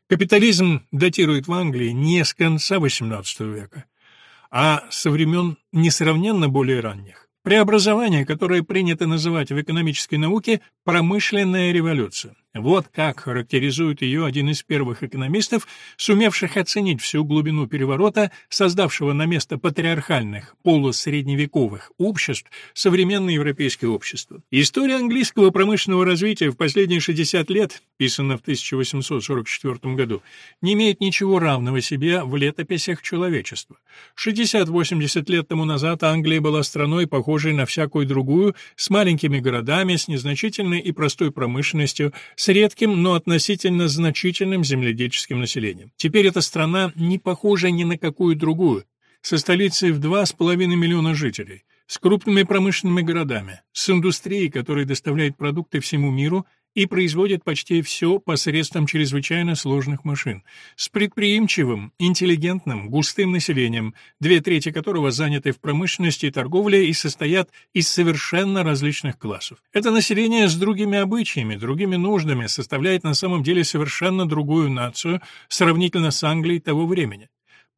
Капитализм датирует в Англии не с конца XVIII века, а со времен несравненно более ранних. Преобразование, которое принято называть в экономической науке промышленная революция. Вот как характеризует ее один из первых экономистов, сумевших оценить всю глубину переворота, создавшего на место патриархальных, полусредневековых обществ современное европейское общество. История английского промышленного развития в последние 60 лет, писана в 1844 году, не имеет ничего равного себе в летописях человечества. 60-80 лет тому назад Англия была страной, похожей на всякую другую, с маленькими городами, с незначительной и простой промышленностью, с редким, но относительно значительным земледельческим населением. Теперь эта страна не похожа ни на какую другую, со столицей в 2,5 миллиона жителей, с крупными промышленными городами, с индустрией, которая доставляет продукты всему миру и производит почти все посредством чрезвычайно сложных машин, с предприимчивым, интеллигентным, густым населением, две трети которого заняты в промышленности и торговле и состоят из совершенно различных классов. Это население с другими обычаями, другими нуждами составляет на самом деле совершенно другую нацию сравнительно с Англией того времени.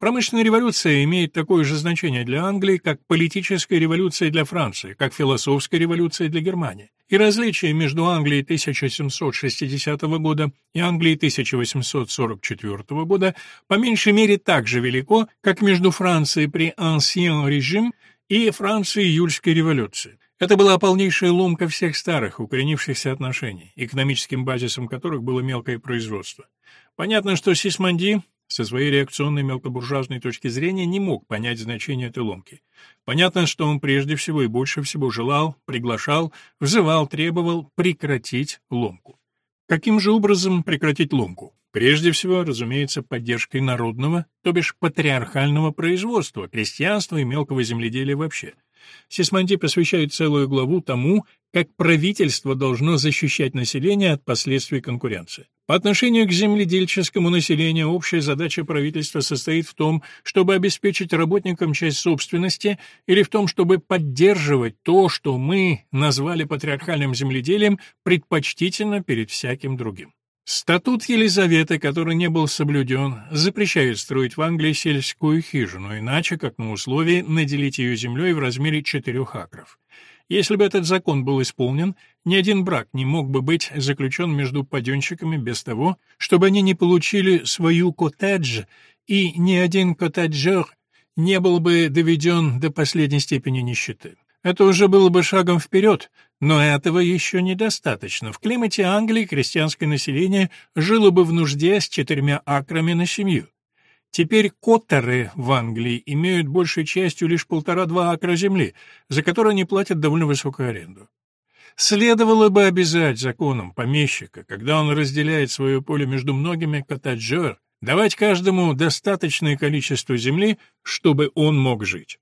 Промышленная революция имеет такое же значение для Англии, как политическая революция для Франции, как философская революция для Германии. И различие между Англией 1760 года и Англией 1844 года по меньшей мере так же велико, как между Францией при Ancien режим и Францией июльской революции. Это была полнейшая ломка всех старых, укоренившихся отношений, экономическим базисом которых было мелкое производство. Понятно, что Сисмонди со своей реакционной мелкобуржуазной точки зрения не мог понять значение этой ломки. Понятно, что он прежде всего и больше всего желал, приглашал, взывал, требовал прекратить ломку. Каким же образом прекратить ломку? Прежде всего, разумеется, поддержкой народного, то бишь патриархального производства, крестьянства и мелкого земледелия вообще. Сисмонди посвящает целую главу тому, как правительство должно защищать население от последствий конкуренции. По отношению к земледельческому населению общая задача правительства состоит в том, чтобы обеспечить работникам часть собственности или в том, чтобы поддерживать то, что мы назвали патриархальным земледелием, предпочтительно перед всяким другим. Статут Елизаветы, который не был соблюден, запрещает строить в Англии сельскую хижину, иначе как на условии наделить ее землей в размере четырех акров. Если бы этот закон был исполнен, ни один брак не мог бы быть заключен между паденщиками без того, чтобы они не получили свою коттедж, и ни один коттеджер не был бы доведен до последней степени нищеты. Это уже было бы шагом вперед, но этого еще недостаточно. В климате Англии крестьянское население жило бы в нужде с четырьмя акрами на семью. Теперь коттеры в Англии имеют большей частью лишь полтора-два акра земли, за которую они платят довольно высокую аренду. Следовало бы обязать законом помещика, когда он разделяет свое поле между многими коттеджер, давать каждому достаточное количество земли, чтобы он мог жить.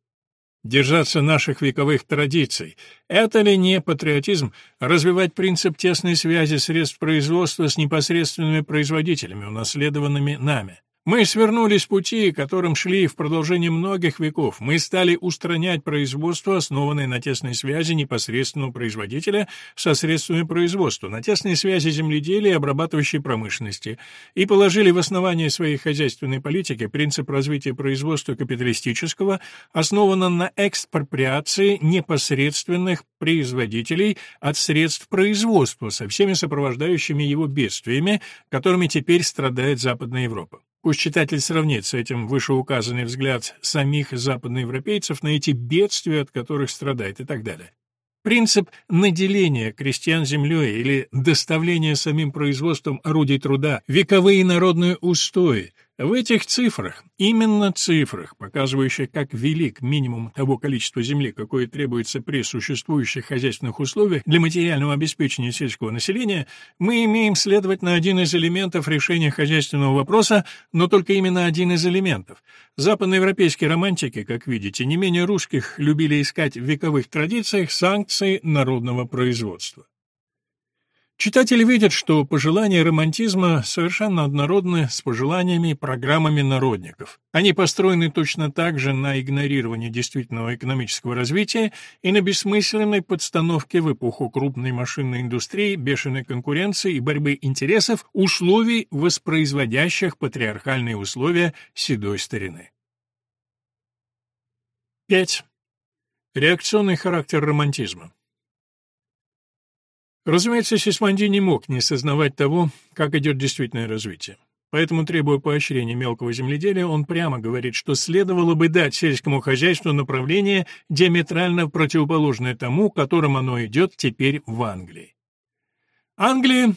Держаться наших вековых традиций — это ли не патриотизм развивать принцип тесной связи средств производства с непосредственными производителями, унаследованными нами? Мы свернули с пути, которым шли в продолжении многих веков. Мы стали устранять производство, основанное на тесной связи непосредственного производителя со средствами производства, на тесной связи земледелия и обрабатывающей промышленности, и положили в основание своей хозяйственной политики принцип развития производства капиталистического, основанного на экспроприации непосредственных производителей от средств производства со всеми сопровождающими его бедствиями, которыми теперь страдает Западная Европа. Пусть читатель сравнит с этим вышеуказанный взгляд самих западноевропейцев на эти бедствия, от которых страдает и так далее. Принцип наделения крестьян землей или доставления самим производством орудий труда, вековые народные устои, в этих цифрах, именно цифрах, показывающих, как велик минимум того количества земли, какое требуется при существующих хозяйственных условиях для материального обеспечения сельского населения, мы имеем следовать на один из элементов решения хозяйственного вопроса, но только именно один из элементов. Западноевропейские романтики, как видите, не менее русских любили искать в вековых традициях санкции народного производства. Читатель видит, что пожелания романтизма совершенно однородны с пожеланиями и программами народников. Они построены точно так же на игнорировании действительного экономического развития и на бессмысленной подстановке в эпоху крупной машинной индустрии, бешеной конкуренции и борьбы интересов условий, воспроизводящих патриархальные условия седой старины. 5. Реакционный характер романтизма. Разумеется, Сисманди не мог не сознавать того, как идет действительное развитие. Поэтому, требуя поощрения мелкого земледелия, он прямо говорит, что следовало бы дать сельскому хозяйству направление, диаметрально противоположное тому, которым оно идет теперь в Англии. Англия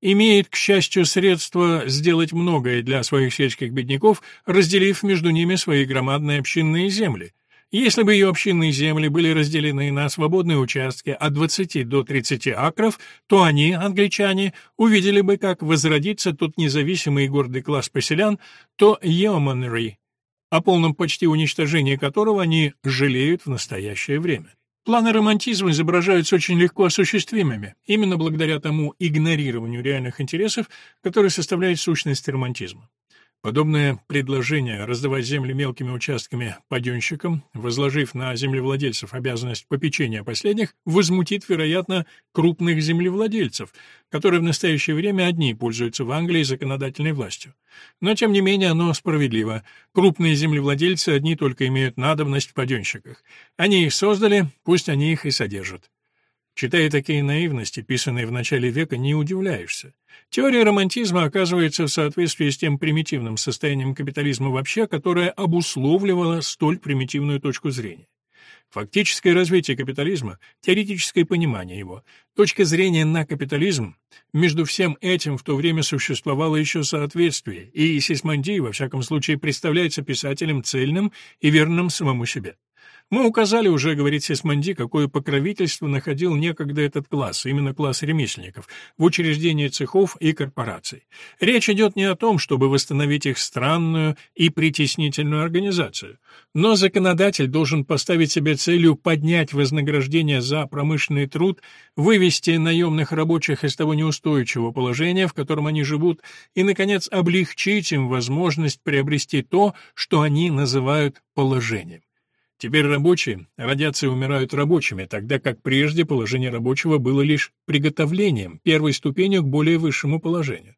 имеет, к счастью, средства сделать многое для своих сельских бедняков, разделив между ними свои громадные общинные земли – если бы ее общинные земли были разделены на свободные участки от 20 до 30 акров, то они, англичане, увидели бы, как возродится тот независимый и гордый класс поселян, то yeomanry, о полном почти уничтожении которого они жалеют в настоящее время. Планы романтизма изображаются очень легко осуществимыми, именно благодаря тому игнорированию реальных интересов, которое составляет сущность романтизма. Подобное предложение раздавать земли мелкими участками паденщикам, возложив на землевладельцев обязанность попечения последних, возмутит, вероятно, крупных землевладельцев, которые в настоящее время одни пользуются в Англии законодательной властью. Но, тем не менее, оно справедливо. Крупные землевладельцы одни только имеют надобность в паденщиках. Они их создали, пусть они их и содержат. Читая такие наивности, писанные в начале века, не удивляешься. Теория романтизма оказывается в соответствии с тем примитивным состоянием капитализма вообще, которое обусловливало столь примитивную точку зрения. Фактическое развитие капитализма, теоретическое понимание его, точка зрения на капитализм, между всем этим в то время существовало еще соответствие, и Сисмонди, во всяком случае, представляется писателем цельным и верным самому себе. Мы указали уже, говорит Сисмонди, какое покровительство находил некогда этот класс, именно класс ремесленников, в учреждении цехов и корпораций. Речь идет не о том, чтобы восстановить их странную и притеснительную организацию, но законодатель должен поставить себе целью поднять вознаграждение за промышленный труд, вывести наемных рабочих из того неустойчивого положения, в котором они живут, и, наконец, облегчить им возможность приобрести то, что они называют положением. Теперь рабочие родятся и умирают рабочими, тогда как прежде положение рабочего было лишь приготовлением, первой ступенью к более высшему положению.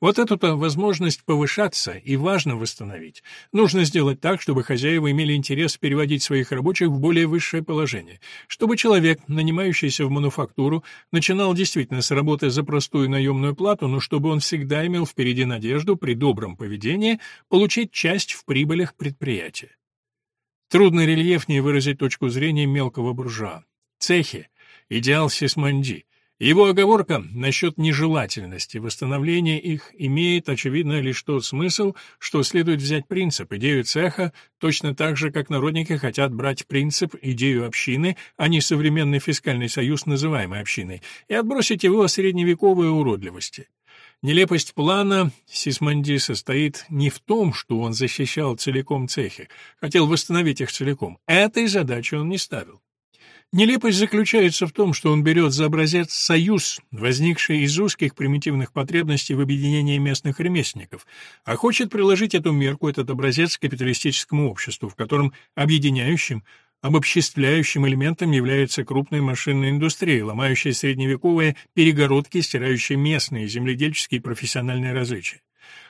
Вот эту-то возможность повышаться и важно восстановить. Нужно сделать так, чтобы хозяева имели интерес переводить своих рабочих в более высшее положение, чтобы человек, нанимающийся в мануфактуру, начинал действительно с работы за простую наемную плату, но чтобы он всегда имел впереди надежду при добром поведении получить часть в прибылях предприятия. Трудно рельефнее выразить точку зрения мелкого буржуа. Цехи — идеал Сисманди. Его оговорка насчет нежелательности восстановления их имеет, очевидно, лишь тот смысл, что следует взять принцип, идею цеха, точно так же, как народники хотят брать принцип, идею общины, а не современный фискальный союз, называемый общиной, и отбросить его средневековые уродливости. Нелепость плана Сисмонди состоит не в том, что он защищал целиком цехи, хотел восстановить их целиком. Этой задачи он не ставил. Нелепость заключается в том, что он берет за образец союз, возникший из узких примитивных потребностей в объединении местных ремесленников, а хочет приложить эту мерку, этот образец к капиталистическому обществу, в котором объединяющим Обобществляющим элементом является крупная машинная индустрия, ломающая средневековые перегородки, стирающие местные земледельческие и профессиональные различия.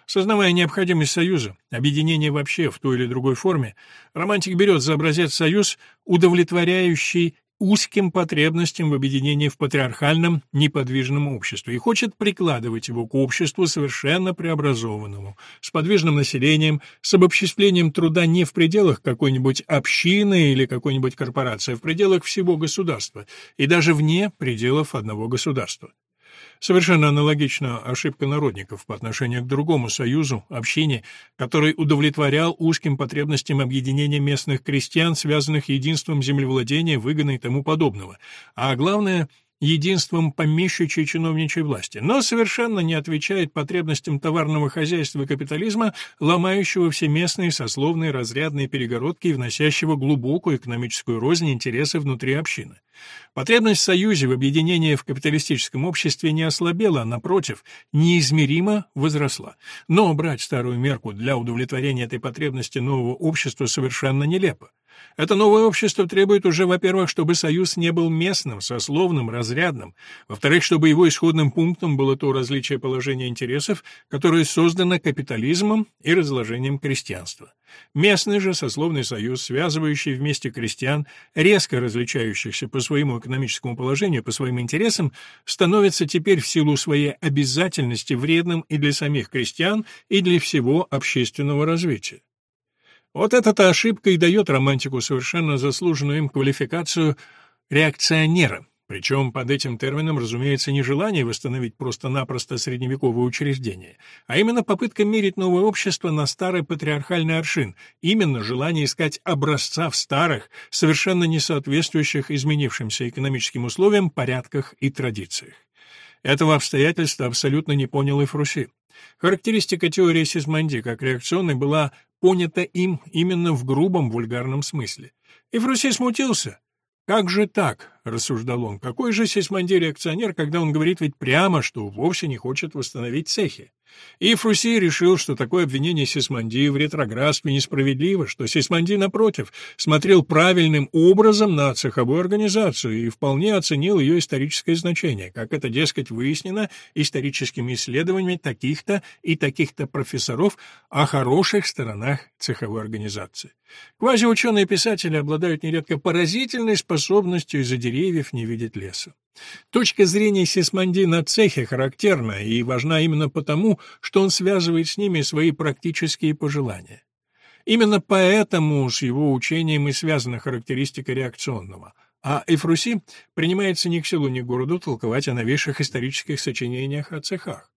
Сознавая необходимость союза, объединения вообще в той или другой форме, романтик берет за образец союз, удовлетворяющий узким потребностям в объединении в патриархальном неподвижном обществе и хочет прикладывать его к обществу совершенно преобразованному, с подвижным населением, с обобществлением труда не в пределах какой-нибудь общины или какой-нибудь корпорации, а в пределах всего государства и даже вне пределов одного государства. Совершенно аналогична ошибка народников по отношению к другому союзу, общине, который удовлетворял узким потребностям объединения местных крестьян, связанных единством землевладения, выгоны и тому подобного, а главное — единством помещичьей чиновничьей власти, но совершенно не отвечает потребностям товарного хозяйства и капитализма, ломающего все местные сословные разрядные перегородки и вносящего глубокую экономическую рознь интересы внутри общины. Потребность в союзе, в объединении в капиталистическом обществе не ослабела, а, напротив, неизмеримо возросла. Но брать старую мерку для удовлетворения этой потребности нового общества совершенно нелепо. Это новое общество требует уже, во-первых, чтобы союз не был местным, сословным, разрядным, во-вторых, чтобы его исходным пунктом было то различие положения интересов, которое создано капитализмом и разложением крестьянства. Местный же сословный союз, связывающий вместе крестьян, резко различающихся по своему экономическому положению, по своим интересам, становится теперь в силу своей обязательности вредным и для самих крестьян, и для всего общественного развития. Вот эта-то ошибка и дает романтику совершенно заслуженную им квалификацию реакционера. Причем под этим термином, разумеется, не желание восстановить просто-напросто средневековое учреждение, а именно попытка мерить новое общество на старый патриархальный аршин, именно желание искать образца в старых, совершенно не соответствующих изменившимся экономическим условиям, порядках и традициях. Этого обстоятельства абсолютно не понял и Фруси. Характеристика теории Сизманди как реакционной была понята им именно в грубом вульгарном смысле. Фруси смутился. «Как же так?» — рассуждал он. «Какой же Сисманди реакционер, когда он говорит ведь прямо, что вовсе не хочет восстановить цехи?» И Фруси решил, что такое обвинение Сисманди в ретроградстве несправедливо, что Сисманди, напротив, смотрел правильным образом на цеховую организацию и вполне оценил ее историческое значение, как это, дескать, выяснено историческими исследованиями таких-то и таких-то профессоров о хороших сторонах цеховой организации. Квазиученые писатели обладают нередко поразительной способностью из-за деревьев не видеть леса. Точка зрения Сисманди на цехе характерна и важна именно потому, что он связывает с ними свои практические пожелания. Именно поэтому с его учением и связана характеристика реакционного, а Эфруси принимается ни к селу, ни к городу толковать о новейших исторических сочинениях о цехах.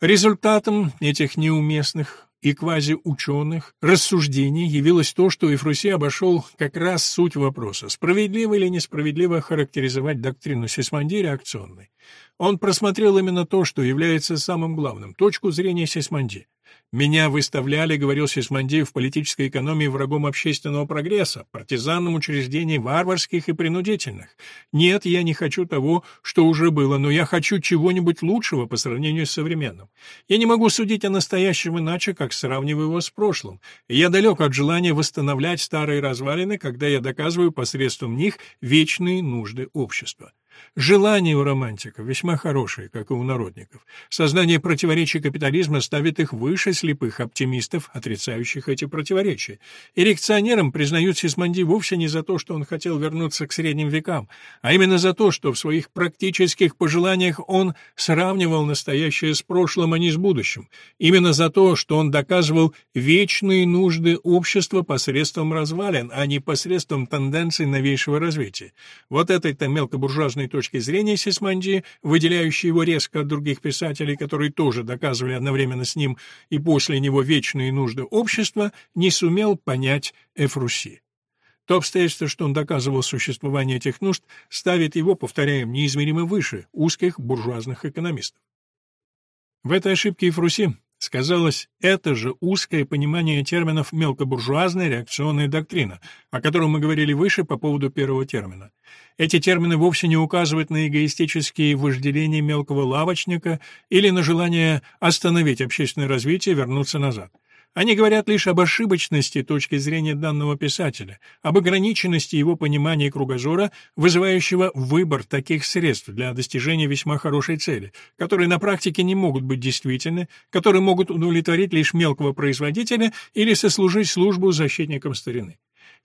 Результатом этих неуместных и квазиученых рассуждений явилось то, что Эфруси обошел как раз суть вопроса, справедливо или несправедливо характеризовать доктрину Сисмонди реакционной. Он просмотрел именно то, что является самым главным, точку зрения Сисмонди. Меня выставляли, говорил Сисмондей, в политической экономии врагом общественного прогресса, партизанным учреждений варварских и принудительных. Нет, я не хочу того, что уже было, но я хочу чего-нибудь лучшего по сравнению с современным. Я не могу судить о настоящем иначе, как сравниваю его с прошлым. я далек от желания восстановлять старые развалины, когда я доказываю посредством них вечные нужды общества. Желания у романтиков весьма хорошие, как и у народников. Сознание противоречий капитализма ставит их выше слепых оптимистов, отрицающих эти противоречия. Эрекционерам признают Сисмонди вовсе не за то, что он хотел вернуться к средним векам, а именно за то, что в своих практических пожеланиях он сравнивал настоящее с прошлым, а не с будущим. Именно за то, что он доказывал вечные нужды общества посредством развалин, а не посредством тенденций новейшего развития. Вот этой-то мелкобуржуазной личной точки зрения Сисманди, выделяющей его резко от других писателей, которые тоже доказывали одновременно с ним и после него вечные нужды общества, не сумел понять Эфруси. То обстоятельство, что он доказывал существование этих нужд, ставит его, повторяем, неизмеримо выше узких буржуазных экономистов. В этой ошибке Эфруси сказалось это же узкое понимание терминов мелкобуржуазная реакционная доктрина, о котором мы говорили выше по поводу первого термина. Эти термины вовсе не указывают на эгоистические вожделения мелкого лавочника или на желание остановить общественное развитие вернуться назад. Они говорят лишь об ошибочности точки зрения данного писателя, об ограниченности его понимания кругозора, вызывающего выбор таких средств для достижения весьма хорошей цели, которые на практике не могут быть действительны, которые могут удовлетворить лишь мелкого производителя или сослужить службу защитникам старины.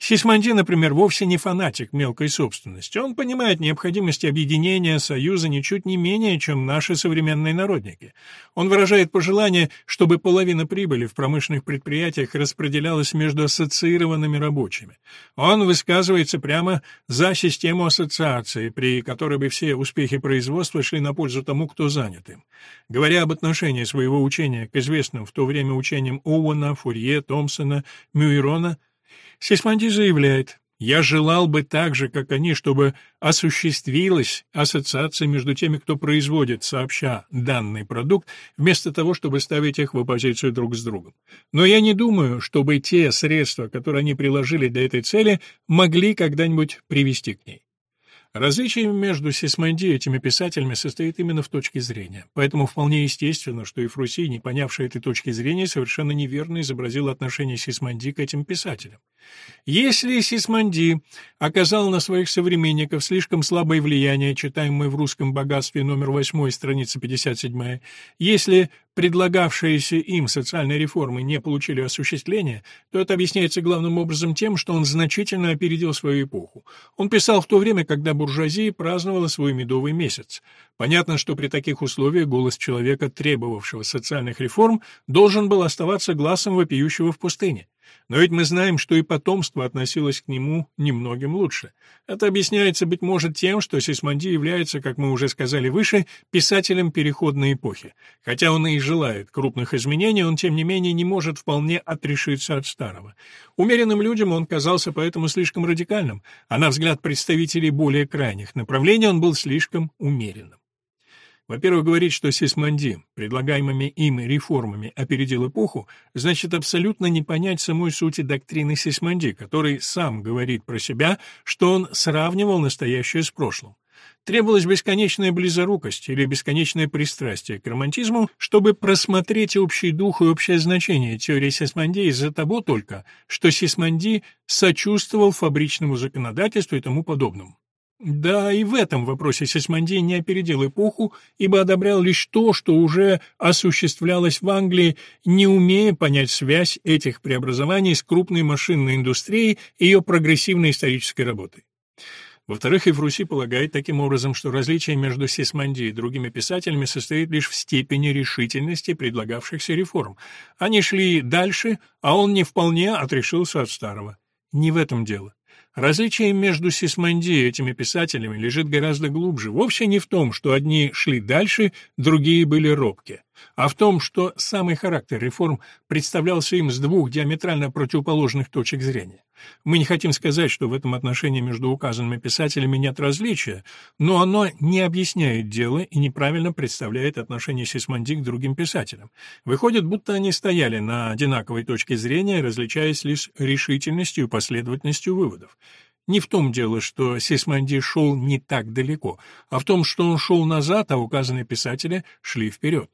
Сисманди, например, вовсе не фанатик мелкой собственности. Он понимает необходимость объединения союза ничуть не менее, чем наши современные народники. Он выражает пожелание, чтобы половина прибыли в промышленных предприятиях распределялась между ассоциированными рабочими. Он высказывается прямо за систему ассоциации, при которой бы все успехи производства шли на пользу тому, кто занят им. Говоря об отношении своего учения к известным в то время учениям Оуэна, Фурье, Томпсона, Мюйрона, Сисманди заявляет, «Я желал бы так же, как они, чтобы осуществилась ассоциация между теми, кто производит сообща данный продукт, вместо того, чтобы ставить их в оппозицию друг с другом. Но я не думаю, чтобы те средства, которые они приложили для этой цели, могли когда-нибудь привести к ней. Различие между Сисмонди и этими писателями состоит именно в точке зрения. Поэтому вполне естественно, что и Фруси, не понявший этой точки зрения, совершенно неверно изобразил отношение Сисмонди к этим писателям. Если Сисмонди оказал на своих современников слишком слабое влияние, читаемое в «Русском богатстве» номер 8, страница 57, если предлагавшиеся им социальные реформы не получили осуществления, то это объясняется главным образом тем, что он значительно опередил свою эпоху. Он писал в то время, когда буржуазия праздновала свой медовый месяц. Понятно, что при таких условиях голос человека, требовавшего социальных реформ, должен был оставаться глазом вопиющего в пустыне. Но ведь мы знаем, что и потомство относилось к нему немногим лучше. Это объясняется, быть может, тем, что Сисмонди является, как мы уже сказали выше, писателем переходной эпохи. Хотя он и желает крупных изменений, он, тем не менее, не может вполне отрешиться от старого. Умеренным людям он казался поэтому слишком радикальным, а на взгляд представителей более крайних направлений он был слишком умеренным. Во-первых, говорить, что Сисманди предлагаемыми им реформами опередил эпоху, значит абсолютно не понять самой сути доктрины Сисманди, который сам говорит про себя, что он сравнивал настоящее с прошлым. Требовалась бесконечная близорукость или бесконечное пристрастие к романтизму, чтобы просмотреть общий дух и общее значение теории Сисманди из-за того только, что Сисманди сочувствовал фабричному законодательству и тому подобному. Да, и в этом вопросе Сисмонди не опередил эпоху, ибо одобрял лишь то, что уже осуществлялось в Англии, не умея понять связь этих преобразований с крупной машинной индустрией и ее прогрессивной исторической работой. Во-вторых, Эвруси полагает таким образом, что различие между Сисмонди и другими писателями состоит лишь в степени решительности предлагавшихся реформ. Они шли дальше, а он не вполне отрешился от старого. Не в этом дело. Различие между Сисмонди и этими писателями лежит гораздо глубже, вовсе не в том, что одни шли дальше, другие были робки. А в том, что самый характер реформ представлялся им с двух диаметрально противоположных точек зрения. Мы не хотим сказать, что в этом отношении между указанными писателями нет различия, но оно не объясняет дело и неправильно представляет отношение Сисмонди к другим писателям. Выходит, будто они стояли на одинаковой точке зрения, различаясь лишь решительностью и последовательностью выводов. Не в том дело, что Сисмонди шел не так далеко, а в том, что он шел назад, а указанные писатели шли вперед.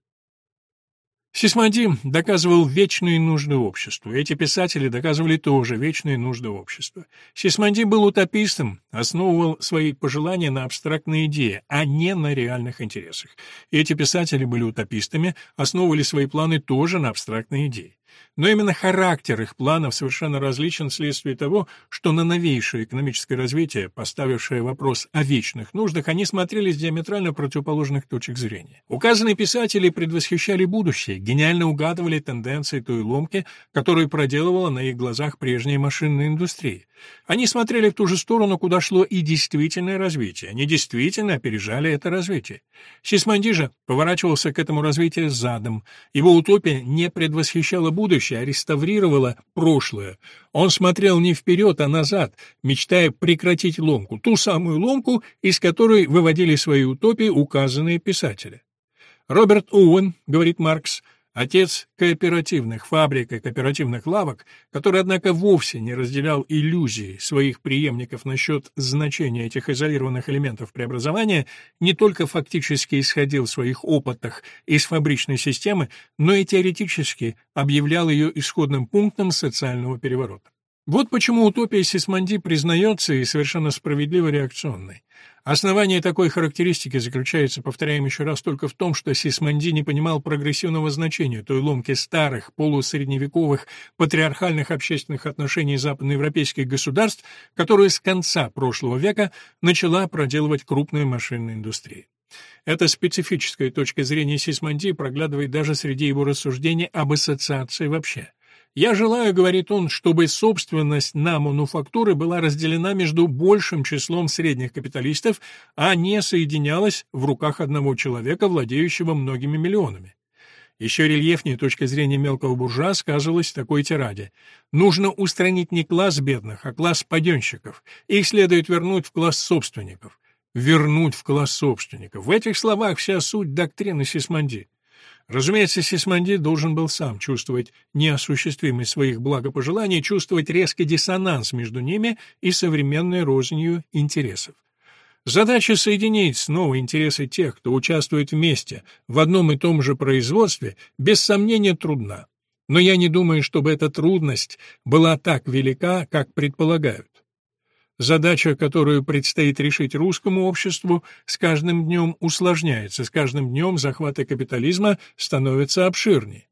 Сисмонди доказывал вечные нужды обществу. Эти писатели доказывали тоже вечные нужды общества. Сисмонди был утопистом, основывал свои пожелания на абстрактной идее, а не на реальных интересах. Эти писатели были утопистами, основывали свои планы тоже на абстрактной идее. Но именно характер их планов совершенно различен вследствие того, что на новейшее экономическое развитие, поставившее вопрос о вечных нуждах, они смотрели с диаметрально противоположных точек зрения. Указанные писатели предвосхищали будущее, гениально угадывали тенденции той ломки, которую проделывала на их глазах прежняя машинная индустрия. Они смотрели в ту же сторону, куда шло и действительное развитие. Они действительно опережали это развитие. Сисмонди же поворачивался к этому развитию задом. Его утопия не предвосхищала будущее, а реставрировала прошлое. Он смотрел не вперед, а назад, мечтая прекратить ломку, ту самую ломку, из которой выводили свои утопии указанные писатели. Роберт Уэн, говорит Маркс, — Отец кооперативных фабрик и кооперативных лавок, который, однако, вовсе не разделял иллюзий своих преемников насчет значения этих изолированных элементов преобразования, не только фактически исходил в своих опытах из фабричной системы, но и теоретически объявлял ее исходным пунктом социального переворота. Вот почему утопия Сисмонди признается и совершенно справедливо реакционной. Основание такой характеристики заключается, повторяем еще раз, только в том, что Сисмонди не понимал прогрессивного значения той ломки старых, полусредневековых, патриархальных общественных отношений западноевропейских государств, которую с конца прошлого века начала проделывать крупная машинная индустрия. Эта специфическая точка зрения Сисмонди проглядывает даже среди его рассуждений об ассоциации вообще. Я желаю, говорит он, чтобы собственность на мануфактуры была разделена между большим числом средних капиталистов, а не соединялась в руках одного человека, владеющего многими миллионами. Еще рельефнее точка зрения мелкого буржуа сказывалась в такой тираде. Нужно устранить не класс бедных, а класс паденщиков. Их следует вернуть в класс собственников. Вернуть в класс собственников. В этих словах вся суть доктрины Сисмонди. Разумеется, Сисмонди должен был сам чувствовать неосуществимость своих благопожеланий, чувствовать резкий диссонанс между ними и современной рознью интересов. Задача соединить снова интересы тех, кто участвует вместе в одном и том же производстве, без сомнения трудна. Но я не думаю, чтобы эта трудность была так велика, как предполагают. Задача, которую предстоит решить русскому обществу, с каждым днем усложняется, с каждым днем захваты капитализма становятся обширнее.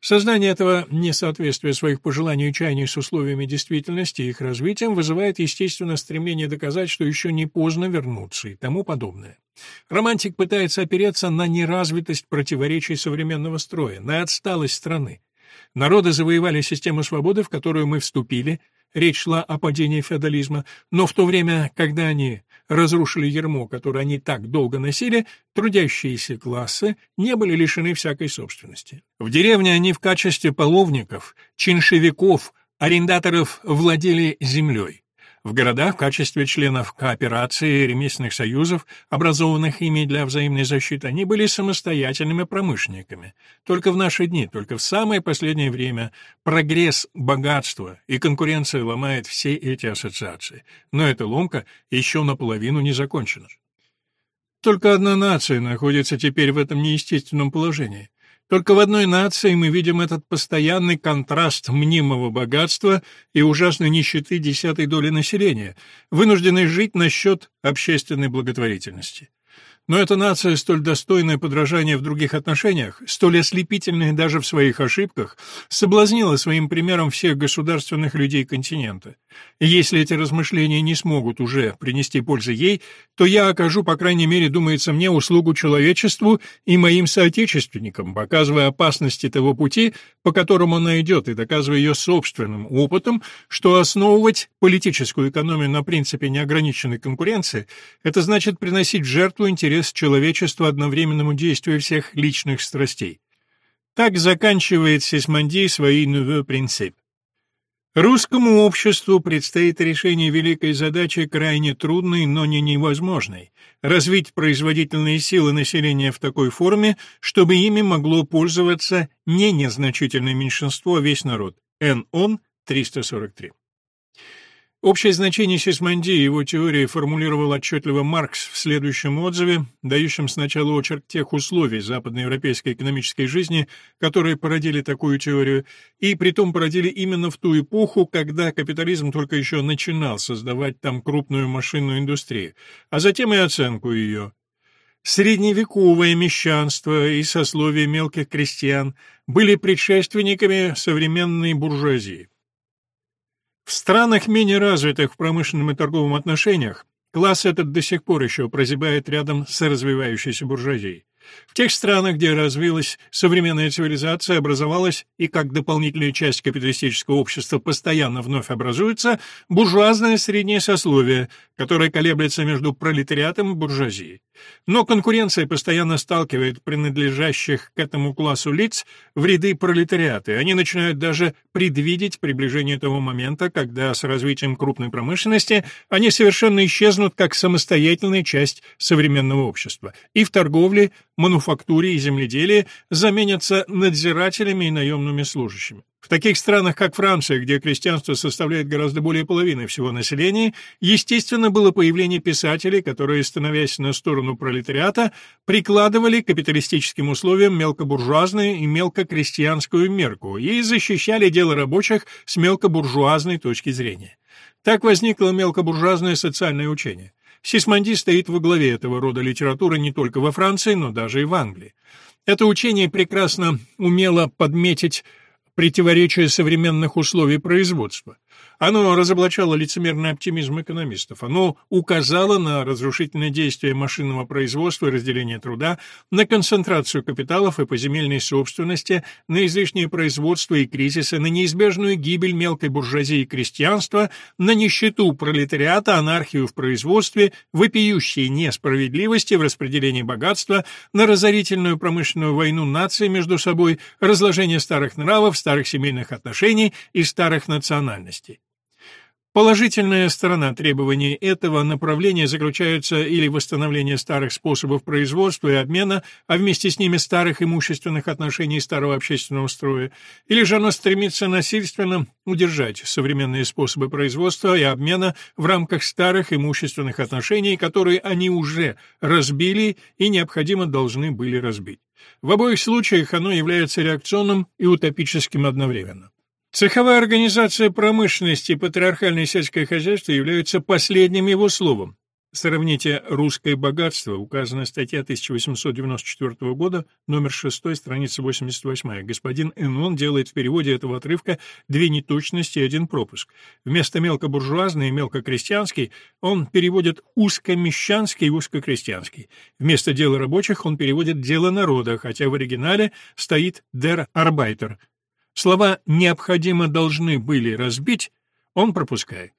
Сознание этого несоответствия своих пожеланий и чаяний с условиями действительности и их развитием вызывает, естественно, стремление доказать, что еще не поздно вернуться и тому подобное. Романтик пытается опереться на неразвитость противоречий современного строя, на отсталость страны. Народы завоевали систему свободы, в которую мы вступили, Речь шла о падении феодализма, но в то время, когда они разрушили ермо, которое они так долго носили, трудящиеся классы не были лишены всякой собственности. В деревне они в качестве половников, чиншевиков, арендаторов владели землей. В городах в качестве членов кооперации и ремесленных союзов, образованных ими для взаимной защиты, они были самостоятельными промышленниками. Только в наши дни, только в самое последнее время прогресс, богатство и конкуренция ломает все эти ассоциации. Но эта ломка еще наполовину не закончена. Только одна нация находится теперь в этом неестественном положении. Только в одной нации мы видим этот постоянный контраст мнимого богатства и ужасной нищеты десятой доли населения, вынужденной жить на счет общественной благотворительности. Но эта нация, столь достойная подражания в других отношениях, столь ослепительная даже в своих ошибках, соблазнила своим примером всех государственных людей континента. И если эти размышления не смогут уже принести пользы ей, то я окажу, по крайней мере, думается мне, услугу человечеству и моим соотечественникам, показывая опасности того пути, по которому она идет, и доказывая ее собственным опытом, что основывать политическую экономию на принципе неограниченной конкуренции – это значит приносить жертву интерес человечества одновременному действию всех личных страстей. Так заканчивает Сисмонди свои «Nouveau Принцип». Русскому обществу предстоит решение великой задачи, крайне трудной, но не невозможной – развить производительные силы населения в такой форме, чтобы ими могло пользоваться не незначительное меньшинство, а весь народ. Н. Он, 343. Общее значение Сисмонди и его теории формулировал отчетливо Маркс в следующем отзыве, дающем сначала очерк тех условий западноевропейской экономической жизни, которые породили такую теорию, и притом породили именно в ту эпоху, когда капитализм только еще начинал создавать там крупную машинную индустрию, а затем и оценку ее. Средневековое мещанство и сословие мелких крестьян были предшественниками современной буржуазии. В странах, менее развитых в промышленном и торговом отношениях, класс этот до сих пор еще прозябает рядом с развивающейся буржуазией. В тех странах, где развилась современная цивилизация, образовалась и как дополнительная часть капиталистического общества постоянно вновь образуется буржуазное среднее сословие, которое колеблется между пролетариатом и буржуазией. Но конкуренция постоянно сталкивает принадлежащих к этому классу лиц в ряды пролетариата, и они начинают даже предвидеть приближение того момента, когда с развитием крупной промышленности они совершенно исчезнут как самостоятельная часть современного общества и в торговле, мануфактуре и земледелии заменятся надзирателями и наемными служащими. В таких странах, как Франция, где крестьянство составляет гораздо более половины всего населения, естественно было появление писателей, которые, становясь на сторону пролетариата, прикладывали к капиталистическим условиям мелкобуржуазную и мелкокрестьянскую мерку и защищали дело рабочих с мелкобуржуазной точки зрения. Так возникло мелкобуржуазное социальное учение. Сисмонди стоит во главе этого рода литературы не только во Франции, но даже и в Англии. Это учение прекрасно умело подметить противоречия современных условий производства. Оно разоблачало лицемерный оптимизм экономистов. Оно указало на разрушительное действие машинного производства и разделения труда, на концентрацию капиталов и поземельной собственности, на излишнее производство и кризисы, на неизбежную гибель мелкой буржуазии и крестьянства, на нищету пролетариата, анархию в производстве, вопиющие несправедливости в распределении богатства, на разорительную промышленную войну наций между собой, разложение старых нравов, старых семейных отношений и старых национальностей. Положительная сторона требований этого направления заключается или в восстановлении старых способов производства и обмена, а вместе с ними старых имущественных отношений старого общественного строя, или же оно стремится насильственно удержать современные способы производства и обмена в рамках старых имущественных отношений, которые они уже разбили и необходимо должны были разбить. В обоих случаях оно является реакционным и утопическим одновременно. Цеховая организация промышленности и патриархальное сельское хозяйство являются последним его словом. Сравните «Русское богатство», указанная статья 1894 года, номер 6, страница 88. Господин Энон делает в переводе этого отрывка две неточности и один пропуск. Вместо мелкобуржуазный и мелкокрестьянский он переводит узкомещанский и узкокрестьянский. Вместо дела рабочих он переводит дело народа, хотя в оригинале стоит «der Arbeiter», Слова «необходимо должны были разбить» он пропускает.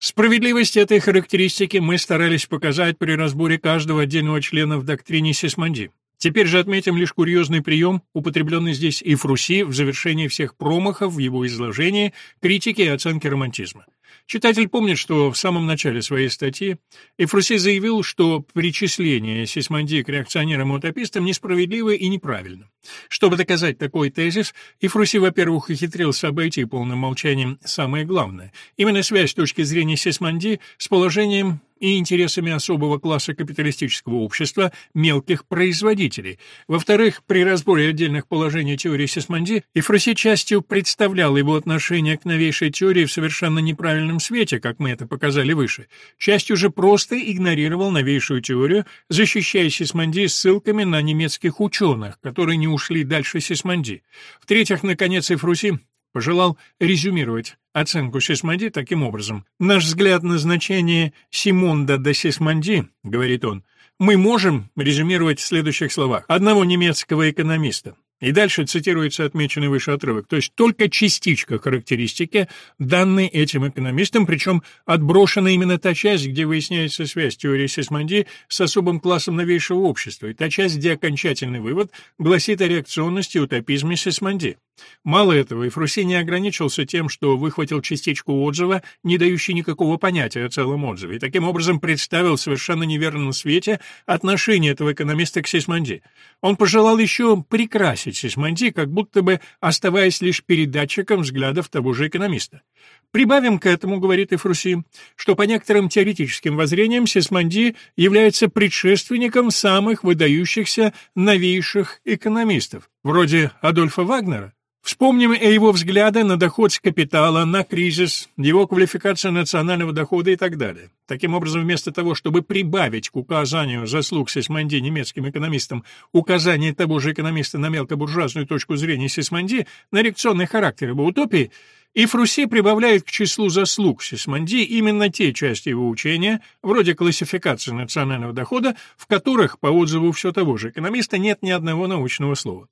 Справедливость этой характеристики мы старались показать при разборе каждого отдельного члена в доктрине Сисмонди. Теперь же отметим лишь курьезный прием, употребленный здесь и Фруси в завершении всех промахов в его изложении, критики и оценки романтизма. Читатель помнит, что в самом начале своей статьи Эфруси заявил, что причисление Сисмонди к реакционерам-утопистам несправедливо и неправильно. Чтобы доказать такой тезис, Эфруси, во-первых, ухитрился обойти полным молчанием самое главное. Именно связь точки зрения Сисмонди с положением и интересами особого класса капиталистического общества мелких производителей. Во-вторых, при разборе отдельных положений теории Сисмонди Ефроси частью представлял его отношение к новейшей теории в совершенно неправильном свете, как мы это показали выше, частью же просто игнорировал новейшую теорию, защищая Сисмонди ссылками на немецких ученых, которые не ушли дальше Сисмонди. В-третьих, наконец, Ефруси пожелал резюмировать оценку Сисмонди таким образом. «Наш взгляд на значение Симонда де Сисмонди, — говорит он, — мы можем резюмировать в следующих словах. Одного немецкого экономиста. И дальше цитируется отмеченный выше отрывок, то есть только частичка характеристики, данной этим экономистам, причем отброшена именно та часть, где выясняется связь теории Сисмонди с особым классом новейшего общества, и та часть, где окончательный вывод гласит о реакционности и утопизме Сисмонди. Мало этого, и Фруси не ограничился тем, что выхватил частичку отзыва, не дающий никакого понятия о целом отзыве, и таким образом представил в совершенно неверном свете отношение этого экономиста к Сисмонди. Он пожелал еще прекрасить Сисмонди, как будто бы оставаясь лишь передатчиком взглядов того же экономиста. Прибавим к этому, говорит и Фруси, что по некоторым теоретическим воззрениям Сисмонди является предшественником самых выдающихся новейших экономистов, вроде Адольфа Вагнера, Вспомним и его взгляды на доход с капитала, на кризис, его квалификацию национального дохода и так далее. Таким образом, вместо того, чтобы прибавить к указанию заслуг Сисмонди немецким экономистам указание того же экономиста на мелкобуржуазную точку зрения Сисмонди на реакционный характер его утопии, и Фруси прибавляет к числу заслуг Сисмонди именно те части его учения, вроде классификации национального дохода, в которых, по отзыву все того же экономиста, нет ни одного научного слова.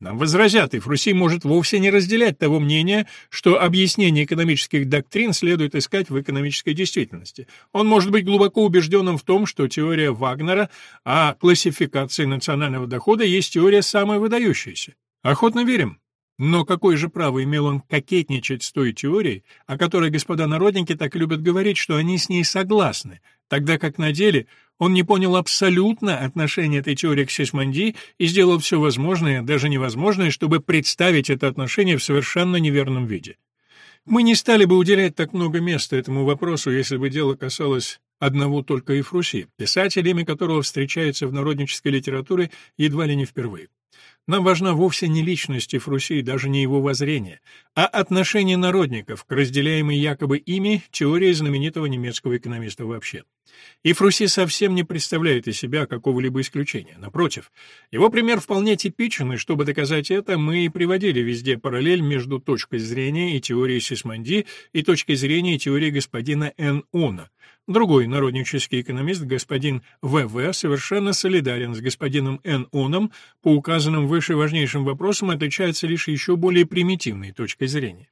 Нам возразят, и Фруси может вовсе не разделять того мнения, что объяснение экономических доктрин следует искать в экономической действительности. Он может быть глубоко убежденным в том, что теория Вагнера о классификации национального дохода есть теория самая выдающаяся. Охотно верим. Но какое же право имел он кокетничать с той теорией, о которой господа народники так любят говорить, что они с ней согласны, тогда как на деле он не понял абсолютно отношение этой теории к Сисмонди и сделал все возможное, даже невозможное, чтобы представить это отношение в совершенно неверном виде. Мы не стали бы уделять так много места этому вопросу, если бы дело касалось одного только Ефруси, писателя, имя которого встречается в народнической литературе едва ли не впервые. Нам важна вовсе не личность Ефрусии, даже не его воззрение, а отношение народников к разделяемой якобы ими теории знаменитого немецкого экономиста вообще. И Фруси совсем не представляет из себя какого-либо исключения. Напротив, его пример вполне типичен, и чтобы доказать это, мы и приводили везде параллель между точкой зрения и теорией Сисмонди и точкой зрения и теорией господина Н. Она. Другой народнический экономист, господин В.В., совершенно солидарен с господином Н. Оном по указанным выше важнейшим вопросам отличается лишь еще более примитивной точкой зрения.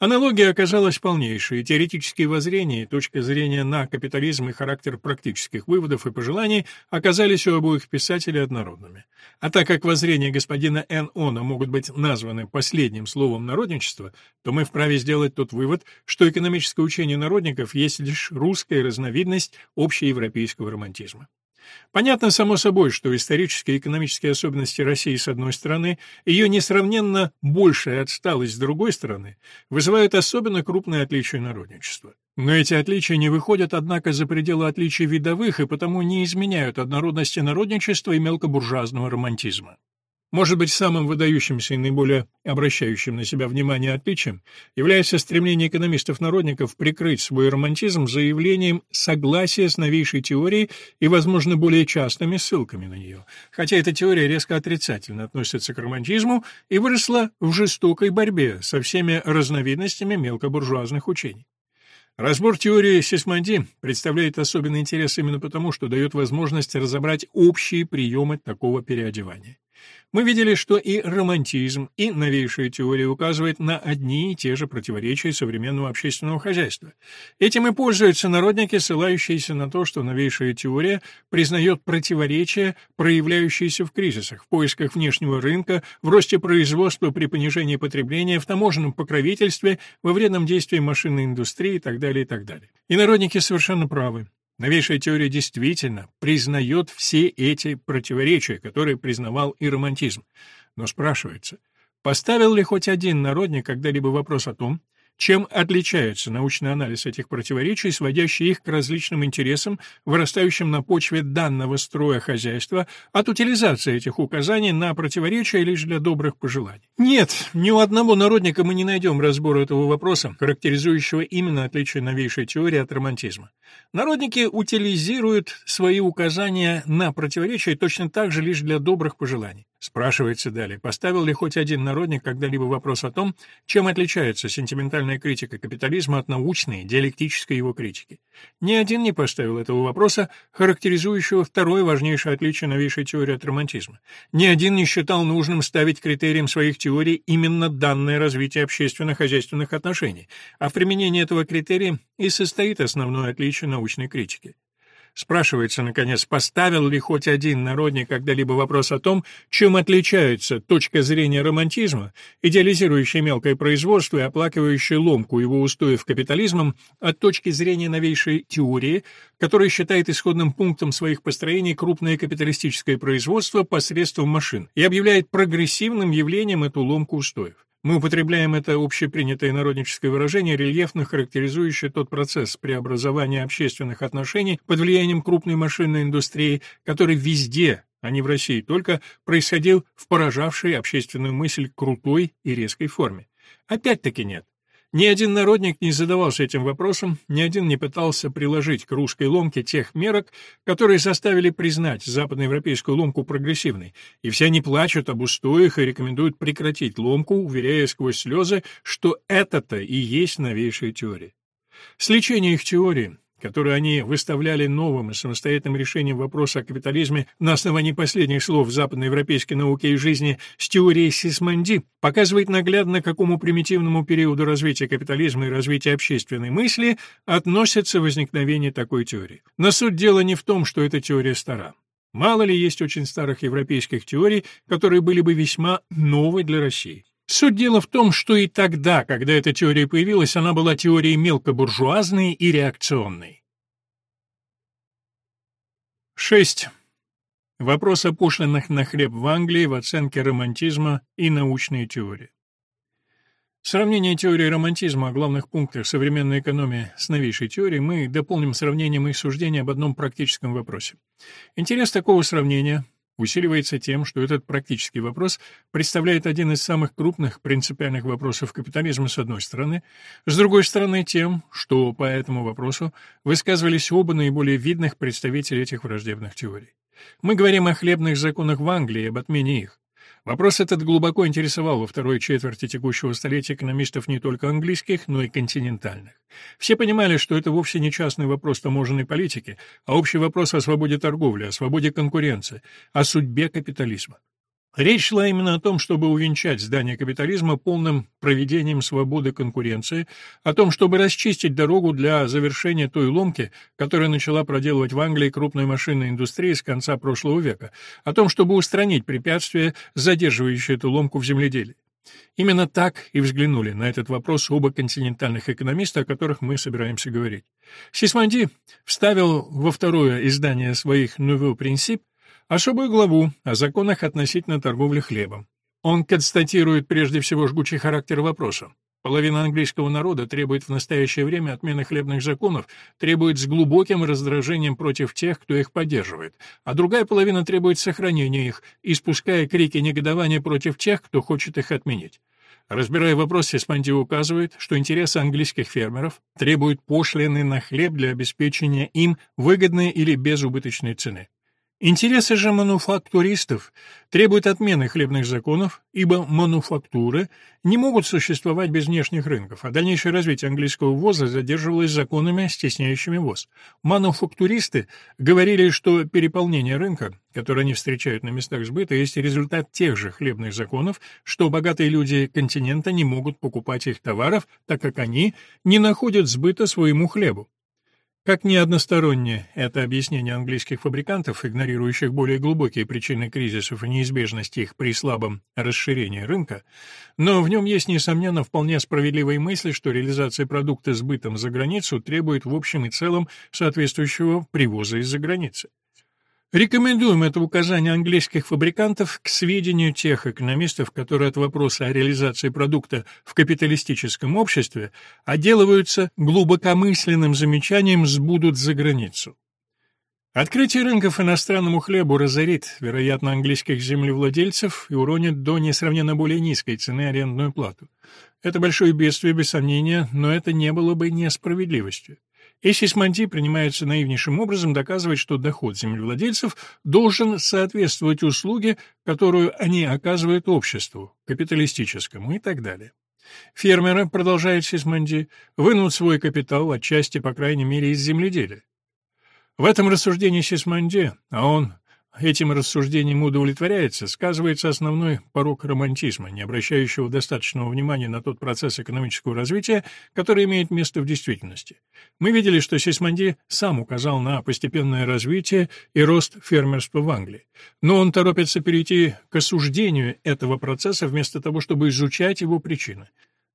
Аналогия оказалась полнейшей, теоретические воззрения и точка зрения на капитализм и характер практических выводов и пожеланий оказались у обоих писателей однородными. А так как воззрения господина Н. Она могут быть названы последним словом народничества, то мы вправе сделать тот вывод, что экономическое учение народников есть лишь русская разновидность общеевропейского романтизма. Понятно само собой, что исторические и экономические особенности России с одной стороны, ее несравненно большая отсталость с другой стороны, вызывают особенно крупные отличия народничества. Но эти отличия не выходят, однако, за пределы отличий видовых и потому не изменяют однородности народничества и мелкобуржуазного романтизма. Может быть, самым выдающимся и наиболее обращающим на себя внимание отличием является стремление экономистов-народников прикрыть свой романтизм заявлением согласия с новейшей теорией и, возможно, более частыми ссылками на нее. Хотя эта теория резко отрицательно относится к романтизму и выросла в жестокой борьбе со всеми разновидностями мелкобуржуазных учений. Разбор теории Сисмонди представляет особенный интерес именно потому, что дает возможность разобрать общие приемы такого переодевания. Мы видели, что и романтизм, и новейшая теория указывают на одни и те же противоречия современного общественного хозяйства. Этим и пользуются народники, ссылающиеся на то, что новейшая теория признает противоречия, проявляющиеся в кризисах, в поисках внешнего рынка, в росте производства при понижении потребления, в таможенном покровительстве, во вредном действии машинной индустрии и так далее, и так далее. И народники совершенно правы. Новейшая теория действительно признает все эти противоречия, которые признавал и романтизм. Но спрашивается, поставил ли хоть один народник когда-либо вопрос о том, чем отличается научный анализ этих противоречий, сводящий их к различным интересам, вырастающим на почве данного строя хозяйства, от утилизации этих указаний на противоречия лишь для добрых пожеланий? Нет, ни у одного народника мы не найдем разбора этого вопроса, характеризующего именно отличие новейшей теории от романтизма. Народники утилизируют свои указания на противоречия точно так же лишь для добрых пожеланий. Спрашивается далее, поставил ли хоть один народник когда-либо вопрос о том, чем отличается сентиментальная критика капитализма от научной, диалектической его критики. Ни один не поставил этого вопроса, характеризующего второе важнейшее отличие новейшей теории от романтизма. Ни один не считал нужным ставить критерием своих теорий именно данное развитие общественно-хозяйственных отношений, а в применении этого критерия и состоит основное отличие научной критики. Спрашивается, наконец, поставил ли хоть один народник когда-либо вопрос о том, чем отличается точка зрения романтизма, идеализирующая мелкое производство и оплакивающая ломку его устоев капитализмом, от точки зрения новейшей теории, которая считает исходным пунктом своих построений крупное капиталистическое производство посредством машин и объявляет прогрессивным явлением эту ломку устоев. Мы употребляем это общепринятое народническое выражение, рельефно характеризующее тот процесс преобразования общественных отношений под влиянием крупной машинной индустрии, который везде, а не в России только, происходил в поражавшей общественную мысль крутой и резкой форме. Опять-таки нет. Ни один народник не задавался этим вопросом, ни один не пытался приложить к русской ломке тех мерок, которые заставили признать западноевропейскую ломку прогрессивной, и все они плачут об устоях и рекомендуют прекратить ломку, уверяя сквозь слезы, что это-то и есть новейшая теория. Сличение их теории, которую они выставляли новым и самостоятельным решением вопроса о капитализме на основании последних слов западноевропейской науки и жизни с теорией Сисманди, показывает наглядно, к какому примитивному периоду развития капитализма и развития общественной мысли относится возникновение такой теории. Но суть дела не в том, что эта теория стара. Мало ли есть очень старых европейских теорий, которые были бы весьма новой для России. Суть дела в том, что и тогда, когда эта теория появилась, она была теорией мелкобуржуазной и реакционной. 6. Вопрос о пошлинах на хлеб в Англии в оценке романтизма и научной теории. Сравнение теории романтизма о главных пунктах современной экономии с новейшей теорией мы дополним сравнением их суждений об одном практическом вопросе. Интерес такого сравнения усиливается тем, что этот практический вопрос представляет один из самых крупных принципиальных вопросов капитализма с одной стороны, с другой стороны тем, что по этому вопросу высказывались оба наиболее видных представителей этих враждебных теорий. Мы говорим о хлебных законах в Англии и об отмене их. Вопрос этот глубоко интересовал во второй четверти текущего столетия экономистов не только английских, но и континентальных. Все понимали, что это вовсе не частный вопрос таможенной политики, а общий вопрос о свободе торговли, о свободе конкуренции, о судьбе капитализма. Речь шла именно о том, чтобы увенчать здание капитализма полным проведением свободы конкуренции, о том, чтобы расчистить дорогу для завершения той ломки, которую начала проделывать в Англии крупная машинная индустрия с конца прошлого века, о том, чтобы устранить препятствия, задерживающие эту ломку в земледелии. Именно так и взглянули на этот вопрос оба континентальных экономиста, о которых мы собираемся говорить. Сисманди вставил во второе издание своих «Nouveau Principe» особую главу о законах относительно торговли хлебом. Он констатирует прежде всего жгучий характер вопроса. Половина английского народа требует в настоящее время отмены хлебных законов, требует с глубоким раздражением против тех, кто их поддерживает, а другая половина требует сохранения их, испуская крики негодования против тех, кто хочет их отменить. Разбирая вопрос, Сеспанди указывает, что интересы английских фермеров требуют пошлины на хлеб для обеспечения им выгодной или безубыточной цены. Интересы же мануфактуристов требуют отмены хлебных законов, ибо мануфактуры не могут существовать без внешних рынков, а дальнейшее развитие английского ввоза задерживалось законами, стесняющими ввоз. Мануфактуристы говорили, что переполнение рынка, которое они встречают на местах сбыта, есть результат тех же хлебных законов, что богатые люди континента не могут покупать их товаров, так как они не находят сбыта своему хлебу. Как ни одностороннее это объяснение английских фабрикантов, игнорирующих более глубокие причины кризисов и неизбежность их при слабом расширении рынка, но в нем есть, несомненно, вполне справедливые мысли, что реализация продукта сбытом за границу требует в общем и целом соответствующего привоза из-за границы. Рекомендуем это указание английских фабрикантов к сведению тех экономистов, которые от вопроса о реализации продукта в капиталистическом обществе отделываются глубокомысленным замечанием «сбудут за границу». Открытие рынков иностранному хлебу разорит, вероятно, английских землевладельцев и уронит до несравненно более низкой цены арендную плату. Это большое бедствие, без сомнения, но это не было бы несправедливостью. И Сисмонди принимается наивнейшим образом доказывать, что доход землевладельцев должен соответствовать услуге, которую они оказывают обществу, капиталистическому и так далее. Фермеры, продолжает Сисмонди, вынут свой капитал, отчасти, по крайней мере, из земледелия. В этом рассуждении Сисмонди, а он этим рассуждением удовлетворяется, сказывается основной порог романтизма, не обращающего достаточного внимания на тот процесс экономического развития, который имеет место в действительности. Мы видели, что Сисмонди сам указал на постепенное развитие и рост фермерства в Англии. Но он торопится перейти к осуждению этого процесса вместо того, чтобы изучать его причины.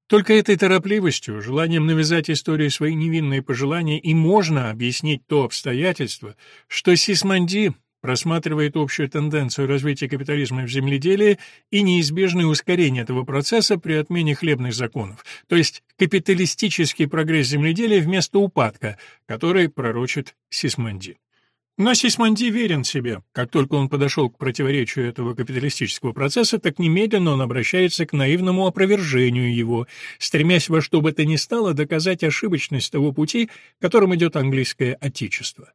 Только этой торопливостью, желанием навязать истории свои невинные пожелания и можно объяснить то обстоятельство, что Сисмонди просматривает общую тенденцию развития капитализма в земледелии и неизбежное ускорение этого процесса при отмене хлебных законов, то есть капиталистический прогресс земледелия вместо упадка, который пророчит Сисмонди. Но Сисмонди верен себе. Как только он подошел к противоречию этого капиталистического процесса, так немедленно он обращается к наивному опровержению его, стремясь во что бы то ни стало доказать ошибочность того пути, которым идет английское отечество.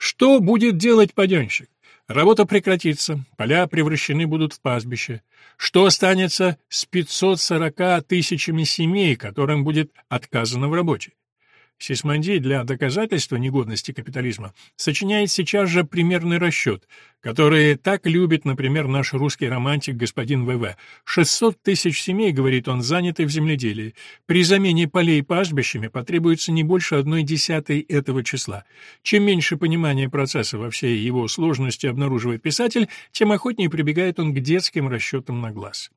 Что будет делать паденщик? Работа прекратится, поля превращены будут в пастбище. Что останется с 540 тысячами семей, которым будет отказано в работе? Сисмонди для доказательства негодности капитализма сочиняет сейчас же примерный расчет, который так любит, например, наш русский романтик господин ВВ. 600 тысяч семей, говорит он, заняты в земледелии. При замене полей пастбищами потребуется не больше одной десятой этого числа. Чем меньше понимания процесса во всей его сложности обнаруживает писатель, тем охотнее прибегает он к детским расчетам на глаз.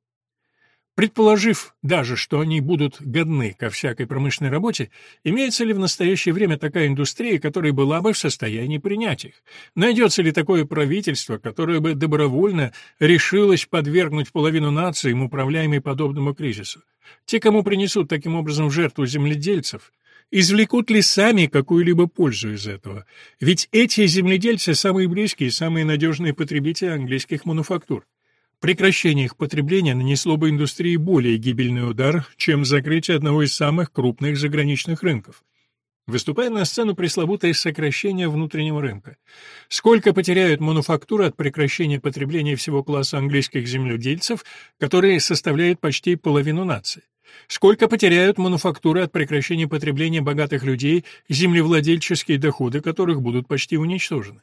Предположив даже, что они будут годны ко всякой промышленной работе, имеется ли в настоящее время такая индустрия, которая была бы в состоянии принять их? Найдется ли такое правительство, которое бы добровольно решилось подвергнуть половину нации управляемой подобному кризису? Те, кому принесут таким образом жертву земледельцев, извлекут ли сами какую-либо пользу из этого? Ведь эти земледельцы самые близкие и самые надежные потребители английских мануфактур. Прекращение их потребления нанесло бы индустрии более гибельный удар, чем закрытие одного из самых крупных заграничных рынков. Выступая на сцену пресловутое сокращение внутреннего рынка. Сколько потеряют мануфактуры от прекращения потребления всего класса английских земледельцев, которые составляют почти половину нации? Сколько потеряют мануфактуры от прекращения потребления богатых людей, землевладельческие доходы которых будут почти уничтожены?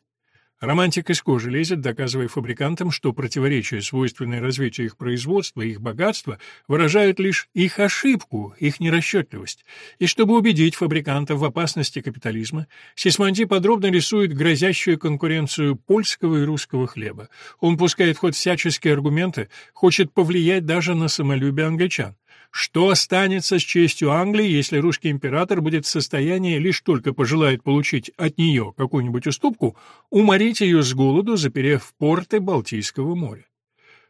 Романтик из кожи лезет, доказывая фабрикантам, что противоречия, свойственные развитию их производства и их богатства, выражают лишь их ошибку, их нерасчетливость. И чтобы убедить фабрикантов в опасности капитализма, Сисмонди подробно рисует грозящую конкуренцию польского и русского хлеба. Он пускает в ход всяческие аргументы, хочет повлиять даже на самолюбие англичан. Что останется с честью Англии, если русский император будет в состоянии, лишь только пожелает получить от нее какую-нибудь уступку, уморить ее с голоду, заперев порты Балтийского моря?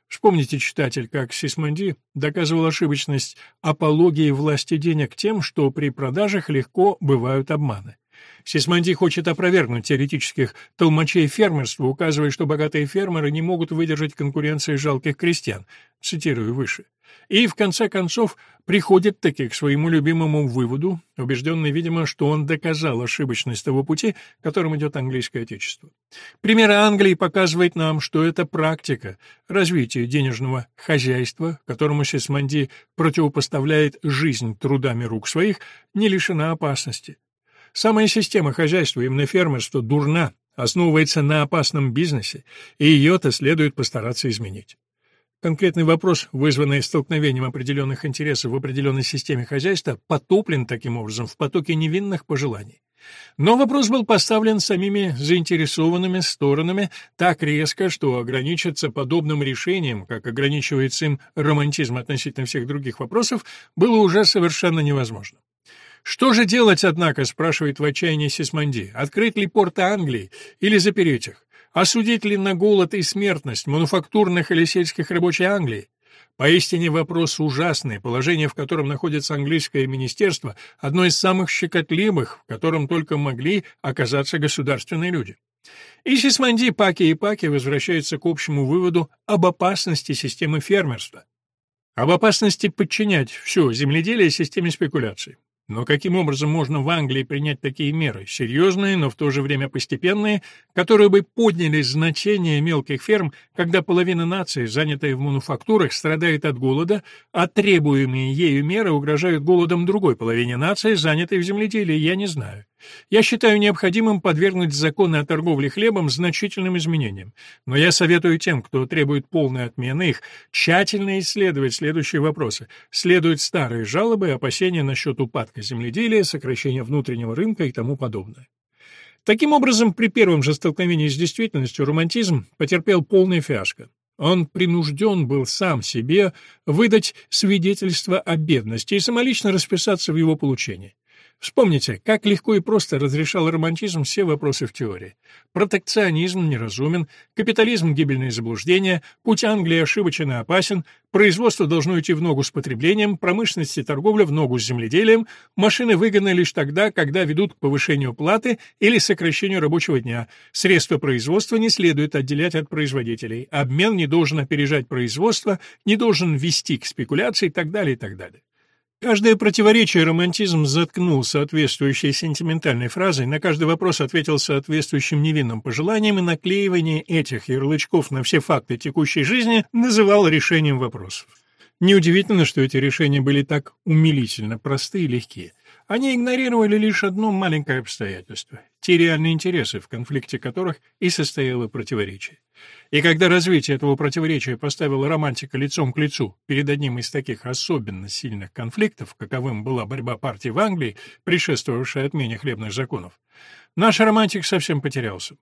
Вспомните, читатель, как Сисмонди доказывал ошибочность апологии власти денег тем, что при продажах легко бывают обманы. Сисмонди хочет опровергнуть теоретических толмачей фермерства, указывая, что богатые фермеры не могут выдержать конкуренции жалких крестьян, цитирую выше. И, в конце концов, приходит таки к своему любимому выводу, убежденный, видимо, что он доказал ошибочность того пути, которым идет английское отечество. Пример Англии показывает нам, что это практика развития денежного хозяйства, которому Сисмонди противопоставляет жизнь трудами рук своих, не лишена опасности. Самая система хозяйства, именно фермерство, дурна, основывается на опасном бизнесе, и ее-то следует постараться изменить. Конкретный вопрос, вызванный столкновением определенных интересов в определенной системе хозяйства, потоплен таким образом в потоке невинных пожеланий. Но вопрос был поставлен самими заинтересованными сторонами так резко, что ограничиться подобным решением, как ограничивается им романтизм относительно всех других вопросов, было уже совершенно невозможно. Что же делать, однако, спрашивает в отчаянии Сисмонди, открыть ли порты Англии или запереть их? Осудить ли на голод и смертность мануфактурных или сельских рабочих Англии? Поистине вопрос ужасный, положение, в котором находится английское министерство, одно из самых щекотливых, в котором только могли оказаться государственные люди. И Сисмонди, Паки и Паки возвращаются к общему выводу об опасности системы фермерства, об опасности подчинять все земледелие системе спекуляций. Но каким образом можно в Англии принять такие меры, серьезные, но в то же время постепенные, которые бы подняли значение мелких ферм, когда половина нации, занятая в мануфактурах, страдает от голода, а требуемые ею меры угрожают голодом другой половине нации, занятой в земледелии, я не знаю. Я считаю необходимым подвергнуть законы о торговле хлебом значительным изменениям, но я советую тем, кто требует полной отмены их, тщательно исследовать следующие вопросы. Следуют старые жалобы и опасения насчет упадка земледелия, сокращения внутреннего рынка и тому подобное. Таким образом, при первом же столкновении с действительностью романтизм потерпел полное фиаско. Он принужден был сам себе выдать свидетельство о бедности и самолично расписаться в его получении. Вспомните, как легко и просто разрешал романтизм все вопросы в теории. Протекционизм неразумен, капитализм – гибельное заблуждение, путь Англии ошибочен и опасен, производство должно идти в ногу с потреблением, промышленность и торговля в ногу с земледелием, машины выгодны лишь тогда, когда ведут к повышению платы или сокращению рабочего дня, средства производства не следует отделять от производителей, обмен не должен опережать производство, не должен вести к спекуляции и так далее, и так далее. Каждое противоречие романтизм заткнул соответствующей сентиментальной фразой, на каждый вопрос ответил соответствующим невинным пожеланием, и наклеивание этих ярлычков на все факты текущей жизни называл решением вопросов. Неудивительно, что эти решения были так умилительно просты и легкие. Они игнорировали лишь одно маленькое обстоятельство — те реальные интересы, в конфликте которых и состояло противоречие. И когда развитие этого противоречия поставило романтика лицом к лицу перед одним из таких особенно сильных конфликтов, каковым была борьба партии в Англии, предшествовавшая отмене хлебных законов, наш романтик совсем потерялся.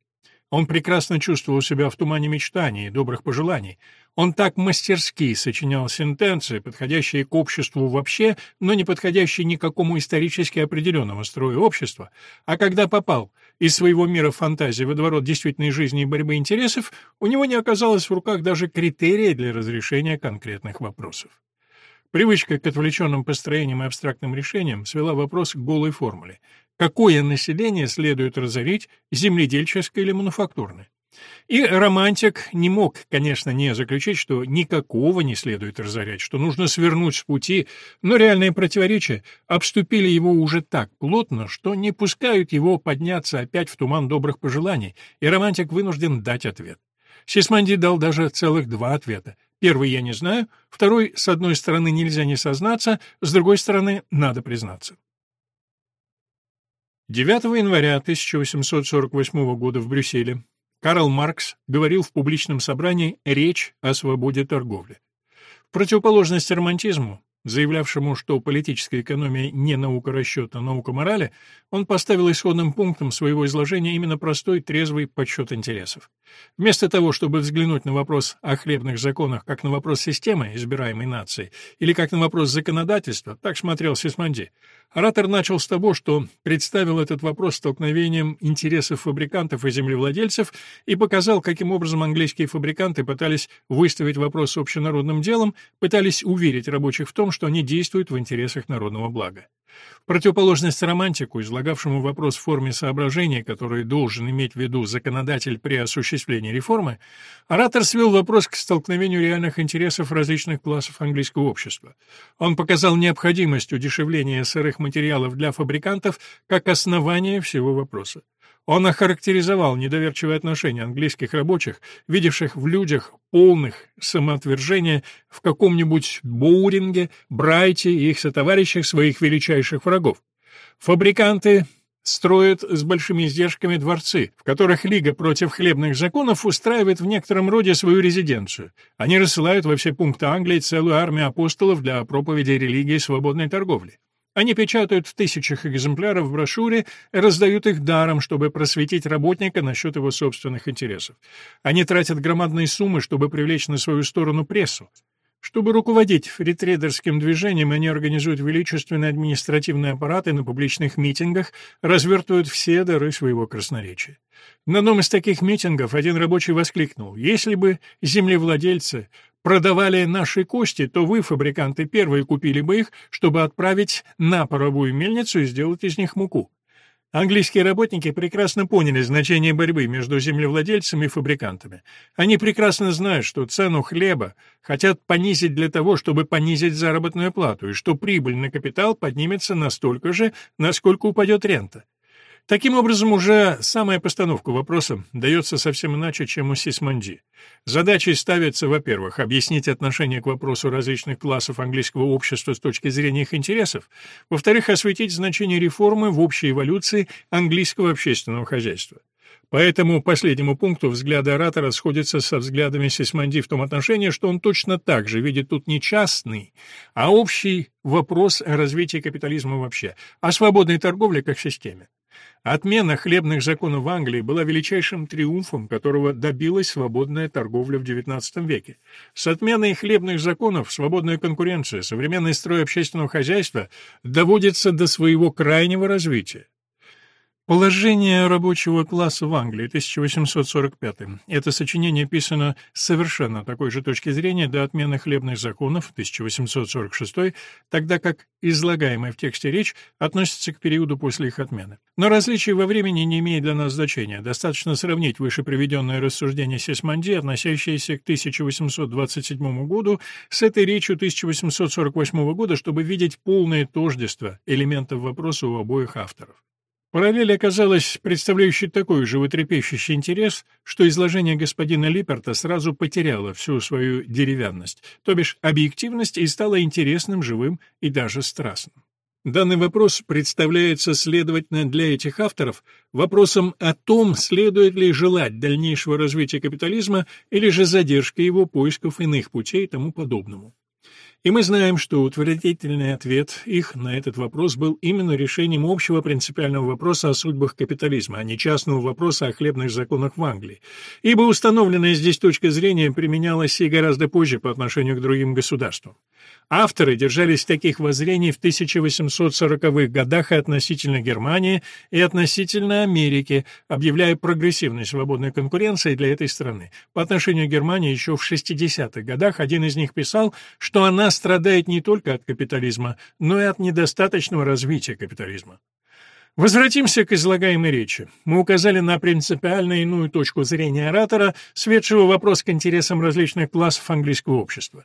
Он прекрасно чувствовал себя в тумане мечтаний и добрых пожеланий. Он так мастерски сочинял сентенции, подходящие к обществу вообще, но не подходящие никакому исторически определенному строю общества, а когда попал из своего мира фантазии в водоворот действительной жизни и борьбы интересов, у него не оказалось в руках даже критерия для разрешения конкретных вопросов. Привычка к отвлеченным построениям и абстрактным решениям свела вопрос к голой формуле. Какое население следует разорить, земледельческое или мануфактурное? И романтик не мог, конечно, не заключить, что никакого не следует разорять, что нужно свернуть с пути, но реальные противоречия обступили его уже так плотно, что не пускают его подняться опять в туман добрых пожеланий, и романтик вынужден дать ответ. Сисманди дал даже целых два ответа. Первый я не знаю, второй, с одной стороны, нельзя не сознаться, с другой стороны, надо признаться. 9 января 1848 года в Брюсселе Карл Маркс говорил в публичном собрании речь о свободе торговли. В противоположность романтизму, заявлявшему, что политическая экономия не наука расчета, а наука морали, он поставил исходным пунктом своего изложения именно простой, трезвый подсчет интересов. Вместо того, чтобы взглянуть на вопрос о хлебных законах как на вопрос системы, избираемой нации, или как на вопрос законодательства, так смотрел Сисманди, оратор начал с того, что представил этот вопрос столкновением интересов фабрикантов и землевладельцев и показал, каким образом английские фабриканты пытались выставить вопрос общенародным делом, пытались уверить рабочих в том, что они действуют в интересах народного блага. В противоположность романтику, излагавшему вопрос в форме соображения, которые должен иметь в виду законодатель при осуществлении реформы, оратор свел вопрос к столкновению реальных интересов различных классов английского общества. Он показал необходимость удешевления сырых материалов для фабрикантов как основание всего вопроса. Он охарактеризовал недоверчивое отношение английских рабочих, видевших в людях полных самоотвержения в каком-нибудь Боуринге, Брайте и их сотоварищах своих величайших врагов. Фабриканты строят с большими издержками дворцы, в которых Лига против хлебных законов устраивает в некотором роде свою резиденцию. Они рассылают во все пункты Англии целую армию апостолов для проповеди религии свободной торговли. Они печатают в тысячах экземпляров в брошюре и раздают их даром, чтобы просветить работника насчет его собственных интересов. Они тратят громадные суммы, чтобы привлечь на свою сторону прессу. Чтобы руководить фритрейдерским движением, они организуют величественные административные аппараты на публичных митингах, развертывают все дары своего красноречия. На одном из таких митингов один рабочий воскликнул, «Если бы землевладельцы продавали наши кости, то вы, фабриканты, первые купили бы их, чтобы отправить на паровую мельницу и сделать из них муку. Английские работники прекрасно поняли значение борьбы между землевладельцами и фабрикантами. Они прекрасно знают, что цену хлеба хотят понизить для того, чтобы понизить заработную плату, и что прибыль на капитал поднимется настолько же, насколько упадет рента. Таким образом, уже самая постановка вопроса дается совсем иначе, чем у Сисмонди. Задачей ставится, во-первых, объяснить отношение к вопросу различных классов английского общества с точки зрения их интересов, во-вторых, осветить значение реформы в общей эволюции английского общественного хозяйства. По этому последнему пункту взгляды оратора сходятся со взглядами Сисмонди в том отношении, что он точно так же видит тут не частный, а общий вопрос о развитии капитализма вообще, о свободной торговле как системе. Отмена хлебных законов в Англии была величайшим триумфом, которого добилась свободная торговля в XIX веке. С отменой хлебных законов свободная конкуренция, современный строй общественного хозяйства доводится до своего крайнего развития. Положение рабочего класса в Англии, 1845. Это сочинение писано с совершенно такой же точки зрения до отмены хлебных законов, 1846, тогда как излагаемая в тексте речь относится к периоду после их отмены. Но различие во времени не имеет для нас значения. Достаточно сравнить выше приведенное рассуждение Сесмонди, относящееся к 1827 году, с этой речью 1848 года, чтобы видеть полное тождество элементов вопроса у обоих авторов. Параллель оказалась представляющей такой животрепещущий интерес, что изложение господина Липерта сразу потеряло всю свою деревянность, то бишь объективность, и стало интересным, живым и даже страстным. Данный вопрос представляется, следовательно, для этих авторов вопросом о том, следует ли желать дальнейшего развития капитализма или же задержки его поисков иных путей и тому подобному. И мы знаем, что утвердительный ответ их на этот вопрос был именно решением общего принципиального вопроса о судьбах капитализма, а не частного вопроса о хлебных законах в Англии. Ибо установленная здесь точка зрения применялась и гораздо позже по отношению к другим государствам. Авторы держались таких воззрений в 1840-х годах и относительно Германии, и относительно Америки, объявляя прогрессивной свободной конкуренцией для этой страны. По отношению к Германии еще в 60-х годах один из них писал, что она страдает не только от капитализма, но и от недостаточного развития капитализма. Возвратимся к излагаемой речи. Мы указали на принципиально иную точку зрения оратора, светшего вопрос к интересам различных классов английского общества.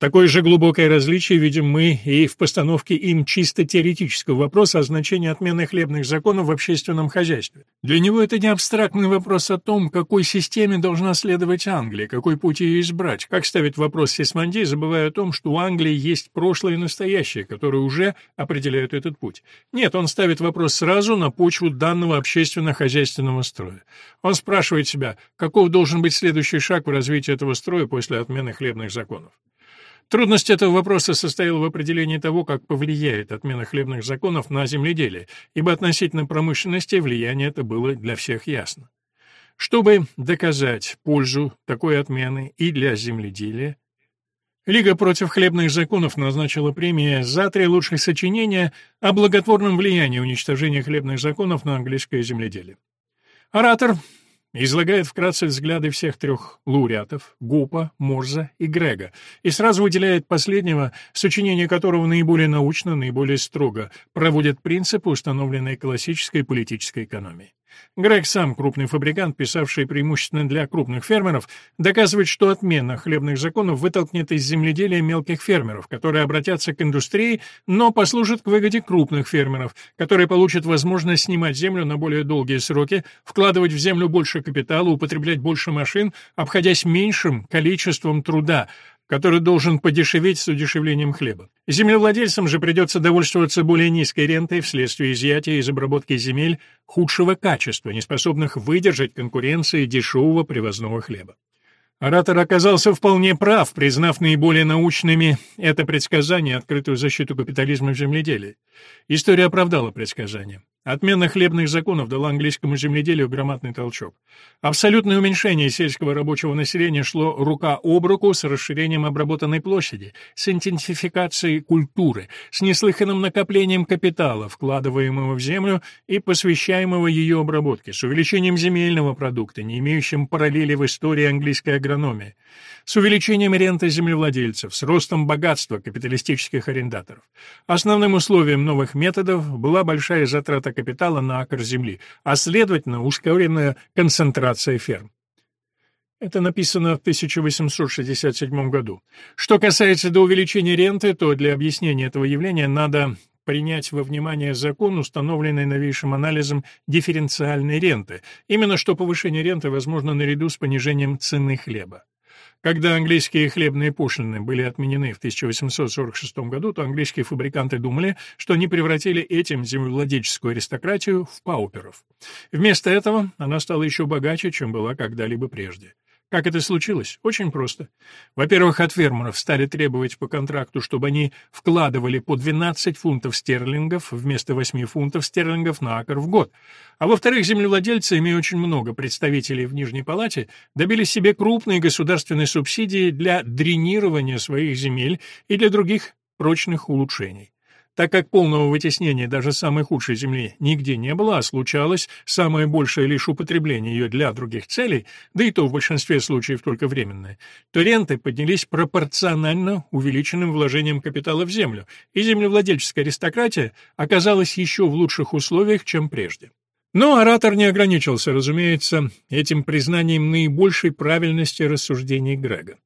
Такое же глубокое различие видим мы и в постановке им чисто теоретического вопроса о значении отмены хлебных законов в общественном хозяйстве. Для него это не абстрактный вопрос о том, какой системе должна следовать Англия, какой путь ее избрать, как ставит вопрос Сисмонди, забывая о том, что у Англии есть прошлое и настоящее, которые уже определяют этот путь. Нет, он ставит вопрос сразу на почву данного общественно-хозяйственного строя. Он спрашивает себя, каков должен быть следующий шаг в развитии этого строя после отмены хлебных законов. Трудность этого вопроса состояла в определении того, как повлияет отмена хлебных законов на земледелие, ибо относительно промышленности влияние это было для всех ясно. Чтобы доказать пользу такой отмены и для земледелия, Лига против хлебных законов назначила премии за три лучших сочинения о благотворном влиянии уничтожения хлебных законов на английское земледелие. Оратор излагает вкратце взгляды всех трех лауреатов — Гупа, Морза и Грега, и сразу выделяет последнего, сочинение которого наиболее научно, наиболее строго проводит принципы, установленные классической политической экономией. Грег сам, крупный фабрикант, писавший преимущественно для крупных фермеров, доказывает, что отмена хлебных законов вытолкнет из земледелия мелких фермеров, которые обратятся к индустрии, но послужат к выгоде крупных фермеров, которые получат возможность снимать землю на более долгие сроки, вкладывать в землю больше капитала, употреблять больше машин, обходясь меньшим количеством труда, который должен подешеветь с удешевлением хлеба. Землевладельцам же придется довольствоваться более низкой рентой вследствие изъятия из обработки земель худшего качества, неспособных выдержать конкуренции дешевого привозного хлеба. Оратор оказался вполне прав, признав наиболее научными это предсказание, открытую защиту капитализма в земледелии. История оправдала предсказание. Отмена хлебных законов дала английскому земледелию громадный толчок. Абсолютное уменьшение сельского рабочего населения шло рука об руку с расширением обработанной площади, с интенсификацией культуры, с неслыханным накоплением капитала, вкладываемого в землю и посвящаемого ее обработке, с увеличением земельного продукта, не имеющим параллели в истории английской агрономии, с увеличением ренты землевладельцев, с ростом богатства капиталистических арендаторов. Основным условием новых методов была большая затрата капитала на акр земли, а следовательно ускоренная концентрация ферм. Это написано в 1867 году. Что касается до увеличения ренты, то для объяснения этого явления надо принять во внимание закон, установленный новейшим анализом дифференциальной ренты, именно что повышение ренты возможно наряду с понижением цены хлеба. Когда английские хлебные пошлины были отменены в 1846 году, то английские фабриканты думали, что они превратили этим землевладельческую аристократию в пауперов. Вместо этого она стала еще богаче, чем была когда-либо прежде. Как это случилось? Очень просто. Во-первых, от фермеров стали требовать по контракту, чтобы они вкладывали по 12 фунтов стерлингов вместо 8 фунтов стерлингов на акр в год. А во-вторых, землевладельцы, имея очень много представителей в Нижней Палате, добились себе крупные государственные субсидии для дренирования своих земель и для других прочных улучшений. Так как полного вытеснения даже самой худшей земли нигде не было, а случалось самое большее лишь употребление ее для других целей, да и то в большинстве случаев только временное, то ренты поднялись пропорционально увеличенным вложением капитала в землю, и землевладельческая аристократия оказалась еще в лучших условиях, чем прежде. Но оратор не ограничился, разумеется, этим признанием наибольшей правильности рассуждений Грега.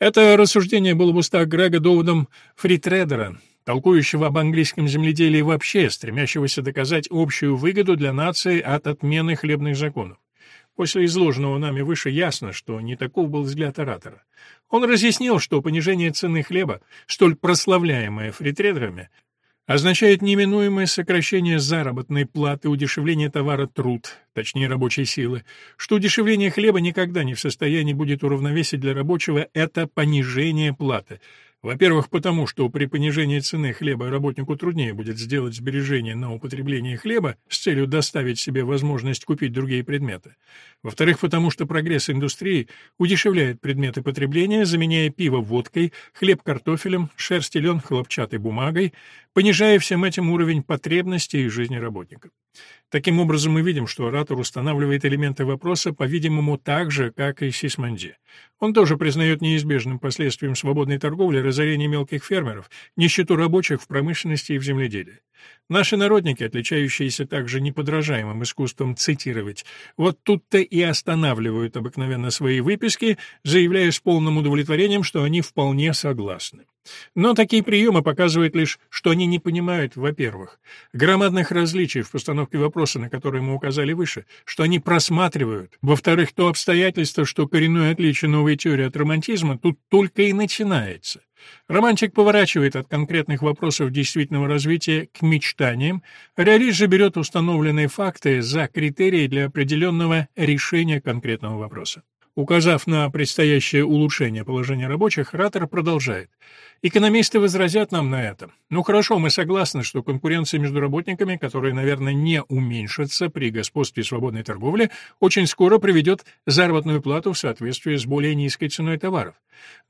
Это рассуждение было в устах Грега доводом фритрейдера, толкующего об английском земледелии вообще, стремящегося доказать общую выгоду для нации от отмены хлебных законов. После изложенного нами выше ясно, что не таков был взгляд оратора. Он разъяснил, что понижение цены хлеба, столь прославляемое фритрейдерами, означает неминуемое сокращение заработной платы, удешевление товара труд, точнее рабочей силы, что удешевление хлеба никогда не в состоянии будет уравновесить для рабочего это понижение платы – во-первых, потому что при понижении цены хлеба работнику труднее будет сделать сбережения на употребление хлеба с целью доставить себе возможность купить другие предметы. Во-вторых, потому что прогресс индустрии удешевляет предметы потребления, заменяя пиво водкой, хлеб картофелем, шерсть и лен хлопчатой бумагой, понижая всем этим уровень потребностей и жизни работника. Таким образом, мы видим, что оратор устанавливает элементы вопроса, по-видимому, так же, как и Сисманди. Он тоже признает неизбежным последствием свободной торговли разорение мелких фермеров, нищету рабочих в промышленности и в земледелии. Наши народники, отличающиеся также неподражаемым искусством цитировать, вот тут-то и останавливают обыкновенно свои выписки, заявляя с полным удовлетворением, что они вполне согласны. Но такие приемы показывают лишь, что они не понимают, во-первых, громадных различий в постановке вопроса, на которые мы указали выше, что они просматривают, во-вторых, то обстоятельство, что коренное отличие новой теории от романтизма тут только и начинается. Романтик поворачивает от конкретных вопросов действительного развития к мечтаниям, реалист же берет установленные факты за критерии для определенного решения конкретного вопроса. Указав на предстоящее улучшение положения рабочих, Ратор продолжает. Экономисты возразят нам на это. Ну хорошо, мы согласны, что конкуренция между работниками, которая, наверное, не уменьшится при господстве свободной торговли, очень скоро приведет заработную плату в соответствии с более низкой ценой товаров.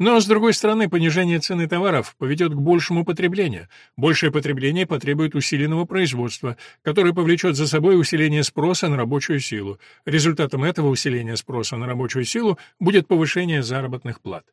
Но, с другой стороны, понижение цены товаров поведет к большему потреблению. Большее потребление потребует усиленного производства, которое повлечет за собой усиление спроса на рабочую силу. Результатом этого усиления спроса на рабочую силу будет повышение заработных плат.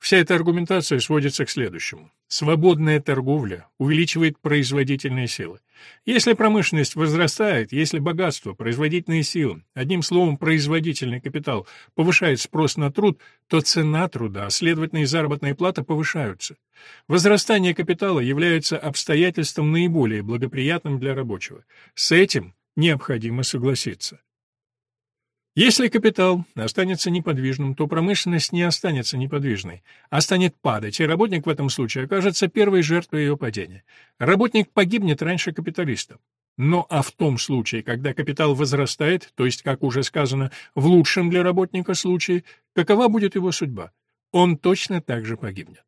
Вся эта аргументация сводится к следующему. Свободная торговля увеличивает производительные силы. Если промышленность возрастает, если богатство, производительные силы, одним словом, производительный капитал повышает спрос на труд, то цена труда, а следовательно и заработная плата повышаются. Возрастание капитала является обстоятельством наиболее благоприятным для рабочего. С этим необходимо согласиться. Если капитал останется неподвижным, то промышленность не останется неподвижной, а станет падать, и работник в этом случае окажется первой жертвой ее падения. Работник погибнет раньше капиталиста. Но а в том случае, когда капитал возрастает, то есть, как уже сказано, в лучшем для работника случае, какова будет его судьба? Он точно так же погибнет.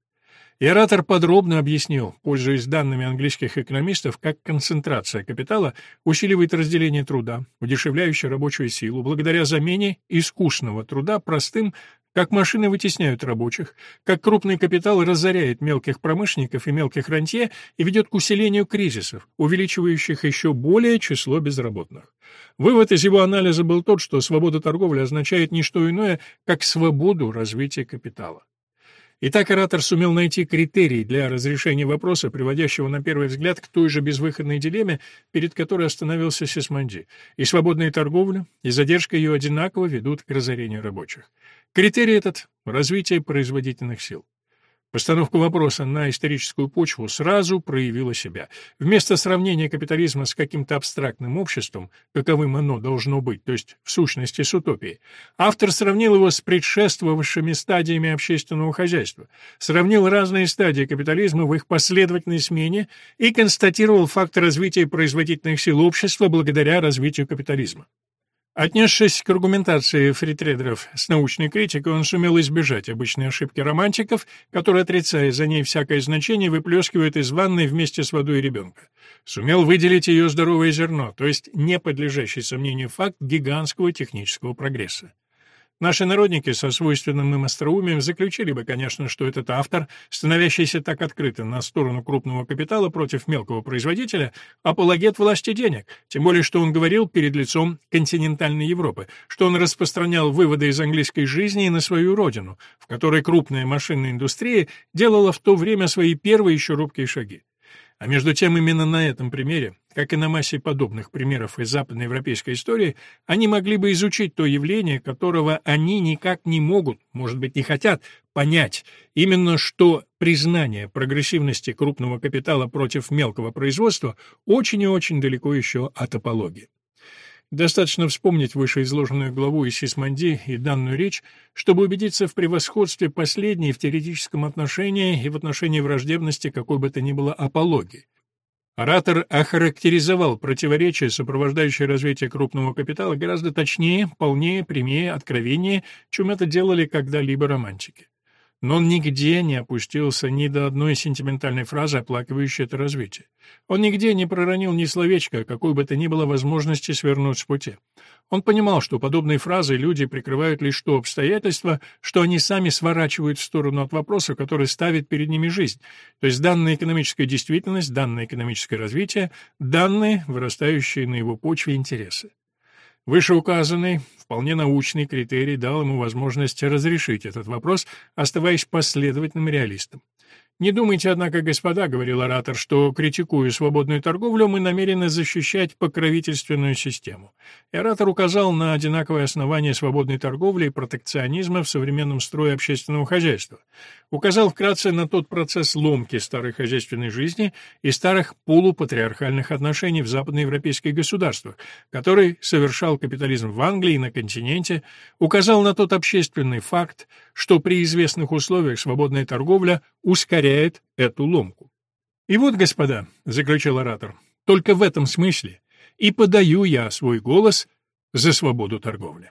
И оратор подробно объяснил, пользуясь данными английских экономистов, как концентрация капитала усиливает разделение труда, удешевляющее рабочую силу, благодаря замене искусного труда простым, как машины вытесняют рабочих, как крупный капитал разоряет мелких промышленников и мелких рантье и ведет к усилению кризисов, увеличивающих еще более число безработных. Вывод из его анализа был тот, что свобода торговли означает не что иное, как свободу развития капитала. Итак, оратор сумел найти критерий для разрешения вопроса, приводящего на первый взгляд к той же безвыходной дилемме, перед которой остановился Сисманди. И свободная торговля, и задержка ее одинаково ведут к разорению рабочих. Критерий этот — развитие производительных сил. Постановка вопроса на историческую почву сразу проявила себя. Вместо сравнения капитализма с каким-то абстрактным обществом, каковым оно должно быть, то есть в сущности с утопией, автор сравнил его с предшествовавшими стадиями общественного хозяйства, сравнил разные стадии капитализма в их последовательной смене и констатировал факт развития производительных сил общества благодаря развитию капитализма. Отнесшись к аргументации фритрейдеров с научной критикой, он сумел избежать обычной ошибки романтиков, которые, отрицая за ней всякое значение, выплескивают из ванной вместе с водой ребенка. Сумел выделить ее здоровое зерно, то есть не подлежащий сомнению факт гигантского технического прогресса. Наши народники со свойственным им остроумием заключили бы, конечно, что этот автор, становящийся так открыто на сторону крупного капитала против мелкого производителя, апологет власти денег, тем более что он говорил перед лицом континентальной Европы, что он распространял выводы из английской жизни на свою родину, в которой крупная машинная индустрия делала в то время свои первые еще робкие шаги. А между тем именно на этом примере, как и на массе подобных примеров из западноевропейской истории, они могли бы изучить то явление, которого они никак не могут, может быть, не хотят, понять, именно что признание прогрессивности крупного капитала против мелкого производства очень и очень далеко еще от апологии. Достаточно вспомнить вышеизложенную главу из Сисманди и данную речь, чтобы убедиться в превосходстве последней в теоретическом отношении и в отношении враждебности какой бы то ни было апологии. Оратор охарактеризовал противоречия, сопровождающие развитие крупного капитала, гораздо точнее, полнее, прямее, откровеннее, чем это делали когда-либо романтики но он нигде не опустился ни до одной сентиментальной фразы, оплакивающей это развитие. Он нигде не проронил ни словечка, какой бы то ни было возможности свернуть с пути. Он понимал, что подобные фразы люди прикрывают лишь то обстоятельство, что они сами сворачивают в сторону от вопроса, который ставит перед ними жизнь, то есть данная экономическая действительность, данное экономическое развитие, данные, вырастающие на его почве интересы. Вышеуказанный, вполне научный критерий дал ему возможность разрешить этот вопрос, оставаясь последовательным реалистом. «Не думайте, однако, господа, — говорил оратор, — что, критикуя свободную торговлю, мы намерены защищать покровительственную систему». И оратор указал на одинаковые основания свободной торговли и протекционизма в современном строе общественного хозяйства. Указал вкратце на тот процесс ломки старой хозяйственной жизни и старых полупатриархальных отношений в западноевропейских государствах, который совершал капитализм в Англии и на континенте, указал на тот общественный факт, что при известных условиях свободная торговля ускоряет повторяет эту ломку. «И вот, господа», — заключил оратор, — «только в этом смысле и подаю я свой голос за свободу торговли».